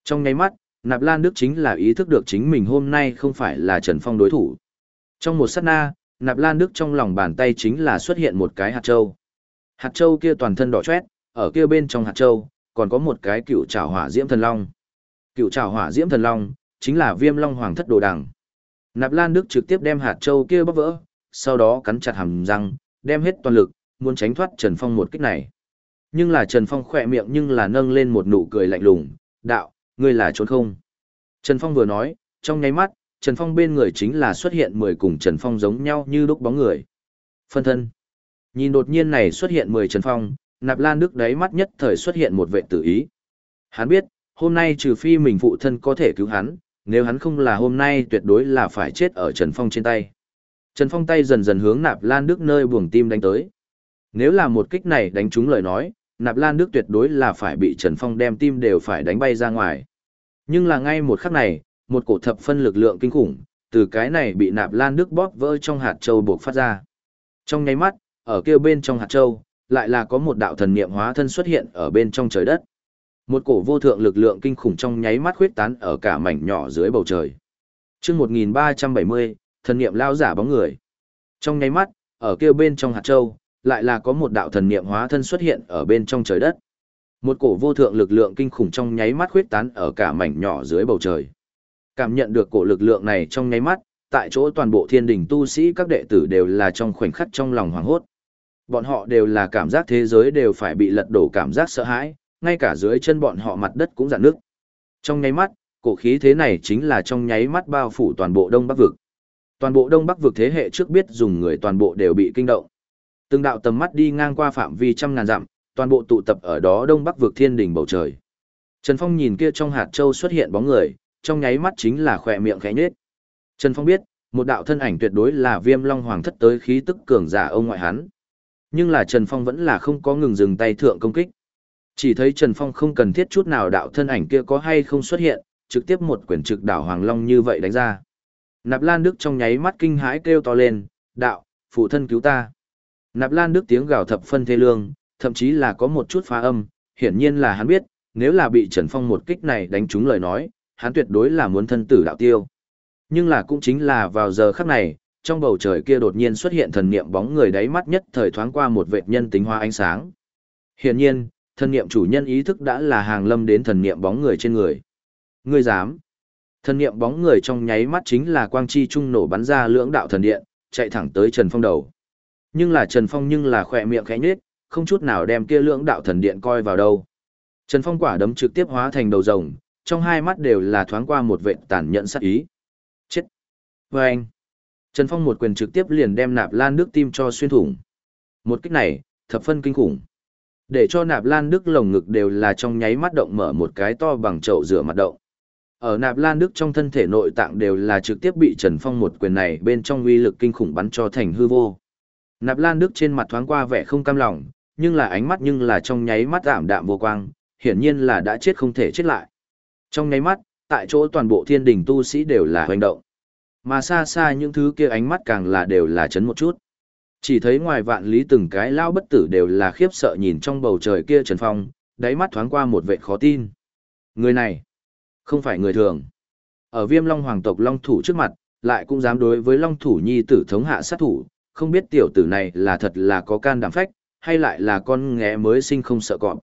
Trong nháy mắt, Nạp Lan Đức chính là ý thức được chính mình hôm nay không phải là Trần Phong đối thủ. Trong một sát na, Nạp Lan Đức trong lòng bàn tay chính là xuất hiện một cái hạt châu. Hạt châu kia toàn thân đỏ chét ở kia bên trong hạt châu, còn có một cái cựu trào hỏa diễm thần long. Cựu trào hỏa diễm thần long, chính là viêm long hoàng thất đồ đằng. Nạp Lan Đức trực tiếp đem hạt châu kia bóc vỡ, sau đó cắn chặt hàm răng, đem hết toàn lực, muốn tránh thoát Trần Phong một kích này. Nhưng là Trần Phong khỏe miệng nhưng là nâng lên một nụ cười lạnh lùng, đạo, ngươi là trốn không. Trần Phong vừa nói, trong nháy mắt, Trần Phong bên người chính là xuất hiện mười cùng Trần Phong giống nhau như đúc bóng người. Phân thân. Nhìn đột nhiên này xuất hiện mười Trần Phong, Nạp Lan Đức đáy mắt nhất thời xuất hiện một vệ tử ý. Hắn biết, hôm nay trừ phi mình phụ thân có thể cứu hắn, nếu hắn không là hôm nay tuyệt đối là phải chết ở Trần Phong trên tay. Trần Phong tay dần dần hướng Nạp Lan Đức nơi buồng tim đánh tới. Nếu là một kích này đánh trúng lời nói, Nạp Lan Đức tuyệt đối là phải bị Trần Phong đem tim đều phải đánh bay ra ngoài. Nhưng là ngay một khắc này, một cổ thập phân lực lượng kinh khủng, từ cái này bị Nạp Lan Đức bóp vỡ trong hạt châu buộc phát ra. Trong nháy mắt, ở kia bên trong hạt châu, lại là có một đạo thần niệm hóa thân xuất hiện ở bên trong trời đất. Một cổ vô thượng lực lượng kinh khủng trong nháy mắt khuyết tán ở cả mảnh nhỏ dưới bầu trời. Chương 1370, thần niệm lao giả bóng người. Trong nháy mắt, ở kia bên trong hạt châu, lại là có một đạo thần niệm hóa thân xuất hiện ở bên trong trời đất. Một cổ vô thượng lực lượng kinh khủng trong nháy mắt khuyết tán ở cả mảnh nhỏ dưới bầu trời. Cảm nhận được cổ lực lượng này trong nháy mắt, tại chỗ toàn bộ thiên đình tu sĩ các đệ tử đều là trong khoảnh khắc trong lòng hoảng hốt. Bọn họ đều là cảm giác thế giới đều phải bị lật đổ cảm giác sợ hãi, ngay cả dưới chân bọn họ mặt đất cũng dạn nước. Trong nháy mắt, cổ khí thế này chính là trong nháy mắt bao phủ toàn bộ Đông Bắc vực. Toàn bộ Đông Bắc vực thế hệ trước biết dùng người toàn bộ đều bị kinh động. Từng đạo tầm mắt đi ngang qua phạm vi trăm ngàn dặm, toàn bộ tụ tập ở đó Đông Bắc vực thiên đỉnh bầu trời. Trần Phong nhìn kia trong hạt châu xuất hiện bóng người, trong nháy mắt chính là khỏe miệng khẽ nhếch. Trần Phong biết, một đạo thân ảnh tuyệt đối là Viêm Long Hoàng thất tới khí tức cường giả ông ngoại hắn. Nhưng là Trần Phong vẫn là không có ngừng dừng tay thượng công kích. Chỉ thấy Trần Phong không cần thiết chút nào đạo thân ảnh kia có hay không xuất hiện, trực tiếp một quyển trực đảo Hoàng Long như vậy đánh ra. Nạp Lan Đức trong nháy mắt kinh hãi kêu to lên, đạo, phụ thân cứu ta. Nạp Lan Đức tiếng gào thập phân thê lương, thậm chí là có một chút phá âm, hiển nhiên là hắn biết, nếu là bị Trần Phong một kích này đánh trúng lời nói, hắn tuyệt đối là muốn thân tử đạo tiêu. Nhưng là cũng chính là vào giờ khắc này, trong bầu trời kia đột nhiên xuất hiện thần niệm bóng người đáy mắt nhất thời thoáng qua một vệt nhân tính hoa ánh sáng. Hiển nhiên, thần niệm chủ nhân ý thức đã là hàng lâm đến thần niệm bóng người trên người. Ngươi dám? Thần niệm bóng người trong nháy mắt chính là quang chi trung nổ bắn ra lưỡng đạo thần điện, chạy thẳng tới Trần Phong đầu. Nhưng là Trần Phong nhưng là khỏe miệng khẽ nhếch, không chút nào đem kia lưỡng đạo thần điện coi vào đâu. Trần Phong quả đấm trực tiếp hóa thành đầu rồng, trong hai mắt đều là thoáng qua một vệt tàn nhẫn sát ý. Chết! Và anh! Trần Phong một quyền trực tiếp liền đem nạp lan nước tim cho xuyên thủng. Một kích này, thập phân kinh khủng. Để cho nạp lan đức lồng ngực đều là trong nháy mắt động mở một cái to bằng chậu rửa mặt động. Ở nạp lan đức trong thân thể nội tạng đều là trực tiếp bị Trần Phong một quyền này bên trong uy lực kinh khủng bắn cho thành hư vô. Nạp lan đức trên mặt thoáng qua vẻ không cam lòng, nhưng là ánh mắt nhưng là trong nháy mắt ảm đạm vô quang, hiển nhiên là đã chết không thể chết lại. Trong nháy mắt, tại chỗ toàn bộ thiên đình tu sĩ đều là hoành động. Mà xa xa những thứ kia ánh mắt càng là đều là chấn một chút. Chỉ thấy ngoài vạn lý từng cái lao bất tử đều là khiếp sợ nhìn trong bầu trời kia Trần Phong, đáy mắt thoáng qua một vệ khó tin. Người này, không phải người thường. Ở viêm long hoàng tộc long thủ trước mặt, lại cũng dám đối với long thủ nhi tử thống hạ sát thủ, không biết tiểu tử này là thật là có can đảm phách, hay lại là con nghé mới sinh không sợ cọp.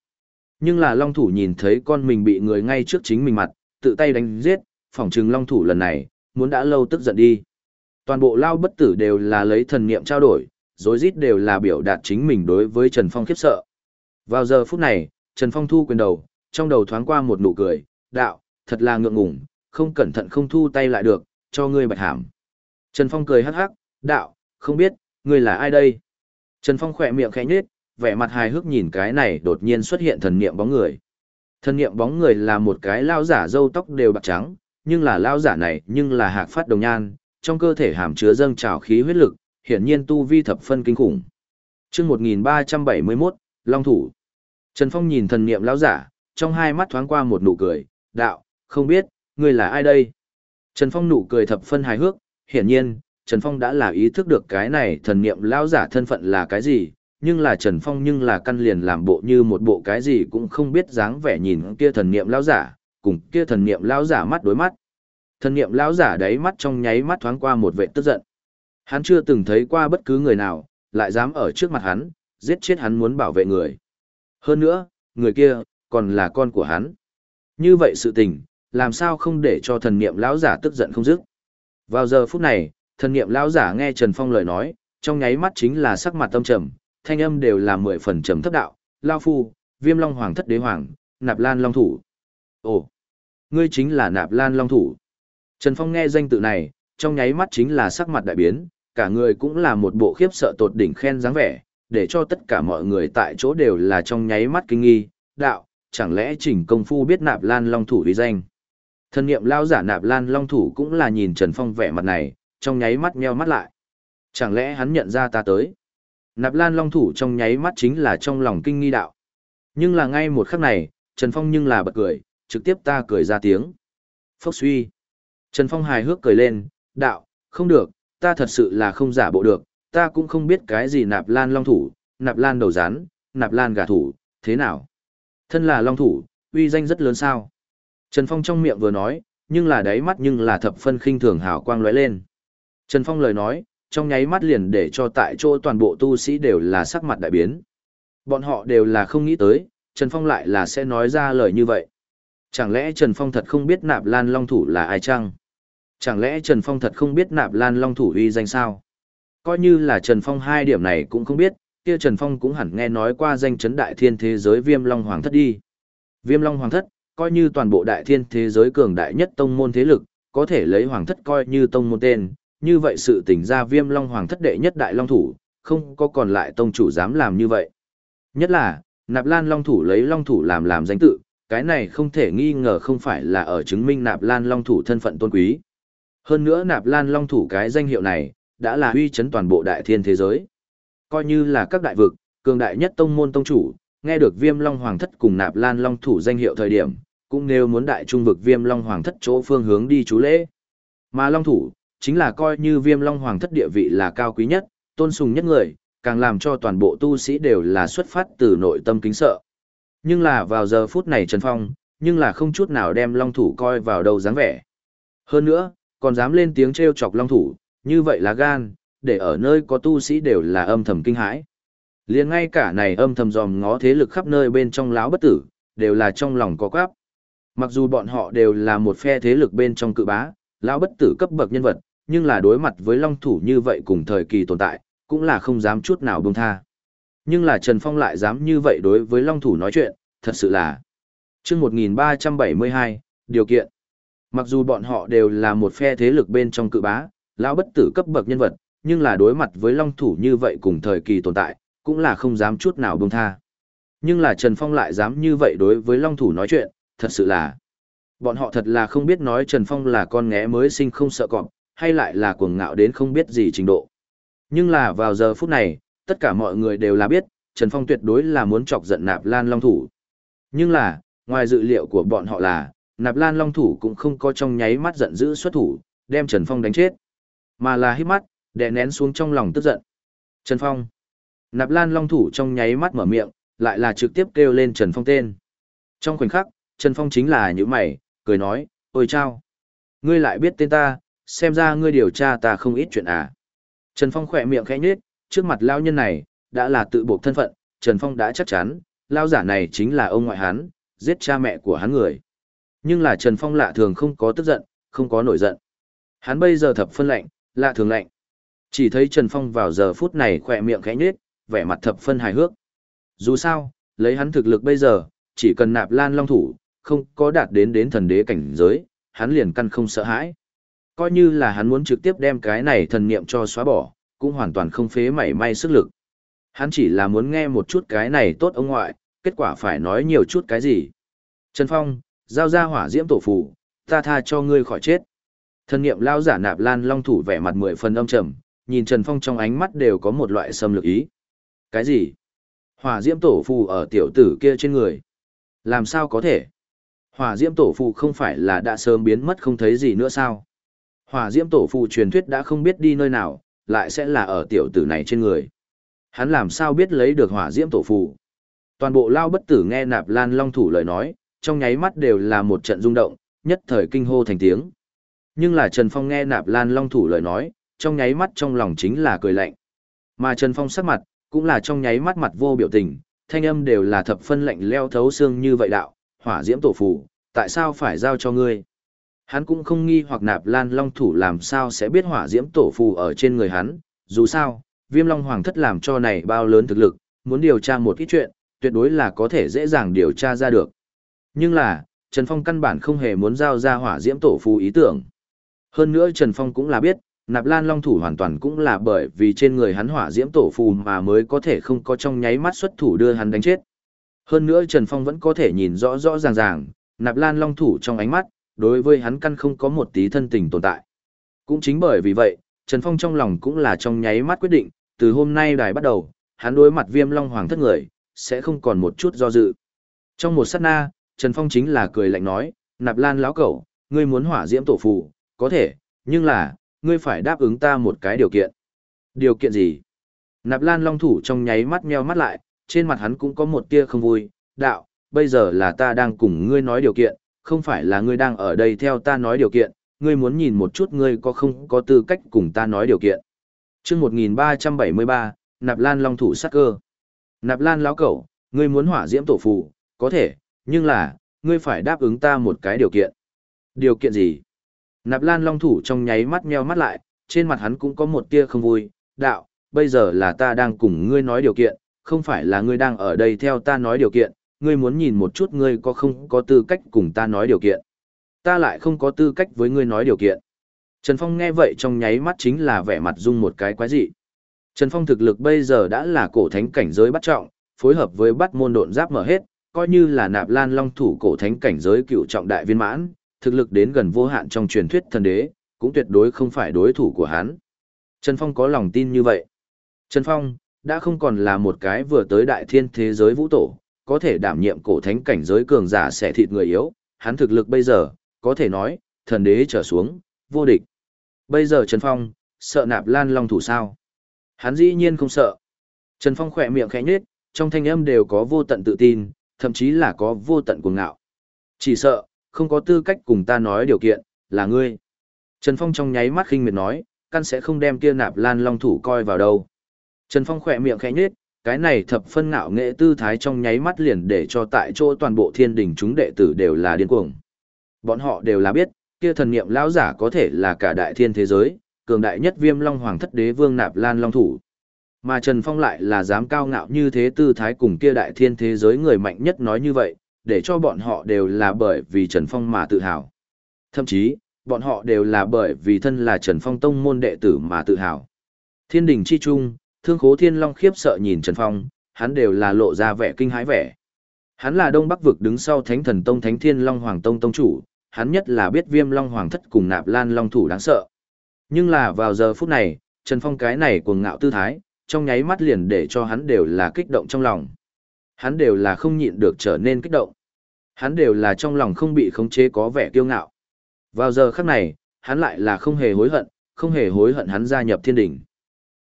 Nhưng là long thủ nhìn thấy con mình bị người ngay trước chính mình mặt, tự tay đánh giết, phỏng chừng long thủ lần này, muốn đã lâu tức giận đi. Toàn bộ lao bất tử đều là lấy thần niệm trao đổi, rối rít đều là biểu đạt chính mình đối với Trần Phong khiếp sợ. Vào giờ phút này, Trần Phong thu quyền đầu, trong đầu thoáng qua một nụ cười, đạo, thật là ngượng ngùng, không cẩn thận không thu tay lại được, cho ngươi bạch hàm. Trần Phong cười hắc hắc, đạo, không biết, ngươi là ai đây? Trần Phong khỏe miệng khẽ nhếch, vẻ mặt hài hước nhìn cái này đột nhiên xuất hiện thần niệm bóng người. Thần niệm bóng người là một cái lao giả râu tóc đều bạc trắng, nhưng là lao giả này nhưng là hạc phát đồng nhan, trong cơ thể hàm chứa dâng trào khí huyết lực, hiển nhiên tu vi thập phân kinh khủng. Chương 1371, Long thủ. Trần Phong nhìn thần niệm lão giả, trong hai mắt thoáng qua một nụ cười, đạo, không biết, ngươi là ai đây? Trần Phong nụ cười thập phân hài hước, hiển nhiên, Trần Phong đã là ý thức được cái này thần niệm lão giả thân phận là cái gì, nhưng là Trần Phong nhưng là căn liền làm bộ như một bộ cái gì cũng không biết dáng vẻ nhìn kia thần niệm lão giả, cùng kia thần niệm lão giả mắt đối mắt. Thần niệm lão giả đấy mắt trong nháy mắt thoáng qua một vẻ tức giận. Hắn chưa từng thấy qua bất cứ người nào, lại dám ở trước mặt hắn, giết chết hắn muốn bảo vệ người. Hơn nữa, người kia, còn là con của hắn. Như vậy sự tình, làm sao không để cho thần niệm lão giả tức giận không dứt. Vào giờ phút này, thần niệm lão giả nghe Trần Phong lời nói, trong nháy mắt chính là sắc mặt tâm trầm, thanh âm đều là mười phần trầm thấp đạo, lao phu, viêm long hoàng thất đế hoàng, nạp lan long thủ. Ồ, ngươi chính là nạp lan long thủ. Trần Phong nghe danh tự này, trong nháy mắt chính là sắc mặt đại biến, cả người cũng là một bộ khiếp sợ tột đỉnh khen dáng vẻ, để cho tất cả mọi người tại chỗ đều là trong nháy mắt kinh nghi, đạo, chẳng lẽ chỉnh công phu biết nạp lan long thủ uy danh. thân niệm lao giả nạp lan long thủ cũng là nhìn Trần Phong vẻ mặt này, trong nháy mắt meo mắt lại. Chẳng lẽ hắn nhận ra ta tới? Nạp lan long thủ trong nháy mắt chính là trong lòng kinh nghi đạo. Nhưng là ngay một khắc này, Trần Phong nhưng là bật cười, trực tiếp ta cười ra tiếng. Phốc suy. Trần Phong hài hước cười lên, đạo, không được, ta thật sự là không giả bộ được, ta cũng không biết cái gì nạp lan long thủ, nạp lan đầu rán, nạp lan gà thủ, thế nào? Thân là long thủ, uy danh rất lớn sao? Trần Phong trong miệng vừa nói, nhưng là đáy mắt nhưng là thập phân khinh thường hào quang lóe lên. Trần Phong lời nói, trong nháy mắt liền để cho tại chỗ toàn bộ tu sĩ đều là sắc mặt đại biến. Bọn họ đều là không nghĩ tới, Trần Phong lại là sẽ nói ra lời như vậy. Chẳng lẽ Trần Phong thật không biết nạp lan long thủ là ai chăng? Chẳng lẽ Trần Phong thật không biết nạp lan long thủ uy danh sao? Coi như là Trần Phong hai điểm này cũng không biết, kia Trần Phong cũng hẳn nghe nói qua danh chấn đại thiên thế giới viêm long hoàng thất đi. Viêm long hoàng thất, coi như toàn bộ đại thiên thế giới cường đại nhất tông môn thế lực, có thể lấy hoàng thất coi như tông môn tên, như vậy sự tỉnh ra viêm long hoàng thất đệ nhất đại long thủ, không có còn lại tông chủ dám làm như vậy. Nhất là, nạp lan long thủ lấy long thủ làm làm danh tự, cái này không thể nghi ngờ không phải là ở chứng minh nạp lan long thủ thân phận tôn quý. Hơn nữa nạp lan long thủ cái danh hiệu này, đã là uy chấn toàn bộ đại thiên thế giới. Coi như là các đại vực, cường đại nhất tông môn tông chủ, nghe được viêm long hoàng thất cùng nạp lan long thủ danh hiệu thời điểm, cũng nếu muốn đại trung vực viêm long hoàng thất chỗ phương hướng đi chú lễ. Mà long thủ, chính là coi như viêm long hoàng thất địa vị là cao quý nhất, tôn sùng nhất người, càng làm cho toàn bộ tu sĩ đều là xuất phát từ nội tâm kính sợ. Nhưng là vào giờ phút này Trần Phong, nhưng là không chút nào đem long thủ coi vào đâu dáng vẻ. Hơn nữa, còn dám lên tiếng trêu chọc long thủ, như vậy là gan, để ở nơi có tu sĩ đều là âm thầm kinh hãi. liền ngay cả này âm thầm dòm ngó thế lực khắp nơi bên trong láo bất tử, đều là trong lòng có quáp. Mặc dù bọn họ đều là một phe thế lực bên trong cự bá, lão bất tử cấp bậc nhân vật, nhưng là đối mặt với long thủ như vậy cùng thời kỳ tồn tại, cũng là không dám chút nào buông tha. Nhưng là Trần Phong lại dám như vậy đối với long thủ nói chuyện, thật sự là. chương 1372, điều kiện. Mặc dù bọn họ đều là một phe thế lực bên trong cự bá, lão bất tử cấp bậc nhân vật, nhưng là đối mặt với long thủ như vậy cùng thời kỳ tồn tại, cũng là không dám chút nào buông tha. Nhưng là Trần Phong lại dám như vậy đối với long thủ nói chuyện, thật sự là. Bọn họ thật là không biết nói Trần Phong là con nghé mới sinh không sợ cọp, hay lại là cuồng ngạo đến không biết gì trình độ. Nhưng là vào giờ phút này, tất cả mọi người đều là biết, Trần Phong tuyệt đối là muốn chọc giận nạp lan long thủ. Nhưng là, ngoài dự liệu của bọn họ là, nạp lan long thủ cũng không có trong nháy mắt giận dữ xuất thủ, đem Trần Phong đánh chết. Mà là hít mắt, đè nén xuống trong lòng tức giận. Trần Phong. Nạp lan long thủ trong nháy mắt mở miệng, lại là trực tiếp kêu lên Trần Phong tên. Trong khoảnh khắc, Trần Phong chính là những mày, cười nói, ôi chao. Ngươi lại biết tên ta, xem ra ngươi điều tra ta không ít chuyện à. Trần Phong khỏe miệng khẽ nhếch, trước mặt lao nhân này, đã là tự buộc thân phận, Trần Phong đã chắc chắn, lao giả này chính là ông ngoại hắn, giết cha mẹ của hắn người. Nhưng là Trần Phong lạ thường không có tức giận, không có nổi giận. Hắn bây giờ thập phân lạnh, lạ thường lạnh. Chỉ thấy Trần Phong vào giờ phút này khỏe miệng khẽ nhếch, vẻ mặt thập phân hài hước. Dù sao, lấy hắn thực lực bây giờ, chỉ cần nạp lan long thủ, không có đạt đến đến thần đế cảnh giới, hắn liền căn không sợ hãi. Coi như là hắn muốn trực tiếp đem cái này thần niệm cho xóa bỏ, cũng hoàn toàn không phế mảy may sức lực. Hắn chỉ là muốn nghe một chút cái này tốt ông ngoại, kết quả phải nói nhiều chút cái gì. Trần Phong, giao ra hỏa diễm tổ phù, ta tha cho ngươi khỏi chết. Thần niệm lao giả nạp lan long thủ vẻ mặt mười phần âm trầm, nhìn Trần Phong trong ánh mắt đều có một loại xâm lược ý. Cái gì? Hỏa diễm tổ phù ở tiểu tử kia trên người. Làm sao có thể? Hỏa diễm tổ phù không phải là đã sớm biến mất không thấy gì nữa sao? Hỏa diễm tổ phù truyền thuyết đã không biết đi nơi nào, lại sẽ là ở tiểu tử này trên người. Hắn làm sao biết lấy được hỏa diễm tổ phù? Toàn bộ lao bất tử nghe nạp lan long thủ lời nói, trong nháy mắt đều là một trận rung động, nhất thời kinh hô thành tiếng. Nhưng là Trần Phong nghe nạp lan long thủ lời nói, trong nháy mắt trong lòng chính là cười lạnh. Mà Trần Phong sắc mặt, cũng là trong nháy mắt mặt vô biểu tình, thanh âm đều là thập phân lạnh leo thấu xương như vậy đạo, hỏa diễm tổ phù, tại sao phải giao cho ngươi? Hắn cũng không nghi hoặc nạp lan long thủ làm sao sẽ biết hỏa diễm tổ phù ở trên người hắn, dù sao, viêm long hoàng thất làm cho này bao lớn thực lực, muốn điều tra một ít chuyện, tuyệt đối là có thể dễ dàng điều tra ra được. Nhưng là, Trần Phong căn bản không hề muốn giao ra hỏa diễm tổ phù ý tưởng. Hơn nữa Trần Phong cũng là biết, nạp lan long thủ hoàn toàn cũng là bởi vì trên người hắn hỏa diễm tổ phù mà mới có thể không có trong nháy mắt xuất thủ đưa hắn đánh chết. Hơn nữa Trần Phong vẫn có thể nhìn rõ rõ ràng ràng, nạp lan long thủ trong ánh mắt, đối với hắn căn không có một tí thân tình tồn tại. Cũng chính bởi vì vậy, Trần Phong trong lòng cũng là trong nháy mắt quyết định, từ hôm nay đài bắt đầu, hắn đối mặt viêm long hoàng thất người, sẽ không còn một chút do dự. Trong một sát na, Trần Phong chính là cười lạnh nói, nạp lan lão cẩu, ngươi muốn hỏa diễm tổ phù, có thể, nhưng là, ngươi phải đáp ứng ta một cái điều kiện. Điều kiện gì? Nạp Lan Long thủ trong nháy mắt meo mắt lại, trên mặt hắn cũng có một tia không vui, đạo, bây giờ là ta đang cùng ngươi nói điều kiện, không phải là ngươi đang ở đây theo ta nói điều kiện, ngươi muốn nhìn một chút ngươi có không có tư cách cùng ta nói điều kiện. chương 1373, Nạp Lan Long thủ sắc cơ. Nạp Lan lão cẩu, ngươi muốn hỏa diễm tổ phụ, có thể, nhưng là, ngươi phải đáp ứng ta một cái điều kiện. Điều kiện gì? Nạp Lan Long thủ trong nháy mắt meo mắt lại, trên mặt hắn cũng có một tia không vui, đạo, bây giờ là ta đang cùng ngươi nói điều kiện, không phải là ngươi đang ở đây theo ta nói điều kiện, ngươi muốn nhìn một chút ngươi có không có tư cách cùng ta nói điều kiện. Ta lại không có tư cách với ngươi nói điều kiện. Trần Phong nghe vậy trong nháy mắt chính là vẻ mặt dung một cái quái dị. Trần Phong thực lực bây giờ đã là cổ thánh cảnh giới bắt trọng, phối hợp với bắt môn độn giáp mở hết, coi như là nạp lan long thủ cổ thánh cảnh giới cựu trọng đại viên mãn, thực lực đến gần vô hạn trong truyền thuyết thần đế, cũng tuyệt đối không phải đối thủ của hắn. Trần Phong có lòng tin như vậy. Trần Phong, đã không còn là một cái vừa tới đại thiên thế giới vũ tổ, có thể đảm nhiệm cổ thánh cảnh giới cường giả xẻ thịt người yếu, hắn thực lực bây giờ, có thể nói, thần đế trở xuống, vô địch. Bây giờ Trần Phong, sợ nạp lan long thủ sao? Hắn dĩ nhiên không sợ. Trần Phong khỏe miệng khẽ nhếch, trong thanh âm đều có vô tận tự tin, thậm chí là có vô tận cuồng ngạo. Chỉ sợ, không có tư cách cùng ta nói điều kiện, là ngươi. Trần Phong trong nháy mắt khinh miệt nói, căn sẽ không đem kia nạp lan long thủ coi vào đâu. Trần Phong khỏe miệng khẽ nhếch, cái này thập phân ngạo nghệ tư thái trong nháy mắt liền để cho tại chỗ toàn bộ thiên đình chúng đệ tử đều là điên cuồng. Bọn họ đều là biết, kia thần niệm lão giả có thể là cả đại thiên thế giới, cường đại nhất viêm long hoàng thất đế vương nạp lan long thủ. Mà Trần Phong lại là dám cao ngạo như thế tư thái cùng kia đại thiên thế giới người mạnh nhất nói như vậy, để cho bọn họ đều là bởi vì Trần Phong mà tự hào. Thậm chí, bọn họ đều là bởi vì thân là Trần Phong tông môn đệ tử mà tự hào. Thiên đình chi trung, thương khố thiên long khiếp sợ nhìn Trần Phong, hắn đều là lộ ra vẻ kinh hãi vẻ. Hắn là Đông Bắc vực đứng sau Thánh Thần Tông Thánh Thiên Long Hoàng Tông Tông chủ, hắn nhất là biết Viêm Long Hoàng thất cùng Nạp Lan Long thủ đáng sợ. Nhưng là vào giờ phút này, Trần Phong cái này cuồng ngạo tư thái, trong nháy mắt liền để cho hắn đều là kích động trong lòng. Hắn đều là không nhịn được trở nên kích động. Hắn đều là trong lòng không bị khống chế có vẻ kiêu ngạo. Vào giờ khắc này, hắn lại là không hề hối hận, không hề hối hận hắn gia nhập thiên đỉnh.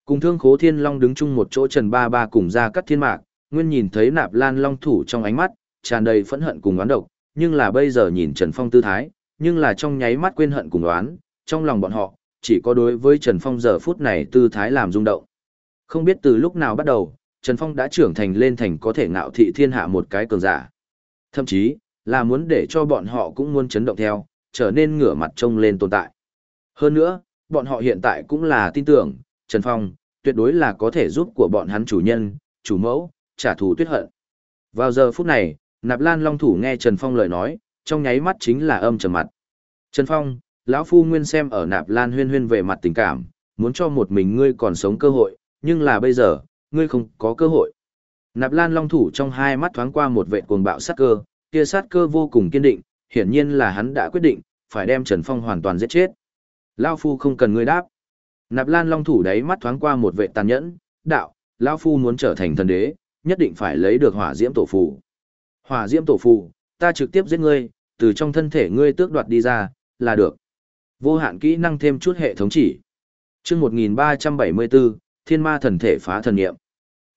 Cùng thương khố thiên long đứng chung một chỗ trần ba ba cùng ra cắt thiên mạc, nguyên nhìn thấy nạp lan long thủ trong ánh mắt, tràn đầy phẫn hận cùng oán độc, nhưng là bây giờ nhìn Trần Phong tư thái, nhưng là trong nháy mắt quên hận cùng oán, trong lòng bọn họ, chỉ có đối với Trần Phong giờ phút này tư thái làm rung động. Không biết từ lúc nào bắt đầu, Trần Phong đã trưởng thành lên thành có thể ngạo thị thiên hạ một cái cường giả. Thậm chí, là muốn để cho bọn họ cũng muốn chấn động theo, trở nên ngửa mặt trông lên tồn tại. Hơn nữa, bọn họ hiện tại cũng là tin tưởng, Trần Phong, tuyệt đối là có thể giúp của bọn hắn chủ nhân, chủ mẫu, trả thù tuyết hận. Vào giờ phút này, Nạp Lan Long Thủ nghe Trần Phong lời nói, trong nháy mắt chính là âm trầm mặt. Trần Phong, lão phu nguyên xem ở Nạp Lan huyên huyên về mặt tình cảm, muốn cho một mình ngươi còn sống cơ hội, nhưng là bây giờ, ngươi không có cơ hội. Nạp Lan Long Thủ trong hai mắt thoáng qua một vệ cuồng bạo sát cơ, kia sát cơ vô cùng kiên định, hiển nhiên là hắn đã quyết định, phải đem Trần Phong hoàn toàn giết chết. Lao Phu không cần ngươi đáp. Nạp Lan Long Thủ đáy mắt thoáng qua một vệ tàn nhẫn, đạo, Lao Phu muốn trở thành thần đế, nhất định phải lấy được hỏa diễm tổ phù. Hỏa diễm tổ phù, ta trực tiếp giết ngươi, từ trong thân thể ngươi tước đoạt đi ra, là được. Vô hạn kỹ năng thêm chút hệ thống chỉ. chương 1374, thiên ma thần thể phá thần niệm.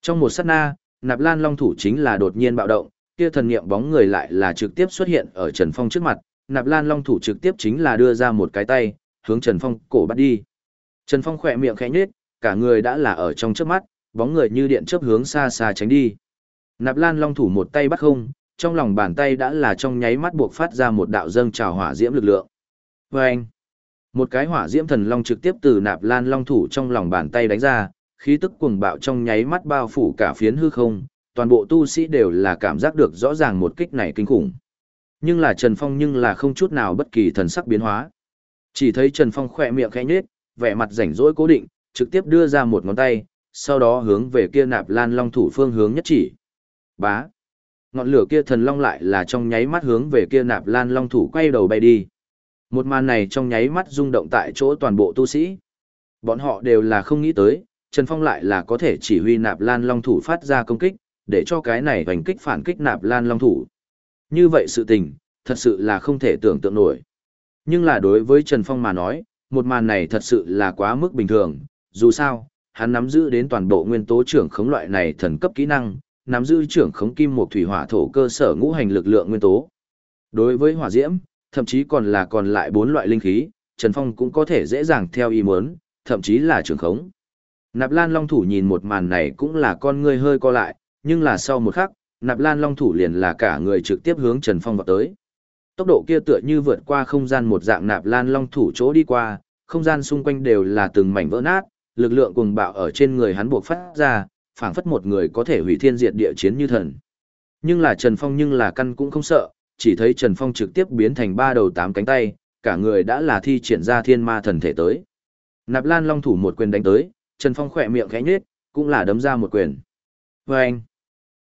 Trong một sát na, nạp lan long thủ chính là đột nhiên bạo động, kia thần niệm bóng người lại là trực tiếp xuất hiện ở Trần Phong trước mặt, nạp lan long thủ trực tiếp chính là đưa ra một cái tay, hướng Trần Phong cổ bắt đi. Trần Phong khỏe miệng khẽ nhếch, cả người đã là ở trong trước mắt, bóng người như điện chớp hướng xa xa tránh đi. Nạp Lan Long thủ một tay bắt không, trong lòng bàn tay đã là trong nháy mắt buộc phát ra một đạo dâng trào hỏa diễm lực lượng. Vâng! một cái hỏa diễm thần long trực tiếp từ Nạp Lan Long thủ trong lòng bàn tay đánh ra, khí tức cuồng bạo trong nháy mắt bao phủ cả phiến hư không, toàn bộ tu sĩ đều là cảm giác được rõ ràng một kích này kinh khủng. Nhưng là Trần Phong nhưng là không chút nào bất kỳ thần sắc biến hóa. Chỉ thấy Trần Phong khỏe miệng khẽ nhếch, vẻ mặt rảnh rỗi cố định, trực tiếp đưa ra một ngón tay, sau đó hướng về kia nạp lan long thủ phương hướng nhất chỉ. Bá. Ngọn lửa kia thần long lại là trong nháy mắt hướng về kia nạp lan long thủ quay đầu bay đi. Một màn này trong nháy mắt rung động tại chỗ toàn bộ tu sĩ. Bọn họ đều là không nghĩ tới, Trần Phong lại là có thể chỉ huy nạp lan long thủ phát ra công kích, để cho cái này hành kích phản kích nạp lan long thủ. Như vậy sự tình, thật sự là không thể tưởng tượng nổi. Nhưng là đối với Trần Phong mà nói, một màn này thật sự là quá mức bình thường, dù sao, hắn nắm giữ đến toàn bộ nguyên tố trưởng khống loại này thần cấp kỹ năng, nắm giữ trưởng khống kim một thủy hỏa thổ cơ sở ngũ hành lực lượng nguyên tố. Đối với hỏa diễm, thậm chí còn là còn lại bốn loại linh khí, Trần Phong cũng có thể dễ dàng theo ý muốn, thậm chí là trưởng khống. Nạp Lan Long thủ nhìn một màn này cũng là con người hơi co lại, nhưng là sau một khắc, Nạp Lan Long thủ liền là cả người trực tiếp hướng Trần Phong vào tới. Tốc độ kia tựa như vượt qua không gian một dạng Nạp Lan Long thủ chỗ đi qua, không gian xung quanh đều là từng mảnh vỡ nát, lực lượng cuồng bạo ở trên người hắn buộc phát ra, phảng phất một người có thể hủy thiên diệt địa chiến như thần. Nhưng là Trần Phong nhưng là căn cũng không sợ, chỉ thấy Trần Phong trực tiếp biến thành ba đầu tám cánh tay, cả người đã là thi triển ra thiên ma thần thể tới. Nạp Lan Long thủ một quyền đánh tới, Trần Phong khỏe miệng khẽ nhếch, cũng là đấm ra một quyền. Vâng!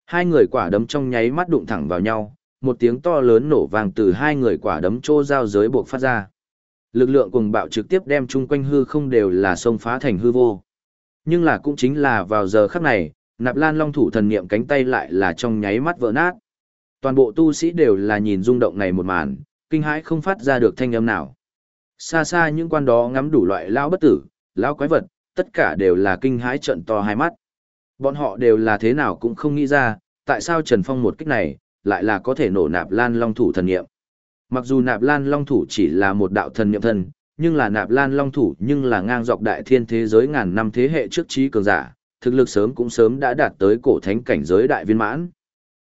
Hai người quả đấm trong nháy mắt đụng thẳng vào nhau, một tiếng to lớn nổ vang từ hai người quả đấm trô giao giới buộc phát ra. Lực lượng cùng bạo trực tiếp đem chung quanh hư không đều là sông phá thành hư vô. Nhưng là cũng chính là vào giờ khắc này, nạp lan long thủ thần niệm cánh tay lại là trong nháy mắt vỡ nát. Toàn bộ tu sĩ đều là nhìn rung động này một màn, kinh hãi không phát ra được thanh âm nào. Xa xa những quan đó ngắm đủ loại lao bất tử, lao quái vật, tất cả đều là kinh hãi trận to hai mắt. Bọn họ đều là thế nào cũng không nghĩ ra, tại sao Trần Phong một kích này, lại là có thể nổ nạp lan long thủ thần niệm. Mặc dù nạp lan long thủ chỉ là một đạo thần niệm Thần, nhưng là nạp lan long thủ nhưng là ngang dọc đại thiên thế giới ngàn năm thế hệ trước trí cường giả, thực lực sớm cũng sớm đã đạt tới cổ thánh cảnh giới đại viên mãn.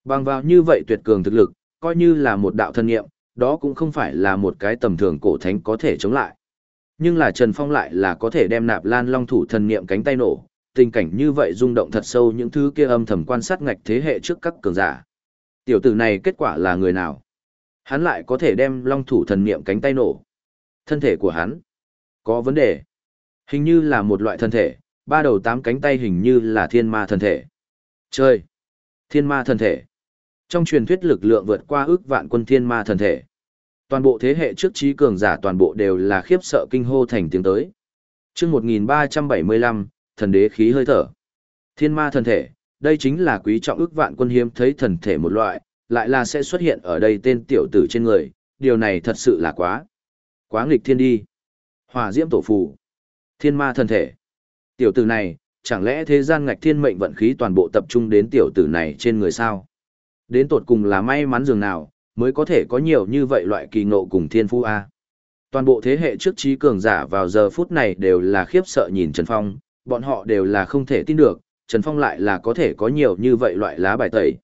Bằng vào như vậy tuyệt cường thực lực, coi như là một đạo thần niệm, đó cũng không phải là một cái tầm thường cổ thánh có thể chống lại. Nhưng là Trần Phong lại là có thể đem nạp lan long thủ thần niệm cánh tay nổ, tình cảnh như vậy rung động thật sâu những thứ kia âm thầm quan sát ngạch thế hệ trước các cường giả. Tiểu tử này kết quả là người nào? Hắn lại có thể đem long thủ thần niệm cánh tay nổ. Thân thể của hắn có vấn đề. Hình như là một loại thân thể, ba đầu tám cánh tay hình như là thiên ma thân thể. Chơi! Thiên ma thân thể. Trong truyền thuyết lực lượng vượt qua ước vạn quân thiên ma thân thể. Toàn bộ thế hệ trước trí cường giả toàn bộ đều là khiếp sợ kinh hô thành tiếng tới. chương 1375, thần đế khí hơi thở. Thiên ma thần thể, đây chính là quý trọng ước vạn quân hiếm thấy thần thể một loại, lại là sẽ xuất hiện ở đây tên tiểu tử trên người, điều này thật sự là quá. Quá nghịch thiên đi. Hỏa diễm tổ phù. Thiên ma thần thể. Tiểu tử này, chẳng lẽ thế gian ngạch thiên mệnh vận khí toàn bộ tập trung đến tiểu tử này trên người sao? Đến tột cùng là may mắn dường nào, mới có thể có nhiều như vậy loại kỳ ngộ cùng thiên phu A. Toàn bộ thế hệ trước trí cường giả vào giờ phút này đều là khiếp sợ nhìn Trần Phong, bọn họ đều là không thể tin được, Trần Phong lại là có thể có nhiều như vậy loại lá bài tẩy.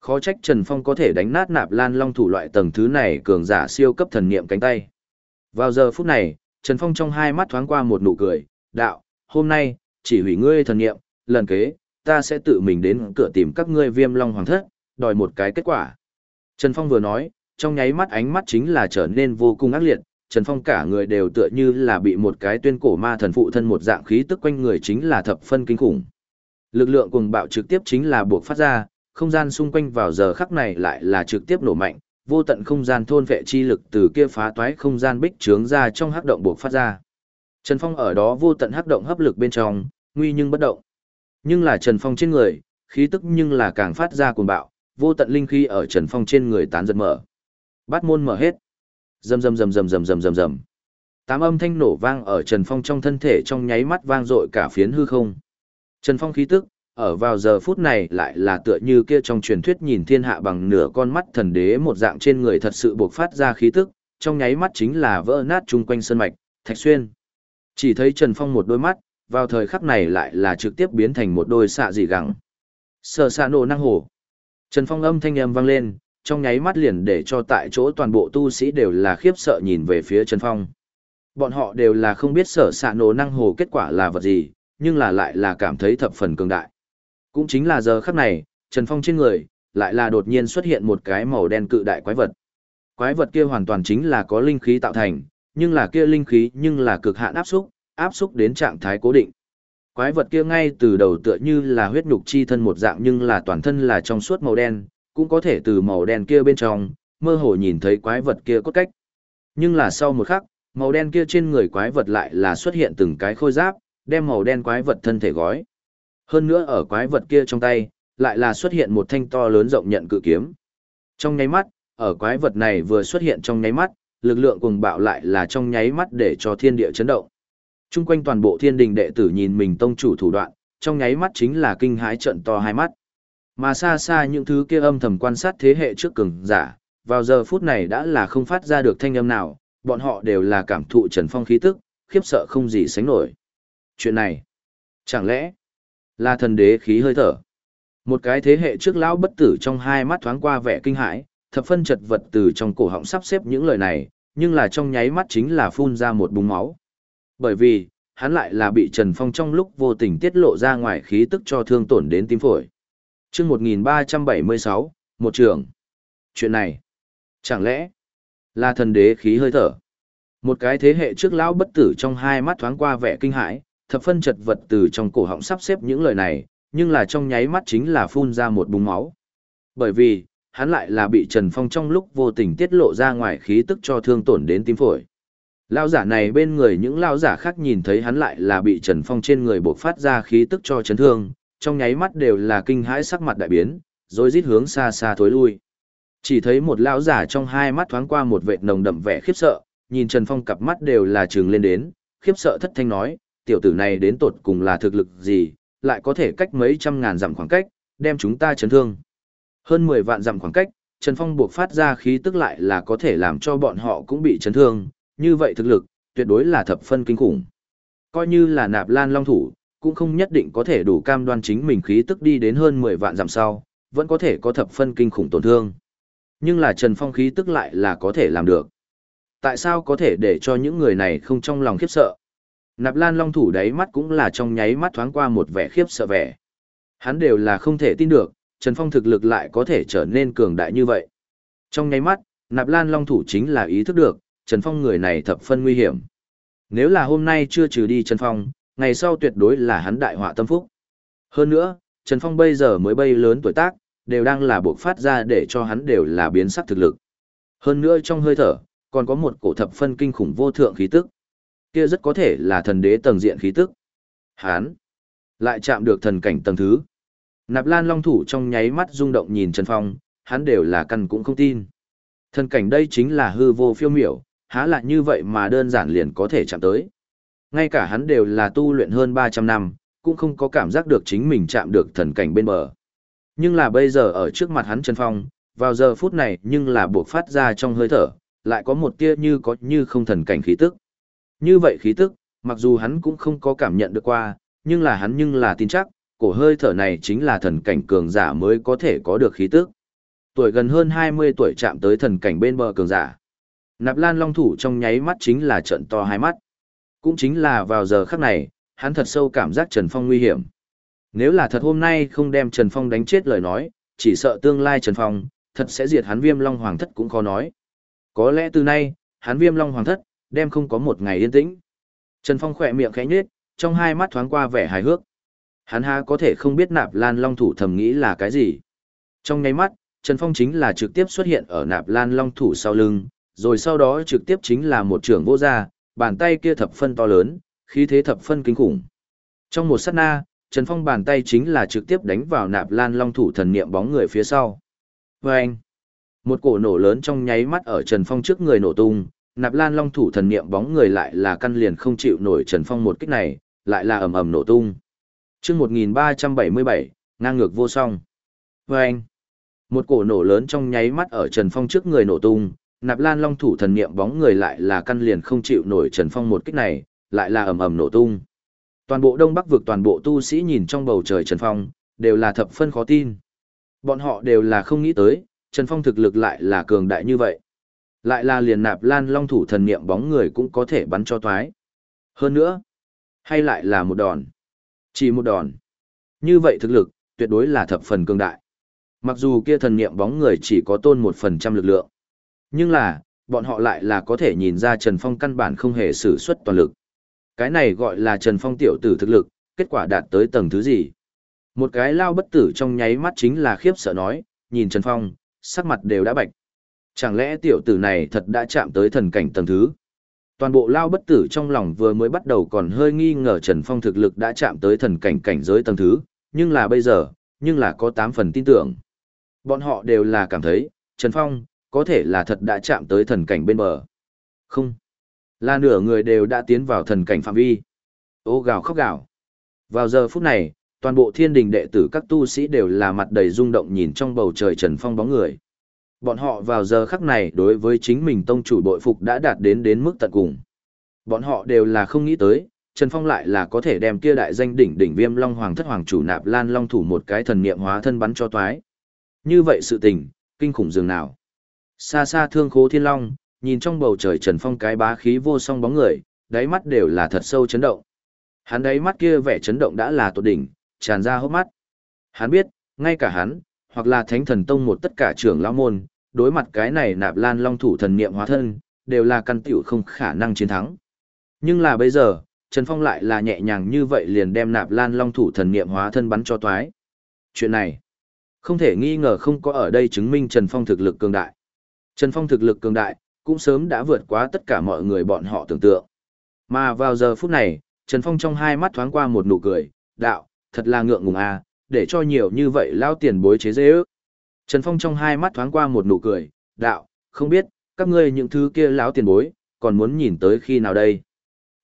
Khó trách Trần Phong có thể đánh nát nạp lan long thủ loại tầng thứ này cường giả siêu cấp thần niệm cánh tay. Vào giờ phút này, Trần Phong trong hai mắt thoáng qua một nụ cười, đạo, hôm nay, chỉ hủy ngươi thần niệm, lần kế, ta sẽ tự mình đến cửa tìm các ngươi viêm long hoàng thất, đòi một cái kết quả. Trần Phong vừa nói, trong nháy mắt ánh mắt chính là trở nên vô cùng ác liệt, Trần Phong cả người đều tựa như là bị một cái tuyên cổ ma thần phụ thân một dạng khí tức quanh người chính là thập phân kinh khủng. Lực lượng cuồng bạo trực tiếp chính là buộc phát ra, không gian xung quanh vào giờ khắc này lại là trực tiếp nổ mạnh, vô tận không gian thôn vệ chi lực từ kia phá toái không gian bích trướng ra trong hắc động buộc phát ra. Trần Phong ở đó vô tận hắc động hấp lực bên trong, nguy nhưng bất động. Nhưng là Trần Phong trên người, khí tức nhưng là càng phát ra cuồng bạo, vô tận linh khí ở Trần Phong trên người tán giật mở. Bát môn mở hết. Rầm rầm rầm rầm rầm rầm rầm rầm. Tám âm thanh nổ vang ở Trần Phong trong thân thể trong nháy mắt vang dội cả phiến hư không. Trần Phong khí tức, ở vào giờ phút này lại là tựa như kia trong truyền thuyết nhìn thiên hạ bằng nửa con mắt thần đế một dạng trên người thật sự buộc phát ra khí tức, trong nháy mắt chính là vỡ nát chung quanh sơn mạch, thạch xuyên. Chỉ thấy Trần Phong một đôi mắt, vào thời khắc này lại là trực tiếp biến thành một đôi xạ dị gẳng. Sở xạ nổ năng hổ. Trần Phong âm thanh âm vang lên, trong nháy mắt liền để cho tại chỗ toàn bộ tu sĩ đều là khiếp sợ nhìn về phía Trần Phong. Bọn họ đều là không biết sở xạ nổ năng hồ kết quả là vật gì, nhưng là lại là cảm thấy thập phần cường đại. Cũng chính là giờ khắc này, Trần Phong trên người, lại là đột nhiên xuất hiện một cái màu đen cự đại quái vật. Quái vật kia hoàn toàn chính là có linh khí tạo thành, nhưng là kia linh khí nhưng là cực hạn áp xúc, áp xúc đến trạng thái cố định. Quái vật kia ngay từ đầu tựa như là huyết nhục chi thân một dạng nhưng là toàn thân là trong suốt màu đen, cũng có thể từ màu đen kia bên trong, mơ hồ nhìn thấy quái vật kia cốt cách. Nhưng là sau một khắc, màu đen kia trên người quái vật lại là xuất hiện từng cái khôi giáp, đem màu đen quái vật thân thể gói. Hơn nữa ở quái vật kia trong tay, lại là xuất hiện một thanh to lớn rộng nhận cự kiếm. Trong nháy mắt, ở quái vật này vừa xuất hiện trong nháy mắt, lực lượng cùng bạo lại là trong nháy mắt để cho thiên địa chấn động. Trung quanh toàn bộ thiên đình đệ tử nhìn mình tông chủ thủ đoạn, trong nháy mắt chính là kinh hãi trận to hai mắt. Mà xa xa những thứ kia âm thầm quan sát thế hệ trước cường giả, vào giờ phút này đã là không phát ra được thanh âm nào, bọn họ đều là cảm thụ Trần Phong khí tức, khiếp sợ không gì sánh nổi. Chuyện này, chẳng lẽ là thần đế khí hơi thở? Một cái thế hệ trước lão bất tử trong hai mắt thoáng qua vẻ kinh hãi, thập phân chật vật từ trong cổ họng sắp xếp những lời này, nhưng là trong nháy mắt chính là phun ra một búng máu. Bởi vì, hắn lại là bị Trần Phong trong lúc vô tình tiết lộ ra ngoài khí tức cho thương tổn đến tim phổi. chương 1376, một trường. Chuyện này, chẳng lẽ là thần đế khí hơi thở? Một cái thế hệ trước lão bất tử trong hai mắt thoáng qua vẻ kinh hãi, thập phân chật vật từ trong cổ họng sắp xếp những lời này, nhưng là trong nháy mắt chính là phun ra một búng máu. Bởi vì, hắn lại là bị Trần Phong trong lúc vô tình tiết lộ ra ngoài khí tức cho thương tổn đến tim phổi. Lao giả này bên người những lao giả khác nhìn thấy hắn lại là bị Trần Phong trên người bộc phát ra khí tức cho chấn thương, trong nháy mắt đều là kinh hãi sắc mặt đại biến, rồi rít hướng xa xa thối lui. Chỉ thấy một lão giả trong hai mắt thoáng qua một vệt nồng đậm vẻ khiếp sợ, nhìn Trần Phong cặp mắt đều là trừng lên đến, khiếp sợ thất thanh nói, tiểu tử này đến tột cùng là thực lực gì, lại có thể cách mấy trăm ngàn dặm khoảng cách, đem chúng ta chấn thương. Hơn 10 vạn dặm khoảng cách, Trần Phong buộc phát ra khí tức lại là có thể làm cho bọn họ cũng bị chấn thương, như vậy thực lực, tuyệt đối là thập phân kinh khủng. Coi như là nạp lan long thủ, cũng không nhất định có thể đủ cam đoan chính mình khí tức đi đến hơn 10 vạn dặm sau, vẫn có thể có thập phân kinh khủng tổn thương. Nhưng là Trần Phong khí tức lại là có thể làm được. Tại sao có thể để cho những người này không trong lòng khiếp sợ? Nạp Lan Long thủ đáy mắt cũng là trong nháy mắt thoáng qua một vẻ khiếp sợ vẻ. Hắn đều là không thể tin được, Trần Phong thực lực lại có thể trở nên cường đại như vậy. Trong nháy mắt, Nạp Lan Long thủ chính là ý thức được, Trần Phong người này thập phân nguy hiểm. Nếu là hôm nay chưa trừ đi Trần Phong, ngày sau tuyệt đối là hắn đại họa tâm phúc. Hơn nữa, Trần Phong bây giờ mới bay lớn tuổi tác, đều đang là buộc phát ra để cho hắn đều là biến sắc thực lực. Hơn nữa trong hơi thở, còn có một cổ thập phân kinh khủng vô thượng khí tức. Kia rất có thể là thần đế tầng diện khí tức. Hắn lại chạm được thần cảnh tầng thứ. Nạp Lan Long thủ trong nháy mắt rung động nhìn Trần Phong, hắn đều là căn cũng không tin. Thần cảnh đây chính là hư vô phiêu miểu, há lại như vậy mà đơn giản liền có thể chạm tới. Ngay cả hắn đều là tu luyện hơn 300 năm, cũng không có cảm giác được chính mình chạm được thần cảnh bên bờ. Nhưng là bây giờ ở trước mặt hắn Trần Phong, vào giờ phút này nhưng là buộc phát ra trong hơi thở, lại có một tia như có như không thần cảnh khí tức. Như vậy khí tức, mặc dù hắn cũng không có cảm nhận được qua, nhưng là hắn nhưng là tin chắc, cổ hơi thở này chính là thần cảnh cường giả mới có thể có được khí tức. Tuổi gần hơn 20 tuổi chạm tới thần cảnh bên bờ cường giả. Nạp Lan Long thủ trong nháy mắt chính là trận to hai mắt. Cũng chính là vào giờ khắc này, hắn thật sâu cảm giác Trần Phong nguy hiểm. Nếu là thật hôm nay không đem Trần Phong đánh chết lời nói, chỉ sợ tương lai Trần Phong, thật sẽ diệt hắn viêm long hoàng thất cũng khó nói. Có lẽ từ nay, hắn viêm long hoàng thất, đem không có một ngày yên tĩnh. Trần Phong khỏe miệng khẽ nhếch, trong hai mắt thoáng qua vẻ hài hước. Hắn ha có thể không biết nạp lan long thủ thầm nghĩ là cái gì. Trong nháy mắt, Trần Phong chính là trực tiếp xuất hiện ở nạp lan long thủ sau lưng, rồi sau đó trực tiếp chính là một trưởng vô gia, bàn tay kia thập phân to lớn, khí thế thập phân kinh khủng. Trong một sát na, Trần Phong bàn tay chính là trực tiếp đánh vào nạp lan long thủ thần niệm bóng người phía sau. Và anh, Một cổ nổ lớn trong nháy mắt ở Trần Phong trước người nổ tung, Nạp Lan Long thủ thần niệm bóng người lại là căn liền không chịu nổi Trần Phong một kích này, lại là ầm ầm nổ tung. Chương 1377, ngang ngược vô song. Oeng. Một cổ nổ lớn trong nháy mắt ở Trần Phong trước người nổ tung, Nạp Lan Long thủ thần niệm bóng người lại là căn liền không chịu nổi Trần Phong một kích này, lại là ầm ầm nổ tung. Toàn bộ Đông Bắc vực toàn bộ tu sĩ nhìn trong bầu trời Trần Phong, đều là thập phân khó tin. Bọn họ đều là không nghĩ tới, Trần Phong thực lực lại là cường đại như vậy. Lại là liền nạp lan long thủ thần niệm bóng người cũng có thể bắn cho toái. Hơn nữa, hay lại là một đòn. Chỉ một đòn. Như vậy thực lực, tuyệt đối là thập phần cường đại. Mặc dù kia thần niệm bóng người chỉ có tôn một phần trăm lực lượng. Nhưng là, bọn họ lại là có thể nhìn ra Trần Phong căn bản không hề sử xuất toàn lực. Cái này gọi là Trần Phong tiểu tử thực lực, kết quả đạt tới tầng thứ gì? Một cái lao bất tử trong nháy mắt chính là khiếp sợ nói, nhìn Trần Phong, sắc mặt đều đã bạch. Chẳng lẽ tiểu tử này thật đã chạm tới thần cảnh tầng thứ? Toàn bộ lao bất tử trong lòng vừa mới bắt đầu còn hơi nghi ngờ Trần Phong thực lực đã chạm tới thần cảnh cảnh giới tầng thứ, nhưng là bây giờ, nhưng là có 8 phần tin tưởng. Bọn họ đều là cảm thấy, Trần Phong, có thể là thật đã chạm tới thần cảnh bên bờ. Không. Là nửa người đều đã tiến vào thần cảnh phạm vi. Ô gào khóc gào. Vào giờ phút này, toàn bộ thiên đình đệ tử các tu sĩ đều là mặt đầy rung động nhìn trong bầu trời Trần Phong bóng người. Bọn họ vào giờ khắc này đối với chính mình tông chủ bội phục đã đạt đến đến mức tận cùng. Bọn họ đều là không nghĩ tới, Trần Phong lại là có thể đem kia đại danh đỉnh đỉnh viêm long hoàng thất hoàng chủ nạp lan long thủ một cái thần niệm hóa thân bắn cho toái. Như vậy sự tình, kinh khủng dường nào. Xa xa thương khố thiên long, nhìn trong bầu trời Trần Phong cái bá khí vô song bóng người, đáy mắt đều là thật sâu chấn động. Hắn đáy mắt kia vẻ chấn động đã là tột đỉnh, tràn ra hốc mắt. Hắn biết, ngay cả hắn, hoặc là thánh thần tông một tất cả trưởng lão môn, đối mặt cái này nạp lan long thủ thần niệm hóa thân, đều là căn tiểu không khả năng chiến thắng. Nhưng là bây giờ, Trần Phong lại là nhẹ nhàng như vậy liền đem nạp lan long thủ thần niệm hóa thân bắn cho toái. Chuyện này, không thể nghi ngờ không có ở đây chứng minh Trần Phong thực lực cường đại. Trần Phong thực lực cường đại, cũng sớm đã vượt quá tất cả mọi người bọn họ tưởng tượng. Mà vào giờ phút này, Trần Phong trong hai mắt thoáng qua một nụ cười, đạo, thật là ngượng ngùng à, để cho nhiều như vậy lao tiền bối chế dễ ước. Trần Phong trong hai mắt thoáng qua một nụ cười, đạo, không biết, các ngươi những thứ kia lao tiền bối, còn muốn nhìn tới khi nào đây.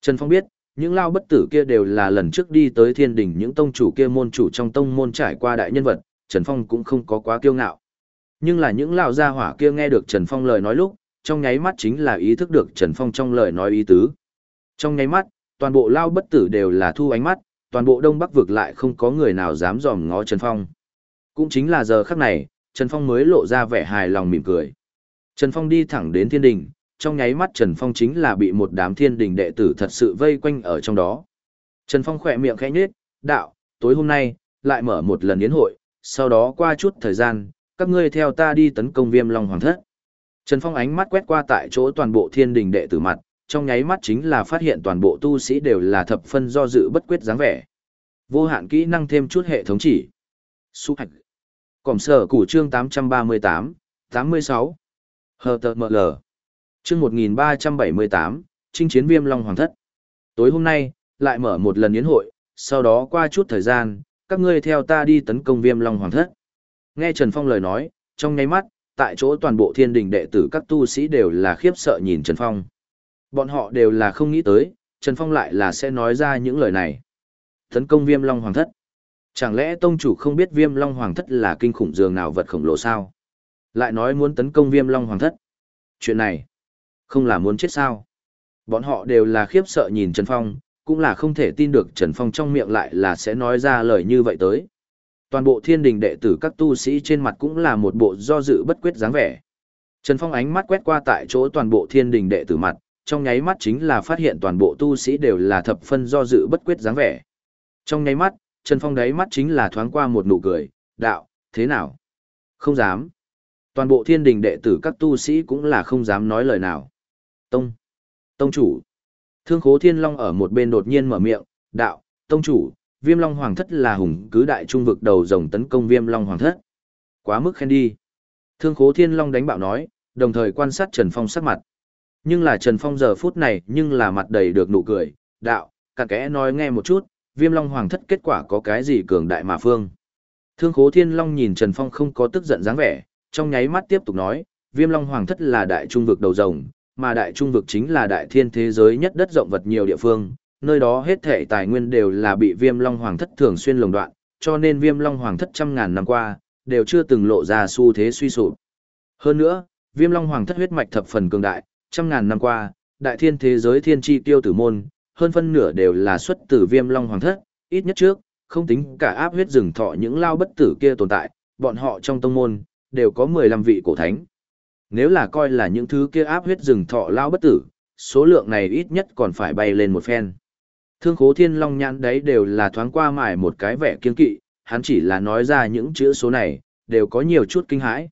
Trần Phong biết, những lao bất tử kia đều là lần trước đi tới thiên đỉnh những tông chủ kia môn chủ trong tông môn trải qua đại nhân vật, Trần Phong cũng không có quá kiêu ngạo. Nhưng là những lao gia hỏa kia nghe được Trần Phong lời nói lúc, trong nháy mắt chính là ý thức được Trần Phong trong lời nói ý tứ. Trong nháy mắt, toàn bộ lao bất tử đều là thu ánh mắt, toàn bộ Đông Bắc vực lại không có người nào dám dòm ngó Trần Phong. Cũng chính là giờ khắc này, Trần Phong mới lộ ra vẻ hài lòng mỉm cười. Trần Phong đi thẳng đến thiên đình, trong nháy mắt Trần Phong chính là bị một đám thiên đình đệ tử thật sự vây quanh ở trong đó. Trần Phong khỏe miệng khẽ nhếch, đạo, tối hôm nay, lại mở một lần yến hội, sau đó qua chút thời gian, các ngươi theo ta đi tấn công viêm long hoàng thất. Trần Phong ánh mắt quét qua tại chỗ toàn bộ thiên đình đệ tử mặt, trong nháy mắt chính là phát hiện toàn bộ tu sĩ đều là thập phân do dự bất quyết dáng vẻ. Vô hạn kỹ năng thêm chút hệ thống chỉ. Xúc hạch. Cổng sở củ chương 838, 86. Hờ tờ mờ lờ. Chương 1378, Trinh chiến viêm long hoàng thất. Tối hôm nay, lại mở một lần yến hội, sau đó qua chút thời gian, các ngươi theo ta đi tấn công viêm long hoàng thất. Nghe Trần Phong lời nói, trong nháy mắt, tại chỗ toàn bộ thiên đình đệ tử các tu sĩ đều là khiếp sợ nhìn Trần Phong. Bọn họ đều là không nghĩ tới, Trần Phong lại là sẽ nói ra những lời này. Tấn công viêm long hoàng thất. Chẳng lẽ tông chủ không biết viêm long hoàng thất là kinh khủng dường nào vật khổng lồ sao? Lại nói muốn tấn công viêm long hoàng thất. Chuyện này, không là muốn chết sao? Bọn họ đều là khiếp sợ nhìn Trần Phong, cũng là không thể tin được Trần Phong trong miệng lại là sẽ nói ra lời như vậy tới. Toàn bộ thiên đình đệ tử các tu sĩ trên mặt cũng là một bộ do dự bất quyết dáng vẻ. Trần Phong ánh mắt quét qua tại chỗ toàn bộ thiên đình đệ tử mặt, trong nháy mắt chính là phát hiện toàn bộ tu sĩ đều là thập phân do dự bất quyết dáng vẻ. Trong nháy mắt, Trần Phong đáy mắt chính là thoáng qua một nụ cười, đạo, thế nào? Không dám. Toàn bộ thiên đình đệ tử các tu sĩ cũng là không dám nói lời nào. Tông. Tông chủ. Thương khố thiên long ở một bên đột nhiên mở miệng, đạo, tông chủ, viêm long hoàng thất là hùng cứ đại trung vực đầu rồng tấn công viêm long hoàng thất. Quá mức khen đi. Thương khố thiên long đánh bạo nói, đồng thời quan sát Trần Phong sắc mặt. Nhưng là Trần Phong giờ phút này nhưng là mặt đầy được nụ cười, đạo, cặn kẽ nói nghe một chút, viêm long hoàng thất kết quả có cái gì cường đại mà phương. Thương khố thiên long nhìn Trần Phong không có tức giận dáng vẻ, trong nháy mắt tiếp tục nói, Viêm Long Hoàng thất là đại trung vực đầu rồng, mà đại trung vực chính là đại thiên thế giới nhất đất rộng vật nhiều địa phương, nơi đó hết thể tài nguyên đều là bị Viêm Long Hoàng thất thường xuyên lồng đoạn, cho nên Viêm Long Hoàng thất trăm ngàn năm qua đều chưa từng lộ ra xu thế suy sụp. Hơn nữa, Viêm Long Hoàng thất huyết mạch thập phần cường đại, trăm ngàn năm qua, đại thiên thế giới thiên chi tiêu tử môn, hơn phân nửa đều là xuất từ Viêm Long Hoàng thất, ít nhất trước, không tính cả áp huyết rừng thọ những lao bất tử kia tồn tại, bọn họ trong tông môn, đều có 15 vị cổ thánh. Nếu là coi là những thứ kia áp huyết rừng thọ lao bất tử, số lượng này ít nhất còn phải bay lên một phen. Thương khố thiên long nhãn đấy đều là thoáng qua mải một cái vẻ kiên kỵ, hắn chỉ là nói ra những chữ số này, đều có nhiều chút kinh hãi.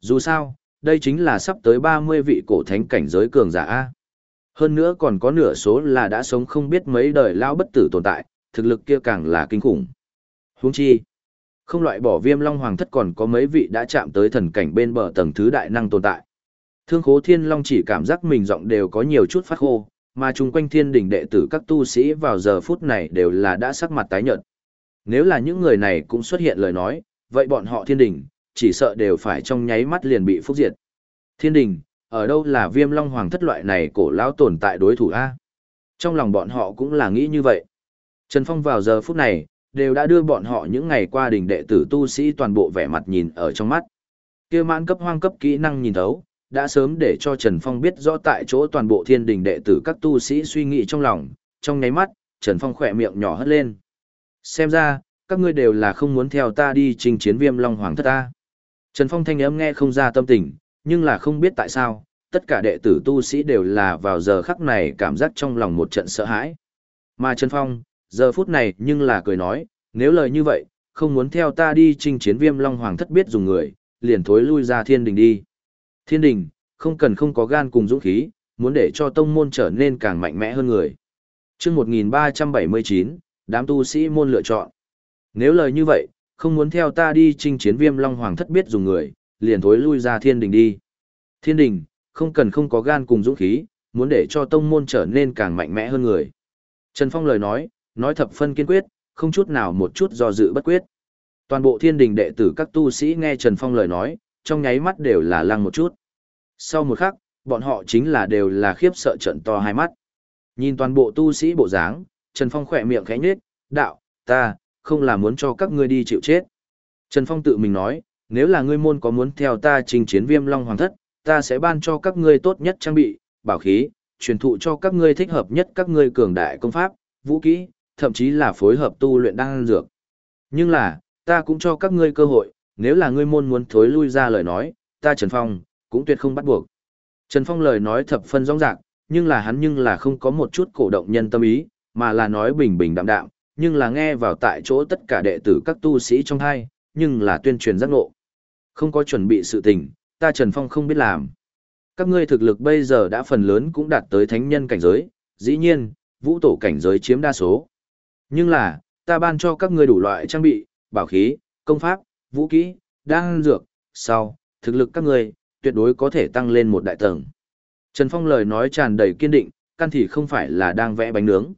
Dù sao, đây chính là sắp tới 30 vị cổ thánh cảnh giới cường giả A. Hơn nữa còn có nửa số là đã sống không biết mấy đời lao bất tử tồn tại, thực lực kia càng là kinh khủng. Huống chi, không loại bỏ viêm long hoàng thất còn có mấy vị đã chạm tới thần cảnh bên bờ tầng thứ đại năng tồn tại. Thương khố thiên long chỉ cảm giác mình giọng đều có nhiều chút phát khô, mà chung quanh thiên đỉnh đệ tử các tu sĩ vào giờ phút này đều là đã sắc mặt tái nhợt. Nếu là những người này cũng xuất hiện lời nói, vậy bọn họ thiên đỉnh, chỉ sợ đều phải trong nháy mắt liền bị phúc diệt. Thiên đỉnh, ở đâu là viêm long hoàng thất loại này cổ lão tồn tại đối thủ A? Trong lòng bọn họ cũng là nghĩ như vậy. Trần Phong vào giờ phút này, đều đã đưa bọn họ những ngày qua đỉnh đệ tử tu sĩ toàn bộ vẻ mặt nhìn ở trong mắt. kia mãn cấp hoang cấp kỹ năng nhìn thấu, đã sớm để cho Trần Phong biết rõ tại chỗ toàn bộ thiên đình đệ tử các tu sĩ suy nghĩ trong lòng, trong nháy mắt, Trần Phong khỏe miệng nhỏ hất lên. Xem ra, các ngươi đều là không muốn theo ta đi trình chiến viêm long hoàng thất ta. Trần Phong thanh âm nghe không ra tâm tình, nhưng là không biết tại sao, tất cả đệ tử tu sĩ đều là vào giờ khắc này cảm giác trong lòng một trận sợ hãi. Mà Trần Phong, giờ phút này nhưng là cười nói, nếu lời như vậy, không muốn theo ta đi trình chiến viêm long hoàng thất biết dùng người, liền thối lui ra thiên đình đi. Thiên đình, không cần không có gan cùng dũng khí, muốn để cho tông môn trở nên càng mạnh mẽ hơn người. chương 1379, đám tu sĩ môn lựa chọn. Nếu lời như vậy, không muốn theo ta đi chinh chiến viêm long hoàng thất biết dùng người, liền thối lui ra thiên đình đi. Thiên đình, không cần không có gan cùng dũng khí, muốn để cho tông môn trở nên càng mạnh mẽ hơn người. Trần Phong lời nói, nói thập phân kiên quyết, không chút nào một chút do dự bất quyết. Toàn bộ thiên đình đệ tử các tu sĩ nghe Trần Phong lời nói, trong nháy mắt đều là lăng một chút. Sau một khắc, bọn họ chính là đều là khiếp sợ trận to hai mắt. Nhìn toàn bộ tu sĩ bộ dáng, Trần Phong khỏe miệng khẽ nhếch, đạo, ta, không là muốn cho các ngươi đi chịu chết. Trần Phong tự mình nói, nếu là ngươi môn có muốn theo ta trình chiến viêm long hoàng thất, ta sẽ ban cho các ngươi tốt nhất trang bị, bảo khí, truyền thụ cho các ngươi thích hợp nhất các ngươi cường đại công pháp, vũ kỹ, thậm chí là phối hợp tu luyện đan dược. Nhưng là, ta cũng cho các ngươi cơ hội, nếu là ngươi môn muốn thối lui ra lời nói, ta Trần Phong, cũng tuyệt không bắt buộc. Trần Phong lời nói thập phân rõ ràng, nhưng là hắn nhưng là không có một chút cổ động nhân tâm ý, mà là nói bình bình đạm đạm, nhưng là nghe vào tại chỗ tất cả đệ tử các tu sĩ trong hai, nhưng là tuyên truyền giác ngộ. Không có chuẩn bị sự tình, ta Trần Phong không biết làm. Các ngươi thực lực bây giờ đã phần lớn cũng đạt tới thánh nhân cảnh giới, dĩ nhiên, vũ tổ cảnh giới chiếm đa số. Nhưng là, ta ban cho các ngươi đủ loại trang bị, bảo khí, công pháp, vũ kỹ, đan dược, sau, thực lực các người tuyệt đối có thể tăng lên một đại tầng. Trần Phong lời nói tràn đầy kiên định, căn thì không phải là đang vẽ bánh nướng.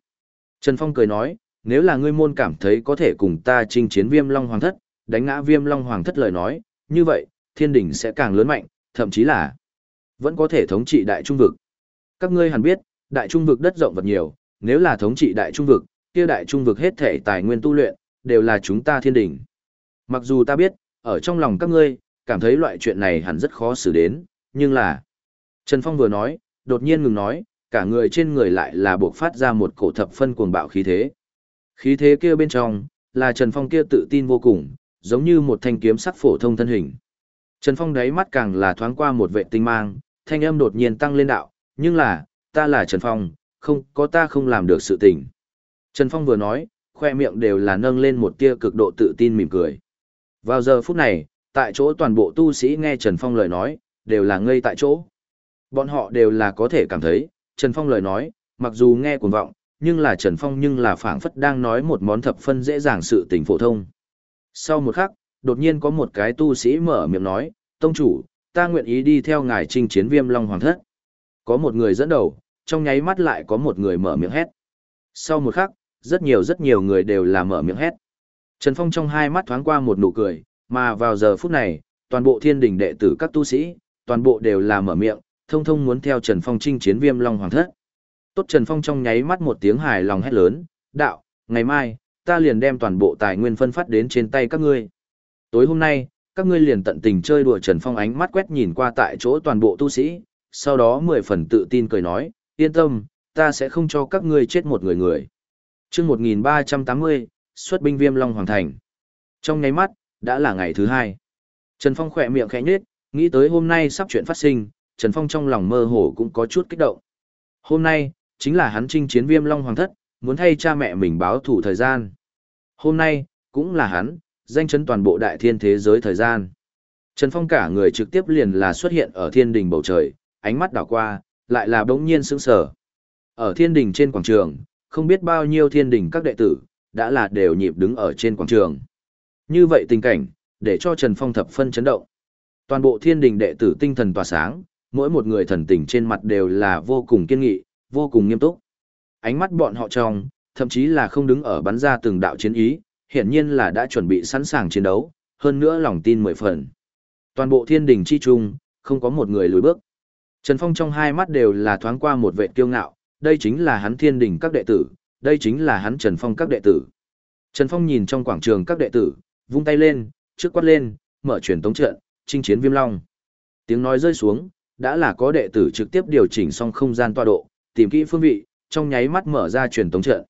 Trần Phong cười nói, nếu là ngươi môn cảm thấy có thể cùng ta chinh chiến viêm long hoàng thất, đánh ngã viêm long hoàng thất lời nói, như vậy, thiên đỉnh sẽ càng lớn mạnh, thậm chí là vẫn có thể thống trị đại trung vực. Các ngươi hẳn biết, đại trung vực đất rộng vật nhiều, nếu là thống trị đại trung vực, kia đại trung vực hết thể tài nguyên tu luyện, đều là chúng ta thiên đỉnh. Mặc dù ta biết, ở trong lòng các ngươi, cảm thấy loại chuyện này hẳn rất khó xử đến, nhưng là... Trần Phong vừa nói, đột nhiên ngừng nói, cả người trên người lại là buộc phát ra một cổ thập phân cuồng bạo khí thế. Khí thế kia bên trong, là Trần Phong kia tự tin vô cùng, giống như một thanh kiếm sắc phổ thông thân hình. Trần Phong đáy mắt càng là thoáng qua một vệ tinh mang, thanh âm đột nhiên tăng lên đạo, nhưng là, ta là Trần Phong, không có ta không làm được sự tình. Trần Phong vừa nói, khoe miệng đều là nâng lên một tia cực độ tự tin mỉm cười. Vào giờ phút này, tại chỗ toàn bộ tu sĩ nghe Trần Phong lời nói, đều là ngây tại chỗ. Bọn họ đều là có thể cảm thấy, Trần Phong lời nói, mặc dù nghe cuồng vọng, nhưng là Trần Phong nhưng là phảng phất đang nói một món thập phân dễ dàng sự tình phổ thông. Sau một khắc, đột nhiên có một cái tu sĩ mở miệng nói, Tông chủ, ta nguyện ý đi theo ngài trinh chiến viêm long hoàng thất. Có một người dẫn đầu, trong nháy mắt lại có một người mở miệng hét. Sau một khắc, rất nhiều rất nhiều người đều là mở miệng hét. Trần Phong trong hai mắt thoáng qua một nụ cười, mà vào giờ phút này, toàn bộ thiên đình đệ tử các tu sĩ, toàn bộ đều là mở miệng, thông thông muốn theo Trần Phong chinh chiến viêm long hoàng thất. Tốt Trần Phong trong nháy mắt một tiếng hài lòng hét lớn, đạo, ngày mai, ta liền đem toàn bộ tài nguyên phân phát đến trên tay các ngươi. Tối hôm nay, các ngươi liền tận tình chơi đùa Trần Phong ánh mắt quét nhìn qua tại chỗ toàn bộ tu sĩ, sau đó mười phần tự tin cười nói, yên tâm, ta sẽ không cho các ngươi chết một người người. chương 1380, xuất binh viêm Long Hoàng Thành. Trong nháy mắt, đã là ngày thứ hai. Trần Phong khỏe miệng khẽ nhếch, nghĩ tới hôm nay sắp chuyện phát sinh, Trần Phong trong lòng mơ hồ cũng có chút kích động. Hôm nay, chính là hắn chinh chiến viêm Long Hoàng Thất, muốn thay cha mẹ mình báo thủ thời gian. Hôm nay, cũng là hắn, danh chấn toàn bộ đại thiên thế giới thời gian. Trần Phong cả người trực tiếp liền là xuất hiện ở thiên đình bầu trời, ánh mắt đảo qua, lại là bỗng nhiên sững sờ. Ở thiên đình trên quảng trường, không biết bao nhiêu thiên đình các đệ tử, đã là đều nhịp đứng ở trên quảng trường. Như vậy tình cảnh, để cho Trần Phong thập phân chấn động. Toàn bộ thiên đình đệ tử tinh thần tỏa sáng, mỗi một người thần tình trên mặt đều là vô cùng kiên nghị, vô cùng nghiêm túc. Ánh mắt bọn họ trong, thậm chí là không đứng ở bắn ra từng đạo chiến ý, hiển nhiên là đã chuẩn bị sẵn sàng chiến đấu, hơn nữa lòng tin mười phần. Toàn bộ thiên đình chi trung, không có một người lùi bước. Trần Phong trong hai mắt đều là thoáng qua một vệ kiêu ngạo, đây chính là hắn thiên đình các đệ tử, đây chính là hắn Trần Phong các đệ tử. Trần Phong nhìn trong quảng trường các đệ tử, vung tay lên, trước quát lên, mở truyền tống trận, chinh chiến viêm long. Tiếng nói rơi xuống, đã là có đệ tử trực tiếp điều chỉnh xong không gian tọa độ, tìm kỹ phương vị, trong nháy mắt mở ra truyền tống trận.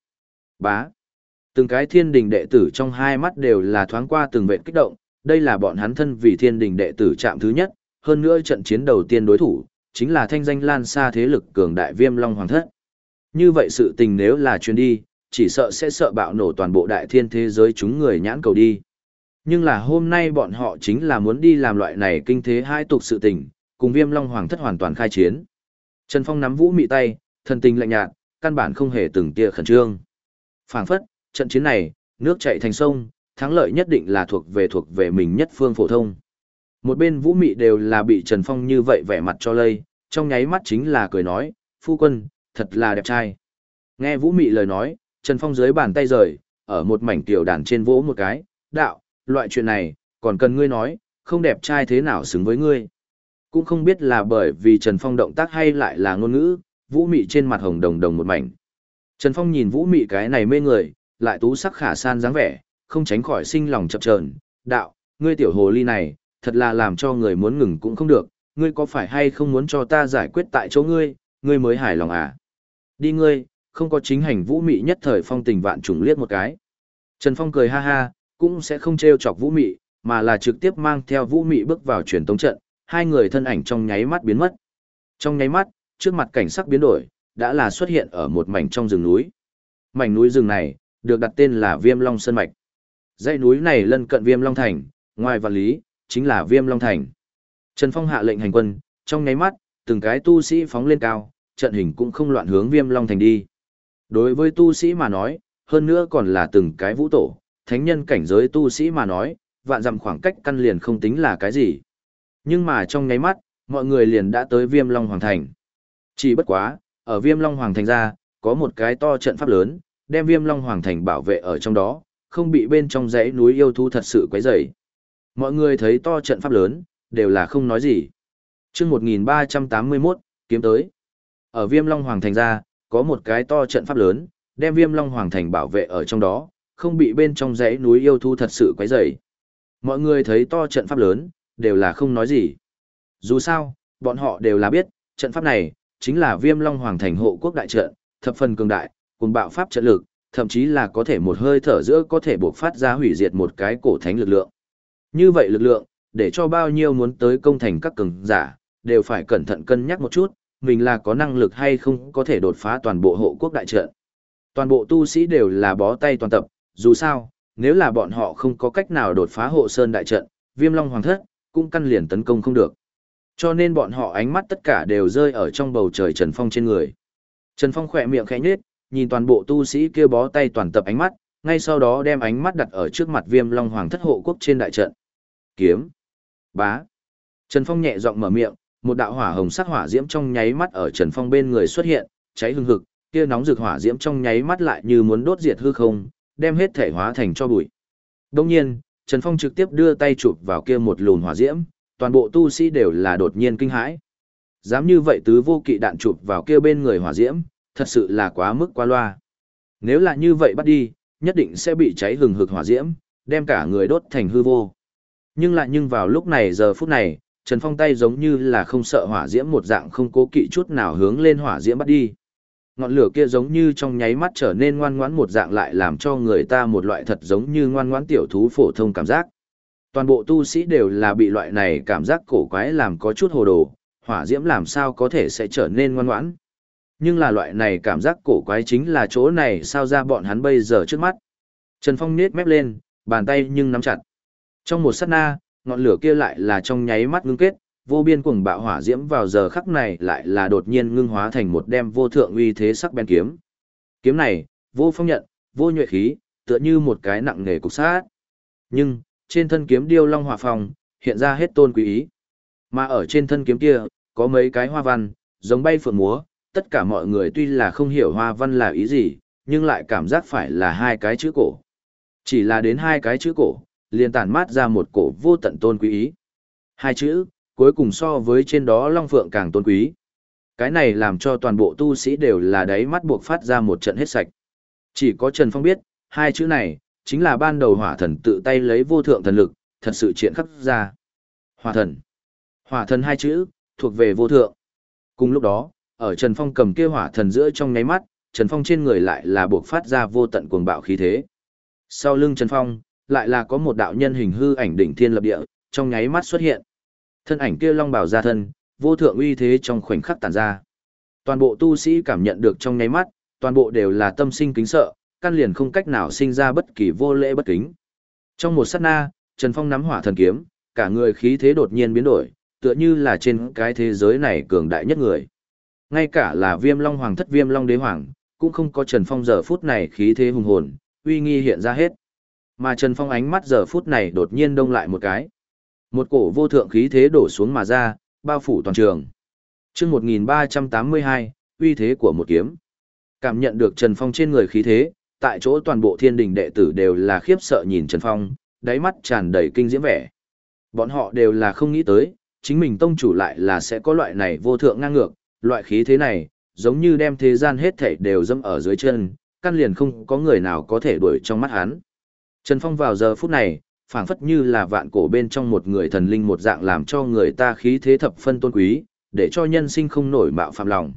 Bá. Từng cái thiên đình đệ tử trong hai mắt đều là thoáng qua từng vệt kích động, đây là bọn hắn thân vì thiên đình đệ tử chạm thứ nhất, hơn nữa trận chiến đầu tiên đối thủ, chính là thanh danh lan xa thế lực cường đại viêm long hoàng thất. Như vậy sự tình nếu là chuyến đi, chỉ sợ sẽ sợ bạo nổ toàn bộ đại thiên thế giới chúng người nhãn cầu đi. Nhưng là hôm nay bọn họ chính là muốn đi làm loại này kinh thế hai tục sự tình, cùng viêm long hoàng thất hoàn toàn khai chiến. Trần Phong nắm vũ mị tay, thần tình lạnh nhạt, căn bản không hề từng tia khẩn trương. Phảng phất, trận chiến này, nước chảy thành sông, thắng lợi nhất định là thuộc về thuộc về mình nhất phương phổ thông. Một bên vũ mị đều là bị Trần Phong như vậy vẻ mặt cho lây, trong nháy mắt chính là cười nói, phu quân, thật là đẹp trai. Nghe vũ mị lời nói, Trần Phong dưới bàn tay rời, ở một mảnh tiểu đàn trên vỗ một cái, đạo, loại chuyện này, còn cần ngươi nói, không đẹp trai thế nào xứng với ngươi. Cũng không biết là bởi vì Trần Phong động tác hay lại là ngôn ngữ, vũ mị trên mặt hồng đồng đồng một mảnh. Trần Phong nhìn vũ mị cái này mê người, lại tú sắc khả san dáng vẻ, không tránh khỏi sinh lòng chập chờn. đạo, ngươi tiểu hồ ly này, thật là làm cho người muốn ngừng cũng không được, ngươi có phải hay không muốn cho ta giải quyết tại chỗ ngươi, ngươi mới hài lòng à? Đi ngươi, không có chính hành vũ mị nhất thời phong tình vạn trùng liếc một cái. Trần Phong cười ha ha, cũng sẽ không trêu chọc vũ mị, mà là trực tiếp mang theo vũ mị bước vào truyền tống trận, hai người thân ảnh trong nháy mắt biến mất. Trong nháy mắt, trước mặt cảnh sắc biến đổi, đã là xuất hiện ở một mảnh trong rừng núi. Mảnh núi rừng này, được đặt tên là Viêm Long Sơn Mạch. Dãy núi này lân cận Viêm Long Thành, ngoài và lý, chính là Viêm Long Thành. Trần Phong hạ lệnh hành quân, trong nháy mắt, từng cái tu sĩ phóng lên cao, trận hình cũng không loạn hướng Viêm Long Thành đi. Đối với tu sĩ mà nói, hơn nữa còn là từng cái vũ tổ, thánh nhân cảnh giới tu sĩ mà nói, vạn dặm khoảng cách căn liền không tính là cái gì. Nhưng mà trong nháy mắt, mọi người liền đã tới Viêm Long Hoàng Thành. Chỉ bất quá, ở Viêm Long Hoàng Thành ra, có một cái to trận pháp lớn, đem Viêm Long Hoàng Thành bảo vệ ở trong đó, không bị bên trong dãy núi yêu thú thật sự quấy rầy. Mọi người thấy to trận pháp lớn, đều là không nói gì. Chương 1381, kiếm tới. Ở Viêm Long Hoàng Thành ra, có một cái to trận pháp lớn, đem Viêm Long Hoàng Thành bảo vệ ở trong đó, không bị bên trong dãy núi yêu thu thật sự quấy rầy. Mọi người thấy to trận pháp lớn, đều là không nói gì. Dù sao, bọn họ đều là biết, trận pháp này, chính là Viêm Long Hoàng Thành hộ quốc đại trận, thập phần cường đại, cùng bạo pháp trận lực, thậm chí là có thể một hơi thở giữa có thể bộc phát ra hủy diệt một cái cổ thánh lực lượng. Như vậy lực lượng, để cho bao nhiêu muốn tới công thành các cường giả, đều phải cẩn thận cân nhắc một chút, mình là có năng lực hay không có thể đột phá toàn bộ hộ quốc đại trận. Toàn bộ tu sĩ đều là bó tay toàn tập, dù sao, nếu là bọn họ không có cách nào đột phá hộ sơn đại trận, viêm long hoàng thất, cũng căn liền tấn công không được. Cho nên bọn họ ánh mắt tất cả đều rơi ở trong bầu trời Trần Phong trên người. Trần Phong khỏe miệng khẽ nhếch, nhìn toàn bộ tu sĩ kia bó tay toàn tập ánh mắt, ngay sau đó đem ánh mắt đặt ở trước mặt Viêm Long Hoàng thất hộ quốc trên đại trận. Kiếm. Bá. Trần Phong nhẹ giọng mở miệng, một đạo hỏa hồng sắc hỏa diễm trong nháy mắt ở Trần Phong bên người xuất hiện, cháy hừng hực, kia nóng rực hỏa diễm trong nháy mắt lại như muốn đốt diệt hư không, đem hết thể hóa thành cho bụi. Đương nhiên, Trần Phong trực tiếp đưa tay chụp vào kia một lùn hỏa diễm, toàn bộ tu sĩ đều là đột nhiên kinh hãi. Dám như vậy tứ vô kỵ đạn chụp vào kia bên người hỏa diễm, thật sự là quá mức quá loa. Nếu là như vậy bắt đi, nhất định sẽ bị cháy hừng hực hỏa diễm, đem cả người đốt thành hư vô. Nhưng lại nhưng vào lúc này giờ phút này, Trần Phong tay giống như là không sợ hỏa diễm một dạng không cố kỵ chút nào hướng lên hỏa diễm bắt đi. Ngọn lửa kia giống như trong nháy mắt trở nên ngoan ngoãn một dạng lại làm cho người ta một loại thật giống như ngoan ngoãn tiểu thú phổ thông cảm giác. Toàn bộ tu sĩ đều là bị loại này cảm giác cổ quái làm có chút hồ đồ, hỏa diễm làm sao có thể sẽ trở nên ngoan ngoãn. Nhưng là loại này cảm giác cổ quái chính là chỗ này sao ra bọn hắn bây giờ trước mắt. Trần Phong nết mép lên, bàn tay nhưng nắm chặt. Trong một sát na, ngọn lửa kia lại là trong nháy mắt ngưng kết, vô biên cuồng bạo hỏa diễm vào giờ khắc này lại là đột nhiên ngưng hóa thành một đem vô thượng uy thế sắc bén kiếm. Kiếm này, vô phong nhận, vô nhuệ khí, tựa như một cái nặng nề cục sát. Nhưng, trên thân kiếm điêu long hỏa phong, hiện ra hết tôn quý ý. Mà ở trên thân kiếm kia, có mấy cái hoa văn, giống bay phượng múa, tất cả mọi người tuy là không hiểu hoa văn là ý gì, nhưng lại cảm giác phải là hai cái chữ cổ. Chỉ là đến hai cái chữ cổ, liền tản mát ra một cổ vô tận tôn quý ý. Hai chữ, cuối cùng so với trên đó Long Phượng càng tôn quý. Cái này làm cho toàn bộ tu sĩ đều là đáy mắt buộc phát ra một trận hết sạch. Chỉ có Trần Phong biết, hai chữ này, chính là ban đầu hỏa thần tự tay lấy vô thượng thần lực, thật sự triển khắc ra. Hỏa thần. Hỏa thần hai chữ, thuộc về vô thượng. Cùng lúc đó, ở Trần Phong cầm kia hỏa thần giữa trong ngáy mắt, Trần Phong trên người lại là buộc phát ra vô tận cuồng bạo khí thế. Sau lưng Trần Phong, lại là có một đạo nhân hình hư ảnh đỉnh thiên lập địa, trong nháy mắt xuất hiện. Thân ảnh kia long bào ra thân, vô thượng uy thế trong khoảnh khắc tản ra. Toàn bộ tu sĩ cảm nhận được trong nháy mắt, toàn bộ đều là tâm sinh kính sợ, căn liền không cách nào sinh ra bất kỳ vô lễ bất kính. Trong một sát na, Trần Phong nắm hỏa thần kiếm, cả người khí thế đột nhiên biến đổi, tựa như là trên cái thế giới này cường đại nhất người. Ngay cả là Viêm Long Hoàng thất Viêm Long Đế Hoàng, cũng không có Trần Phong giờ phút này khí thế hùng hồn, uy nghi hiện ra hết. Mà Trần Phong ánh mắt giờ phút này đột nhiên đông lại một cái. Một cổ vô thượng khí thế đổ xuống mà ra, bao phủ toàn trường. Trước 1382, uy thế của một kiếm. Cảm nhận được Trần Phong trên người khí thế, tại chỗ toàn bộ thiên đình đệ tử đều là khiếp sợ nhìn Trần Phong, đáy mắt tràn đầy kinh diễm vẻ. Bọn họ đều là không nghĩ tới, chính mình tông chủ lại là sẽ có loại này vô thượng ngang ngược, loại khí thế này, giống như đem thế gian hết thảy đều dâm ở dưới chân, căn liền không có người nào có thể đuổi trong mắt hắn. Trần Phong vào giờ phút này, phảng phất như là vạn cổ bên trong một người thần linh một dạng làm cho người ta khí thế thập phân tôn quý, để cho nhân sinh không nổi mạo phạm lòng.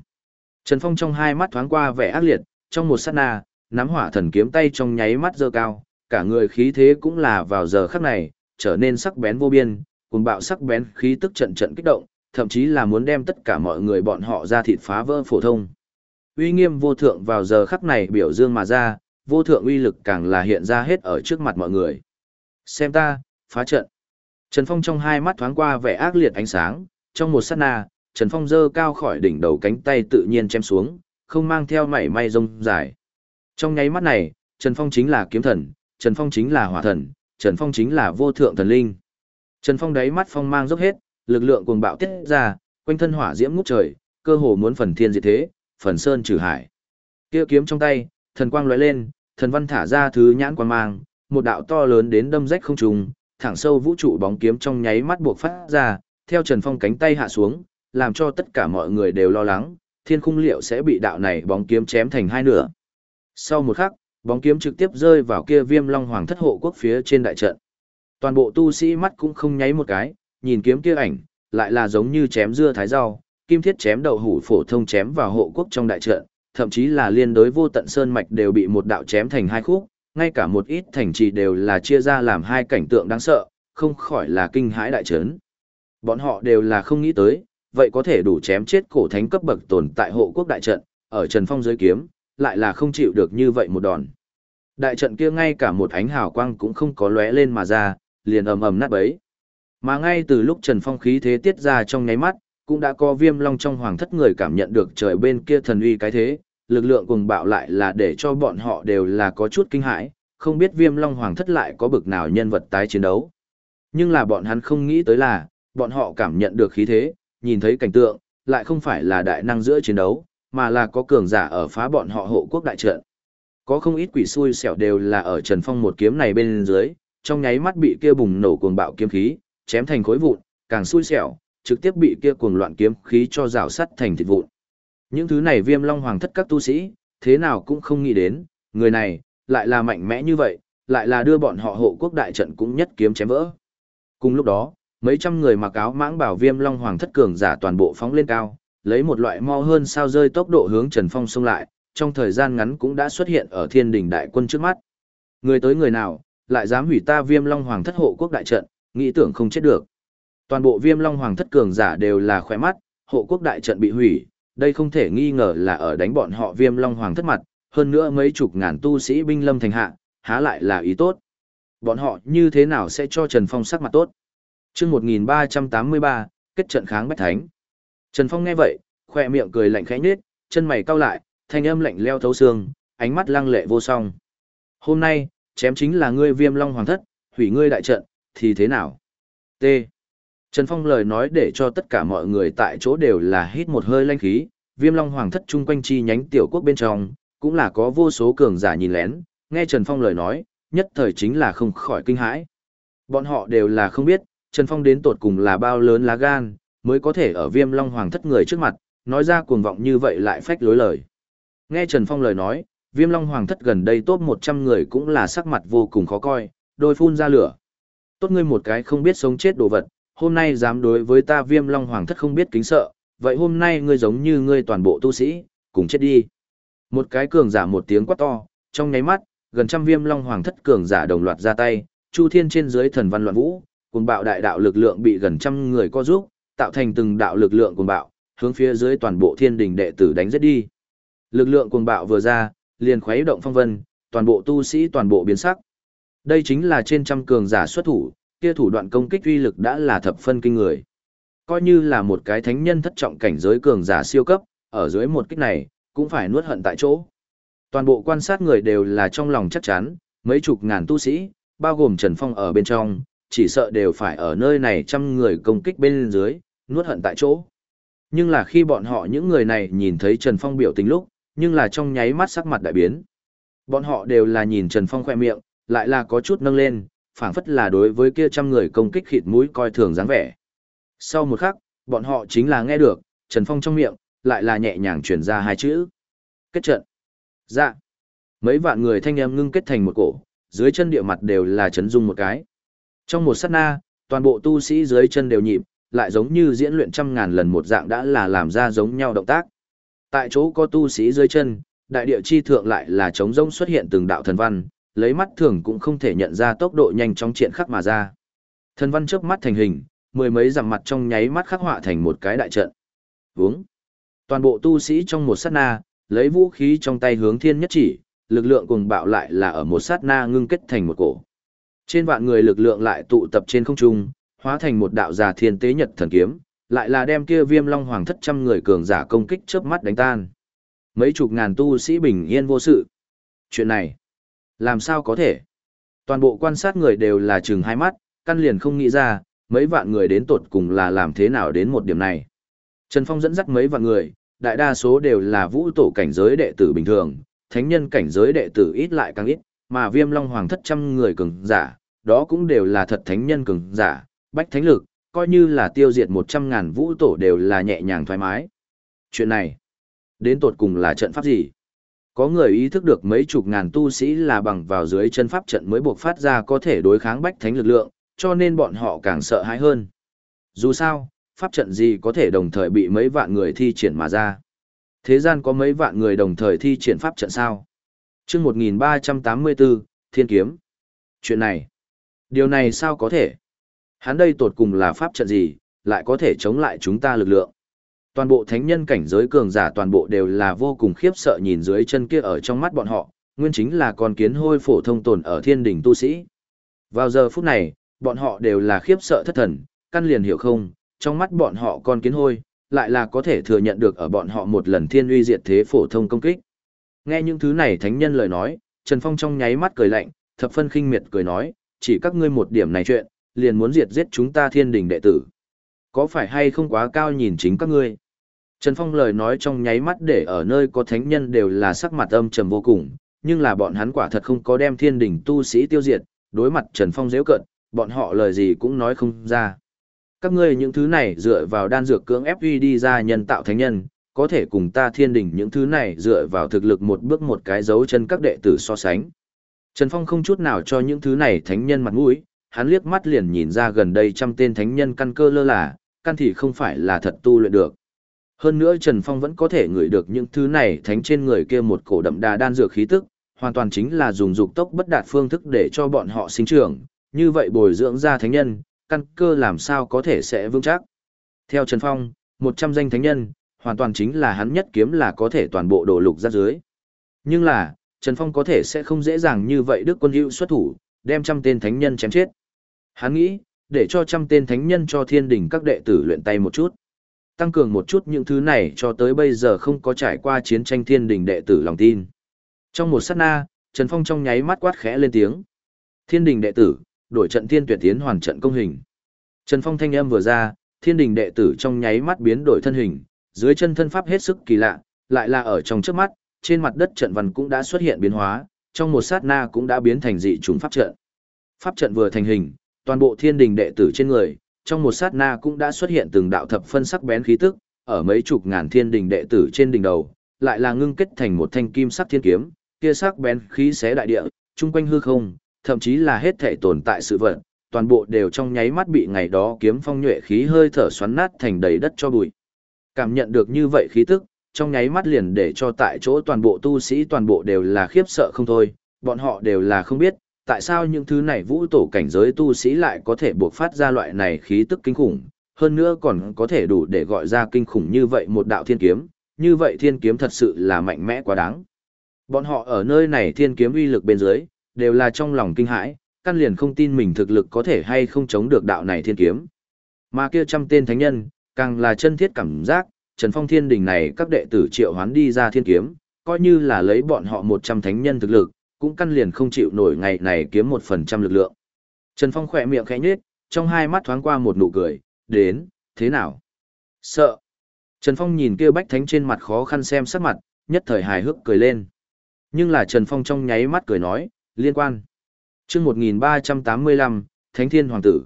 Trần Phong trong hai mắt thoáng qua vẻ ác liệt, trong một sát na, nắm hỏa thần kiếm tay trong nháy mắt giơ cao, cả người khí thế cũng là vào giờ khắc này, trở nên sắc bén vô biên, cùng bạo sắc bén khí tức trận trận kích động, thậm chí là muốn đem tất cả mọi người bọn họ ra thịt phá vỡ phổ thông. Uy nghiêm vô thượng vào giờ khắc này biểu dương mà ra, vô thượng uy lực càng là hiện ra hết ở trước mặt mọi người. Xem ta, phá trận. Trần Phong trong hai mắt thoáng qua vẻ ác liệt ánh sáng, trong một sát na, Trần Phong giơ cao khỏi đỉnh đầu cánh tay tự nhiên chém xuống, không mang theo mảy may rông dài. Trong nháy mắt này, Trần Phong chính là kiếm thần, Trần Phong chính là hỏa thần, Trần Phong chính là vô thượng thần linh. Trần Phong đáy mắt phong mang dốc hết, lực lượng cuồng bạo tiết ra, quanh thân hỏa diễm ngút trời, cơ hồ muốn phần thiên diệt thế, phần sơn trừ hải. Kia kiếm trong tay, thần quang lóe lên, thần văn thả ra thứ nhãn quan mang, một đạo to lớn đến đâm rách không trùng, thẳng sâu vũ trụ bóng kiếm trong nháy mắt buộc phát ra, theo Trần Phong cánh tay hạ xuống, làm cho tất cả mọi người đều lo lắng, thiên khung liệu sẽ bị đạo này bóng kiếm chém thành hai nửa. Sau một khắc, bóng kiếm trực tiếp rơi vào kia Viêm Long Hoàng thất hộ quốc phía trên đại trận. Toàn bộ tu sĩ mắt cũng không nháy một cái, nhìn kiếm kia ảnh, lại là giống như chém dưa thái rau, kim thiết chém đầu hủ phổ thông chém vào hộ quốc trong đại trận, thậm chí là liên đối vô tận sơn mạch đều bị một đạo chém thành hai khúc, ngay cả một ít thành trì đều là chia ra làm hai cảnh tượng đáng sợ, không khỏi là kinh hãi đại chấn. Bọn họ đều là không nghĩ tới, vậy có thể đủ chém chết cổ thánh cấp bậc tồn tại hộ quốc đại trận, ở Trần Phong dưới kiếm, lại là không chịu được như vậy một đòn. Đại trận kia ngay cả một ánh hào quang cũng không có lóe lên mà ra, liền ầm ầm nát bấy. Mà ngay từ lúc Trần Phong khí thế tiết ra trong nháy mắt, cũng đã có viêm long trong hoàng thất người cảm nhận được trời bên kia thần uy cái thế, lực lượng cùng bạo lại là để cho bọn họ đều là có chút kinh hãi, không biết viêm long hoàng thất lại có bực nào nhân vật tái chiến đấu. Nhưng là bọn hắn không nghĩ tới là, bọn họ cảm nhận được khí thế, nhìn thấy cảnh tượng, lại không phải là đại năng giữa chiến đấu, mà là có cường giả ở phá bọn họ hộ quốc đại trận. Có không ít quỷ xui xẻo đều là ở Trần Phong một kiếm này bên dưới, trong nháy mắt bị kia bùng nổ cuồng bạo kiếm khí, chém thành khối vụn, càng xui xẻo, trực tiếp bị kia cuồng loạn kiếm khí cho rào sắt thành thịt vụn. Những thứ này viêm long hoàng thất các tu sĩ, thế nào cũng không nghĩ đến, người này, lại là mạnh mẽ như vậy, lại là đưa bọn họ hộ quốc đại trận cũng nhất kiếm chém vỡ. Cùng lúc đó, mấy trăm người mặc áo mãng bảo viêm long hoàng thất cường giả toàn bộ phóng lên cao, lấy một loại mo hơn sao rơi tốc độ hướng Trần Phong xông lại, trong thời gian ngắn cũng đã xuất hiện ở thiên đình đại quân trước mắt. Người tới người nào, lại dám hủy ta viêm long hoàng thất hộ quốc đại trận, nghĩ tưởng không chết được. Toàn bộ viêm long hoàng thất cường giả đều là khỏe mắt, hộ quốc đại trận bị hủy, đây không thể nghi ngờ là ở đánh bọn họ viêm long hoàng thất mặt, hơn nữa mấy chục ngàn tu sĩ binh lâm thành hạ, há lại là ý tốt. Bọn họ như thế nào sẽ cho Trần Phong sắc mặt tốt? chương 1383, kết trận kháng bách thánh. Trần Phong nghe vậy, khoe miệng cười lạnh khẽ nhết, chân mày cau lại, thanh âm lạnh leo thấu xương, ánh mắt lăng lệ vô song. Hôm nay, chém chính là ngươi viêm long hoàng thất, hủy ngươi đại trận, thì thế nào? T. Trần Phong lời nói để cho tất cả mọi người tại chỗ đều là hít một hơi lanh khí, viêm long hoàng thất chung quanh chi nhánh tiểu quốc bên trong, cũng là có vô số cường giả nhìn lén, nghe Trần Phong lời nói, nhất thời chính là không khỏi kinh hãi. Bọn họ đều là không biết, Trần Phong đến tột cùng là bao lớn lá gan, mới có thể ở viêm long hoàng thất người trước mặt, nói ra cuồng vọng như vậy lại phách lối lời. Nghe Trần Phong lời nói, viêm long hoàng thất gần đây top 100 người cũng là sắc mặt vô cùng khó coi, đôi phun ra lửa. Tốt ngươi một cái không biết sống chết đồ vật, hôm nay dám đối với ta viêm long hoàng thất không biết kính sợ, vậy hôm nay ngươi giống như ngươi toàn bộ tu sĩ, cùng chết đi. Một cái cường giả một tiếng quát to, trong nháy mắt, gần trăm viêm long hoàng thất cường giả đồng loạt ra tay, chu thiên trên dưới thần văn loạn vũ, cùng bạo đại đạo lực lượng bị gần trăm người co giúp, tạo thành từng đạo lực lượng cuồng bạo, hướng phía dưới toàn bộ thiên đình đệ tử đánh giết đi. Lực lượng cuồng bạo vừa ra, liền khuấy động phong vân, toàn bộ tu sĩ toàn bộ biến sắc. Đây chính là trên trăm cường giả xuất thủ, kia thủ đoạn công kích uy lực đã là thập phân kinh người. Coi như là một cái thánh nhân thất trọng cảnh giới cường giả siêu cấp, ở dưới một kích này, cũng phải nuốt hận tại chỗ. Toàn bộ quan sát người đều là trong lòng chắc chắn, mấy chục ngàn tu sĩ, bao gồm Trần Phong ở bên trong, chỉ sợ đều phải ở nơi này trăm người công kích bên dưới, nuốt hận tại chỗ. Nhưng là khi bọn họ những người này nhìn thấy Trần Phong biểu tình lúc, nhưng là trong nháy mắt sắc mặt đại biến. Bọn họ đều là nhìn Trần Phong khoe miệng, lại là có chút nâng lên, phảng phất là đối với kia trăm người công kích khịt mũi coi thường dáng vẻ. Sau một khắc, bọn họ chính là nghe được, Trần Phong trong miệng, lại là nhẹ nhàng truyền ra hai chữ. Kết trận. Dạ. Mấy vạn người thanh em ngưng kết thành một cổ, dưới chân địa mặt đều là chấn dung một cái. Trong một sát na, toàn bộ tu sĩ dưới chân đều nhịp, lại giống như diễn luyện trăm ngàn lần một dạng đã là làm ra giống nhau động tác. Tại chỗ có tu sĩ dưới chân, đại địa chi thượng lại là trống rỗng xuất hiện từng đạo thần văn, lấy mắt thường cũng không thể nhận ra tốc độ nhanh chóng triển khắc mà ra. Thần văn chớp mắt thành hình, mười mấy dặm mặt trong nháy mắt khắc họa thành một cái đại trận. Vướng. Toàn bộ tu sĩ trong một sát na, lấy vũ khí trong tay hướng thiên nhất chỉ, lực lượng cùng bạo lại là ở một sát na ngưng kết thành một cổ. Trên vạn người lực lượng lại tụ tập trên không trung, hóa thành một đạo giả thiên tế nhật thần kiếm, lại là đem kia viêm long hoàng thất trăm người cường giả công kích chớp mắt đánh tan. Mấy chục ngàn tu sĩ bình yên vô sự. Chuyện này, làm sao có thể? Toàn bộ quan sát người đều là chừng hai mắt, căn liền không nghĩ ra, mấy vạn người đến tột cùng là làm thế nào đến một điểm này. Trần Phong dẫn dắt mấy vạn người, đại đa số đều là vũ tổ cảnh giới đệ tử bình thường, thánh nhân cảnh giới đệ tử ít lại càng ít, mà viêm long hoàng thất trăm người cường giả, đó cũng đều là thật thánh nhân cường giả, bách thánh lực, coi như là tiêu diệt một trăm ngàn vũ tổ đều là nhẹ nhàng thoải mái. Chuyện này, đến tột cùng là trận pháp gì? Có người ý thức được mấy chục ngàn tu sĩ là bằng vào dưới chân pháp trận mới buộc phát ra có thể đối kháng bách thánh lực lượng, cho nên bọn họ càng sợ hãi hơn. Dù sao, pháp trận gì có thể đồng thời bị mấy vạn người thi triển mà ra. Thế gian có mấy vạn người đồng thời thi triển pháp trận sao? chương 1384, Thiên Kiếm. Chuyện này, điều này sao có thể? Hắn đây tột cùng là pháp trận gì, lại có thể chống lại chúng ta lực lượng? Toàn bộ thánh nhân cảnh giới cường giả toàn bộ đều là vô cùng khiếp sợ nhìn dưới chân kia ở trong mắt bọn họ, nguyên chính là con kiến hôi phổ thông tồn ở thiên đỉnh tu sĩ. Vào giờ phút này, bọn họ đều là khiếp sợ thất thần, căn liền hiểu không, trong mắt bọn họ con kiến hôi, lại là có thể thừa nhận được ở bọn họ một lần thiên uy diệt thế phổ thông công kích. Nghe những thứ này thánh nhân lời nói, Trần Phong trong nháy mắt cười lạnh, thập phân khinh miệt cười nói, chỉ các ngươi một điểm này chuyện, liền muốn diệt giết chúng ta thiên đình đệ tử. Có phải hay không quá cao nhìn chính các ngươi? Trần Phong lời nói trong nháy mắt để ở nơi có thánh nhân đều là sắc mặt âm trầm vô cùng, nhưng là bọn hắn quả thật không có đem thiên đỉnh tu sĩ tiêu diệt, đối mặt Trần Phong dễ cận, bọn họ lời gì cũng nói không ra. Các ngươi những thứ này dựa vào đan dược cưỡng ép uy đi ra nhân tạo thánh nhân, có thể cùng ta thiên đỉnh những thứ này dựa vào thực lực một bước một cái dấu chân các đệ tử so sánh. Trần Phong không chút nào cho những thứ này thánh nhân mặt mũi, hắn liếc mắt liền nhìn ra gần đây trăm tên thánh nhân căn cơ lơ là, căn thì không phải là thật tu luyện được. Hơn nữa Trần Phong vẫn có thể ngửi được những thứ này thánh trên người kia một cổ đậm đà đan dược khí tức, hoàn toàn chính là dùng dục tốc bất đạt phương thức để cho bọn họ sinh trưởng, như vậy bồi dưỡng ra thánh nhân, căn cơ làm sao có thể sẽ vững chắc. Theo Trần Phong, 100 danh thánh nhân, hoàn toàn chính là hắn nhất kiếm là có thể toàn bộ đổ lục ra dưới. Nhưng là, Trần Phong có thể sẽ không dễ dàng như vậy Đức quân hữu xuất thủ, đem trăm tên thánh nhân chém chết. Hắn nghĩ, để cho trăm tên thánh nhân cho thiên đình các đệ tử luyện tay một chút. Tăng cường một chút những thứ này cho tới bây giờ không có trải qua chiến tranh thiên đình đệ tử lòng tin. Trong một sát na, Trần Phong trong nháy mắt quát khẽ lên tiếng. Thiên đình đệ tử, đổi trận thiên tuyệt tiến hoàn trận công hình. Trần Phong thanh âm vừa ra, thiên đình đệ tử trong nháy mắt biến đổi thân hình, dưới chân thân pháp hết sức kỳ lạ, lại là ở trong trước mắt, trên mặt đất trận văn cũng đã xuất hiện biến hóa, trong một sát na cũng đã biến thành dị trùng pháp trận. Pháp trận vừa thành hình, toàn bộ thiên đình đệ tử trên người, trong một sát na cũng đã xuất hiện từng đạo thập phân sắc bén khí tức, ở mấy chục ngàn thiên đình đệ tử trên đỉnh đầu, lại là ngưng kết thành một thanh kim sắc thiên kiếm, kia sắc bén khí xé đại địa, chung quanh hư không, thậm chí là hết thể tồn tại sự vật, toàn bộ đều trong nháy mắt bị ngày đó kiếm phong nhuệ khí hơi thở xoắn nát thành đầy đất cho bụi. Cảm nhận được như vậy khí tức, trong nháy mắt liền để cho tại chỗ toàn bộ tu sĩ toàn bộ đều là khiếp sợ không thôi, bọn họ đều là không biết, tại sao những thứ này vũ tổ cảnh giới tu sĩ lại có thể buộc phát ra loại này khí tức kinh khủng, hơn nữa còn có thể đủ để gọi ra kinh khủng như vậy một đạo thiên kiếm, như vậy thiên kiếm thật sự là mạnh mẽ quá đáng. Bọn họ ở nơi này thiên kiếm uy lực bên dưới, đều là trong lòng kinh hãi, căn liền không tin mình thực lực có thể hay không chống được đạo này thiên kiếm. Mà kia trăm tên thánh nhân, càng là chân thiết cảm giác, Trần Phong Thiên Đình này các đệ tử triệu hoán đi ra thiên kiếm, coi như là lấy bọn họ 100 thánh nhân thực lực, cũng căn liền không chịu nổi ngày này kiếm một phần trăm lực lượng. Trần Phong khỏe miệng khẽ nhếch, trong hai mắt thoáng qua một nụ cười, đến, thế nào? Sợ. Trần Phong nhìn kia bách thánh trên mặt khó khăn xem sắc mặt, nhất thời hài hước cười lên. Nhưng là Trần Phong trong nháy mắt cười nói, liên quan. chương 1385, Thánh Thiên Hoàng tử.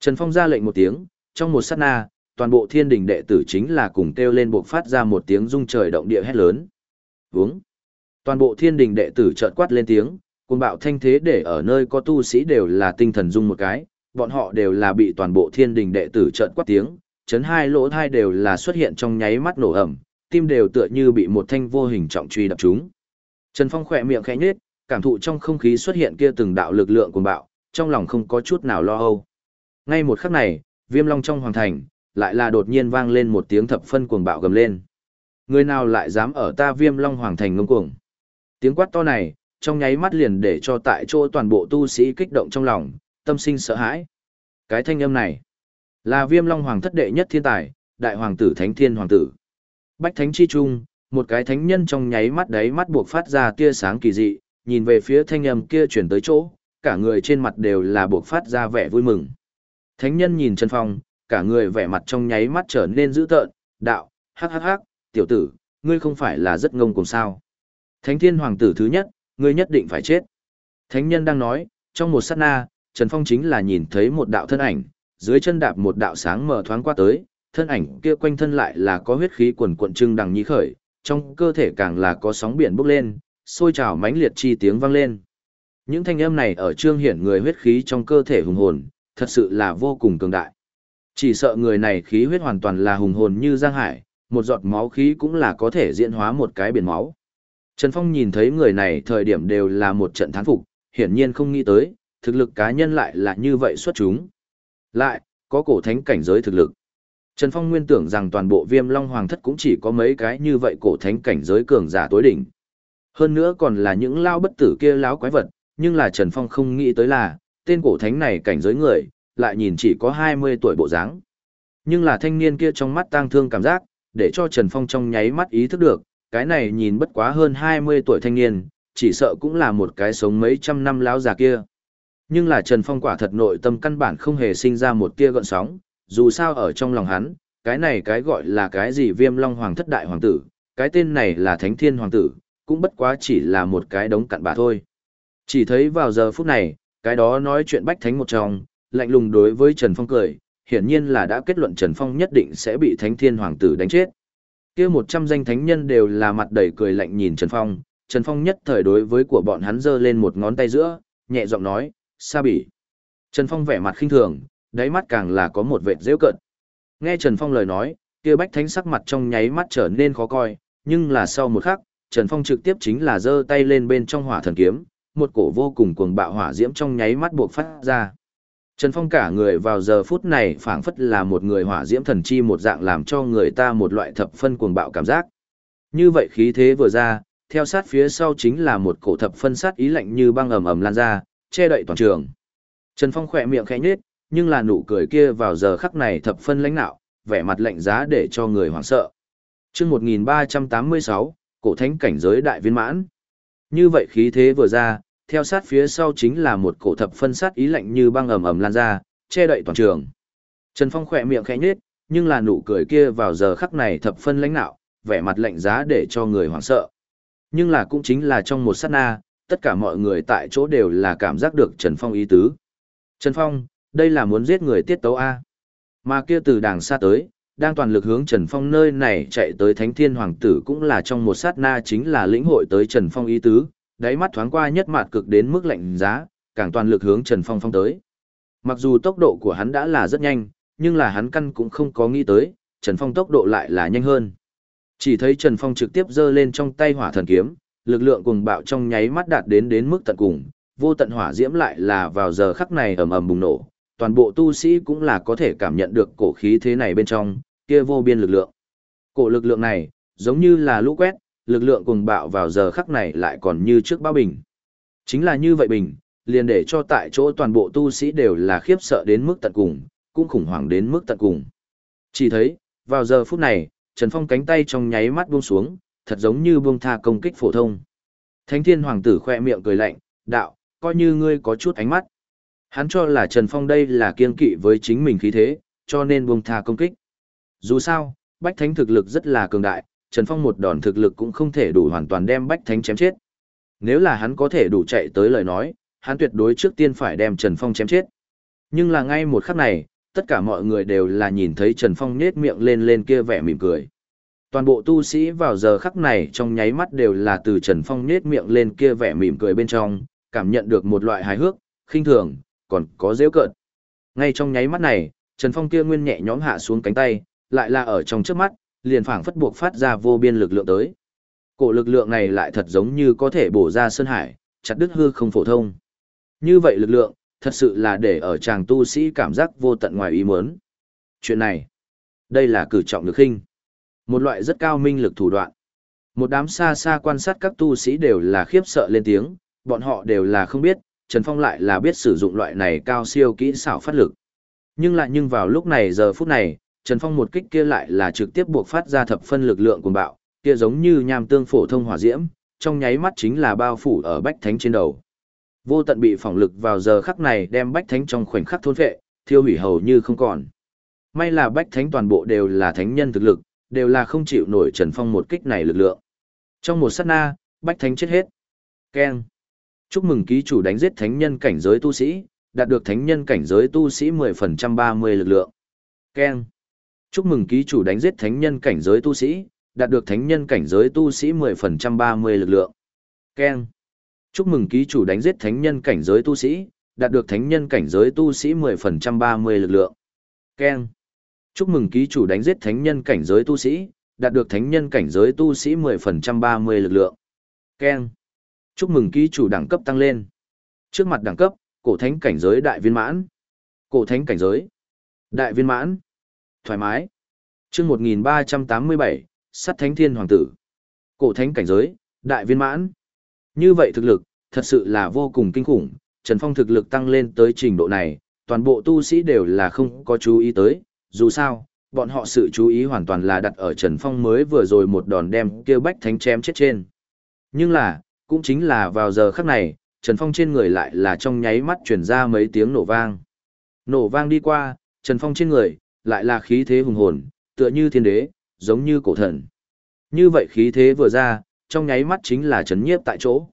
Trần Phong ra lệnh một tiếng, trong một sát na, toàn bộ thiên đình đệ tử chính là cùng kêu lên buộc phát ra một tiếng rung trời động địa hét lớn. Vúng. Toàn bộ thiên đình đệ tử chợt quát lên tiếng, cuồng bạo thanh thế để ở nơi có tu sĩ đều là tinh thần dung một cái, bọn họ đều là bị toàn bộ thiên đình đệ tử chợt quát tiếng, chấn hai lỗ thai đều là xuất hiện trong nháy mắt nổ ẩm, tim đều tựa như bị một thanh vô hình trọng truy đập trúng. Trần Phong khỏe miệng khẽ nhếch, cảm thụ trong không khí xuất hiện kia từng đạo lực lượng cuồng bạo, trong lòng không có chút nào lo âu. Ngay một khắc này, Viêm Long trong hoàng thành, lại là đột nhiên vang lên một tiếng thập phân cuồng bạo gầm lên. Người nào lại dám ở ta Viêm Long hoàng thành ngông cuồng? Tiếng quát to này, trong nháy mắt liền để cho tại chỗ toàn bộ tu sĩ kích động trong lòng, tâm sinh sợ hãi. Cái thanh âm này, là Viêm Long hoàng thất đệ nhất thiên tài, đại hoàng tử Thánh Thiên hoàng tử. Bách Thánh chi trung, một cái thánh nhân trong nháy mắt đấy mắt buộc phát ra tia sáng kỳ dị, nhìn về phía thanh âm kia chuyển tới chỗ, cả người trên mặt đều là buộc phát ra vẻ vui mừng. Thánh nhân nhìn Trần Phong, cả người vẻ mặt trong nháy mắt trở nên dữ tợn, đạo, hắc hắc hắc, tiểu tử, ngươi không phải là rất ngông cùng sao. Thánh thiên hoàng tử thứ nhất, ngươi nhất định phải chết. Thánh nhân đang nói, trong một sát na, Trần Phong chính là nhìn thấy một đạo thân ảnh, dưới chân đạp một đạo sáng mờ thoáng qua tới, thân ảnh kia quanh thân lại là có huyết khí quần cuộn trưng đằng nhí khởi, trong cơ thể càng là có sóng biển bốc lên, sôi trào mãnh liệt chi tiếng vang lên. Những thanh âm này ở trương hiển người huyết khí trong cơ thể hùng hồn, thật sự là vô cùng cường đại. Chỉ sợ người này khí huyết hoàn toàn là hùng hồn như giang hải, một giọt máu khí cũng là có thể diễn hóa một cái biển máu. Trần Phong nhìn thấy người này thời điểm đều là một trận thán phục, hiển nhiên không nghĩ tới, thực lực cá nhân lại là như vậy xuất chúng. Lại, có cổ thánh cảnh giới thực lực. Trần Phong nguyên tưởng rằng toàn bộ viêm long hoàng thất cũng chỉ có mấy cái như vậy cổ thánh cảnh giới cường giả tối đỉnh. Hơn nữa còn là những lao bất tử kia láo quái vật, nhưng là Trần Phong không nghĩ tới là, tên cổ thánh này cảnh giới người, lại nhìn chỉ có 20 tuổi bộ dáng. Nhưng là thanh niên kia trong mắt tang thương cảm giác, để cho Trần Phong trong nháy mắt ý thức được, cái này nhìn bất quá hơn 20 tuổi thanh niên, chỉ sợ cũng là một cái sống mấy trăm năm lão già kia. Nhưng là Trần Phong quả thật nội tâm căn bản không hề sinh ra một tia gợn sóng, dù sao ở trong lòng hắn, cái này cái gọi là cái gì viêm long hoàng thất đại hoàng tử, cái tên này là thánh thiên hoàng tử, cũng bất quá chỉ là một cái đống cặn bà thôi. Chỉ thấy vào giờ phút này, cái đó nói chuyện bách thánh một trong, lạnh lùng đối với Trần Phong cười, hiển nhiên là đã kết luận Trần Phong nhất định sẽ bị Thánh Thiên Hoàng tử đánh chết. Kia một trăm danh thánh nhân đều là mặt đầy cười lạnh nhìn Trần Phong, Trần Phong nhất thời đối với của bọn hắn giơ lên một ngón tay giữa, nhẹ giọng nói, "Sa bỉ." Trần Phong vẻ mặt khinh thường, đáy mắt càng là có một vệt giễu cợt. Nghe Trần Phong lời nói, kia bách thánh sắc mặt trong nháy mắt trở nên khó coi, nhưng là sau một khắc, Trần Phong trực tiếp chính là giơ tay lên bên trong hỏa thần kiếm, một cổ vô cùng cuồng bạo hỏa diễm trong nháy mắt buộc phát ra. Trần Phong cả người vào giờ phút này phảng phất là một người hỏa diễm thần chi một dạng làm cho người ta một loại thập phân cuồng bạo cảm giác. Như vậy khí thế vừa ra, theo sát phía sau chính là một cổ thập phân sát ý lạnh như băng ầm ầm lan ra, che đậy toàn trường. Trần Phong khỏe miệng khẽ nhếch, nhưng là nụ cười kia vào giờ khắc này thập phân lãnh nạo, vẻ mặt lạnh giá để cho người hoảng sợ. Chương 1386, cổ thánh cảnh giới đại viên mãn. Như vậy khí thế vừa ra, theo sát phía sau chính là một cổ thập phân sát ý lạnh như băng ầm ầm lan ra, che đậy toàn trường. Trần Phong khỏe miệng khẽ nhếch, nhưng là nụ cười kia vào giờ khắc này thập phân lãnh nạo, vẻ mặt lạnh giá để cho người hoảng sợ. Nhưng là cũng chính là trong một sát na, tất cả mọi người tại chỗ đều là cảm giác được Trần Phong ý tứ. Trần Phong, đây là muốn giết người tiết tấu A. Mà kia từ đàng xa tới, đang toàn lực hướng Trần Phong nơi này chạy tới Thánh Thiên Hoàng tử cũng là trong một sát na chính là lĩnh hội tới Trần Phong ý tứ, đáy mắt thoáng qua nhất mạt cực đến mức lạnh giá, càng toàn lực hướng Trần Phong phong tới. Mặc dù tốc độ của hắn đã là rất nhanh, nhưng là hắn căn cũng không có nghĩ tới, Trần Phong tốc độ lại là nhanh hơn. Chỉ thấy Trần Phong trực tiếp giơ lên trong tay hỏa thần kiếm, lực lượng cuồng bạo trong nháy mắt đạt đến đến mức tận cùng, vô tận hỏa diễm lại là vào giờ khắc này ầm ầm bùng nổ, toàn bộ tu sĩ cũng là có thể cảm nhận được cổ khí thế này bên trong, kia vô biên lực lượng. Cổ lực lượng này, giống như là lũ quét, lực lượng cuồng bạo vào giờ khắc này lại còn như trước bao bình. Chính là như vậy bình, liền để cho tại chỗ toàn bộ tu sĩ đều là khiếp sợ đến mức tận cùng, cũng khủng hoảng đến mức tận cùng. Chỉ thấy, vào giờ phút này, Trần Phong cánh tay trong nháy mắt buông xuống, thật giống như buông tha công kích phổ thông. Thánh Thiên Hoàng tử khoe miệng cười lạnh, đạo, coi như ngươi có chút ánh mắt. Hắn cho là Trần Phong đây là kiên kỵ với chính mình khí thế, cho nên buông tha công kích. Dù sao, Bách Thánh thực lực rất là cường đại, Trần Phong một đòn thực lực cũng không thể đủ hoàn toàn đem Bách Thánh chém chết. Nếu là hắn có thể đủ chạy tới lời nói, hắn tuyệt đối trước tiên phải đem Trần Phong chém chết. Nhưng là ngay một khắc này, tất cả mọi người đều là nhìn thấy Trần Phong nết miệng lên lên kia vẻ mỉm cười. Toàn bộ tu sĩ vào giờ khắc này trong nháy mắt đều là từ Trần Phong nết miệng lên kia vẻ mỉm cười bên trong, cảm nhận được một loại hài hước, khinh thường, còn có dễ cợt. Ngay trong nháy mắt này, Trần Phong kia nguyên nhẹ nhõm hạ xuống cánh tay, lại là ở trong trước mắt, liền phảng phất buộc phát ra vô biên lực lượng tới. Cổ lực lượng này lại thật giống như có thể bổ ra sơn hải, chặt đứt hư không phổ thông. Như vậy lực lượng, thật sự là để ở chàng tu sĩ cảm giác vô tận ngoài ý muốn. Chuyện này, đây là cử trọng lực khinh. Một loại rất cao minh lực thủ đoạn. Một đám xa xa quan sát các tu sĩ đều là khiếp sợ lên tiếng, bọn họ đều là không biết, Trần Phong lại là biết sử dụng loại này cao siêu kỹ xảo phát lực. Nhưng lại nhưng vào lúc này giờ phút này, Trần Phong một kích kia lại là trực tiếp buộc phát ra thập phân lực lượng cuồng bạo, kia giống như nham tương phổ thông hỏa diễm, trong nháy mắt chính là bao phủ ở bách thánh trên đầu. Vô tận bị phỏng lực vào giờ khắc này đem bách thánh trong khoảnh khắc thôn phệ, thiêu hủy hầu như không còn. May là bách thánh toàn bộ đều là thánh nhân thực lực, đều là không chịu nổi Trần Phong một kích này lực lượng. Trong một sát na, bách thánh chết hết. Keng. Chúc mừng ký chủ đánh giết thánh nhân cảnh giới tu sĩ, đạt được thánh nhân cảnh giới tu sĩ 10% 30 lực lượng. Keng. Chúc mừng ký chủ đánh giết thánh nhân cảnh giới tu sĩ, đạt được thánh nhân cảnh giới tu sĩ 10% 30 lực lượng. Keng. Chúc mừng ký chủ đánh giết thánh nhân cảnh giới tu sĩ, đạt được thánh nhân cảnh giới tu sĩ 10% 30 lực lượng. Keng. Chúc mừng ký chủ đánh giết thánh nhân cảnh giới tu sĩ, đạt được thánh nhân cảnh giới tu sĩ 10% 30 lực lượng. Keng. Chúc mừng ký chủ đẳng cấp tăng lên. Trước mặt đẳng cấp, cổ thánh cảnh giới đại viên mãn. Cổ thánh cảnh giới. Đại viên mãn. Thoải mái. Chương 1387, Sắt Thánh Thiên Hoàng tử. Cổ thánh cảnh giới, đại viên mãn. Như vậy thực lực, thật sự là vô cùng kinh khủng, Trần Phong thực lực tăng lên tới trình độ này, toàn bộ tu sĩ đều là không có chú ý tới, dù sao, bọn họ sự chú ý hoàn toàn là đặt ở Trần Phong mới vừa rồi một đòn đem kêu bách thánh chém chết trên. Nhưng là, cũng chính là vào giờ khắc này, Trần Phong trên người lại là trong nháy mắt truyền ra mấy tiếng nổ vang. Nổ vang đi qua, Trần Phong trên người, lại là khí thế hùng hồn, tựa như thiên đế, giống như cổ thần. Như vậy khí thế vừa ra, trong nháy mắt chính là chấn nhiếp tại chỗ.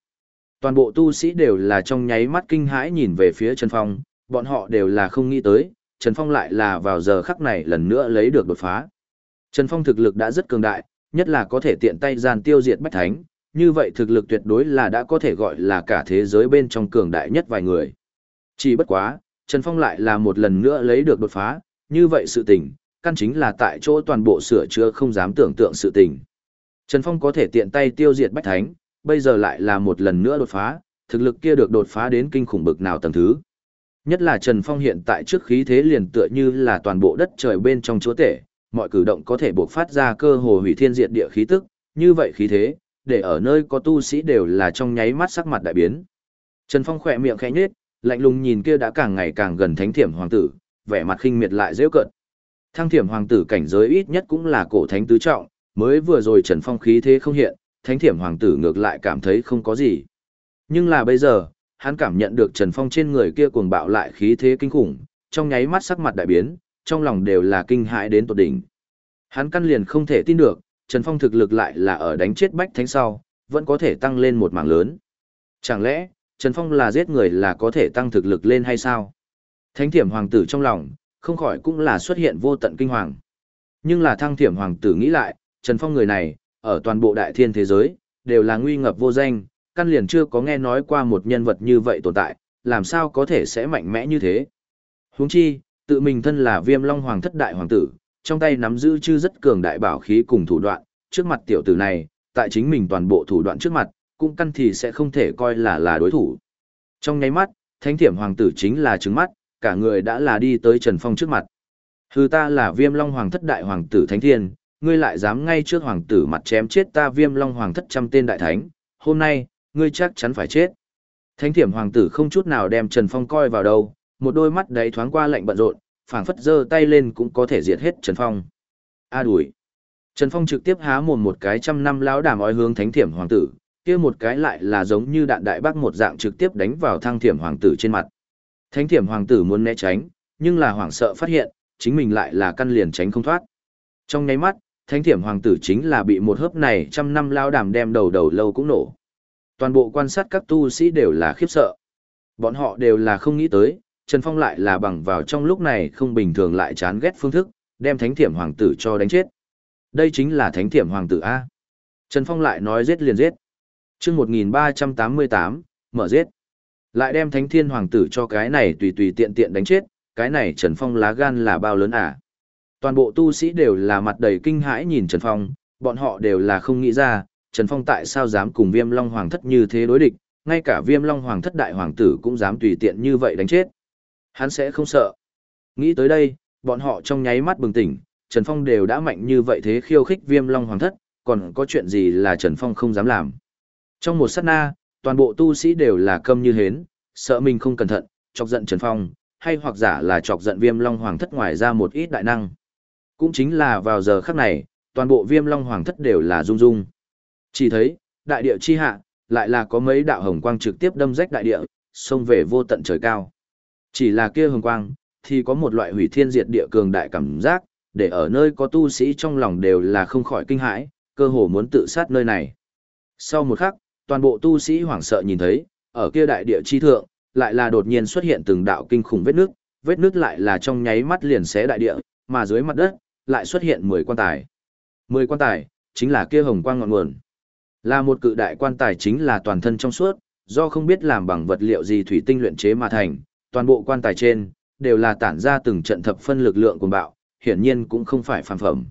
Toàn bộ tu sĩ đều là trong nháy mắt kinh hãi nhìn về phía Trần Phong, bọn họ đều là không nghĩ tới, Trần Phong lại là vào giờ khắc này lần nữa lấy được đột phá. Trần Phong thực lực đã rất cường đại, nhất là có thể tiện tay gian tiêu diệt bách thánh, như vậy thực lực tuyệt đối là đã có thể gọi là cả thế giới bên trong cường đại nhất vài người. Chỉ bất quá, Trần Phong lại là một lần nữa lấy được đột phá, như vậy sự tình, căn chính là tại chỗ toàn bộ sửa chữa không dám tưởng tượng sự tình. Trần Phong có thể tiện tay tiêu diệt bách thánh, bây giờ lại là một lần nữa đột phá, thực lực kia được đột phá đến kinh khủng bực nào tầng thứ. Nhất là Trần Phong hiện tại trước khí thế liền tựa như là toàn bộ đất trời bên trong chúa tể, mọi cử động có thể buộc phát ra cơ hồ hủy thiên diệt địa khí tức, như vậy khí thế, để ở nơi có tu sĩ đều là trong nháy mắt sắc mặt đại biến. Trần Phong khỏe miệng khẽ nhếch, lạnh lùng nhìn kia đã càng ngày càng gần thánh thiểm hoàng tử, vẻ mặt khinh miệt lại dễ cận. Thăng thiểm hoàng tử cảnh giới ít nhất cũng là cổ thánh tứ trọng, mới vừa rồi Trần Phong khí thế không hiện, thánh thiểm hoàng tử ngược lại cảm thấy không có gì. Nhưng là bây giờ, hắn cảm nhận được Trần Phong trên người kia cuồng bạo lại khí thế kinh khủng, trong nháy mắt sắc mặt đại biến, trong lòng đều là kinh hãi đến tột đỉnh. Hắn căn liền không thể tin được, Trần Phong thực lực lại là ở đánh chết bách thánh sau, vẫn có thể tăng lên một mảng lớn. Chẳng lẽ, Trần Phong là giết người là có thể tăng thực lực lên hay sao? Thánh thiểm hoàng tử trong lòng, không khỏi cũng là xuất hiện vô tận kinh hoàng. Nhưng là thăng thiểm hoàng tử nghĩ lại, Trần Phong người này, ở toàn bộ đại thiên thế giới, đều là nguy ngập vô danh, căn liền chưa có nghe nói qua một nhân vật như vậy tồn tại, làm sao có thể sẽ mạnh mẽ như thế. Huống chi, tự mình thân là viêm long hoàng thất đại hoàng tử, trong tay nắm giữ chư rất cường đại bảo khí cùng thủ đoạn, trước mặt tiểu tử này, tại chính mình toàn bộ thủ đoạn trước mặt, cũng căn thì sẽ không thể coi là là đối thủ. Trong nháy mắt, thánh thiểm hoàng tử chính là trứng mắt, cả người đã là đi tới Trần Phong trước mặt. Hừ ta là viêm long hoàng thất đại hoàng tử thánh thiên, ngươi lại dám ngay trước hoàng tử mặt chém chết ta viêm long hoàng thất trăm tên đại thánh, hôm nay, ngươi chắc chắn phải chết. Thánh thiểm hoàng tử không chút nào đem Trần Phong coi vào đâu, một đôi mắt đấy thoáng qua lạnh bận rộn, phảng phất giơ tay lên cũng có thể diệt hết Trần Phong. A đuổi. Trần Phong trực tiếp há mồm một cái trăm năm lão đàm ói hướng thánh thiểm hoàng tử, kia một cái lại là giống như đạn đại bác một dạng trực tiếp đánh vào thăng thiểm hoàng tử trên mặt. Thánh thiểm hoàng tử muốn né tránh, nhưng là hoảng sợ phát hiện, chính mình lại là căn liền tránh không thoát. Trong nháy mắt, thánh thiểm hoàng tử chính là bị một hớp này trăm năm lao đàm đem đầu đầu lâu cũng nổ. Toàn bộ quan sát các tu sĩ đều là khiếp sợ. Bọn họ đều là không nghĩ tới, Trần Phong lại là bằng vào trong lúc này không bình thường lại chán ghét phương thức, đem thánh thiểm hoàng tử cho đánh chết. Đây chính là thánh thiểm hoàng tử A. Trần Phong lại nói giết liền giết. chương 1388, mở giết. Lại đem thánh thiên hoàng tử cho cái này tùy tùy tiện tiện đánh chết, cái này Trần Phong lá gan là bao lớn à. Toàn bộ tu sĩ đều là mặt đầy kinh hãi nhìn Trần Phong, bọn họ đều là không nghĩ ra, Trần Phong tại sao dám cùng viêm long hoàng thất như thế đối địch, ngay cả viêm long hoàng thất đại hoàng tử cũng dám tùy tiện như vậy đánh chết. Hắn sẽ không sợ. Nghĩ tới đây, bọn họ trong nháy mắt bừng tỉnh, Trần Phong đều đã mạnh như vậy thế khiêu khích viêm long hoàng thất, còn có chuyện gì là Trần Phong không dám làm. Trong một sát na, toàn bộ tu sĩ đều là câm như hến, sợ mình không cẩn thận, chọc giận Trần Phong, hay hoặc giả là chọc giận viêm long hoàng thất ngoài ra một ít đại năng. Cũng chính là vào giờ khắc này, toàn bộ viêm long hoàng thất đều là rung rung. Chỉ thấy, đại địa chi hạ, lại là có mấy đạo hồng quang trực tiếp đâm rách đại địa, xông về vô tận trời cao. Chỉ là kia hồng quang, thì có một loại hủy thiên diệt địa cường đại cảm giác, để ở nơi có tu sĩ trong lòng đều là không khỏi kinh hãi, cơ hồ muốn tự sát nơi này. Sau một khắc, toàn bộ tu sĩ hoảng sợ nhìn thấy, ở kia đại địa chi thượng, lại là đột nhiên xuất hiện từng đạo kinh khủng vết nước, vết nước lại là trong nháy mắt liền xé đại địa, mà dưới mặt đất, lại xuất hiện 10 quan tài. 10 quan tài, chính là kia hồng quang ngọn nguồn. Là một cự đại quan tài chính là toàn thân trong suốt, do không biết làm bằng vật liệu gì thủy tinh luyện chế mà thành, toàn bộ quan tài trên, đều là tản ra từng trận thập phân lực lượng cuồng bạo, hiển nhiên cũng không phải phàm phẩm.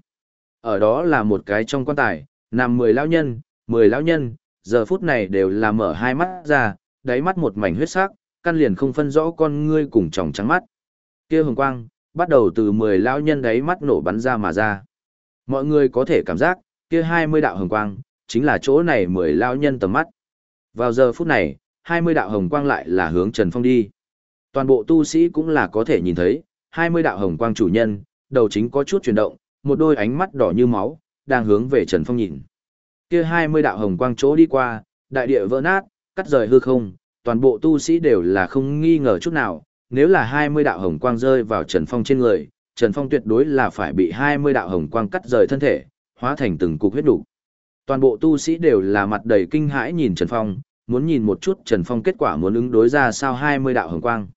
Ở đó là một cái trong quan tài, nằm 10 lão nhân, 10 lão nhân, giờ phút này đều là mở hai mắt ra, đáy mắt một mảnh huyết sắc, căn liền không phân rõ con ngươi cùng tròng trắng mắt. Kia hồng quang, bắt đầu từ 10 lão nhân đáy mắt nổ bắn ra mà ra. Mọi người có thể cảm giác, kia 20 đạo hồng quang, chính là chỗ này 10 lão nhân tầm mắt. Vào giờ phút này, 20 đạo hồng quang lại là hướng Trần Phong đi. Toàn bộ tu sĩ cũng là có thể nhìn thấy, 20 đạo hồng quang chủ nhân, đầu chính có chút chuyển động, một đôi ánh mắt đỏ như máu, đang hướng về Trần Phong nhìn. Kia 20 đạo hồng quang chỗ đi qua, đại địa vỡ nát, cắt rời hư không, toàn bộ tu sĩ đều là không nghi ngờ chút nào, nếu là 20 đạo hồng quang rơi vào Trần Phong trên người, Trần Phong tuyệt đối là phải bị 20 đạo hồng quang cắt rời thân thể, hóa thành từng cục huyết đủ. Toàn bộ tu sĩ đều là mặt đầy kinh hãi nhìn Trần Phong, muốn nhìn một chút Trần Phong kết quả muốn ứng đối ra sao 20 đạo hồng quang.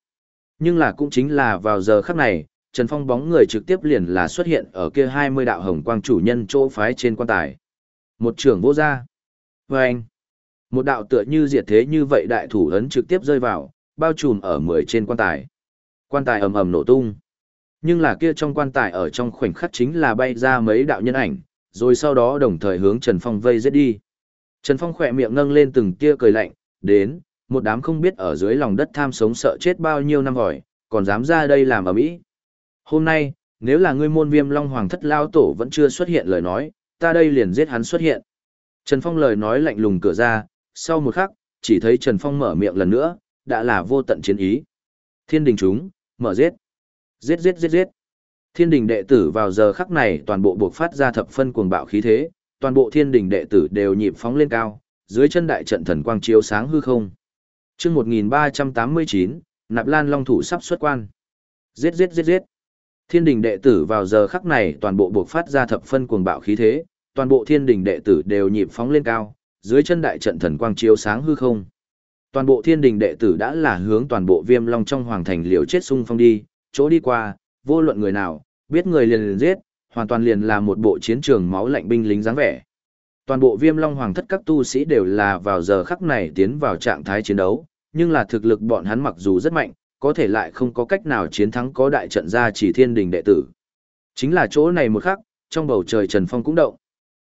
Nhưng là cũng chính là vào giờ khắc này, Trần Phong bóng người trực tiếp liền là xuất hiện ở kia 20 đạo hồng quang chủ nhân chỗ phái trên quan tài. Một trưởng vô gia. Và anh. Một đạo tựa như diệt thế như vậy đại thủ ấn trực tiếp rơi vào, bao trùm ở 10 trên quan tài. Quan tài ầm ầm nổ tung. Nhưng là kia trong quan tài ở trong khoảnh khắc chính là bay ra mấy đạo nhân ảnh, rồi sau đó đồng thời hướng Trần Phong vây giết đi. Trần Phong khỏe miệng ngâng lên từng tia cười lạnh, đến, một đám không biết ở dưới lòng đất tham sống sợ chết bao nhiêu năm vòi, còn dám ra đây làm ở mỹ. Hôm nay, nếu là ngươi môn viêm long hoàng thất lao tổ vẫn chưa xuất hiện lời nói, ta đây liền giết hắn xuất hiện. Trần Phong lời nói lạnh lùng cửa ra, sau một khắc, chỉ thấy Trần Phong mở miệng lần nữa, đã là vô tận chiến ý. Thiên đình chúng, mở giết. Giết giết giết giết. Thiên đình đệ tử vào giờ khắc này toàn bộ buộc phát ra thập phân cuồng bạo khí thế, toàn bộ thiên đình đệ tử đều nhịp phóng lên cao, dưới chân đại trận thần quang chiếu sáng hư không. Chương 1389, Nạp Lan Long thủ sắp xuất quan. Giết giết giết giết. Thiên đình đệ tử vào giờ khắc này toàn bộ buộc phát ra thập phân cuồng bạo khí thế, toàn bộ thiên đình đệ tử đều nhịp phóng lên cao, dưới chân đại trận thần quang chiếu sáng hư không. Toàn bộ thiên đình đệ tử đã là hướng toàn bộ viêm long trong hoàng thành liều chết sung phong đi, chỗ đi qua, vô luận người nào, biết người liền liền giết, hoàn toàn liền là một bộ chiến trường máu lạnh binh lính dáng vẻ. Toàn bộ viêm long hoàng thất các tu sĩ đều là vào giờ khắc này tiến vào trạng thái chiến đấu, nhưng là thực lực bọn hắn mặc dù rất mạnh, có thể lại không có cách nào chiến thắng có đại trận ra chỉ thiên đình đệ tử. Chính là chỗ này một khắc, trong bầu trời Trần Phong cũng động.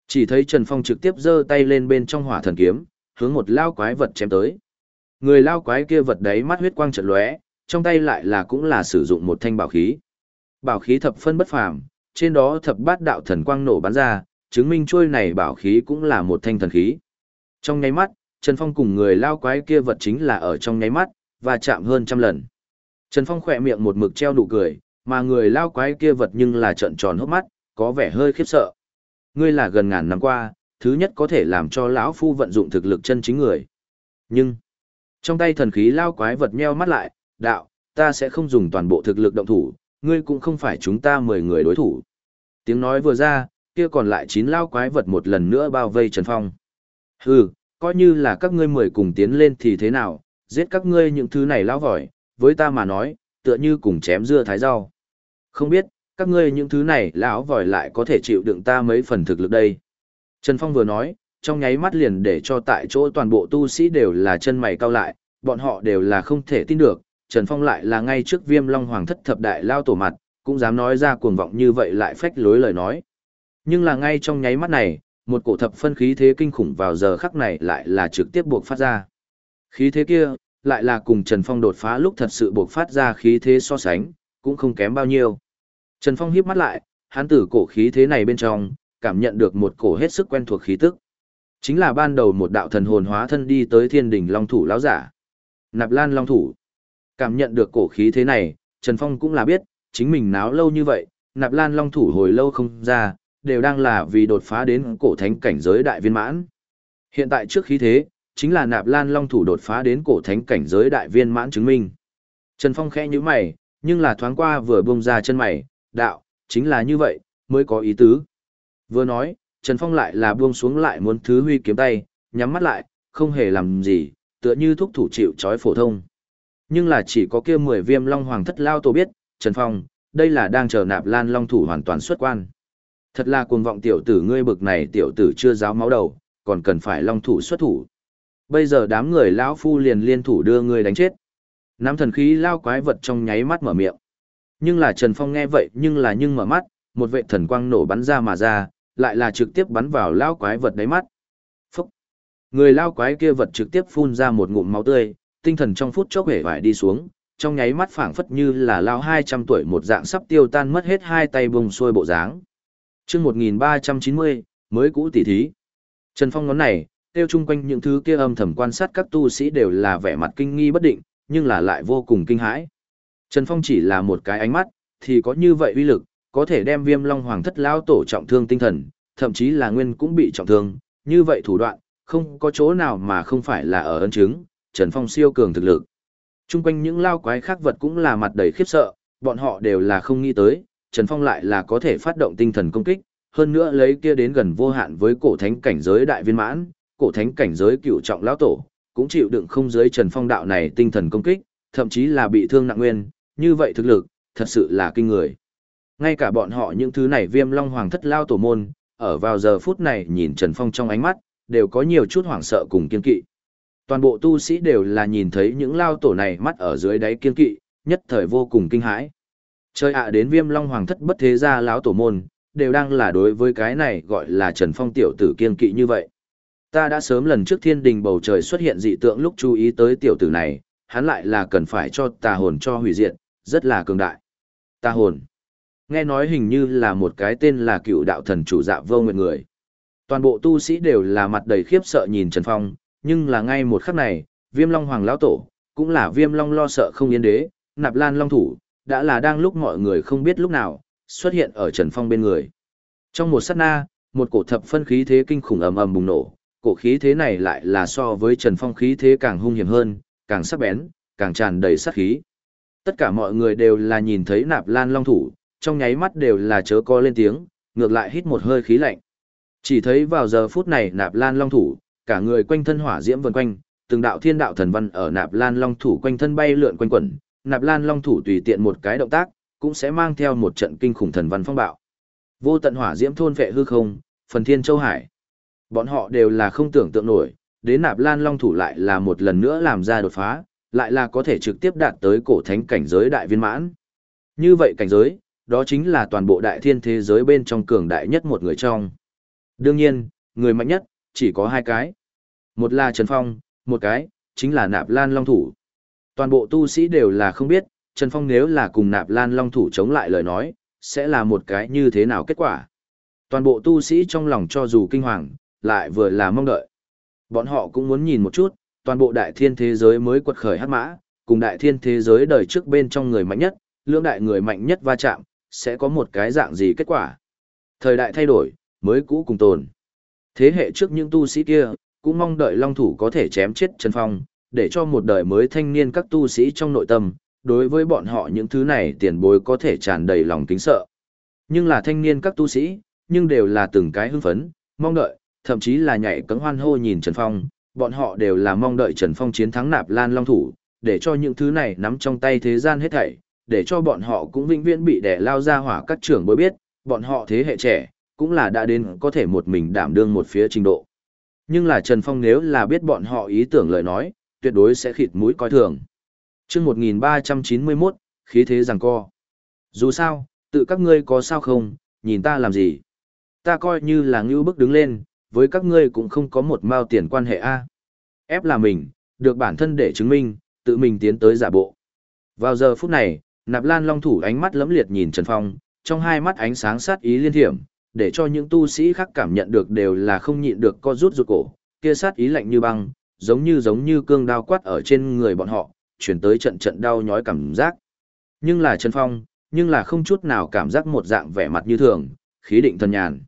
Chỉ thấy Trần Phong trực tiếp giơ tay lên bên trong hỏa thần kiếm, hướng một lao quái vật chém tới. Người lao quái kia vật đấy mắt huyết quang trận lóe, trong tay lại là cũng là sử dụng một thanh bảo khí. Bảo khí thập phân bất phàm, trên đó thập bát đạo thần quang nổ bắn ra, chứng minh chuôi này bảo khí cũng là một thanh thần khí. Trong nháy mắt, Trần Phong cùng người lao quái kia vật chính là ở trong nháy mắt, và chạm hơn trăm lần. Trần Phong khỏe miệng một mực treo nụ cười, mà người lao quái kia vật nhưng là trận tròn hốc mắt, có vẻ hơi khiếp sợ. Ngươi là gần ngàn năm qua, thứ nhất có thể làm cho lão phu vận dụng thực lực chân chính người. Nhưng, trong tay thần khí lao quái vật nheo mắt lại, đạo, ta sẽ không dùng toàn bộ thực lực động thủ, ngươi cũng không phải chúng ta mười người đối thủ. Tiếng nói vừa ra, kia còn lại chín lao quái vật một lần nữa bao vây Trần Phong. Hừ, coi như là các ngươi mười cùng tiến lên thì thế nào, giết các ngươi những thứ này lao vỏi, với ta mà nói, tựa như cùng chém dưa thái rau. Không biết, các ngươi những thứ này lão vòi lại có thể chịu đựng ta mấy phần thực lực đây. Trần Phong vừa nói, trong nháy mắt liền để cho tại chỗ toàn bộ tu sĩ đều là chân mày cau lại, bọn họ đều là không thể tin được, Trần Phong lại là ngay trước viêm long hoàng thất thập đại lao tổ mặt, cũng dám nói ra cuồng vọng như vậy lại phách lối lời nói. Nhưng là ngay trong nháy mắt này, một cổ thập phân khí thế kinh khủng vào giờ khắc này lại là trực tiếp buộc phát ra. Khí thế kia, lại là cùng Trần Phong đột phá lúc thật sự buộc phát ra khí thế so sánh, cũng không kém bao nhiêu. Trần Phong híp mắt lại, hắn tử cổ khí thế này bên trong, cảm nhận được một cổ hết sức quen thuộc khí tức. Chính là ban đầu một đạo thần hồn hóa thân đi tới thiên đỉnh long thủ lão giả. Nạp Lan long thủ. Cảm nhận được cổ khí thế này, Trần Phong cũng là biết, chính mình náo lâu như vậy, Nạp Lan long thủ hồi lâu không ra, đều đang là vì đột phá đến cổ thánh cảnh giới đại viên mãn. Hiện tại trước khí thế, chính là Nạp Lan long thủ đột phá đến cổ thánh cảnh giới đại viên mãn chứng minh. Trần Phong khẽ nhíu mày, nhưng là thoáng qua vừa buông ra chân mày, đạo, chính là như vậy, mới có ý tứ. Vừa nói, Trần Phong lại là buông xuống lại muốn thứ huy kiếm tay, nhắm mắt lại, không hề làm gì, tựa như thúc thủ chịu trói phổ thông. Nhưng là chỉ có kia 10 viêm long hoàng thất lao tổ biết, Trần Phong, đây là đang chờ nạp lan long thủ hoàn toàn xuất quan. Thật là cuồng vọng tiểu tử ngươi bực này tiểu tử chưa giáo máu đầu, còn cần phải long thủ xuất thủ. Bây giờ đám người lão phu liền liên thủ đưa ngươi đánh chết. Nắm thần khí lao quái vật trong nháy mắt mở miệng. Nhưng là Trần Phong nghe vậy nhưng là nhưng mở mắt, một vệ thần quang nổ bắn ra mà ra, lại là trực tiếp bắn vào lao quái vật đáy mắt. Phúc! Người lao quái kia vật trực tiếp phun ra một ngụm máu tươi, tinh thần trong phút chốc hể vải đi xuống, trong nháy mắt phảng phất như là lao 200 tuổi một dạng sắp tiêu tan mất hết hai tay bùng xuôi bộ dáng. chương 1390, mới cũ tỷ thí. Trần Phong ngón này, tiêu chung quanh những thứ kia âm thầm quan sát các tu sĩ đều là vẻ mặt kinh nghi bất định, nhưng là lại vô cùng kinh hãi. Trần Phong chỉ là một cái ánh mắt, thì có như vậy uy lực, có thể đem viêm long hoàng thất lao tổ trọng thương tinh thần, thậm chí là nguyên cũng bị trọng thương, như vậy thủ đoạn, không có chỗ nào mà không phải là ở ân chứng, Trần Phong siêu cường thực lực. Trung quanh những lao quái khác vật cũng là mặt đầy khiếp sợ, bọn họ đều là không nghĩ tới, Trần Phong lại là có thể phát động tinh thần công kích, hơn nữa lấy kia đến gần vô hạn với cổ thánh cảnh giới đại viên mãn, cổ thánh cảnh giới cựu trọng lão tổ, cũng chịu đựng không giới Trần Phong đạo này tinh thần công kích, thậm chí là bị thương nặng nguyên, như vậy thực lực, thật sự là kinh người. Ngay cả bọn họ những thứ này viêm long hoàng thất lao tổ môn, ở vào giờ phút này nhìn Trần Phong trong ánh mắt, đều có nhiều chút hoảng sợ cùng kiên kỵ. Toàn bộ tu sĩ đều là nhìn thấy những lao tổ này mắt ở dưới đáy kiên kỵ, nhất thời vô cùng kinh hãi. Chơi ạ à, đến viêm long hoàng thất bất thế gia lão tổ môn, đều đang là đối với cái này gọi là Trần Phong tiểu tử kiên kỵ như vậy. Ta đã sớm lần trước thiên đình bầu trời xuất hiện dị tượng lúc chú ý tới tiểu tử này, hắn lại là cần phải cho tà hồn cho hủy diệt, rất là cường đại. Tà hồn. Nghe nói hình như là một cái tên là cựu đạo thần chủ dạ vô nguyện người. Toàn bộ tu sĩ đều là mặt đầy khiếp sợ nhìn Trần Phong, nhưng là ngay một khắc này, viêm long hoàng lão tổ, cũng là viêm long lo sợ không yên đế, nạp lan long thủ, đã là đang lúc mọi người không biết lúc nào, xuất hiện ở Trần Phong bên người. Trong một sát na, một cổ thập phân khí thế kinh khủng ầm ầm bùng nổ, cổ khí thế này lại là so với Trần Phong khí thế càng hung hiểm hơn, càng sắc bén, càng tràn đầy sát khí. Tất cả mọi người đều là nhìn thấy nạp lan long thủ, trong nháy mắt đều là chớ co lên tiếng, ngược lại hít một hơi khí lạnh. Chỉ thấy vào giờ phút này nạp lan long thủ, cả người quanh thân hỏa diễm vần quanh, từng đạo thiên đạo thần văn ở nạp lan long thủ quanh thân bay lượn quanh quẩn, nạp lan long thủ tùy tiện một cái động tác, cũng sẽ mang theo một trận kinh khủng thần văn phong bạo. Vô tận hỏa diễm thôn vệ hư không, phần thiên châu hải. Bọn họ đều là không tưởng tượng nổi, đến nạp lan long thủ lại là một lần nữa làm ra đột phá, lại là có thể trực tiếp đạt tới cổ thánh cảnh giới đại viên mãn. Như vậy cảnh giới, đó chính là toàn bộ đại thiên thế giới bên trong cường đại nhất một người trong. Đương nhiên, người mạnh nhất, chỉ có hai cái. Một là Trần Phong, một cái, chính là nạp lan long thủ. Toàn bộ tu sĩ đều là không biết, Trần Phong nếu là cùng nạp lan long thủ chống lại lời nói, sẽ là một cái như thế nào kết quả. Toàn bộ tu sĩ trong lòng cho dù kinh hoàng, lại vừa là mong đợi. Bọn họ cũng muốn nhìn một chút, toàn bộ đại thiên thế giới mới quật khởi hát mã, cùng đại thiên thế giới đời trước bên trong người mạnh nhất, lưỡng đại người mạnh nhất va chạm, sẽ có một cái dạng gì kết quả. Thời đại thay đổi, mới cũ cùng tồn. Thế hệ trước những tu sĩ kia, cũng mong đợi Long Thủ có thể chém chết Trần Phong, để cho một đời mới thanh niên các tu sĩ trong nội tâm, đối với bọn họ những thứ này tiền bối có thể tràn đầy lòng kính sợ. Nhưng là thanh niên các tu sĩ, nhưng đều là từng cái hưng phấn, mong đợi, thậm chí là nhảy cấm hoan hô nhìn Trần Phong, bọn họ đều là mong đợi Trần Phong chiến thắng nạp lan long thủ, để cho những thứ này nắm trong tay thế gian hết thảy, để cho bọn họ cũng vĩnh viễn bị đè lao ra hỏa các trưởng bối biết, bọn họ thế hệ trẻ, cũng là đã đến có thể một mình đảm đương một phía trình độ. Nhưng là Trần Phong nếu là biết bọn họ ý tưởng lời nói, tuyệt đối sẽ khịt mũi coi thường. chương 1391, khí thế rằng co. Dù sao, tự các ngươi có sao không, nhìn ta làm gì. Ta coi như là ngưu bức đứng lên, với các ngươi cũng không có một mao tiền quan hệ A. Ép là mình, được bản thân để chứng minh, tự mình tiến tới giả bộ. Vào giờ phút này, Nạp Lan Long thủ ánh mắt lấm liệt nhìn Trần Phong, trong hai mắt ánh sáng sát ý liên thiểm, để cho những tu sĩ khác cảm nhận được đều là không nhịn được co rút ruột cổ, kia sát ý lạnh như băng, giống như giống như cương đao quát ở trên người bọn họ, chuyển tới trận trận đau nhói cảm giác. Nhưng là Trần Phong, nhưng là không chút nào cảm giác một dạng vẻ mặt như thường, khí định thần nhàn.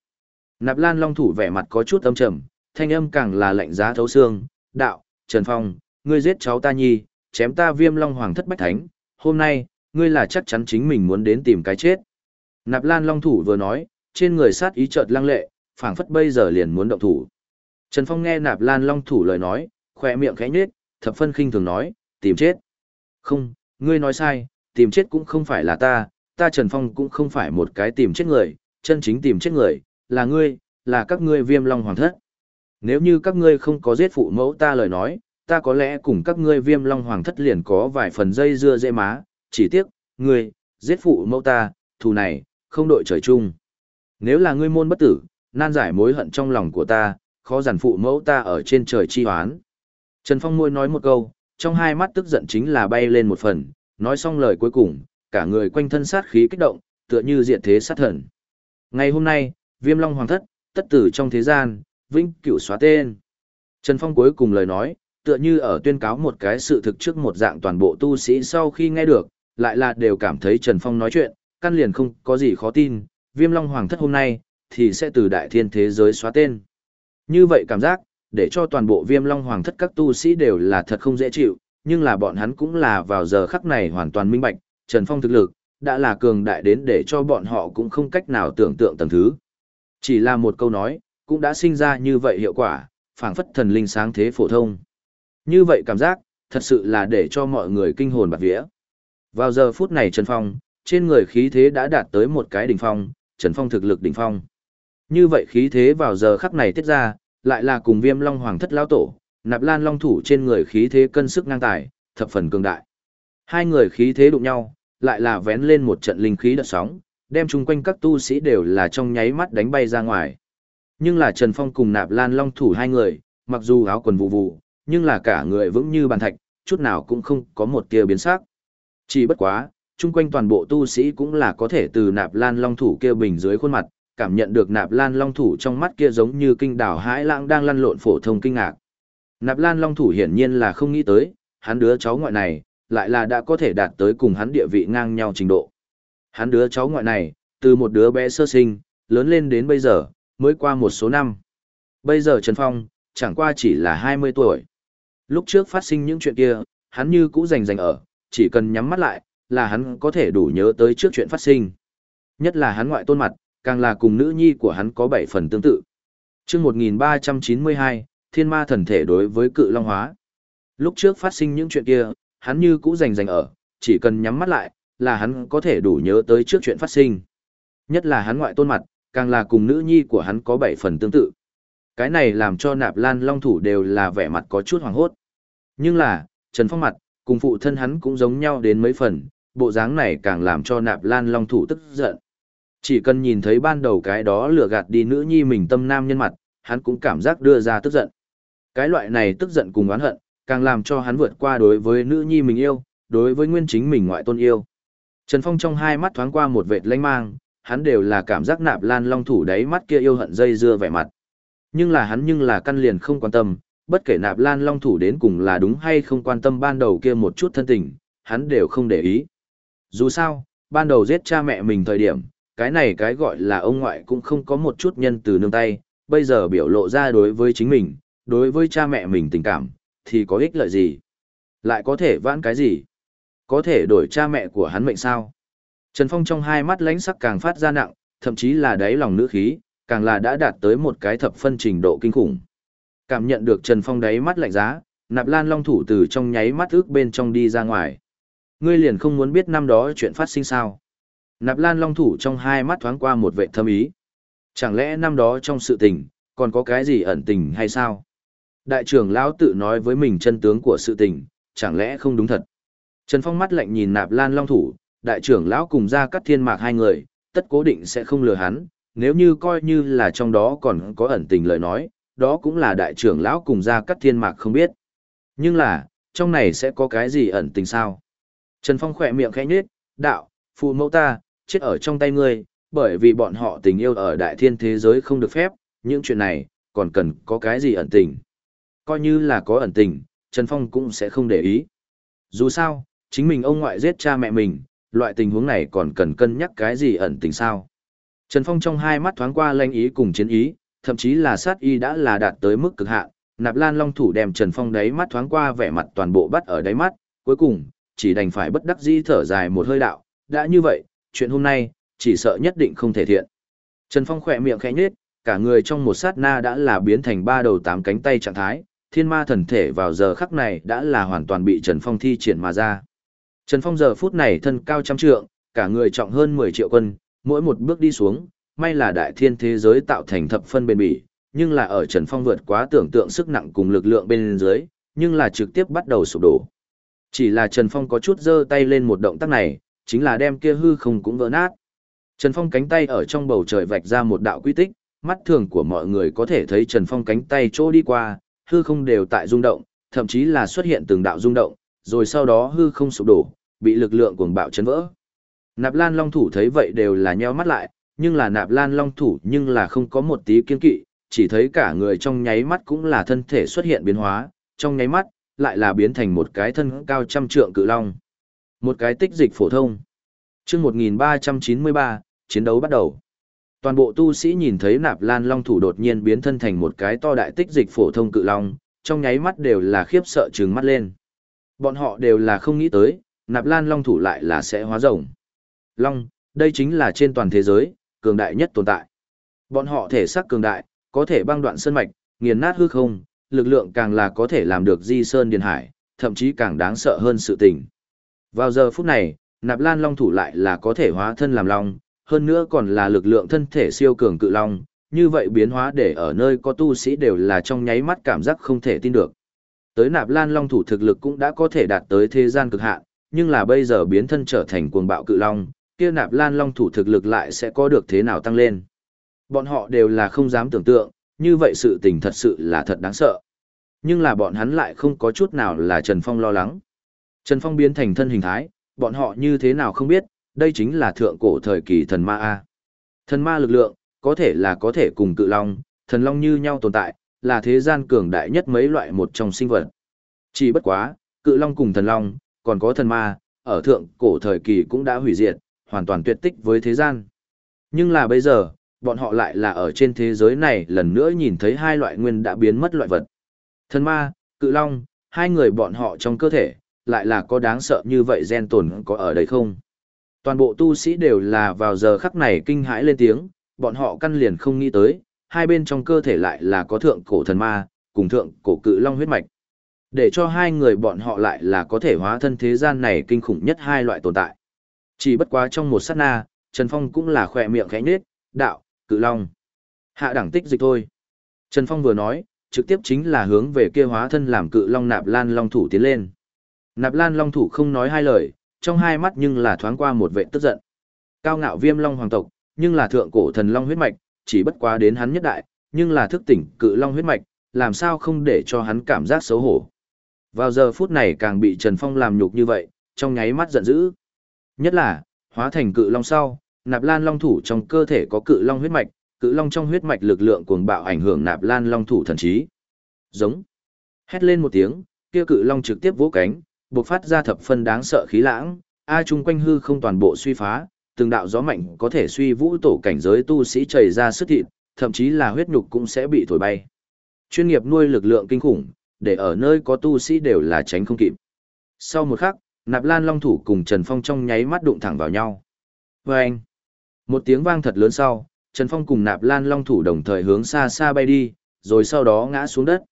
Nạp Lan Long thủ vẻ mặt có chút âm trầm, thanh âm càng là lạnh giá thấu xương, đạo, Trần Phong, ngươi giết cháu ta nhi, chém ta viêm long hoàng thất bách thánh, hôm nay, ngươi là chắc chắn chính mình muốn đến tìm cái chết. Nạp Lan Long thủ vừa nói, trên người sát ý chợt lăng lệ, phảng phất bây giờ liền muốn động thủ. Trần Phong nghe Nạp Lan Long thủ lời nói, khỏe miệng khẽ nhếch, thập phân khinh thường nói, tìm chết. Không, ngươi nói sai, tìm chết cũng không phải là ta, ta Trần Phong cũng không phải một cái tìm chết người, chân chính tìm chết người, là ngươi, là các ngươi viêm long hoàng thất. Nếu như các ngươi không có giết phụ mẫu ta lời nói, ta có lẽ cùng các ngươi viêm long hoàng thất liền có vài phần dây dưa dễ má, chỉ tiếc, ngươi, giết phụ mẫu ta, thù này, không đội trời chung. Nếu là ngươi môn bất tử, nan giải mối hận trong lòng của ta, khó giản phụ mẫu ta ở trên trời chi hoán. Trần Phong môi nói một câu, trong hai mắt tức giận chính là bay lên một phần, nói xong lời cuối cùng, cả người quanh thân sát khí kích động, tựa như diện thế sát thần. Ngày hôm nay, Viêm Long Hoàng thất, tất tử trong thế gian, vĩnh cửu xóa tên. Trần Phong cuối cùng lời nói, tựa như ở tuyên cáo một cái sự thực trước một dạng toàn bộ tu sĩ sau khi nghe được, lại là đều cảm thấy Trần Phong nói chuyện, căn liền không có gì khó tin, Viêm Long Hoàng thất hôm nay, thì sẽ từ đại thiên thế giới xóa tên. Như vậy cảm giác, để cho toàn bộ Viêm Long Hoàng thất các tu sĩ đều là thật không dễ chịu, nhưng là bọn hắn cũng là vào giờ khắc này hoàn toàn minh bạch, Trần Phong thực lực, đã là cường đại đến để cho bọn họ cũng không cách nào tưởng tượng tầng thứ. Chỉ là một câu nói, cũng đã sinh ra như vậy hiệu quả, phảng phất thần linh sáng thế phổ thông. Như vậy cảm giác, thật sự là để cho mọi người kinh hồn bạt vía. Vào giờ phút này Trần Phong, trên người khí thế đã đạt tới một cái đỉnh phong, Trần Phong thực lực đỉnh phong. Như vậy khí thế vào giờ khắc này tiết ra, lại là cùng Viêm Long Hoàng thất lão tổ, Nạp Lan Long thủ trên người khí thế cân sức ngang tài, thập phần cường đại. Hai người khí thế đụng nhau, lại là vén lên một trận linh khí đợt sóng, đem chung quanh các tu sĩ đều là trong nháy mắt đánh bay ra ngoài. Nhưng là Trần Phong cùng Nạp Lan Long thủ hai người, mặc dù áo quần vụ vụ, nhưng là cả người vững như bàn thạch, chút nào cũng không có một tia biến sắc. Chỉ bất quá, chung quanh toàn bộ tu sĩ cũng là có thể từ Nạp Lan Long thủ kia bình dưới khuôn mặt, cảm nhận được Nạp Lan Long thủ trong mắt kia giống như kinh đảo hãi lãng đang lăn lộn phổ thông kinh ngạc. Nạp Lan Long thủ hiển nhiên là không nghĩ tới, hắn đứa cháu ngoại này, lại là đã có thể đạt tới cùng hắn địa vị ngang nhau trình độ. Hắn đứa cháu ngoại này, từ một đứa bé sơ sinh, lớn lên đến bây giờ, mới qua một số năm. Bây giờ Trần Phong, chẳng qua chỉ là 20 tuổi. Lúc trước phát sinh những chuyện kia, hắn như cũ rành rành ở, chỉ cần nhắm mắt lại, là hắn có thể đủ nhớ tới trước chuyện phát sinh. Nhất là hắn ngoại tôn mặt, càng là cùng nữ nhi của hắn có bảy phần tương tự. Trước 1392, thiên ma thần thể đối với cự long hóa. Lúc trước phát sinh những chuyện kia, hắn như cũ rành rành ở, chỉ cần nhắm mắt lại, là hắn có thể đủ nhớ tới trước chuyện phát sinh. Nhất là hắn ngoại tôn mặt, càng là cùng nữ nhi của hắn có bảy phần tương tự. Cái này làm cho nạp lan long thủ đều là vẻ mặt có chút hoàng hốt. Nhưng là, Trần Phong mặt, cùng phụ thân hắn cũng giống nhau đến mấy phần, bộ dáng này càng làm cho nạp lan long thủ tức giận. Chỉ cần nhìn thấy ban đầu cái đó lừa gạt đi nữ nhi mình tâm nam nhân mặt, hắn cũng cảm giác đưa ra tức giận. Cái loại này tức giận cùng oán hận, càng làm cho hắn vượt qua đối với nữ nhi mình yêu, đối với nguyên chính mình ngoại tôn yêu. Trần Phong trong hai mắt thoáng qua một vệt lanh mang, hắn đều là cảm giác nạp lan long thủ đáy mắt kia yêu hận dây dưa vẻ mặt. Nhưng là hắn nhưng là căn liền không quan tâm, bất kể nạp lan long thủ đến cùng là đúng hay không quan tâm ban đầu kia một chút thân tình, hắn đều không để ý. Dù sao, ban đầu giết cha mẹ mình thời điểm, cái này cái gọi là ông ngoại cũng không có một chút nhân từ nương tay, bây giờ biểu lộ ra đối với chính mình, đối với cha mẹ mình tình cảm, thì có ích lợi gì? Lại có thể vãn cái gì? Có thể đổi cha mẹ của hắn mệnh sao? Trần Phong trong hai mắt lánh sắc càng phát ra nặng, thậm chí là đáy lòng nữ khí, càng là đã đạt tới một cái thập phân trình độ kinh khủng. Cảm nhận được Trần Phong đáy mắt lạnh giá, nạp lan long thủ từ trong nháy mắt ước bên trong đi ra ngoài. Ngươi liền không muốn biết năm đó chuyện phát sinh sao. Nạp lan long thủ trong hai mắt thoáng qua một vệ thâm ý. Chẳng lẽ năm đó trong sự tình, còn có cái gì ẩn tình hay sao? Đại trưởng lão tự nói với mình chân tướng của sự tình, chẳng lẽ không đúng thật? Trần Phong mắt lạnh nhìn nạp lan long thủ, đại trưởng lão cùng ra cắt thiên mạc hai người, tất cố định sẽ không lừa hắn, nếu như coi như là trong đó còn có ẩn tình lời nói, đó cũng là đại trưởng lão cùng ra cắt thiên mạc không biết. Nhưng là, trong này sẽ có cái gì ẩn tình sao? Trần Phong khỏe miệng khẽ nhếch, đạo, phụ mẫu ta, chết ở trong tay ngươi, bởi vì bọn họ tình yêu ở đại thiên thế giới không được phép, những chuyện này, còn cần có cái gì ẩn tình. Coi như là có ẩn tình, Trần Phong cũng sẽ không để ý. Dù sao, chính mình ông ngoại giết cha mẹ mình, loại tình huống này còn cần cân nhắc cái gì ẩn tình sao. Trần Phong trong hai mắt thoáng qua lanh ý cùng chiến ý, thậm chí là sát y đã là đạt tới mức cực hạn. Nạp Lan Long thủ đem Trần Phong đáy mắt thoáng qua vẻ mặt toàn bộ bắt ở đáy mắt, cuối cùng, chỉ đành phải bất đắc dĩ thở dài một hơi đạo, đã như vậy, chuyện hôm nay, chỉ sợ nhất định không thể thiện. Trần Phong khỏe miệng khẽ nhếch, cả người trong một sát na đã là biến thành ba đầu tám cánh tay trạng thái, thiên ma thần thể vào giờ khắc này đã là hoàn toàn bị Trần Phong thi triển mà ra. Trần Phong giờ phút này thân cao trăm trượng, cả người trọng hơn 10 triệu quân, mỗi một bước đi xuống, may là đại thiên thế giới tạo thành thập phân bền bỉ, nhưng là ở Trần Phong vượt quá tưởng tượng sức nặng cùng lực lượng bên dưới, nhưng là trực tiếp bắt đầu sụp đổ. Chỉ là Trần Phong có chút giơ tay lên một động tác này, chính là đem kia hư không cũng vỡ nát. Trần Phong cánh tay ở trong bầu trời vạch ra một đạo quy tích, mắt thường của mọi người có thể thấy Trần Phong cánh tay chỗ đi qua, hư không đều tại rung động, thậm chí là xuất hiện từng đạo rung động, rồi sau đó hư không sụp đổ, bị lực lượng cuồng bạo chấn vỡ. Nạp Lan Long thủ thấy vậy đều là nheo mắt lại, nhưng là Nạp Lan Long thủ nhưng là không có một tí kiên kỵ, chỉ thấy cả người trong nháy mắt cũng là thân thể xuất hiện biến hóa, trong nháy mắt lại là biến thành một cái thân cao trăm trượng cự long. Một cái tích dịch phổ thông. Chương 1393, chiến đấu bắt đầu. Toàn bộ tu sĩ nhìn thấy Nạp Lan Long thủ đột nhiên biến thân thành một cái to đại tích dịch phổ thông cự long, trong nháy mắt đều là khiếp sợ trừng mắt lên. Bọn họ đều là không nghĩ tới, Nạp Lan Long thủ lại là sẽ hóa rồng. Long, đây chính là trên toàn thế giới, cường đại nhất tồn tại. Bọn họ thể xác cường đại, có thể băng đoạn sơn mạch, nghiền nát hư không, lực lượng càng là có thể làm được di sơn điền hải, thậm chí càng đáng sợ hơn sự tình. Vào giờ phút này, Nạp Lan Long thủ lại là có thể hóa thân làm long, hơn nữa còn là lực lượng thân thể siêu cường cự long, như vậy biến hóa để ở nơi có tu sĩ đều là trong nháy mắt cảm giác không thể tin được. Tới Nạp Lan Long thủ thực lực cũng đã có thể đạt tới thế gian cực hạn, nhưng là bây giờ biến thân trở thành cuồng bạo cự long, kia Nạp Lan Long thủ thực lực lại sẽ có được thế nào tăng lên. Bọn họ đều là không dám tưởng tượng, như vậy sự tình thật sự là thật đáng sợ. Nhưng là bọn hắn lại không có chút nào là Trần Phong lo lắng. Trần Phong biến thành thân hình thái, bọn họ như thế nào không biết, đây chính là thượng cổ thời kỳ thần ma A. Thần ma lực lượng, có thể là có thể cùng cự long, thần long như nhau tồn tại, là thế gian cường đại nhất mấy loại một trong sinh vật. Chỉ bất quá, cự long cùng thần long, còn có thần ma, ở thượng cổ thời kỳ cũng đã hủy diệt, hoàn toàn tuyệt tích với thế gian. Nhưng là bây giờ, bọn họ lại là ở trên thế giới này lần nữa nhìn thấy hai loại nguyên đã biến mất loại vật. Thần ma, cự long, hai người bọn họ trong cơ thể, lại là có đáng sợ như vậy gen tồn có ở đây không? Toàn bộ tu sĩ đều là vào giờ khắc này kinh hãi lên tiếng, bọn họ căn liền không nghĩ tới, hai bên trong cơ thể lại là có thượng cổ thần ma, cùng thượng cổ cự long huyết mạch. Để cho hai người bọn họ lại là có thể hóa thân thế gian này kinh khủng nhất hai loại tồn tại. Chỉ bất quá trong một sát na, Trần Phong cũng là khỏe miệng khẽ nết, đạo, cự long. Hạ đẳng tích dịch thôi. Trần Phong vừa nói, trực tiếp chính là hướng về kia hóa thân làm cự long nạp lan long thủ tiến lên. Nạp lan long thủ không nói hai lời, trong hai mắt nhưng là thoáng qua một vệ tức giận. Cao ngạo viêm long hoàng tộc, nhưng là thượng cổ thần long huyết mạch, chỉ bất quá đến hắn nhất đại, nhưng là thức tỉnh cự long huyết mạch, làm sao không để cho hắn cảm giác xấu hổ. Vào giờ phút này càng bị Trần Phong làm nhục như vậy, trong nháy mắt giận dữ. Nhất là, hóa thành cự long sau, nạp lan long thủ trong cơ thể có cự long huyết mạch, cự long trong huyết mạch lực lượng cuồng bạo ảnh hưởng nạp lan long thủ thần trí. Giống. Hét lên một tiếng, kia cự long trực tiếp vỗ cánh, bộc phát ra thập phân đáng sợ khí lãng, a trung quanh hư không toàn bộ suy phá, từng đạo gió mạnh có thể suy vũ tổ cảnh giới tu sĩ chảy ra sức thịt, thậm chí là huyết nhục cũng sẽ bị thổi bay. Chuyên nghiệp nuôi lực lượng kinh khủng, để ở nơi có tu sĩ đều là tránh không kịp. Sau một khắc, Nạp Lan Long thủ cùng Trần Phong trong nháy mắt đụng thẳng vào nhau. Vâng! Một tiếng vang thật lớn sau, Trần Phong cùng Nạp Lan Long thủ đồng thời hướng xa xa bay đi, rồi sau đó ngã xuống đất.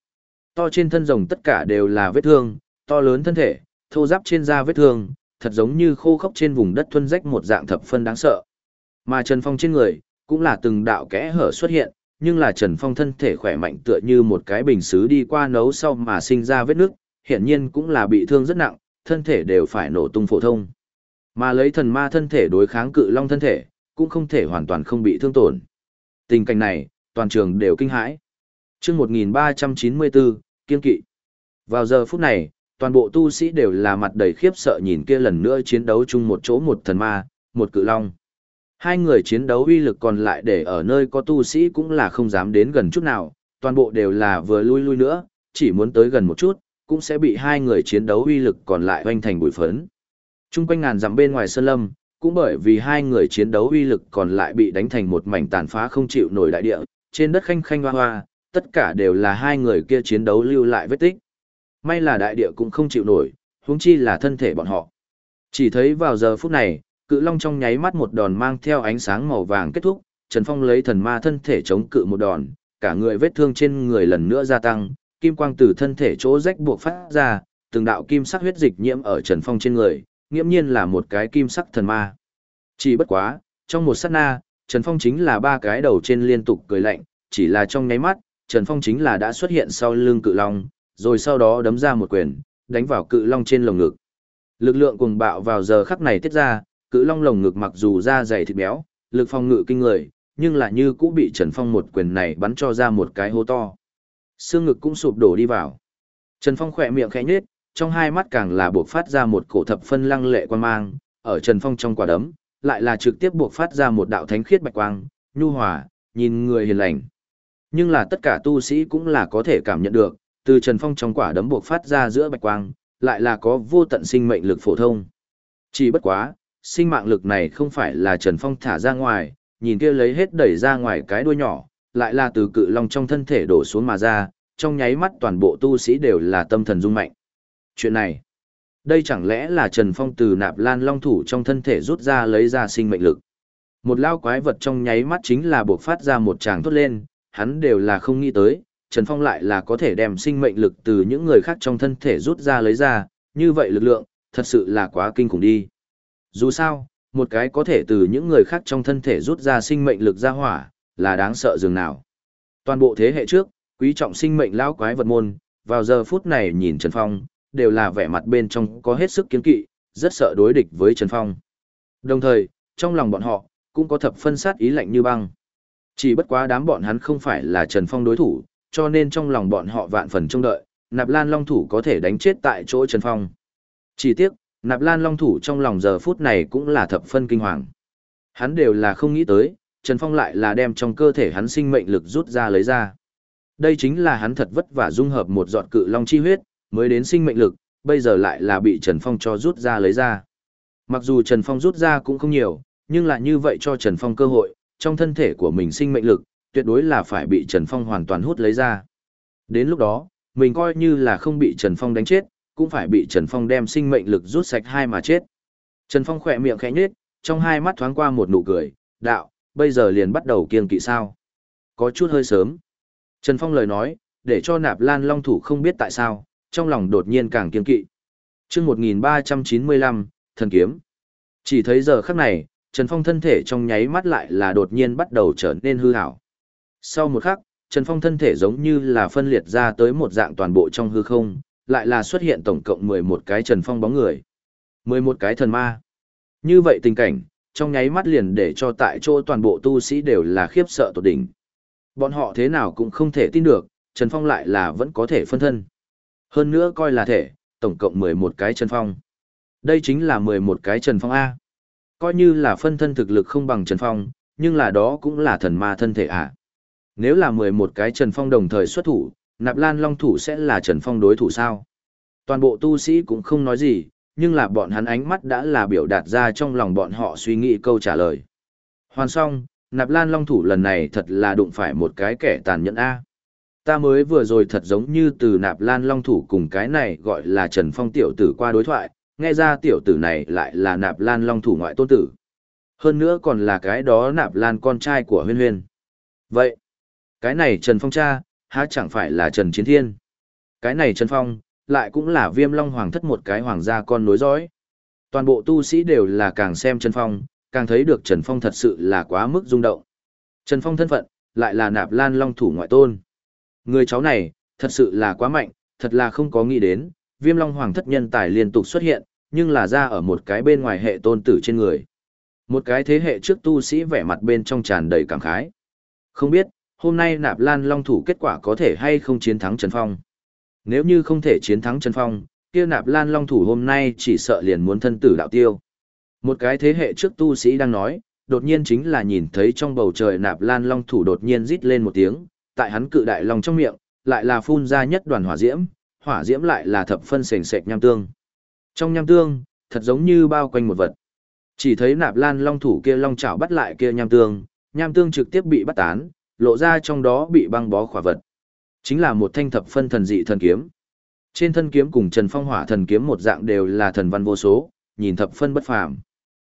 To trên thân rồng tất cả đều là vết thương, to lớn thân thể, thô giáp trên da vết thương, thật giống như khô khốc trên vùng đất thuân rách một dạng thập phân đáng sợ. Mà Trần Phong trên người, cũng là từng đạo kẽ hở xuất hiện, nhưng là Trần Phong thân thể khỏe mạnh tựa như một cái bình xứ đi qua nấu sau mà sinh ra vết nước, hiện nhiên cũng là bị thương rất nặng, thân thể đều phải nổ tung phổ thông. Mà lấy thần ma thân thể đối kháng cự long thân thể, cũng không thể hoàn toàn không bị thương tổn. Tình cảnh này, toàn trường đều kinh hãi. Trước 1394, kiên kỵ. Vào giờ phút này, toàn bộ tu sĩ đều là mặt đầy khiếp sợ nhìn kia lần nữa chiến đấu chung một chỗ một thần ma, một cự long. Hai người chiến đấu uy lực còn lại để ở nơi có tu sĩ cũng là không dám đến gần chút nào, toàn bộ đều là vừa lui lui nữa, chỉ muốn tới gần một chút, cũng sẽ bị hai người chiến đấu uy lực còn lại hoanh thành bụi phấn. Trung quanh ngàn dặm bên ngoài sơn lâm, cũng bởi vì hai người chiến đấu uy lực còn lại bị đánh thành một mảnh tàn phá không chịu nổi đại địa, trên đất khanh khanh hoa hoa, tất cả đều là hai người kia chiến đấu lưu lại vết tích. May là đại địa cũng không chịu nổi, huống chi là thân thể bọn họ. Chỉ thấy vào giờ phút này, cự long trong nháy mắt một đòn mang theo ánh sáng màu vàng kết thúc, Trần Phong lấy thần ma thân thể chống cự một đòn, cả người vết thương trên người lần nữa gia tăng, kim quang từ thân thể chỗ rách buộc phát ra, từng đạo kim sắc huyết dịch nhiễm ở Trần Phong trên người, nghiễm nhiên là một cái kim sắc thần ma. Chỉ bất quá, trong một sát na, Trần Phong chính là ba cái đầu trên liên tục cười lạnh, chỉ là trong nháy mắt, Trần Phong chính là đã xuất hiện sau lưng cự long, rồi sau đó đấm ra một quyền, đánh vào cự long trên lồng ngực. Lực lượng cuồng bạo vào giờ khắc này tiết ra, cự long lồng ngực mặc dù da dày thịt béo, lực phòng ngự kinh người, nhưng là như cũng bị Trần Phong một quyền này bắn cho ra một cái hố to. Xương ngực cũng sụp đổ đi vào. Trần Phong khỏe miệng khẽ nhếch, trong hai mắt càng là buộc phát ra một cổ thập phân lăng lệ quan mang, ở Trần Phong trong quả đấm, lại là trực tiếp buộc phát ra một đạo thánh khiết bạch quang, nhu hòa, nhìn người hiền lành. Nhưng là tất cả tu sĩ cũng là có thể cảm nhận được, từ Trần Phong trong quả đấm buộc phát ra giữa bạch quang, lại là có vô tận sinh mệnh lực phổ thông. Chỉ bất quá, sinh mạng lực này không phải là Trần Phong thả ra ngoài, nhìn kia lấy hết đẩy ra ngoài cái đuôi nhỏ, lại là từ cự long trong thân thể đổ xuống mà ra, trong nháy mắt toàn bộ tu sĩ đều là tâm thần rung mạnh. Chuyện này, đây chẳng lẽ là Trần Phong từ nạp lan long thủ trong thân thể rút ra lấy ra sinh mệnh lực. Một lao quái vật trong nháy mắt chính là buộc phát ra một tràng thốt lên, hắn đều là không nghĩ tới, Trần Phong lại là có thể đem sinh mệnh lực từ những người khác trong thân thể rút ra lấy ra, như vậy lực lượng, thật sự là quá kinh khủng đi. Dù sao, một cái có thể từ những người khác trong thân thể rút ra sinh mệnh lực ra hỏa, là đáng sợ dường nào. Toàn bộ thế hệ trước, quý trọng sinh mệnh lão quái vật môn, vào giờ phút này nhìn Trần Phong, đều là vẻ mặt bên trong có hết sức kiến kỵ, rất sợ đối địch với Trần Phong. Đồng thời, trong lòng bọn họ, cũng có thập phân sát ý lạnh như băng. Chỉ bất quá đám bọn hắn không phải là Trần Phong đối thủ, cho nên trong lòng bọn họ vạn phần trông đợi, Nạp Lan Long Thủ có thể đánh chết tại chỗ Trần Phong. Chỉ tiếc, Nạp Lan Long Thủ trong lòng giờ phút này cũng là thập phân kinh hoàng. Hắn đều là không nghĩ tới, Trần Phong lại là đem trong cơ thể hắn sinh mệnh lực rút ra lấy ra. Đây chính là hắn thật vất vả dung hợp một giọt cự long chi huyết, mới đến sinh mệnh lực, bây giờ lại là bị Trần Phong cho rút ra lấy ra. Mặc dù Trần Phong rút ra cũng không nhiều, nhưng lại như vậy cho Trần Phong cơ hội, trong thân thể của mình sinh mệnh lực, tuyệt đối là phải bị Trần Phong hoàn toàn hút lấy ra. Đến lúc đó, mình coi như là không bị Trần Phong đánh chết, cũng phải bị Trần Phong đem sinh mệnh lực rút sạch hai mà chết. Trần Phong khỏe miệng khẽ nhếch, trong hai mắt thoáng qua một nụ cười, đạo, bây giờ liền bắt đầu kiêng kỵ sao. Có chút hơi sớm. Trần Phong lời nói, để cho nạp lan long thủ không biết tại sao, trong lòng đột nhiên càng kiêng kỵ. chương 1395, thần kiếm. Chỉ thấy giờ khắc này, Trần Phong thân thể trong nháy mắt lại là đột nhiên bắt đầu trở nên hư hảo. Sau một khắc, Trần Phong thân thể giống như là phân liệt ra tới một dạng toàn bộ trong hư không, lại là xuất hiện tổng cộng 11 cái Trần Phong bóng người. 11 cái thần ma. Như vậy tình cảnh, trong nháy mắt liền để cho tại chỗ toàn bộ tu sĩ đều là khiếp sợ tột đỉnh. Bọn họ thế nào cũng không thể tin được, Trần Phong lại là vẫn có thể phân thân. Hơn nữa coi là thể, tổng cộng 11 cái Trần Phong. Đây chính là 11 cái Trần Phong A. Coi như là phân thân thực lực không bằng Trần Phong, nhưng là đó cũng là thần ma thân thể à. Nếu là 11 cái Trần Phong đồng thời xuất thủ, Nạp Lan Long thủ sẽ là Trần Phong đối thủ sao? Toàn bộ tu sĩ cũng không nói gì, nhưng là bọn hắn ánh mắt đã là biểu đạt ra trong lòng bọn họ suy nghĩ câu trả lời. Hoàn xong, Nạp Lan Long thủ lần này thật là đụng phải một cái kẻ tàn nhẫn A. Ta mới vừa rồi thật giống như từ Nạp Lan Long thủ cùng cái này gọi là Trần Phong tiểu tử qua đối thoại, nghe ra tiểu tử này lại là Nạp Lan Long thủ ngoại tôn tử. Hơn nữa còn là cái đó Nạp Lan con trai của huyên huyên. Vậy, cái này Trần Phong cha, há chẳng phải là Trần Chiến Thiên. Cái này Trần Phong, lại cũng là viêm long hoàng thất một cái hoàng gia con nối dõi. Toàn bộ tu sĩ đều là càng xem Trần Phong, càng thấy được Trần Phong thật sự là quá mức rung động. Trần Phong thân phận, lại là nạp lan long thủ ngoại tôn. Người cháu này, thật sự là quá mạnh, thật là không có nghĩ đến, viêm long hoàng thất nhân tài liên tục xuất hiện, nhưng là ra ở một cái bên ngoài hệ tôn tử trên người. Một cái thế hệ trước tu sĩ vẻ mặt bên trong tràn đầy cảm khái. Không biết, hôm nay nạp lan long thủ kết quả có thể hay không chiến thắng Trần Phong. Nếu như không thể chiến thắng Trần Phong, kia nạp lan long thủ hôm nay chỉ sợ liền muốn thân tử đạo tiêu. Một cái thế hệ trước tu sĩ đang nói, đột nhiên chính là nhìn thấy trong bầu trời nạp lan long thủ đột nhiên rít lên một tiếng, tại hắn cự đại long trong miệng, lại là phun ra nhất đoàn hỏa diễm, hỏa diễm lại là thập phân sền sệt nham tương. Trong nham tương, thật giống như bao quanh một vật. Chỉ thấy nạp lan long thủ kia long chảo bắt lại kia nham tương, nham tương trực tiếp bị bắt tán, lộ ra trong đó bị băng bó khỏa vật. Chính là một thanh thập phân thần dị thần kiếm. Trên thân kiếm cùng Trần Phong Hỏa thần kiếm một dạng đều là thần văn vô số, nhìn thập phân bất phàm.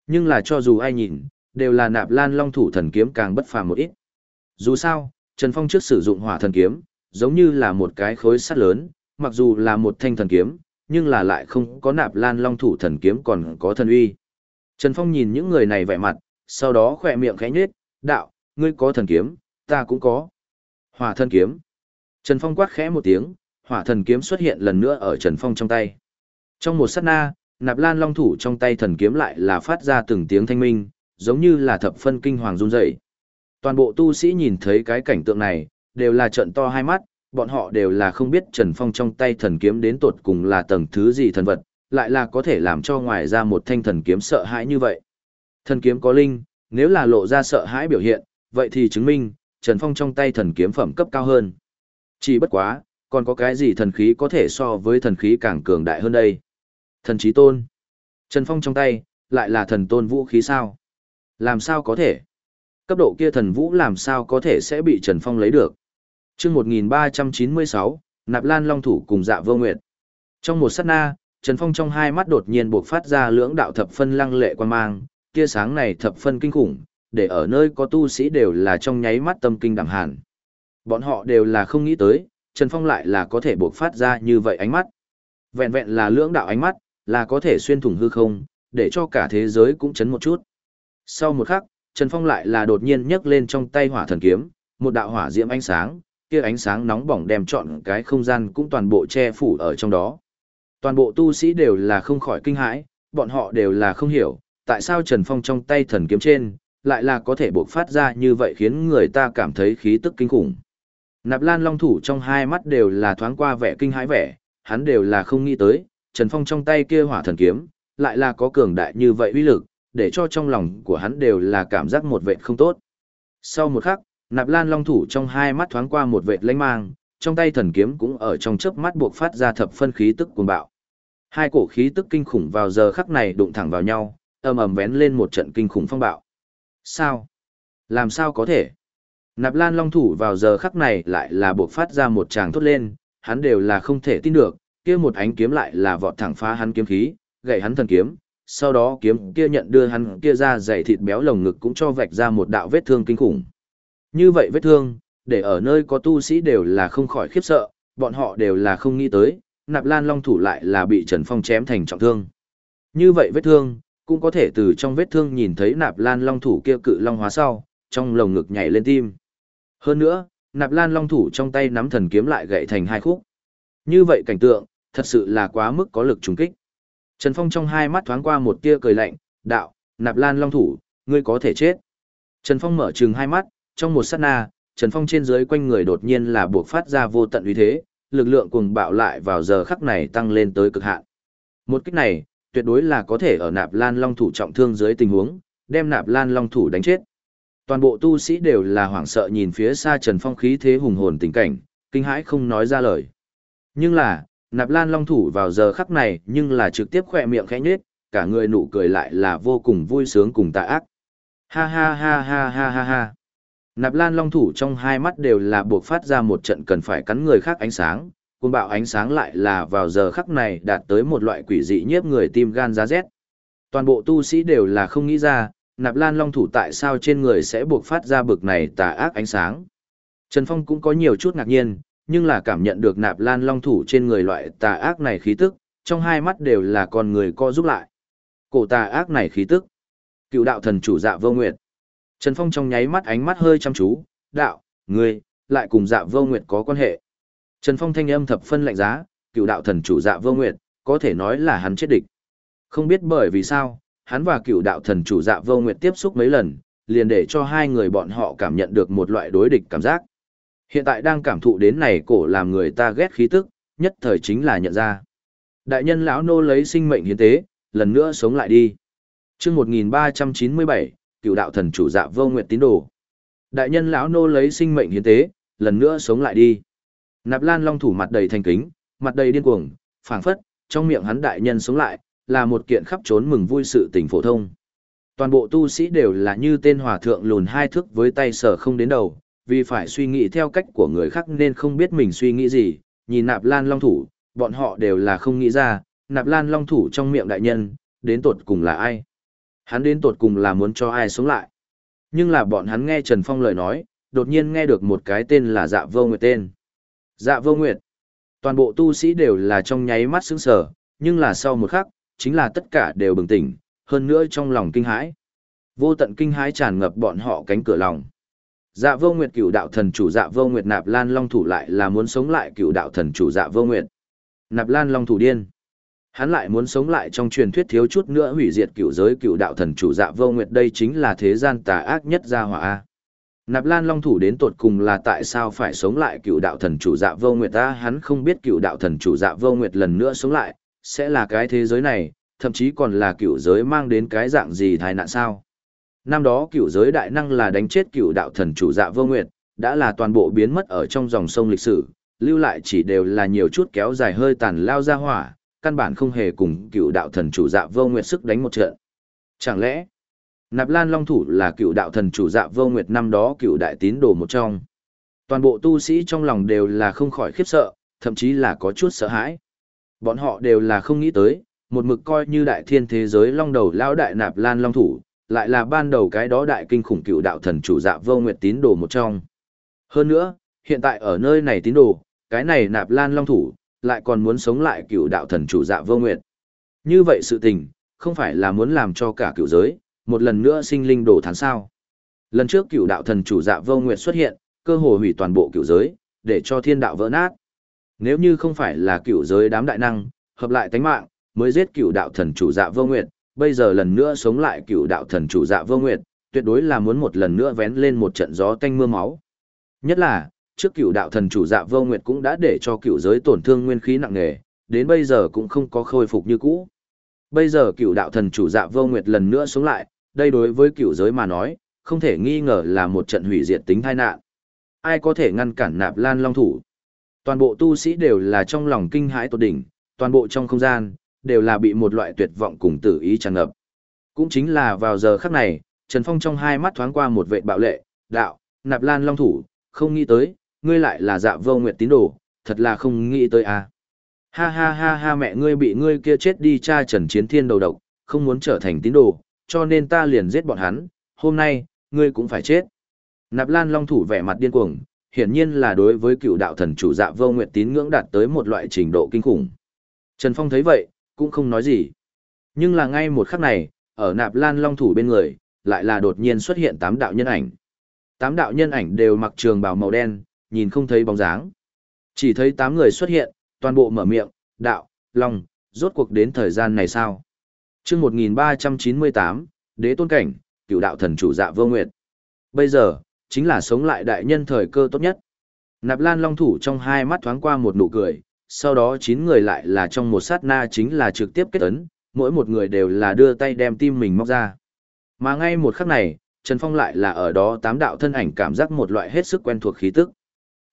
Nhưng là cho dù ai nhìn, đều là nạp lan long thủ thần kiếm càng bất phàm một ít. Dù sao, Trần Phong trước sử dụng hỏa thần kiếm, giống như là một cái khối sắt lớn, mặc dù là một thanh thần kiếm, nhưng là lại không có nạp lan long thủ thần kiếm còn có thần uy. Trần Phong nhìn những người này vẻ mặt, sau đó khỏe miệng khẽ nhếch, đạo, ngươi có thần kiếm, ta cũng có. Hỏa thần kiếm. Trần Phong quát khẽ một tiếng, hỏa thần kiếm xuất hiện lần nữa ở Trần Phong trong tay. Trong một sát na, nạp lan long thủ trong tay thần kiếm lại là phát ra từng tiếng thanh minh, giống như là thập phân kinh hoàng run rẩy. Toàn bộ tu sĩ nhìn thấy cái cảnh tượng này, đều là trợn to hai mắt, bọn họ đều là không biết Trần Phong trong tay thần kiếm đến tột cùng là tầng thứ gì thần vật, lại là có thể làm cho ngoài ra một thanh thần kiếm sợ hãi như vậy. Thần kiếm có linh, nếu là lộ ra sợ hãi biểu hiện, vậy thì chứng minh, Trần Phong trong tay thần kiếm phẩm cấp cao hơn. Chỉ bất quá, còn có cái gì thần khí có thể so với thần khí càng cường đại hơn đây? Thần trí tôn. Trần Phong trong tay, lại là thần tôn vũ khí sao? Làm sao có thể? Cấp độ kia thần vũ làm sao có thể sẽ bị Trần Phong lấy được? chương 1396, Nạp Lan Long Thủ cùng dạ vô nguyệt. Trong một sát na, Trần Phong trong hai mắt đột nhiên bộc phát ra lưỡng đạo thập phân lăng lệ quan mang, kia sáng này thập phân kinh khủng, để ở nơi có tu sĩ đều là trong nháy mắt tâm kinh đẳng hàn. Bọn họ đều là không nghĩ tới, Trần Phong lại là có thể buộc phát ra như vậy ánh mắt. Vẹn vẹn là lưỡng đạo ánh mắt, là có thể xuyên thủng hư không, để cho cả thế giới cũng chấn một chút. Sau một khắc, Trần Phong lại là đột nhiên nhấc lên trong tay hỏa thần kiếm, một đạo hỏa diễm ánh sáng, kia ánh sáng nóng bỏng đem trọn cái không gian cũng toàn bộ che phủ ở trong đó. Toàn bộ tu sĩ đều là không khỏi kinh hãi, bọn họ đều là không hiểu, tại sao Trần Phong trong tay thần kiếm trên, lại là có thể bộc phát ra như vậy khiến người ta cảm thấy khí tức kinh khủng. Nạp Lan Long thủ trong hai mắt đều là thoáng qua vẻ kinh hãi vẻ, hắn đều là không nghĩ tới, Trần Phong trong tay kia hỏa thần kiếm, lại là có cường đại như vậy uy lực, để cho trong lòng của hắn đều là cảm giác một vệt không tốt. Sau một khắc, Nạp Lan Long thủ trong hai mắt thoáng qua một vệt lãnh mang, trong tay thần kiếm cũng ở trong chớp mắt buộc phát ra thập phân khí tức cuồng bạo. Hai cổ khí tức kinh khủng vào giờ khắc này đụng thẳng vào nhau, ầm ầm vén lên một trận kinh khủng phong bạo. Sao? Làm sao có thể? Nạp Lan Long thủ vào giờ khắc này lại là buộc phát ra một tràng thốt lên, hắn đều là không thể tin được, kia một ánh kiếm lại là vọt thẳng phá hắn kiếm khí, gậy hắn thần kiếm, sau đó kiếm kia nhận đưa hắn kia ra dày thịt béo lồng ngực cũng cho vạch ra một đạo vết thương kinh khủng. Như vậy vết thương, để ở nơi có tu sĩ đều là không khỏi khiếp sợ, bọn họ đều là không nghĩ tới, Nạp Lan Long thủ lại là bị Trần Phong chém thành trọng thương. Như vậy vết thương, cũng có thể từ trong vết thương nhìn thấy Nạp Lan Long thủ kia cự long hóa sau, trong lồng ngực nhảy lên tim. Hơn nữa, Nạp Lan Long thủ trong tay nắm thần kiếm lại gãy thành hai khúc. Như vậy cảnh tượng, thật sự là quá mức có lực trùng kích. Trần Phong trong hai mắt thoáng qua một tia cười lạnh, đạo, Nạp Lan Long thủ, ngươi có thể chết. Trần Phong mở trừng hai mắt, trong một sát na, Trần Phong trên dưới quanh người đột nhiên là buộc phát ra vô tận uy thế, lực lượng cuồng bạo lại vào giờ khắc này tăng lên tới cực hạn. Một kích này, tuyệt đối là có thể ở Nạp Lan Long thủ trọng thương dưới tình huống, đem Nạp Lan Long thủ đánh chết. Toàn bộ tu sĩ đều là hoảng sợ nhìn phía xa Trần Phong khí thế hùng hồn tình cảnh, kinh hãi không nói ra lời. Nhưng là, Nạp Lan Long thủ vào giờ khắc này nhưng là trực tiếp khỏe miệng khẽ nhếch, cả người nụ cười lại là vô cùng vui sướng cùng tạ ác. Ha ha ha ha ha ha ha. Nạp Lan Long thủ trong hai mắt đều là buộc phát ra một trận cần phải cắn người khác ánh sáng, cuồng bạo ánh sáng lại là vào giờ khắc này đạt tới một loại quỷ dị nhiếp người tim gan giá rét. Toàn bộ tu sĩ đều là không nghĩ ra, Nạp Lan Long thủ tại sao trên người sẽ buộc phát ra bực này tà ác ánh sáng. Trần Phong cũng có nhiều chút ngạc nhiên, nhưng là cảm nhận được Nạp Lan Long thủ trên người loại tà ác này khí tức, trong hai mắt đều là con người co giúp lại. Cổ tà ác này khí tức. Cựu đạo thần chủ dạ vô nguyệt. Trần Phong trong nháy mắt ánh mắt hơi chăm chú, đạo, ngươi, lại cùng dạ vô nguyệt có quan hệ. Trần Phong thanh âm thập phân lạnh giá, cựu đạo thần chủ dạ vô nguyệt, có thể nói là hắn chết địch. Không biết bởi vì sao, hắn và cựu đạo thần chủ dạ vô nguyệt tiếp xúc mấy lần, liền để cho hai người bọn họ cảm nhận được một loại đối địch cảm giác. Hiện tại đang cảm thụ đến này cổ làm người ta ghét khí tức, nhất thời chính là nhận ra. Đại nhân lão nô lấy sinh mệnh hiến tế, lần nữa sống lại đi. Chương 1397, cựu đạo thần chủ dạ vô nguyệt tín đồ. Đại nhân lão nô lấy sinh mệnh hiến tế, lần nữa sống lại đi. Nạp Lan Long thủ mặt đầy thành kính, mặt đầy điên cuồng, phảng phất, trong miệng hắn đại nhân sống lại, là một kiện khắp trốn mừng vui sự tình phổ thông. Toàn bộ tu sĩ đều là như tên hòa thượng lùn hai thước với tay sở không đến đầu, vì phải suy nghĩ theo cách của người khác nên không biết mình suy nghĩ gì, nhìn Nạp Lan Long thủ, bọn họ đều là không nghĩ ra, Nạp Lan Long thủ trong miệng đại nhân, đến tột cùng là ai? Hắn đến tột cùng là muốn cho ai sống lại? Nhưng là bọn hắn nghe Trần Phong lời nói, đột nhiên nghe được một cái tên là Dạ Vô Nguyệt tên. Dạ Vô Nguyệt. Toàn bộ tu sĩ đều là trong nháy mắt sững sờ, nhưng là sau một khắc, chính là tất cả đều bừng tỉnh, hơn nữa trong lòng kinh hãi. Vô tận kinh hãi tràn ngập bọn họ cánh cửa lòng. Dạ Vô Nguyệt cửu đạo thần chủ Dạ Vô Nguyệt Nạp Lan Long thủ lại là muốn sống lại cửu đạo thần chủ Dạ Vô Nguyệt. Nạp Lan Long thủ điên. Hắn lại muốn sống lại trong truyền thuyết thiếu chút nữa hủy diệt cửu giới cửu đạo thần chủ Dạ Vô Nguyệt đây chính là thế gian tà ác nhất gia hỏa a. Nạp Lan Long thủ đến tột cùng là tại sao phải sống lại cựu đạo thần chủ dạ vô nguyệt ta hắn không biết cựu đạo thần chủ dạ vô nguyệt lần nữa sống lại, sẽ là cái thế giới này, thậm chí còn là cựu giới mang đến cái dạng gì tai nạn sao. Năm đó cựu giới đại năng là đánh chết cựu đạo thần chủ dạ vô nguyệt, đã là toàn bộ biến mất ở trong dòng sông lịch sử, lưu lại chỉ đều là nhiều chút kéo dài hơi tàn lao ra hỏa, căn bản không hề cùng cựu đạo thần chủ dạ vô nguyệt sức đánh một trận. Chẳng lẽ, Nạp Lan Long Thủ là cựu đạo thần chủ dạ vô nguyệt năm đó cựu đại tín đồ một trong. Toàn bộ tu sĩ trong lòng đều là không khỏi khiếp sợ, thậm chí là có chút sợ hãi. Bọn họ đều là không nghĩ tới, một mực coi như đại thiên thế giới long đầu lão đại Nạp Lan Long Thủ, lại là ban đầu cái đó đại kinh khủng cựu đạo thần chủ dạ vô nguyệt tín đồ một trong. Hơn nữa, hiện tại ở nơi này tín đồ, cái này Nạp Lan Long Thủ, lại còn muốn sống lại cựu đạo thần chủ dạ vô nguyệt. Như vậy sự tình, không phải là muốn làm cho cả cựu giới, một lần nữa sinh linh đổ thán sao. Lần trước cựu đạo thần chủ dạ vô nguyệt xuất hiện, cơ hồ hủy toàn bộ cựu giới, để cho thiên đạo vỡ nát. Nếu như không phải là cựu giới đám đại năng, hợp lại tánh mạng, mới giết cựu đạo thần chủ dạ vô nguyệt, bây giờ lần nữa sống lại cựu đạo thần chủ dạ vô nguyệt, tuyệt đối là muốn một lần nữa vén lên một trận gió tanh mưa máu. Nhất là, trước cựu đạo thần chủ dạ vô nguyệt cũng đã để cho cựu giới tổn thương nguyên khí nặng nề, đến bây giờ cũng không có khôi phục như cũ. Bây giờ cựu đạo thần chủ dạ vô nguyệt lần nữa sống lại, đây đối với cựu giới mà nói, không thể nghi ngờ là một trận hủy diệt tính tai nạn. Ai có thể ngăn cản nạp lan long thủ? Toàn bộ tu sĩ đều là trong lòng kinh hãi tột đỉnh, toàn bộ trong không gian, đều là bị một loại tuyệt vọng cùng tử ý tràn ngập. Cũng chính là vào giờ khắc này, Trần Phong trong hai mắt thoáng qua một vệ bạo lệ, đạo, nạp lan long thủ, không nghĩ tới, ngươi lại là dạ vô nguyệt tín đồ, thật là không nghĩ tới à. Ha ha ha ha mẹ ngươi bị ngươi kia chết đi cha trần chiến thiên đầu độc, không muốn trở thành tín đồ, cho nên ta liền giết bọn hắn, hôm nay, ngươi cũng phải chết. Nạp Lan Long thủ vẻ mặt điên cuồng, hiển nhiên là đối với cựu đạo thần chủ dạ vô nguyệt tín ngưỡng đạt tới một loại trình độ kinh khủng. Trần Phong thấy vậy, cũng không nói gì. Nhưng là ngay một khắc này, ở Nạp Lan Long thủ bên người, lại là đột nhiên xuất hiện tám đạo nhân ảnh. Tám đạo nhân ảnh đều mặc trường bào màu đen, nhìn không thấy bóng dáng. Chỉ thấy tám người xuất hiện, toàn bộ mở miệng, đạo, long, rốt cuộc đến thời gian này sao? Chương 1398, đế tôn cảnh, cựu đạo thần chủ dạ vô nguyệt. Bây giờ, chính là sống lại đại nhân thời cơ tốt nhất. Nạp Lan Long thủ trong hai mắt thoáng qua một nụ cười, sau đó chín người lại là trong một sát na chính là trực tiếp kết ấn, mỗi một người đều là đưa tay đem tim mình móc ra. Mà ngay một khắc này, Trần Phong lại là ở đó tám đạo thân ảnh cảm giác một loại hết sức quen thuộc khí tức.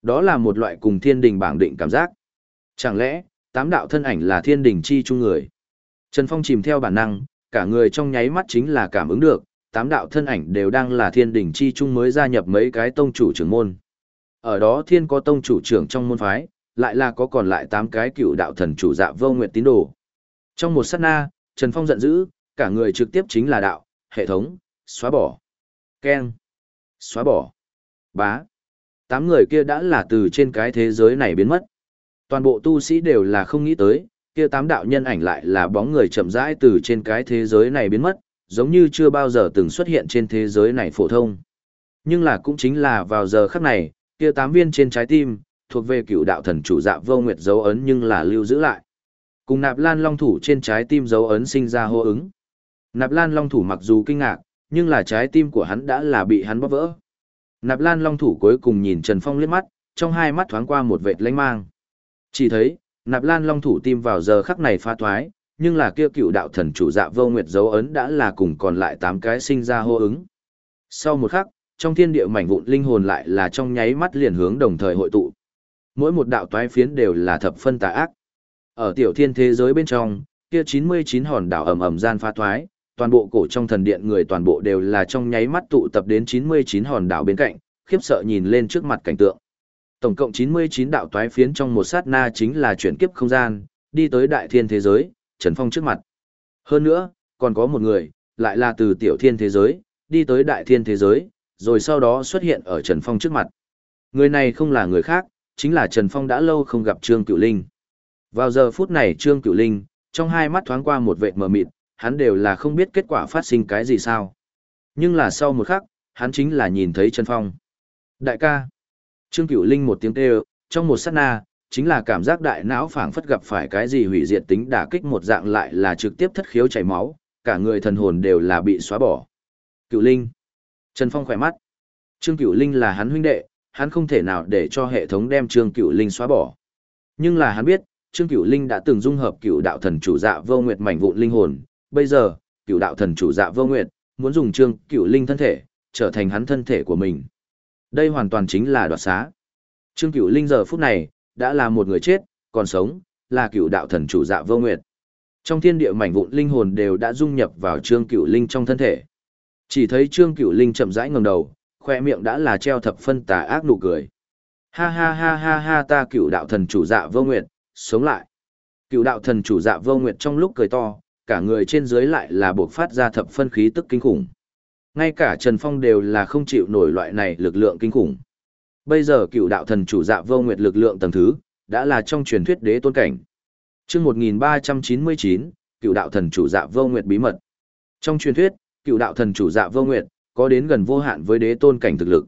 Đó là một loại cùng thiên đình bảng định cảm giác. Chẳng lẽ, tám đạo thân ảnh là thiên đình chi chung người? Trần Phong chìm theo bản năng, cả người trong nháy mắt chính là cảm ứng được, tám đạo thân ảnh đều đang là thiên Đỉnh chi chung mới gia nhập mấy cái tông chủ trưởng môn. Ở đó thiên có tông chủ trưởng trong môn phái, lại là có còn lại tám cái cựu đạo thần chủ dạ vô nguyện tín đồ. Trong một sát na, Trần Phong giận dữ, cả người trực tiếp chính là đạo, hệ thống, xóa bỏ. Ken. Xóa bỏ. Bá. Tám người kia đã là từ trên cái thế giới này biến mất. Toàn bộ tu sĩ đều là không nghĩ tới, kia tám đạo nhân ảnh lại là bóng người chậm rãi từ trên cái thế giới này biến mất, giống như chưa bao giờ từng xuất hiện trên thế giới này phổ thông. Nhưng là cũng chính là vào giờ khắc này, kia tám viên trên trái tim, thuộc về cựu đạo thần chủ dạ vô nguyệt dấu ấn nhưng là lưu giữ lại. Cùng nạp lan long thủ trên trái tim dấu ấn sinh ra hô ứng. Nạp lan long thủ mặc dù kinh ngạc, nhưng là trái tim của hắn đã là bị hắn bóp vỡ. Nạp lan long thủ cuối cùng nhìn Trần Phong liếc mắt, trong hai mắt thoáng qua một vệt lánh mang. Chỉ thấy, nạp lan long thủ tim vào giờ khắc này pha thoái, nhưng là kia cựu đạo thần chủ dạ vô nguyệt dấu ấn đã là cùng còn lại tám cái sinh ra hô ứng. Sau một khắc, trong thiên địa mảnh vụn linh hồn lại là trong nháy mắt liền hướng đồng thời hội tụ. Mỗi một đạo toái phiến đều là thập phân tà ác. Ở tiểu thiên thế giới bên trong, kia 99 hòn đảo ầm ầm gian pha thoái, toàn bộ cổ trong thần điện người toàn bộ đều là trong nháy mắt tụ tập đến 99 hòn đảo bên cạnh, khiếp sợ nhìn lên trước mặt cảnh tượng. Tổng cộng 99 đạo toái phiến trong một sát na chính là chuyển kiếp không gian, đi tới đại thiên thế giới, Trần Phong trước mặt. Hơn nữa, còn có một người, lại là từ tiểu thiên thế giới, đi tới đại thiên thế giới, rồi sau đó xuất hiện ở Trần Phong trước mặt. Người này không là người khác, chính là Trần Phong đã lâu không gặp Trương Cửu Linh. Vào giờ phút này Trương Cửu Linh, trong hai mắt thoáng qua một vệt mờ mịt, hắn đều là không biết kết quả phát sinh cái gì sao. Nhưng là sau một khắc, hắn chính là nhìn thấy Trần Phong. Đại ca. Trương Cửu Linh một tiếng kêu, trong một sát na, chính là cảm giác đại não phảng phất gặp phải cái gì hủy diệt tính đả kích một dạng lại là trực tiếp thất khiếu chảy máu, cả người thần hồn đều là bị xóa bỏ. Cửu Linh. Trần Phong khỏe mắt. Trương Cửu Linh là hắn huynh đệ, hắn không thể nào để cho hệ thống đem Trương Cửu Linh xóa bỏ. Nhưng là hắn biết, Trương Cửu Linh đã từng dung hợp Cửu đạo thần chủ dạ vô nguyệt mảnh vụn linh hồn, bây giờ, Cửu đạo thần chủ dạ vô nguyệt muốn dùng Trương Cửu Linh thân thể trở thành hắn thân thể của mình. Đây hoàn toàn chính là đoạt xá. Trương Cửu Linh giờ phút này đã là một người chết, còn sống là Cửu đạo thần chủ dạ vô nguyệt. Trong thiên địa mảnh vụn linh hồn đều đã dung nhập vào Trương Cửu Linh trong thân thể. Chỉ thấy Trương Cửu Linh chậm rãi ngẩng đầu, khoe miệng đã là treo thập phân tà ác nụ cười. Ha ha ha ha ha ta cựu đạo thần chủ dạ vô nguyệt, sống lại. Cựu đạo thần chủ dạ vô nguyệt trong lúc cười to, cả người trên dưới lại là buộc phát ra thập phân khí tức kinh khủng. Ngay cả Trần Phong đều là không chịu nổi loại này lực lượng kinh khủng. Bây giờ cựu đạo thần chủ dạ vô nguyệt lực lượng tầng thứ, đã là trong truyền thuyết đế tôn cảnh. chương 1399, cựu đạo thần chủ dạ vô nguyệt bí mật. Trong truyền thuyết, cựu đạo thần chủ dạ vô nguyệt, có đến gần vô hạn với đế tôn cảnh thực lực.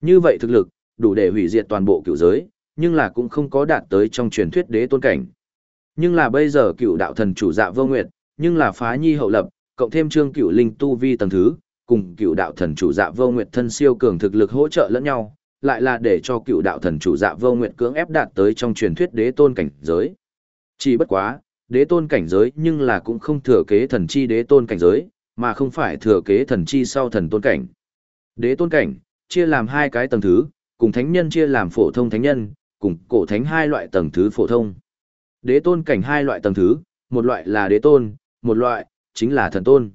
Như vậy thực lực, đủ để hủy diệt toàn bộ cựu giới, nhưng là cũng không có đạt tới trong truyền thuyết đế tôn cảnh. Nhưng là bây giờ cựu đạo thần chủ dạ vô nguyệt, nhưng là phá nhi hậu lập, cộng thêm trương cựu linh tu vi tầng thứ, cùng cựu đạo thần chủ dạ vô nguyệt thân siêu cường thực lực hỗ trợ lẫn nhau, lại là để cho cựu đạo thần chủ dạ vô nguyệt cưỡng ép đạt tới trong truyền thuyết đế tôn cảnh giới. Chỉ bất quá, đế tôn cảnh giới nhưng là cũng không thừa kế thần chi đế tôn cảnh giới, mà không phải thừa kế thần chi sau thần tôn cảnh. Đế tôn cảnh, chia làm hai cái tầng thứ, cùng thánh nhân chia làm phổ thông thánh nhân, cùng cổ thánh hai loại tầng thứ phổ thông. Đế tôn cảnh hai loại tầng thứ, một loại là đế tôn, một loại chính là thần tôn.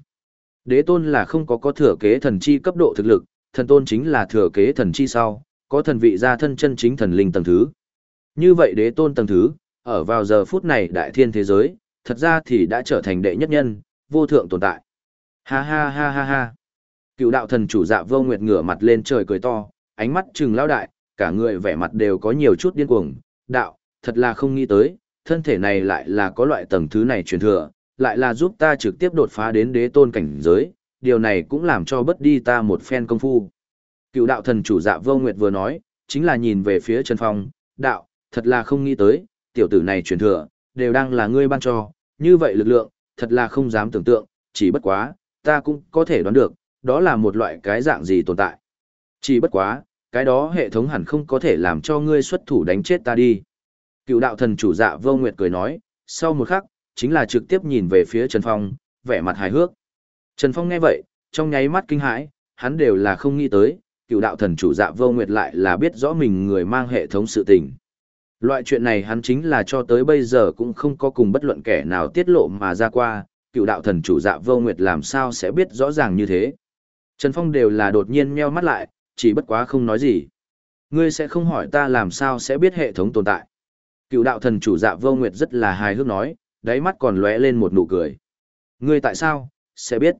Đế tôn là không có có thừa kế thần chi cấp độ thực lực, thần tôn chính là thừa kế thần chi sau, có thần vị gia thân chân chính thần linh tầng thứ. Như vậy đế tôn tầng thứ, ở vào giờ phút này đại thiên thế giới, thật ra thì đã trở thành đệ nhất nhân, vô thượng tồn tại. Ha ha ha ha ha. Cựu đạo thần chủ dạ vô nguyệt ngửa mặt lên trời cười to, ánh mắt trừng lao đại, cả người vẻ mặt đều có nhiều chút điên cuồng. Đạo, thật là không nghĩ tới, thân thể này lại là có loại tầng thứ này truyền thừa, lại là giúp ta trực tiếp đột phá đến đế tôn cảnh giới, điều này cũng làm cho bất đi ta một phen công phu. Cựu đạo thần chủ dạ vô nguyệt vừa nói, chính là nhìn về phía Trần Phong, đạo, thật là không nghĩ tới, tiểu tử này truyền thừa, đều đang là ngươi ban cho, như vậy lực lượng, thật là không dám tưởng tượng, chỉ bất quá, ta cũng có thể đoán được, đó là một loại cái dạng gì tồn tại. Chỉ bất quá, cái đó hệ thống hẳn không có thể làm cho ngươi xuất thủ đánh chết ta đi. Cựu đạo thần chủ dạ vô nguyệt cười nói, sau một khắc, chính là trực tiếp nhìn về phía Trần Phong, vẻ mặt hài hước. Trần Phong nghe vậy, trong nháy mắt kinh hãi, hắn đều là không nghĩ tới, cựu đạo thần chủ dạ vô nguyệt lại là biết rõ mình người mang hệ thống sự tình. Loại chuyện này hắn chính là cho tới bây giờ cũng không có cùng bất luận kẻ nào tiết lộ mà ra qua, cựu đạo thần chủ dạ vô nguyệt làm sao sẽ biết rõ ràng như thế. Trần Phong đều là đột nhiên meo mắt lại, chỉ bất quá không nói gì. Ngươi sẽ không hỏi ta làm sao sẽ biết hệ thống tồn tại. Cựu đạo thần chủ dạ vô nguyệt rất là hài hước nói, đáy mắt còn lóe lên một nụ cười. Ngươi tại sao, sẽ biết.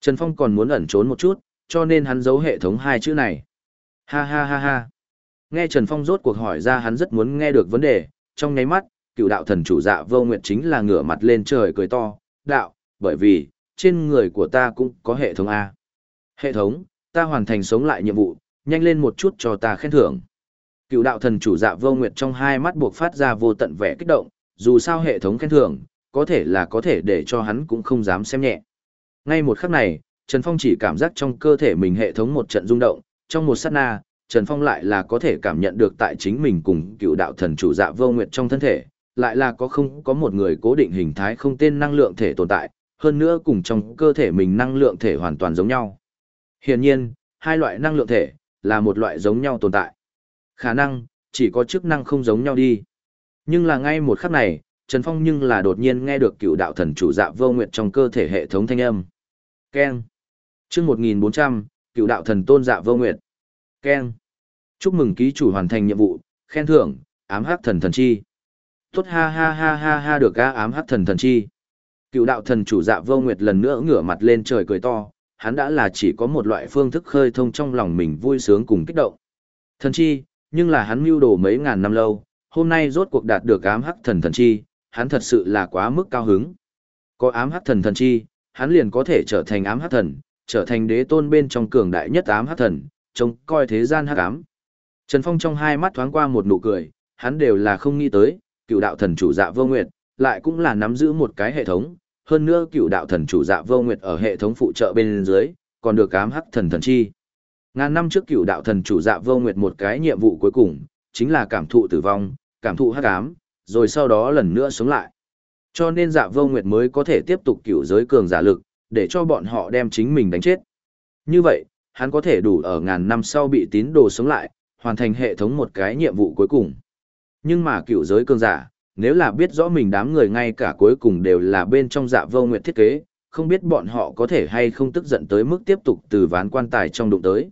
Trần Phong còn muốn ẩn trốn một chút, cho nên hắn giấu hệ thống hai chữ này. Ha ha ha ha. Nghe Trần Phong rốt cuộc hỏi ra hắn rất muốn nghe được vấn đề, trong nháy mắt, cựu đạo thần chủ dạ vô nguyệt chính là ngửa mặt lên trời cười to, đạo, bởi vì, trên người của ta cũng có hệ thống A. Hệ thống, ta hoàn thành sống lại nhiệm vụ, nhanh lên một chút cho ta khen thưởng. Cựu đạo thần chủ dạ vô nguyệt trong hai mắt buộc phát ra vô tận vẻ kích động, dù sao hệ thống khen thưởng, có thể là có thể để cho hắn cũng không dám xem nhẹ. Ngay một khắc này, Trần Phong chỉ cảm giác trong cơ thể mình hệ thống một trận rung động, trong một sát na, Trần Phong lại là có thể cảm nhận được tại chính mình cùng cựu đạo thần chủ dạ vô nguyệt trong thân thể, lại là có không có một người cố định hình thái không tên năng lượng thể tồn tại, hơn nữa cùng trong cơ thể mình năng lượng thể hoàn toàn giống nhau. Hiển nhiên, hai loại năng lượng thể là một loại giống nhau tồn tại. Khả năng chỉ có chức năng không giống nhau đi. Nhưng là ngay một khắc này, Trần Phong nhưng là đột nhiên nghe được cựu đạo thần chủ dạ vô nguyệt trong cơ thể hệ thống thanh âm. Keng. Chương 1400, cựu đạo thần tôn dạ vô nguyệt. Keng. Chúc mừng ký chủ hoàn thành nhiệm vụ, khen thưởng, ám hắc thần thần chi. Tốt ha ha ha ha ha được ga ám hắc thần thần chi. Cựu đạo thần chủ dạ vô nguyệt lần nữa ngửa mặt lên trời cười to, hắn đã là chỉ có một loại phương thức khơi thông trong lòng mình vui sướng cùng kích động. Thần chi, nhưng là hắn mưu đồ mấy ngàn năm lâu, hôm nay rốt cuộc đạt được ám hắc thần thần chi, hắn thật sự là quá mức cao hứng. Có ám hắc thần thần chi, hắn liền có thể trở thành ám hắc thần, trở thành đế tôn bên trong cường đại nhất ám hắc thần, trông coi thế gian hắc ám. Trần Phong trong hai mắt thoáng qua một nụ cười, hắn đều là không nghĩ tới, cựu đạo thần chủ dạ vô nguyệt, lại cũng là nắm giữ một cái hệ thống, hơn nữa cựu đạo thần chủ dạ vô nguyệt ở hệ thống phụ trợ bên dưới, còn được ám hắc thần thần chi. Ngàn năm trước cựu đạo thần chủ dạ vô nguyệt một cái nhiệm vụ cuối cùng, chính là cảm thụ tử vong, cảm thụ hắc ám, rồi sau đó lần nữa sống lại. Cho nên dạ vô nguyệt mới có thể tiếp tục cửu giới cường giả lực, để cho bọn họ đem chính mình đánh chết. Như vậy, hắn có thể đủ ở ngàn năm sau bị tín đồ sống lại, hoàn thành hệ thống một cái nhiệm vụ cuối cùng. Nhưng mà cựu giới cường giả, nếu là biết rõ mình đám người ngay cả cuối cùng đều là bên trong dạ vô nguyệt thiết kế, không biết bọn họ có thể hay không tức giận tới mức tiếp tục từ ván quan tài trong đụng tới.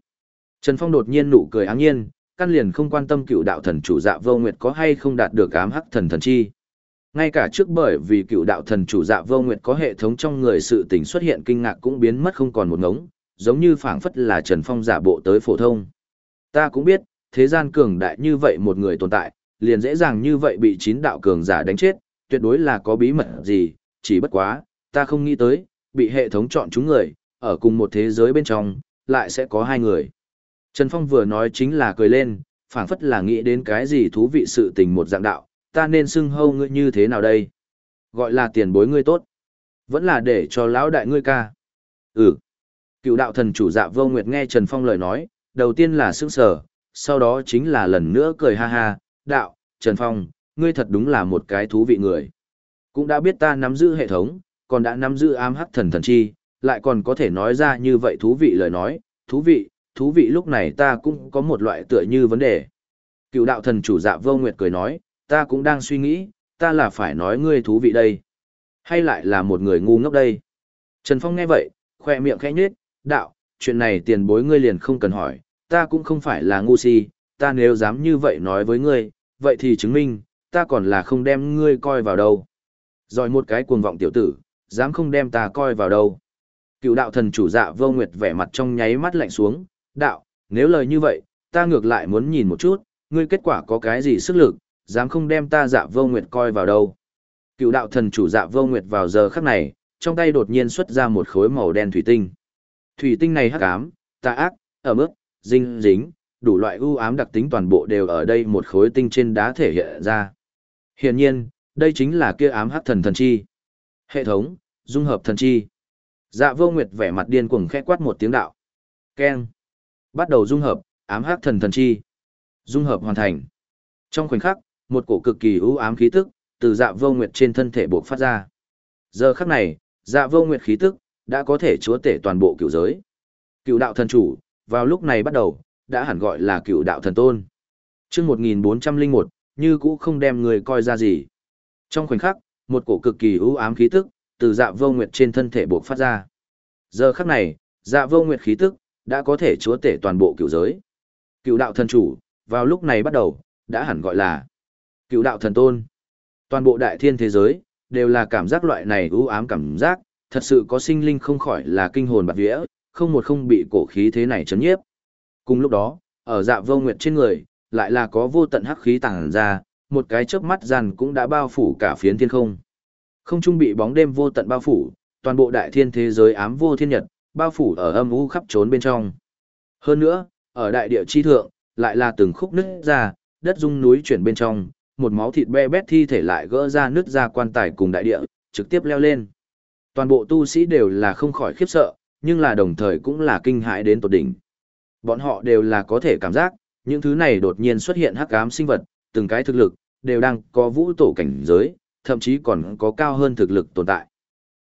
Trần Phong đột nhiên nụ cười áng nhiên, căn liền không quan tâm cựu đạo thần chủ dạ vô nguyệt có hay không đạt được ám hắc thần thần chi. Ngay cả trước bởi vì cựu đạo thần chủ dạ vô nguyệt có hệ thống trong người sự tình xuất hiện kinh ngạc cũng biến mất không còn một ngống, giống như phảng phất là Trần Phong giả bộ tới phổ thông. Ta cũng biết, thế gian cường đại như vậy một người tồn tại, liền dễ dàng như vậy bị chín đạo cường giả đánh chết, tuyệt đối là có bí mật gì, chỉ bất quá, ta không nghĩ tới, bị hệ thống chọn chúng người, ở cùng một thế giới bên trong, lại sẽ có hai người. Trần Phong vừa nói chính là cười lên, phảng phất là nghĩ đến cái gì thú vị sự tình một dạng đạo, ta nên xưng hâu ngươi như thế nào đây? Gọi là tiền bối ngươi tốt. Vẫn là để cho lão đại ngươi ca. Ừ. Cựu đạo thần chủ dạ vô nguyệt nghe Trần Phong lời nói, đầu tiên là sững sờ, sau đó chính là lần nữa cười ha ha, đạo, Trần Phong, ngươi thật đúng là một cái thú vị người. Cũng đã biết ta nắm giữ hệ thống, còn đã nắm giữ ám hắc thần thần chi, lại còn có thể nói ra như vậy thú vị lời nói, thú vị, thú vị lúc này ta cũng có một loại tựa như vấn đề. Cựu đạo thần chủ dạ vô nguyệt cười nói, ta cũng đang suy nghĩ, ta là phải nói ngươi thú vị đây. Hay lại là một người ngu ngốc đây. Trần Phong nghe vậy, khoe miệng khẽ nhếch, đạo, chuyện này tiền bối ngươi liền không cần hỏi, ta cũng không phải là ngu si, ta nếu dám như vậy nói với ngươi, vậy thì chứng minh, ta còn là không đem ngươi coi vào đâu. Rồi một cái cuồng vọng tiểu tử, dám không đem ta coi vào đâu. Cựu đạo thần chủ dạ vô nguyệt vẻ mặt trong nháy mắt lạnh xuống, đạo, nếu lời như vậy, ta ngược lại muốn nhìn một chút, ngươi kết quả có cái gì sức lực, dám không đem ta dạ vô nguyệt coi vào đâu. Cựu đạo thần chủ dạ vô nguyệt vào giờ khắc này, trong tay đột nhiên xuất ra một khối màu đen thủy tinh. Thủy tinh này hắc ám, tà ác, ở mức, dinh dính, đủ loại ưu ám đặc tính toàn bộ đều ở đây một khối tinh trên đá thể hiện ra. Hiển nhiên, đây chính là kia ám hắc thần thần chi. Hệ thống, dung hợp thần chi. Dạ vô nguyệt vẻ mặt điên cuồng khẽ quát một tiếng đạo. Keng. Bắt đầu dung hợp, ám hắc thần thần chi. Dung hợp hoàn thành. Trong khoảnh khắc, một cổ cực kỳ ưu ám khí tức, từ dạ vô nguyệt trên thân thể buộc phát ra. Giờ khắc này, dạ vô nguyệt khí tức, đã có thể chúa tể toàn bộ cựu giới. Cựu đạo thần chủ, vào lúc này bắt đầu, đã hẳn gọi là cựu đạo thần tôn. chương 1401, như cũ không đem người coi ra gì. Trong khoảnh khắc, một cổ cực kỳ ưu ám khí tức, từ dạ vô nguyệt trên thân thể buộc phát ra. Giờ khắc này, dạ vô nguyệt khí tức, đã có thể chúa tể toàn bộ cựu giới. Cựu đạo thần chủ, vào lúc này bắt đầu, đã hẳn gọi là cựu đạo thần tôn. Toàn bộ đại thiên thế giới, đều là cảm giác loại này ưu ám cảm giác, thật sự có sinh linh không khỏi là kinh hồn bạc vía, không một không bị cổ khí thế này chấn nhiếp. Cùng lúc đó, ở dạ vô nguyệt trên người, lại là có vô tận hắc khí tàng ra, một cái chớp mắt dàn cũng đã bao phủ cả phiến thiên không. Không trung bị bóng đêm vô tận bao phủ, toàn bộ đại thiên thế giới ám vô thiên nhật, bao phủ ở âm u khắp trốn bên trong. Hơn nữa, ở đại địa chi thượng, lại là từng khúc nứt ra, đất rung núi chuyển bên trong, một máu thịt be bét thi thể lại gỡ ra nứt ra quan tài cùng đại địa, trực tiếp leo lên. Toàn bộ tu sĩ đều là không khỏi khiếp sợ, nhưng là đồng thời cũng là kinh hãi đến tột đỉnh. Bọn họ đều là có thể cảm giác, những thứ này đột nhiên xuất hiện hắc ám sinh vật, từng cái thực lực, đều đang có vũ tổ cảnh giới, thậm chí còn có cao hơn thực lực tồn tại.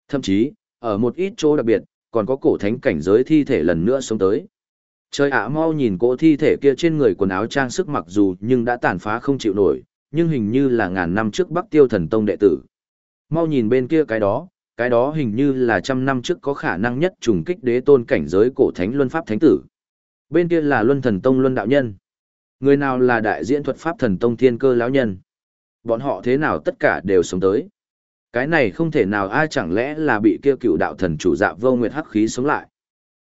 Thậm chí, ở một ít chỗ đặc biệt, còn có cổ thánh cảnh giới thi thể lần nữa sống tới. Trời ạ mau nhìn cỗ thi thể kia trên người quần áo trang sức mặc dù nhưng đã tàn phá không chịu nổi, nhưng hình như là ngàn năm trước Bắc Tiêu Thần Tông đệ tử. Mau nhìn bên kia cái đó, cái đó hình như là trăm năm trước có khả năng nhất trùng kích đế tôn cảnh giới cổ thánh luân pháp thánh tử. Bên kia là luân thần tông luân đạo nhân. Người nào là đại diễn thuật pháp thần tông thiên cơ lão nhân. Bọn họ thế nào tất cả đều sống tới. Cái này không thể nào ai chẳng lẽ là bị kia cựu đạo thần chủ dạ vô nguyệt hắc khí sống lại.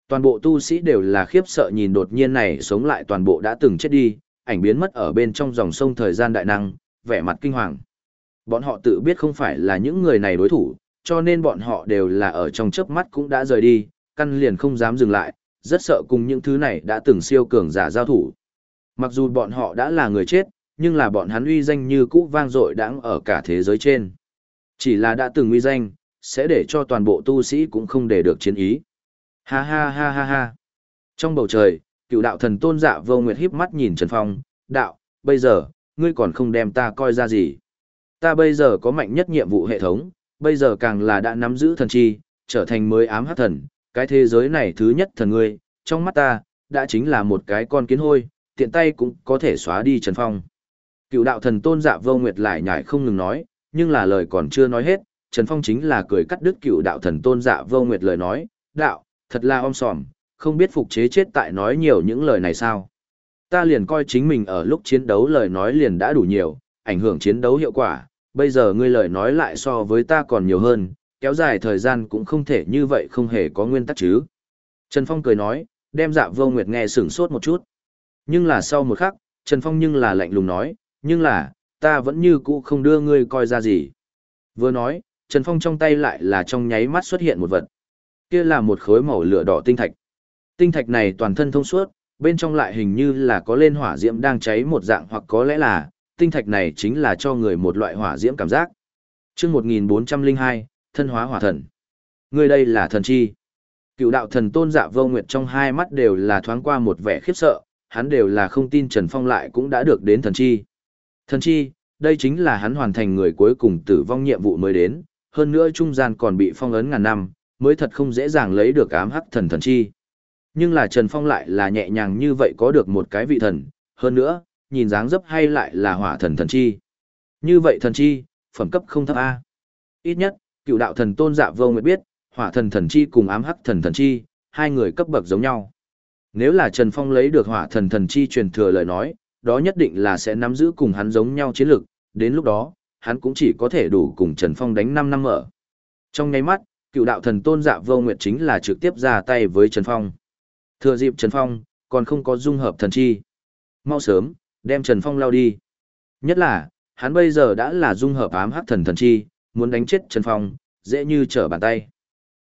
Toàn bộ tu sĩ đều là khiếp sợ nhìn đột nhiên này sống lại toàn bộ đã từng chết đi, ảnh biến mất ở bên trong dòng sông thời gian đại năng, vẻ mặt kinh hoàng. Bọn họ tự biết không phải là những người này đối thủ, cho nên bọn họ đều là ở trong chớp mắt cũng đã rời đi, căn liền không dám dừng lại, rất sợ cùng những thứ này đã từng siêu cường giả giao thủ. Mặc dù bọn họ đã là người chết, nhưng là bọn hắn uy danh như cũ vang dội đáng ở cả thế giới trên. Chỉ là đã từng uy danh, sẽ để cho toàn bộ tu sĩ cũng không để được chiến ý. Ha ha ha ha ha. Trong bầu trời, cựu đạo thần tôn giả vô nguyệt híp mắt nhìn Trần Phong, đạo, bây giờ, ngươi còn không đem ta coi ra gì. Ta bây giờ có mạnh nhất nhiệm vụ hệ thống, bây giờ càng là đã nắm giữ thần chi, trở thành mới ám hắc thần, cái thế giới này thứ nhất thần ngươi, trong mắt ta, đã chính là một cái con kiến hôi, tiện tay cũng có thể xóa đi Trần Phong. Cựu đạo thần tôn giả vô nguyệt lại nhải không ngừng nói, nhưng là lời còn chưa nói hết, Trần Phong chính là cười cắt đứt cựu đạo thần tôn dạ vô nguyệt lời nói, đạo, thật là om sòm, không biết phục chế chết tại nói nhiều những lời này sao. Ta liền coi chính mình ở lúc chiến đấu lời nói liền đã đủ nhiều, ảnh hưởng chiến đấu hiệu quả, bây giờ ngươi lời nói lại so với ta còn nhiều hơn, kéo dài thời gian cũng không thể như vậy không hề có nguyên tắc chứ. Trần Phong cười nói, đem dạ vô nguyệt nghe sửng sốt một chút. Nhưng là sau một khắc, Trần Phong nhưng là lạnh lùng nói, nhưng là, ta vẫn như cũ không đưa ngươi coi ra gì. Vừa nói, Trần Phong trong tay lại là trong nháy mắt xuất hiện một vật. Kia là một khối màu lửa đỏ tinh thạch. Tinh thạch này toàn thân thông suốt, bên trong lại hình như là có lên hỏa diễm đang cháy một dạng hoặc có lẽ là, tinh thạch này chính là cho người một loại hỏa diễm cảm giác. Chương 1402, thân hóa hỏa thần. Người đây là thần chi. Cựu đạo thần tôn dạ vô nguyệt trong hai mắt đều là thoáng qua một vẻ khiếp sợ, hắn đều là không tin Trần Phong lại cũng đã được đến thần chi. Thần chi, đây chính là hắn hoàn thành người cuối cùng tử vong nhiệm vụ mới đến, hơn nữa trung gian còn bị phong ấn ngàn năm, mới thật không dễ dàng lấy được ám hắc thần thần chi. Nhưng là Trần Phong lại là nhẹ nhàng như vậy có được một cái vị thần, hơn nữa, nhìn dáng dấp hay lại là hỏa thần thần chi. Như vậy thần chi, phẩm cấp không thấp A. Ít nhất, cựu đạo thần tôn giả vô nguyệt biết, hỏa thần thần chi cùng ám hắc thần thần chi, hai người cấp bậc giống nhau. Nếu là Trần Phong lấy được hỏa thần thần chi truyền thừa lời nói, đó nhất định là sẽ nắm giữ cùng hắn giống nhau chiến lược, đến lúc đó, hắn cũng chỉ có thể đủ cùng Trần Phong đánh 5 năm ở. Trong ngay mắt, cựu đạo thần tôn dạ vô nguyệt chính là trực tiếp ra tay với Trần Phong. Thừa dịp Trần Phong, còn không có dung hợp thần chi. Mau sớm, đem Trần Phong lao đi. Nhất là, hắn bây giờ đã là dung hợp ám hắc thần thần chi, muốn đánh chết Trần Phong, dễ như trở bàn tay.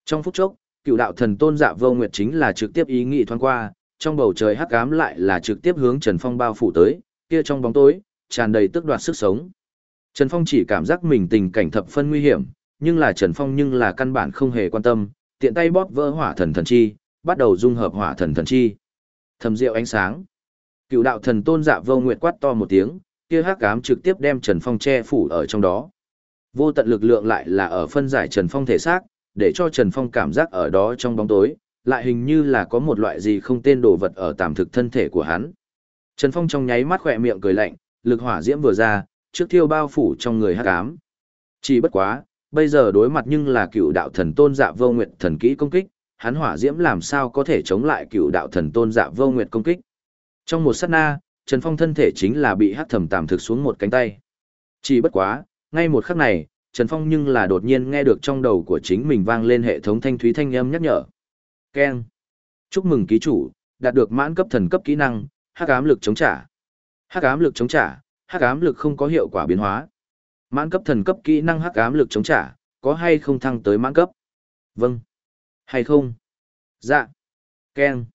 Trong phút chốc, cựu đạo thần tôn dạ vô nguyệt chính là trực tiếp ý nghĩ thoáng qua, trong bầu trời hắc ám lại là trực tiếp hướng Trần Phong bao phủ tới, kia trong bóng tối, tràn đầy tức đoạt sức sống. Trần Phong chỉ cảm giác mình tình cảnh thập phân nguy hiểm, nhưng là Trần Phong nhưng là căn bản không hề quan tâm, tiện tay bóp vỡ hỏa thần thần chi, bắt đầu dung hợp hỏa thần thần chi. Thầm diệu ánh sáng. Cựu đạo thần tôn dạ vô nguyệt quát to một tiếng, kia hắc ám trực tiếp đem Trần Phong che phủ ở trong đó. Vô tận lực lượng lại là ở phân giải Trần Phong thể xác, để cho Trần Phong cảm giác ở đó trong bóng tối, lại hình như là có một loại gì không tên đồ vật ở tạm thực thân thể của hắn. Trần Phong trong nháy mắt khỏe miệng cười lạnh, lực hỏa diễm vừa ra, trước thiêu bao phủ trong người hắc ám. Chỉ bất quá, bây giờ đối mặt nhưng là cựu đạo thần tôn dạ vô nguyệt thần kỹ công kích, hắn hỏa diễm làm sao có thể chống lại cựu đạo thần tôn dạ vô nguyệt công kích. Trong một sát na, Trần Phong thân thể chính là bị hắc thầm tạm thực xuống một cánh tay. Chỉ bất quá, ngay một khắc này, Trần Phong nhưng là đột nhiên nghe được trong đầu của chính mình vang lên hệ thống thanh thúy thanh âm nhắc nhở. Keng. Chúc mừng ký chủ, đạt được mãn cấp thần cấp kỹ năng, hắc ám lực chống trả. Hắc ám lực chống trả, hắc ám lực không có hiệu quả biến hóa. Mãn cấp thần cấp kỹ năng hắc ám lực chống trả, có hay không thăng tới mãn cấp? Vâng. Hay không? Dạ. Keng.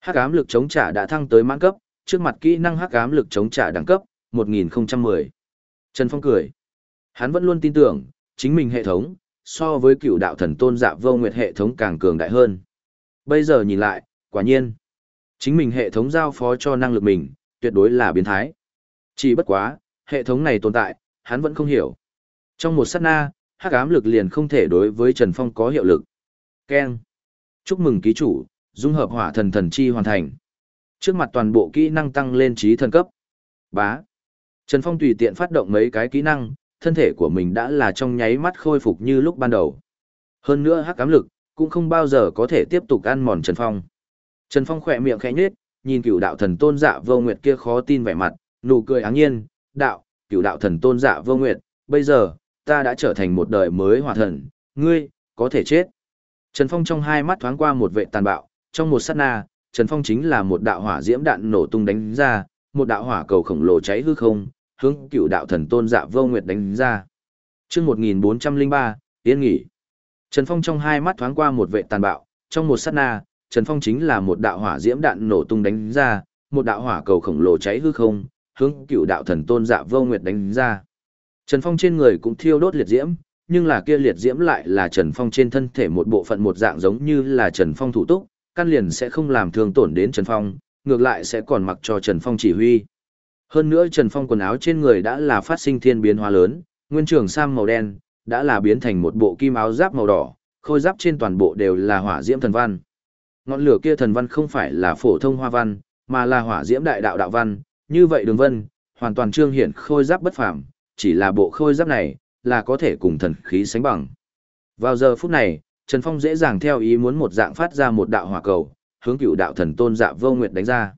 Hắc ám lực chống trả đã thăng tới mãn cấp, trước mặt kỹ năng hắc ám lực chống trả đẳng cấp 1010. Trần Phong cười. Hắn vẫn luôn tin tưởng, chính mình hệ thống, so với cựu đạo thần tôn dạ vô nguyệt hệ thống càng cường đại hơn. Bây giờ nhìn lại, quả nhiên, chính mình hệ thống giao phó cho năng lực mình, tuyệt đối là biến thái. Chỉ bất quá, hệ thống này tồn tại, hắn vẫn không hiểu. Trong một sát na, hắc ám lực liền không thể đối với Trần Phong có hiệu lực. Keng. Chúc mừng ký chủ, dung hợp hỏa thần thần chi hoàn thành. Trước mặt toàn bộ kỹ năng tăng lên trí thần cấp. Bá. Trần Phong tùy tiện phát động mấy cái kỹ năng, thân thể của mình đã là trong nháy mắt khôi phục như lúc ban đầu. Hơn nữa hắc ám lực, cũng không bao giờ có thể tiếp tục ăn mòn Trần Phong. Trần Phong khỏe miệng khẽ nhếch, nhìn cửu đạo thần tôn dạ vô nguyệt kia khó tin vẻ mặt, nụ cười áng nhiên, đạo, cửu đạo thần tôn dạ vô nguyệt, bây giờ, ta đã trở thành một đời mới hỏa thần, ngươi, có thể chết. Trần Phong trong hai mắt thoáng qua một vệ tàn bạo, trong một sát na, Trần Phong chính là một đạo hỏa diễm đạn nổ tung đánh ra, một đạo hỏa cầu khổng lồ cháy hư không, hướng cửu đạo thần tôn dạ vô nguyệt đánh ra. chương 1403, yên nghỉ. Trần Phong trong hai mắt thoáng qua một vệ tàn bạo, trong một sát na, Trần Phong chính là một đạo hỏa diễm đạn nổ tung đánh ra, một đạo hỏa cầu khổng lồ cháy hư không, hướng cựu đạo thần tôn dạ vô nguyệt đánh ra. Trần Phong trên người cũng thiêu đốt liệt diễm, nhưng là kia liệt diễm lại là Trần Phong trên thân thể một bộ phận một dạng giống như là Trần Phong thủ túc, căn liền sẽ không làm thương tổn đến Trần Phong, ngược lại sẽ còn mặc cho Trần Phong chỉ huy. Hơn nữa Trần Phong quần áo trên người đã là phát sinh thiên biến hóa lớn, nguyên trường sam màu đen, đã là biến thành một bộ kim áo giáp màu đỏ, khôi giáp trên toàn bộ đều là hỏa diễm thần văn. Ngọn lửa kia thần văn không phải là phổ thông hoa văn, mà là hỏa diễm đại đạo đạo văn, như vậy đường vân, hoàn toàn trương hiển khôi giáp bất phàm, chỉ là bộ khôi giáp này, là có thể cùng thần khí sánh bằng. Vào giờ phút này, Trần Phong dễ dàng theo ý muốn một dạng phát ra một đạo hỏa cầu, hướng cựu đạo thần tôn dạ vô nguyệt đánh ra.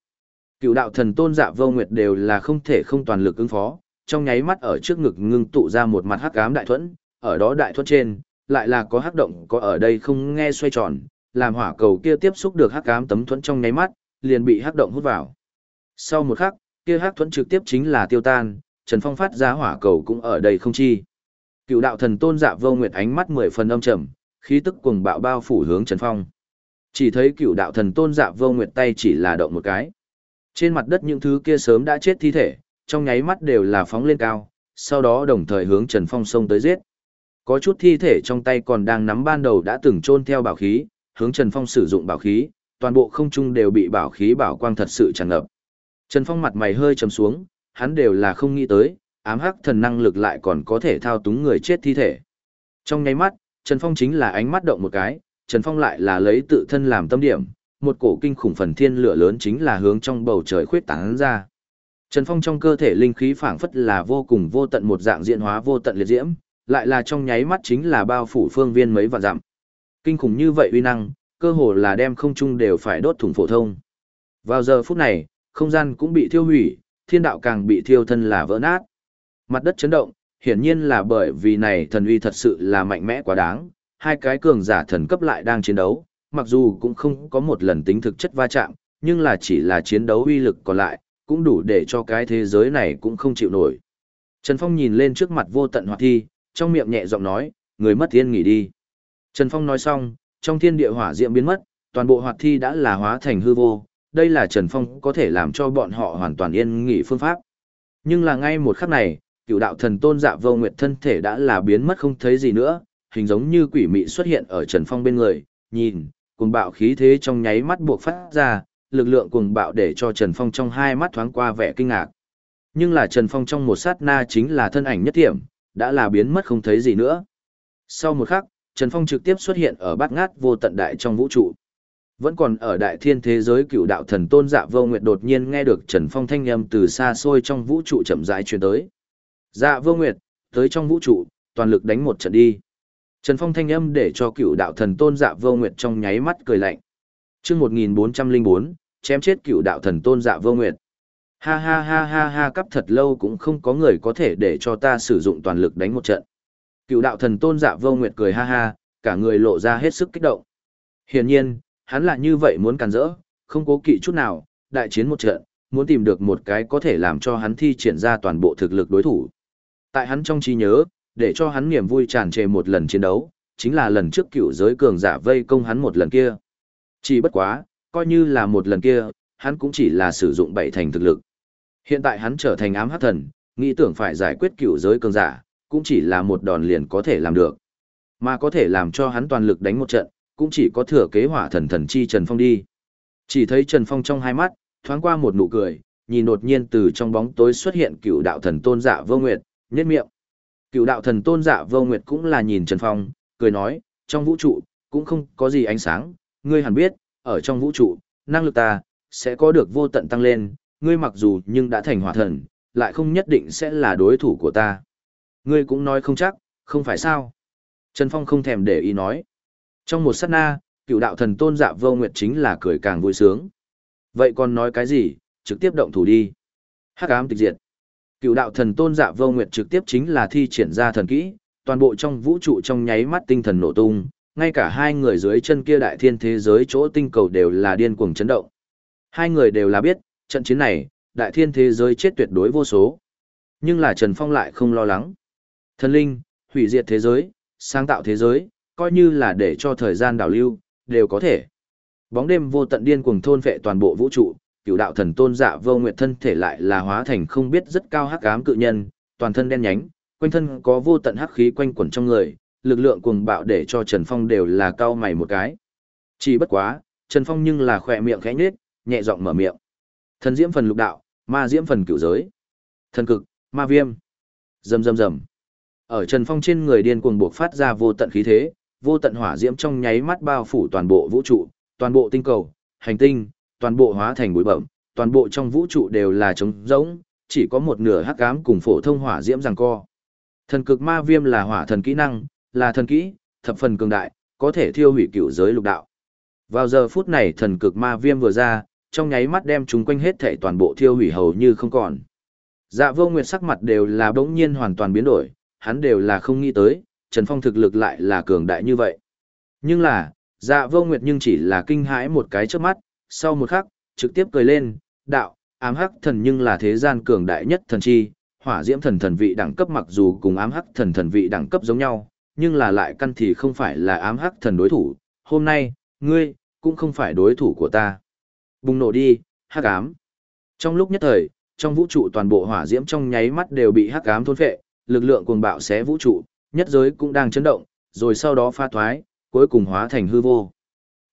Cựu đạo thần tôn dạ vô nguyệt đều là không thể không toàn lực ứng phó, trong nháy mắt ở trước ngực ngưng tụ ra một mặt hắc ám đại thuẫn, ở đó đại thuẫn trên, lại là có hắc động có ở đây không nghe xoay tròn, làm hỏa cầu kia tiếp xúc được hắc ám tấm thuẫn trong nháy mắt, liền bị hắc động hút vào. Sau một khắc, kia hắc thuẫn trực tiếp chính là tiêu tan, Trần Phong phát ra hỏa cầu cũng ở đây không chi. Cựu đạo thần tôn dạ vô nguyệt ánh mắt mười phần âm trầm, khí tức cuồng bạo bao phủ hướng Trần Phong. Chỉ thấy cựu đạo thần tôn dạ vô nguyệt tay chỉ là động một cái. Trên mặt đất những thứ kia sớm đã chết thi thể, trong nháy mắt đều là phóng lên cao, sau đó đồng thời hướng Trần Phong xông tới giết. Có chút thi thể trong tay còn đang nắm ban đầu đã từng chôn theo bảo khí, hướng Trần Phong sử dụng bảo khí, toàn bộ không trung đều bị bảo khí bảo quang thật sự tràn ngập. Trần Phong mặt mày hơi trầm xuống, hắn đều là không nghĩ tới, ám hắc thần năng lực lại còn có thể thao túng người chết thi thể. Trong nháy mắt, Trần Phong chính là ánh mắt động một cái, Trần Phong lại là lấy tự thân làm tâm điểm, một cổ kinh khủng phần thiên lửa lớn chính là hướng trong bầu trời khuyết tán ra. Trần Phong trong cơ thể linh khí phảng phất là vô cùng vô tận một dạng diễn hóa vô tận liệt diễm, lại là trong nháy mắt chính là bao phủ phương viên mấy vạn dặm. Kinh khủng như vậy uy năng, cơ hồ là đem không trung đều phải đốt thủng phổ thông. Vào giờ phút này, không gian cũng bị thiêu hủy, thiên đạo càng bị thiêu thân là vỡ nát. Mặt đất chấn động, hiển nhiên là bởi vì này thần uy thật sự là mạnh mẽ quá đáng, hai cái cường giả thần cấp lại đang chiến đấu, mặc dù cũng không có một lần tính thực chất va chạm, nhưng là chỉ là chiến đấu uy lực còn lại, cũng đủ để cho cái thế giới này cũng không chịu nổi. Trần Phong nhìn lên trước mặt vô tận hoạt thi, trong miệng nhẹ giọng nói, người mất thiên nghỉ đi. Trần Phong nói xong, trong thiên địa hỏa diệm biến mất, toàn bộ hoạt thi đã là hóa thành hư vô, đây là Trần Phong có thể làm cho bọn họ hoàn toàn yên nghỉ phương pháp. Nhưng là ngay một khắc này, cựu đạo thần tôn dạ vô nguyệt thân thể đã là biến mất không thấy gì nữa, hình giống như quỷ mị xuất hiện ở Trần Phong bên người, nhìn, cuồng bạo khí thế trong nháy mắt buộc phát ra, lực lượng cuồng bạo để cho Trần Phong trong hai mắt thoáng qua vẻ kinh ngạc. Nhưng là Trần Phong trong một sát na chính là thân ảnh nhất tiệm đã là biến mất không thấy gì nữa. Sau một khắc, Trần Phong trực tiếp xuất hiện ở bát ngát vô tận đại trong vũ trụ. Vẫn còn ở đại thiên thế giới cựu đạo thần tôn dạ vô nguyệt đột nhiên nghe được Trần Phong thanh âm từ xa xôi trong vũ trụ chậm rãi truyền tới. Dạ vô nguyệt, tới trong vũ trụ, toàn lực đánh một trận đi. Trần Phong thanh âm để cho cựu đạo thần tôn dạ vô nguyệt trong nháy mắt cười lạnh. Trước 1404, chém chết cựu đạo thần tôn dạ vô nguyệt. Ha ha ha ha ha cấp thật lâu cũng không có người có thể để cho ta sử dụng toàn lực đánh một trận. Cựu đạo thần tôn dạ vô nguyệt cười ha ha, cả người lộ ra hết sức kích động. Hiển nhiên, hắn là như vậy muốn càn rỡ, không cố kỵ chút nào, đại chiến một trận, muốn tìm được một cái có thể làm cho hắn thi triển ra toàn bộ thực lực đối thủ. Tại hắn trong trí nhớ, để cho hắn niềm vui tràn trề một lần chiến đấu, chính là lần trước cựu giới cường giả vây công hắn một lần kia. Chỉ bất quá, coi như là một lần kia, hắn cũng chỉ là sử dụng bảy thành thực lực. Hiện tại hắn trở thành ám hắc thần, nghĩ tưởng phải giải quyết cựu giới cường giả, cũng chỉ là một đòn liền có thể làm được. Mà có thể làm cho hắn toàn lực đánh một trận, cũng chỉ có thừa kế hỏa thần thần chi Trần Phong đi. Chỉ thấy Trần Phong trong hai mắt, thoáng qua một nụ cười, nhìn đột nhiên từ trong bóng tối xuất hiện cựu đạo thần tôn giả vô nguyệt, nhếch miệng. Cựu đạo thần tôn giả vô nguyệt cũng là nhìn Trần Phong, cười nói, trong vũ trụ, cũng không có gì ánh sáng, ngươi hẳn biết, ở trong vũ trụ, năng lực ta, sẽ có được vô tận tăng lên, ngươi mặc dù nhưng đã thành hỏa thần, lại không nhất định sẽ là đối thủ của ta. Ngươi cũng nói không chắc, không phải sao. Trần Phong không thèm để ý nói. Trong một sát na, cựu đạo thần tôn dạ vô nguyệt chính là cười càng vui sướng. Vậy còn nói cái gì, trực tiếp động thủ đi. Hắc ám tịch diệt. Cựu đạo thần tôn dạ vô nguyệt trực tiếp chính là thi triển ra thần kỹ, toàn bộ trong vũ trụ trong nháy mắt tinh thần nổ tung, ngay cả hai người dưới chân kia đại thiên thế giới chỗ tinh cầu đều là điên cuồng chấn động. Hai người đều là biết, trận chiến này, đại thiên thế giới chết tuyệt đối vô số. Nhưng là Trần Phong lại không lo lắng. Thần linh, hủy diệt thế giới, sáng tạo thế giới, coi như là để cho thời gian đảo lưu, đều có thể. Bóng đêm vô tận điên cuồng thôn vệ toàn bộ vũ trụ, cựu đạo thần tôn dạ vô nguyện thân thể lại là hóa thành không biết rất cao hắc ám cự nhân, toàn thân đen nhánh, quanh thân có vô tận hắc khí quanh quẩn trong người, lực lượng cuồng bạo để cho Trần Phong đều là cao mày một cái. Chỉ bất quá, Trần Phong nhưng là khỏe miệng khẽ nhếch, nhẹ giọng mở miệng. Thần diễm phần lục đạo, ma diễm phần cửu giới. Thần cực, ma viêm. Rầm rầm rầm. Ở Trần Phong trên người điên cuồng buộc phát ra vô tận khí thế, vô tận hỏa diễm trong nháy mắt bao phủ toàn bộ vũ trụ, toàn bộ tinh cầu, hành tinh, toàn bộ hóa thành bụi bẩm, toàn bộ trong vũ trụ đều là trống rỗng, chỉ có một nửa hắc ám cùng phổ thông hỏa diễm giằng co. Thần cực ma viêm là hỏa thần kỹ năng, là thần kỹ, thập phần cường đại, có thể thiêu hủy cửu giới lục đạo. Vào giờ phút này thần cực ma viêm vừa ra, trong nháy mắt đem chúng quanh hết thảy toàn bộ thiêu hủy hầu như không còn. Dạ vô nguyệt sắc mặt đều là bỗng nhiên hoàn toàn biến đổi, hắn đều là không nghĩ tới, Trần Phong thực lực lại là cường đại như vậy. Nhưng là, dạ vô nguyệt nhưng chỉ là kinh hãi một cái trước mắt, sau một khắc, trực tiếp cười lên, đạo, ám hắc thần nhưng là thế gian cường đại nhất thần chi, hỏa diễm thần thần vị đẳng cấp mặc dù cùng ám hắc thần thần vị đẳng cấp giống nhau, nhưng là lại căn thì không phải là ám hắc thần đối thủ, hôm nay, ngươi, cũng không phải đối thủ của ta. Bùng nổ đi, hắc ám. Trong lúc nhất thời, trong vũ trụ toàn bộ hỏa diễm trong nháy mắt đều bị hắc ám thôn phệ, lực lượng cuồng bạo xé vũ trụ, nhất giới cũng đang chấn động, rồi sau đó pha thoái, cuối cùng hóa thành hư vô.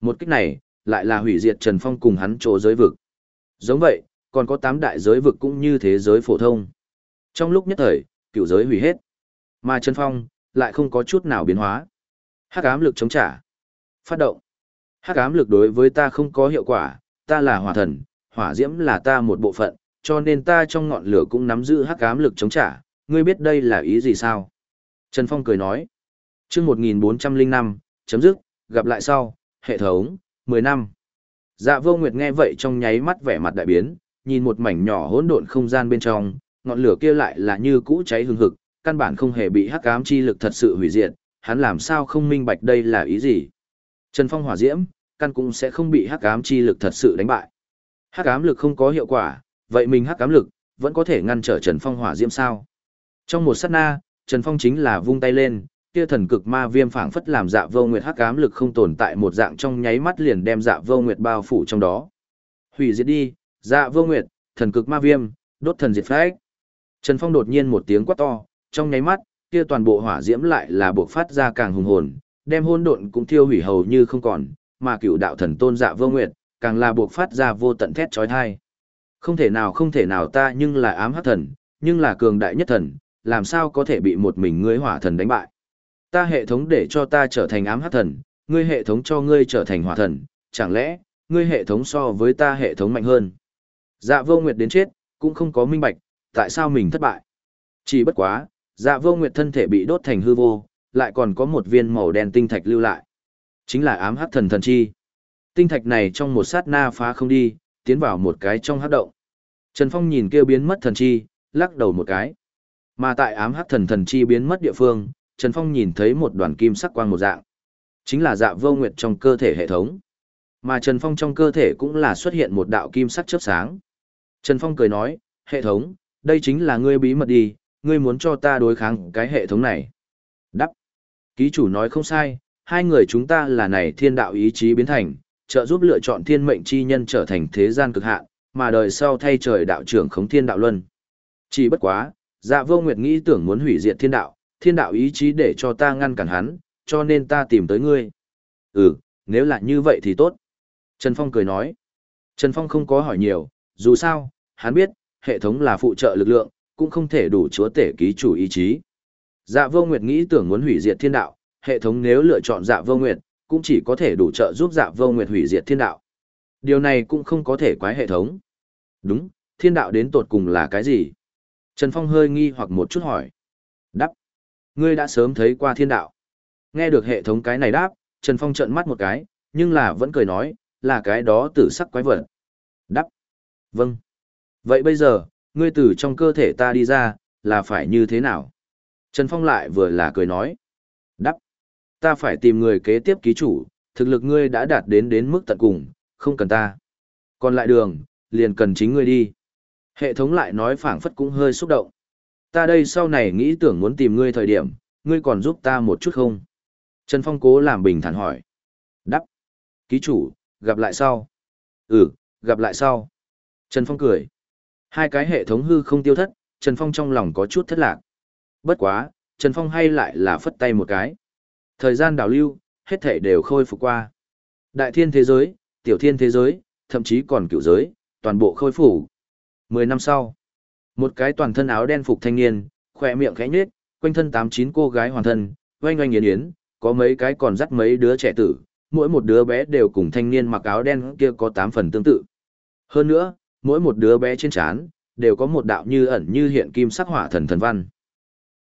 Một cách này, lại là hủy diệt Trần Phong cùng hắn chỗ giới vực. Giống vậy, còn có tám đại giới vực cũng như thế giới phổ thông. Trong lúc nhất thời, cựu giới hủy hết. Mà Trần Phong, lại không có chút nào biến hóa. Hắc ám lực chống trả. Phát động. Hắc ám lực đối với ta không có hiệu quả, ta là hỏa thần, hỏa diễm là ta một bộ phận, cho nên ta trong ngọn lửa cũng nắm giữ hắc ám lực chống trả, ngươi biết đây là ý gì sao? Trần Phong cười nói. chương 1405, chấm dứt, gặp lại sau, hệ thống, 10 năm. Dạ vô nguyệt nghe vậy trong nháy mắt vẻ mặt đại biến, nhìn một mảnh nhỏ hỗn độn không gian bên trong, ngọn lửa kia lại là như cũ cháy hừng hực, căn bản không hề bị hắc ám chi lực thật sự hủy diệt, hắn làm sao không minh bạch đây là ý gì. Trần Phong hỏa diễm, căn cũng sẽ không bị hắc ám chi lực thật sự đánh bại. Hắc ám lực không có hiệu quả, vậy mình hắc ám lực vẫn có thể ngăn trở Trần Phong hỏa diễm sao? Trong một sát na, Trần Phong chính là vung tay lên, kia thần cực ma viêm phảng phất làm dạ vô nguyệt hắc ám lực không tồn tại một dạng trong nháy mắt liền đem dạ vô nguyệt bao phủ trong đó. Hủy diệt đi, dạ vô nguyệt, thần cực ma viêm, đốt thần diệt phách. Trần Phong đột nhiên một tiếng quát to, trong nháy mắt, kia toàn bộ hỏa diễm lại là buộc phát ra càng hùng hồn, đem hôn độn cũng thiêu hủy hầu như không còn, mà cựu đạo thần tôn dạ vô nguyệt, càng là buộc phát ra vô tận thét chói thai. Không thể nào không thể nào ta nhưng là ám hắc thần, nhưng là cường đại nhất thần, làm sao có thể bị một mình ngươi hỏa thần đánh bại. Ta hệ thống để cho ta trở thành ám hắc thần, ngươi hệ thống cho ngươi trở thành hỏa thần, chẳng lẽ, ngươi hệ thống so với ta hệ thống mạnh hơn. Dạ vô nguyệt đến chết, cũng không có minh bạch, tại sao mình thất bại. Chỉ bất quá, dạ vô nguyệt thân thể bị đốt thành hư vô, lại còn có một viên màu đen tinh thạch lưu lại. Chính là ám hắc thần thần chi. Tinh thạch này trong một sát na phá không đi, tiến vào một cái trong hắc động. Trần Phong nhìn kêu biến mất thần chi, lắc đầu một cái. Mà tại ám hắc thần thần chi biến mất địa phương, Trần Phong nhìn thấy một đoàn kim sắc quang một dạng. Chính là dạ vô nguyệt trong cơ thể hệ thống. Mà Trần Phong trong cơ thể cũng là xuất hiện một đạo kim sắc chớp sáng. Trần Phong cười nói, hệ thống, đây chính là ngươi bí mật đi, ngươi muốn cho ta đối kháng cái hệ thống này. Đắp. Ký chủ nói không sai, hai người chúng ta là này thiên đạo ý chí biến thành, trợ giúp lựa chọn thiên mệnh chi nhân trở thành thế gian cực hạn, mà đời sau thay trời đạo trưởng khống thiên đạo luân. Chỉ bất quá, dạ vô nguyệt nghĩ tưởng muốn hủy diệt thiên đạo, thiên đạo ý chí để cho ta ngăn cản hắn, cho nên ta tìm tới ngươi. Ừ, nếu là như vậy thì tốt. Trần Phong cười nói. Trần Phong không có hỏi nhiều, dù sao, hắn biết, hệ thống là phụ trợ lực lượng, cũng không thể đủ chúa tể ký chủ ý chí. Dạ vô nguyệt nghĩ tưởng muốn hủy diệt thiên đạo, hệ thống nếu lựa chọn dạ vô nguyệt, cũng chỉ có thể đủ trợ giúp dạ vô nguyệt hủy diệt thiên đạo. Điều này cũng không có thể quái hệ thống. Đúng, thiên đạo đến tột cùng là cái gì? Trần Phong hơi nghi hoặc một chút hỏi. Đáp. Ngươi đã sớm thấy qua thiên đạo. Nghe được hệ thống cái này đáp, Trần Phong trợn mắt một cái, nhưng là vẫn cười nói, là cái đó tử sắc quái vật. Đáp. Vâng. Vậy bây giờ, ngươi từ trong cơ thể ta đi ra, là phải như thế nào? Trần Phong lại vừa là cười nói. Đáp. Ta phải tìm người kế tiếp ký chủ, thực lực ngươi đã đạt đến đến mức tận cùng, không cần ta. Còn lại đường, liền cần chính ngươi đi. Hệ thống lại nói phảng phất cũng hơi xúc động. Ta đây sau này nghĩ tưởng muốn tìm ngươi thời điểm, ngươi còn giúp ta một chút không? Trần Phong cố làm bình thản hỏi. Đắp. Ký chủ, gặp lại sau. Ừ, gặp lại sau. Trần Phong cười. Hai cái hệ thống hư không tiêu thất, Trần Phong trong lòng có chút thất lạc. Bất quá, Trần Phong hay lại là phất tay một cái. Thời gian đảo lưu, hết thể đều khôi phục qua. Đại thiên thế giới, tiểu thiên thế giới, thậm chí còn cựu giới, toàn bộ khôi phục. Mười năm sau, một cái toàn thân áo đen phục thanh niên, khỏe miệng khẽ nhếch, quanh thân tám chín cô gái hoàn thân, oanh oanh yến yến, có mấy cái còn dắt mấy đứa trẻ tử, mỗi một đứa bé đều cùng thanh niên mặc áo đen kia có tám phần tương tự. Hơn nữa, mỗi một đứa bé trên trán đều có một đạo như ẩn như hiện kim sắc hỏa thần thần văn.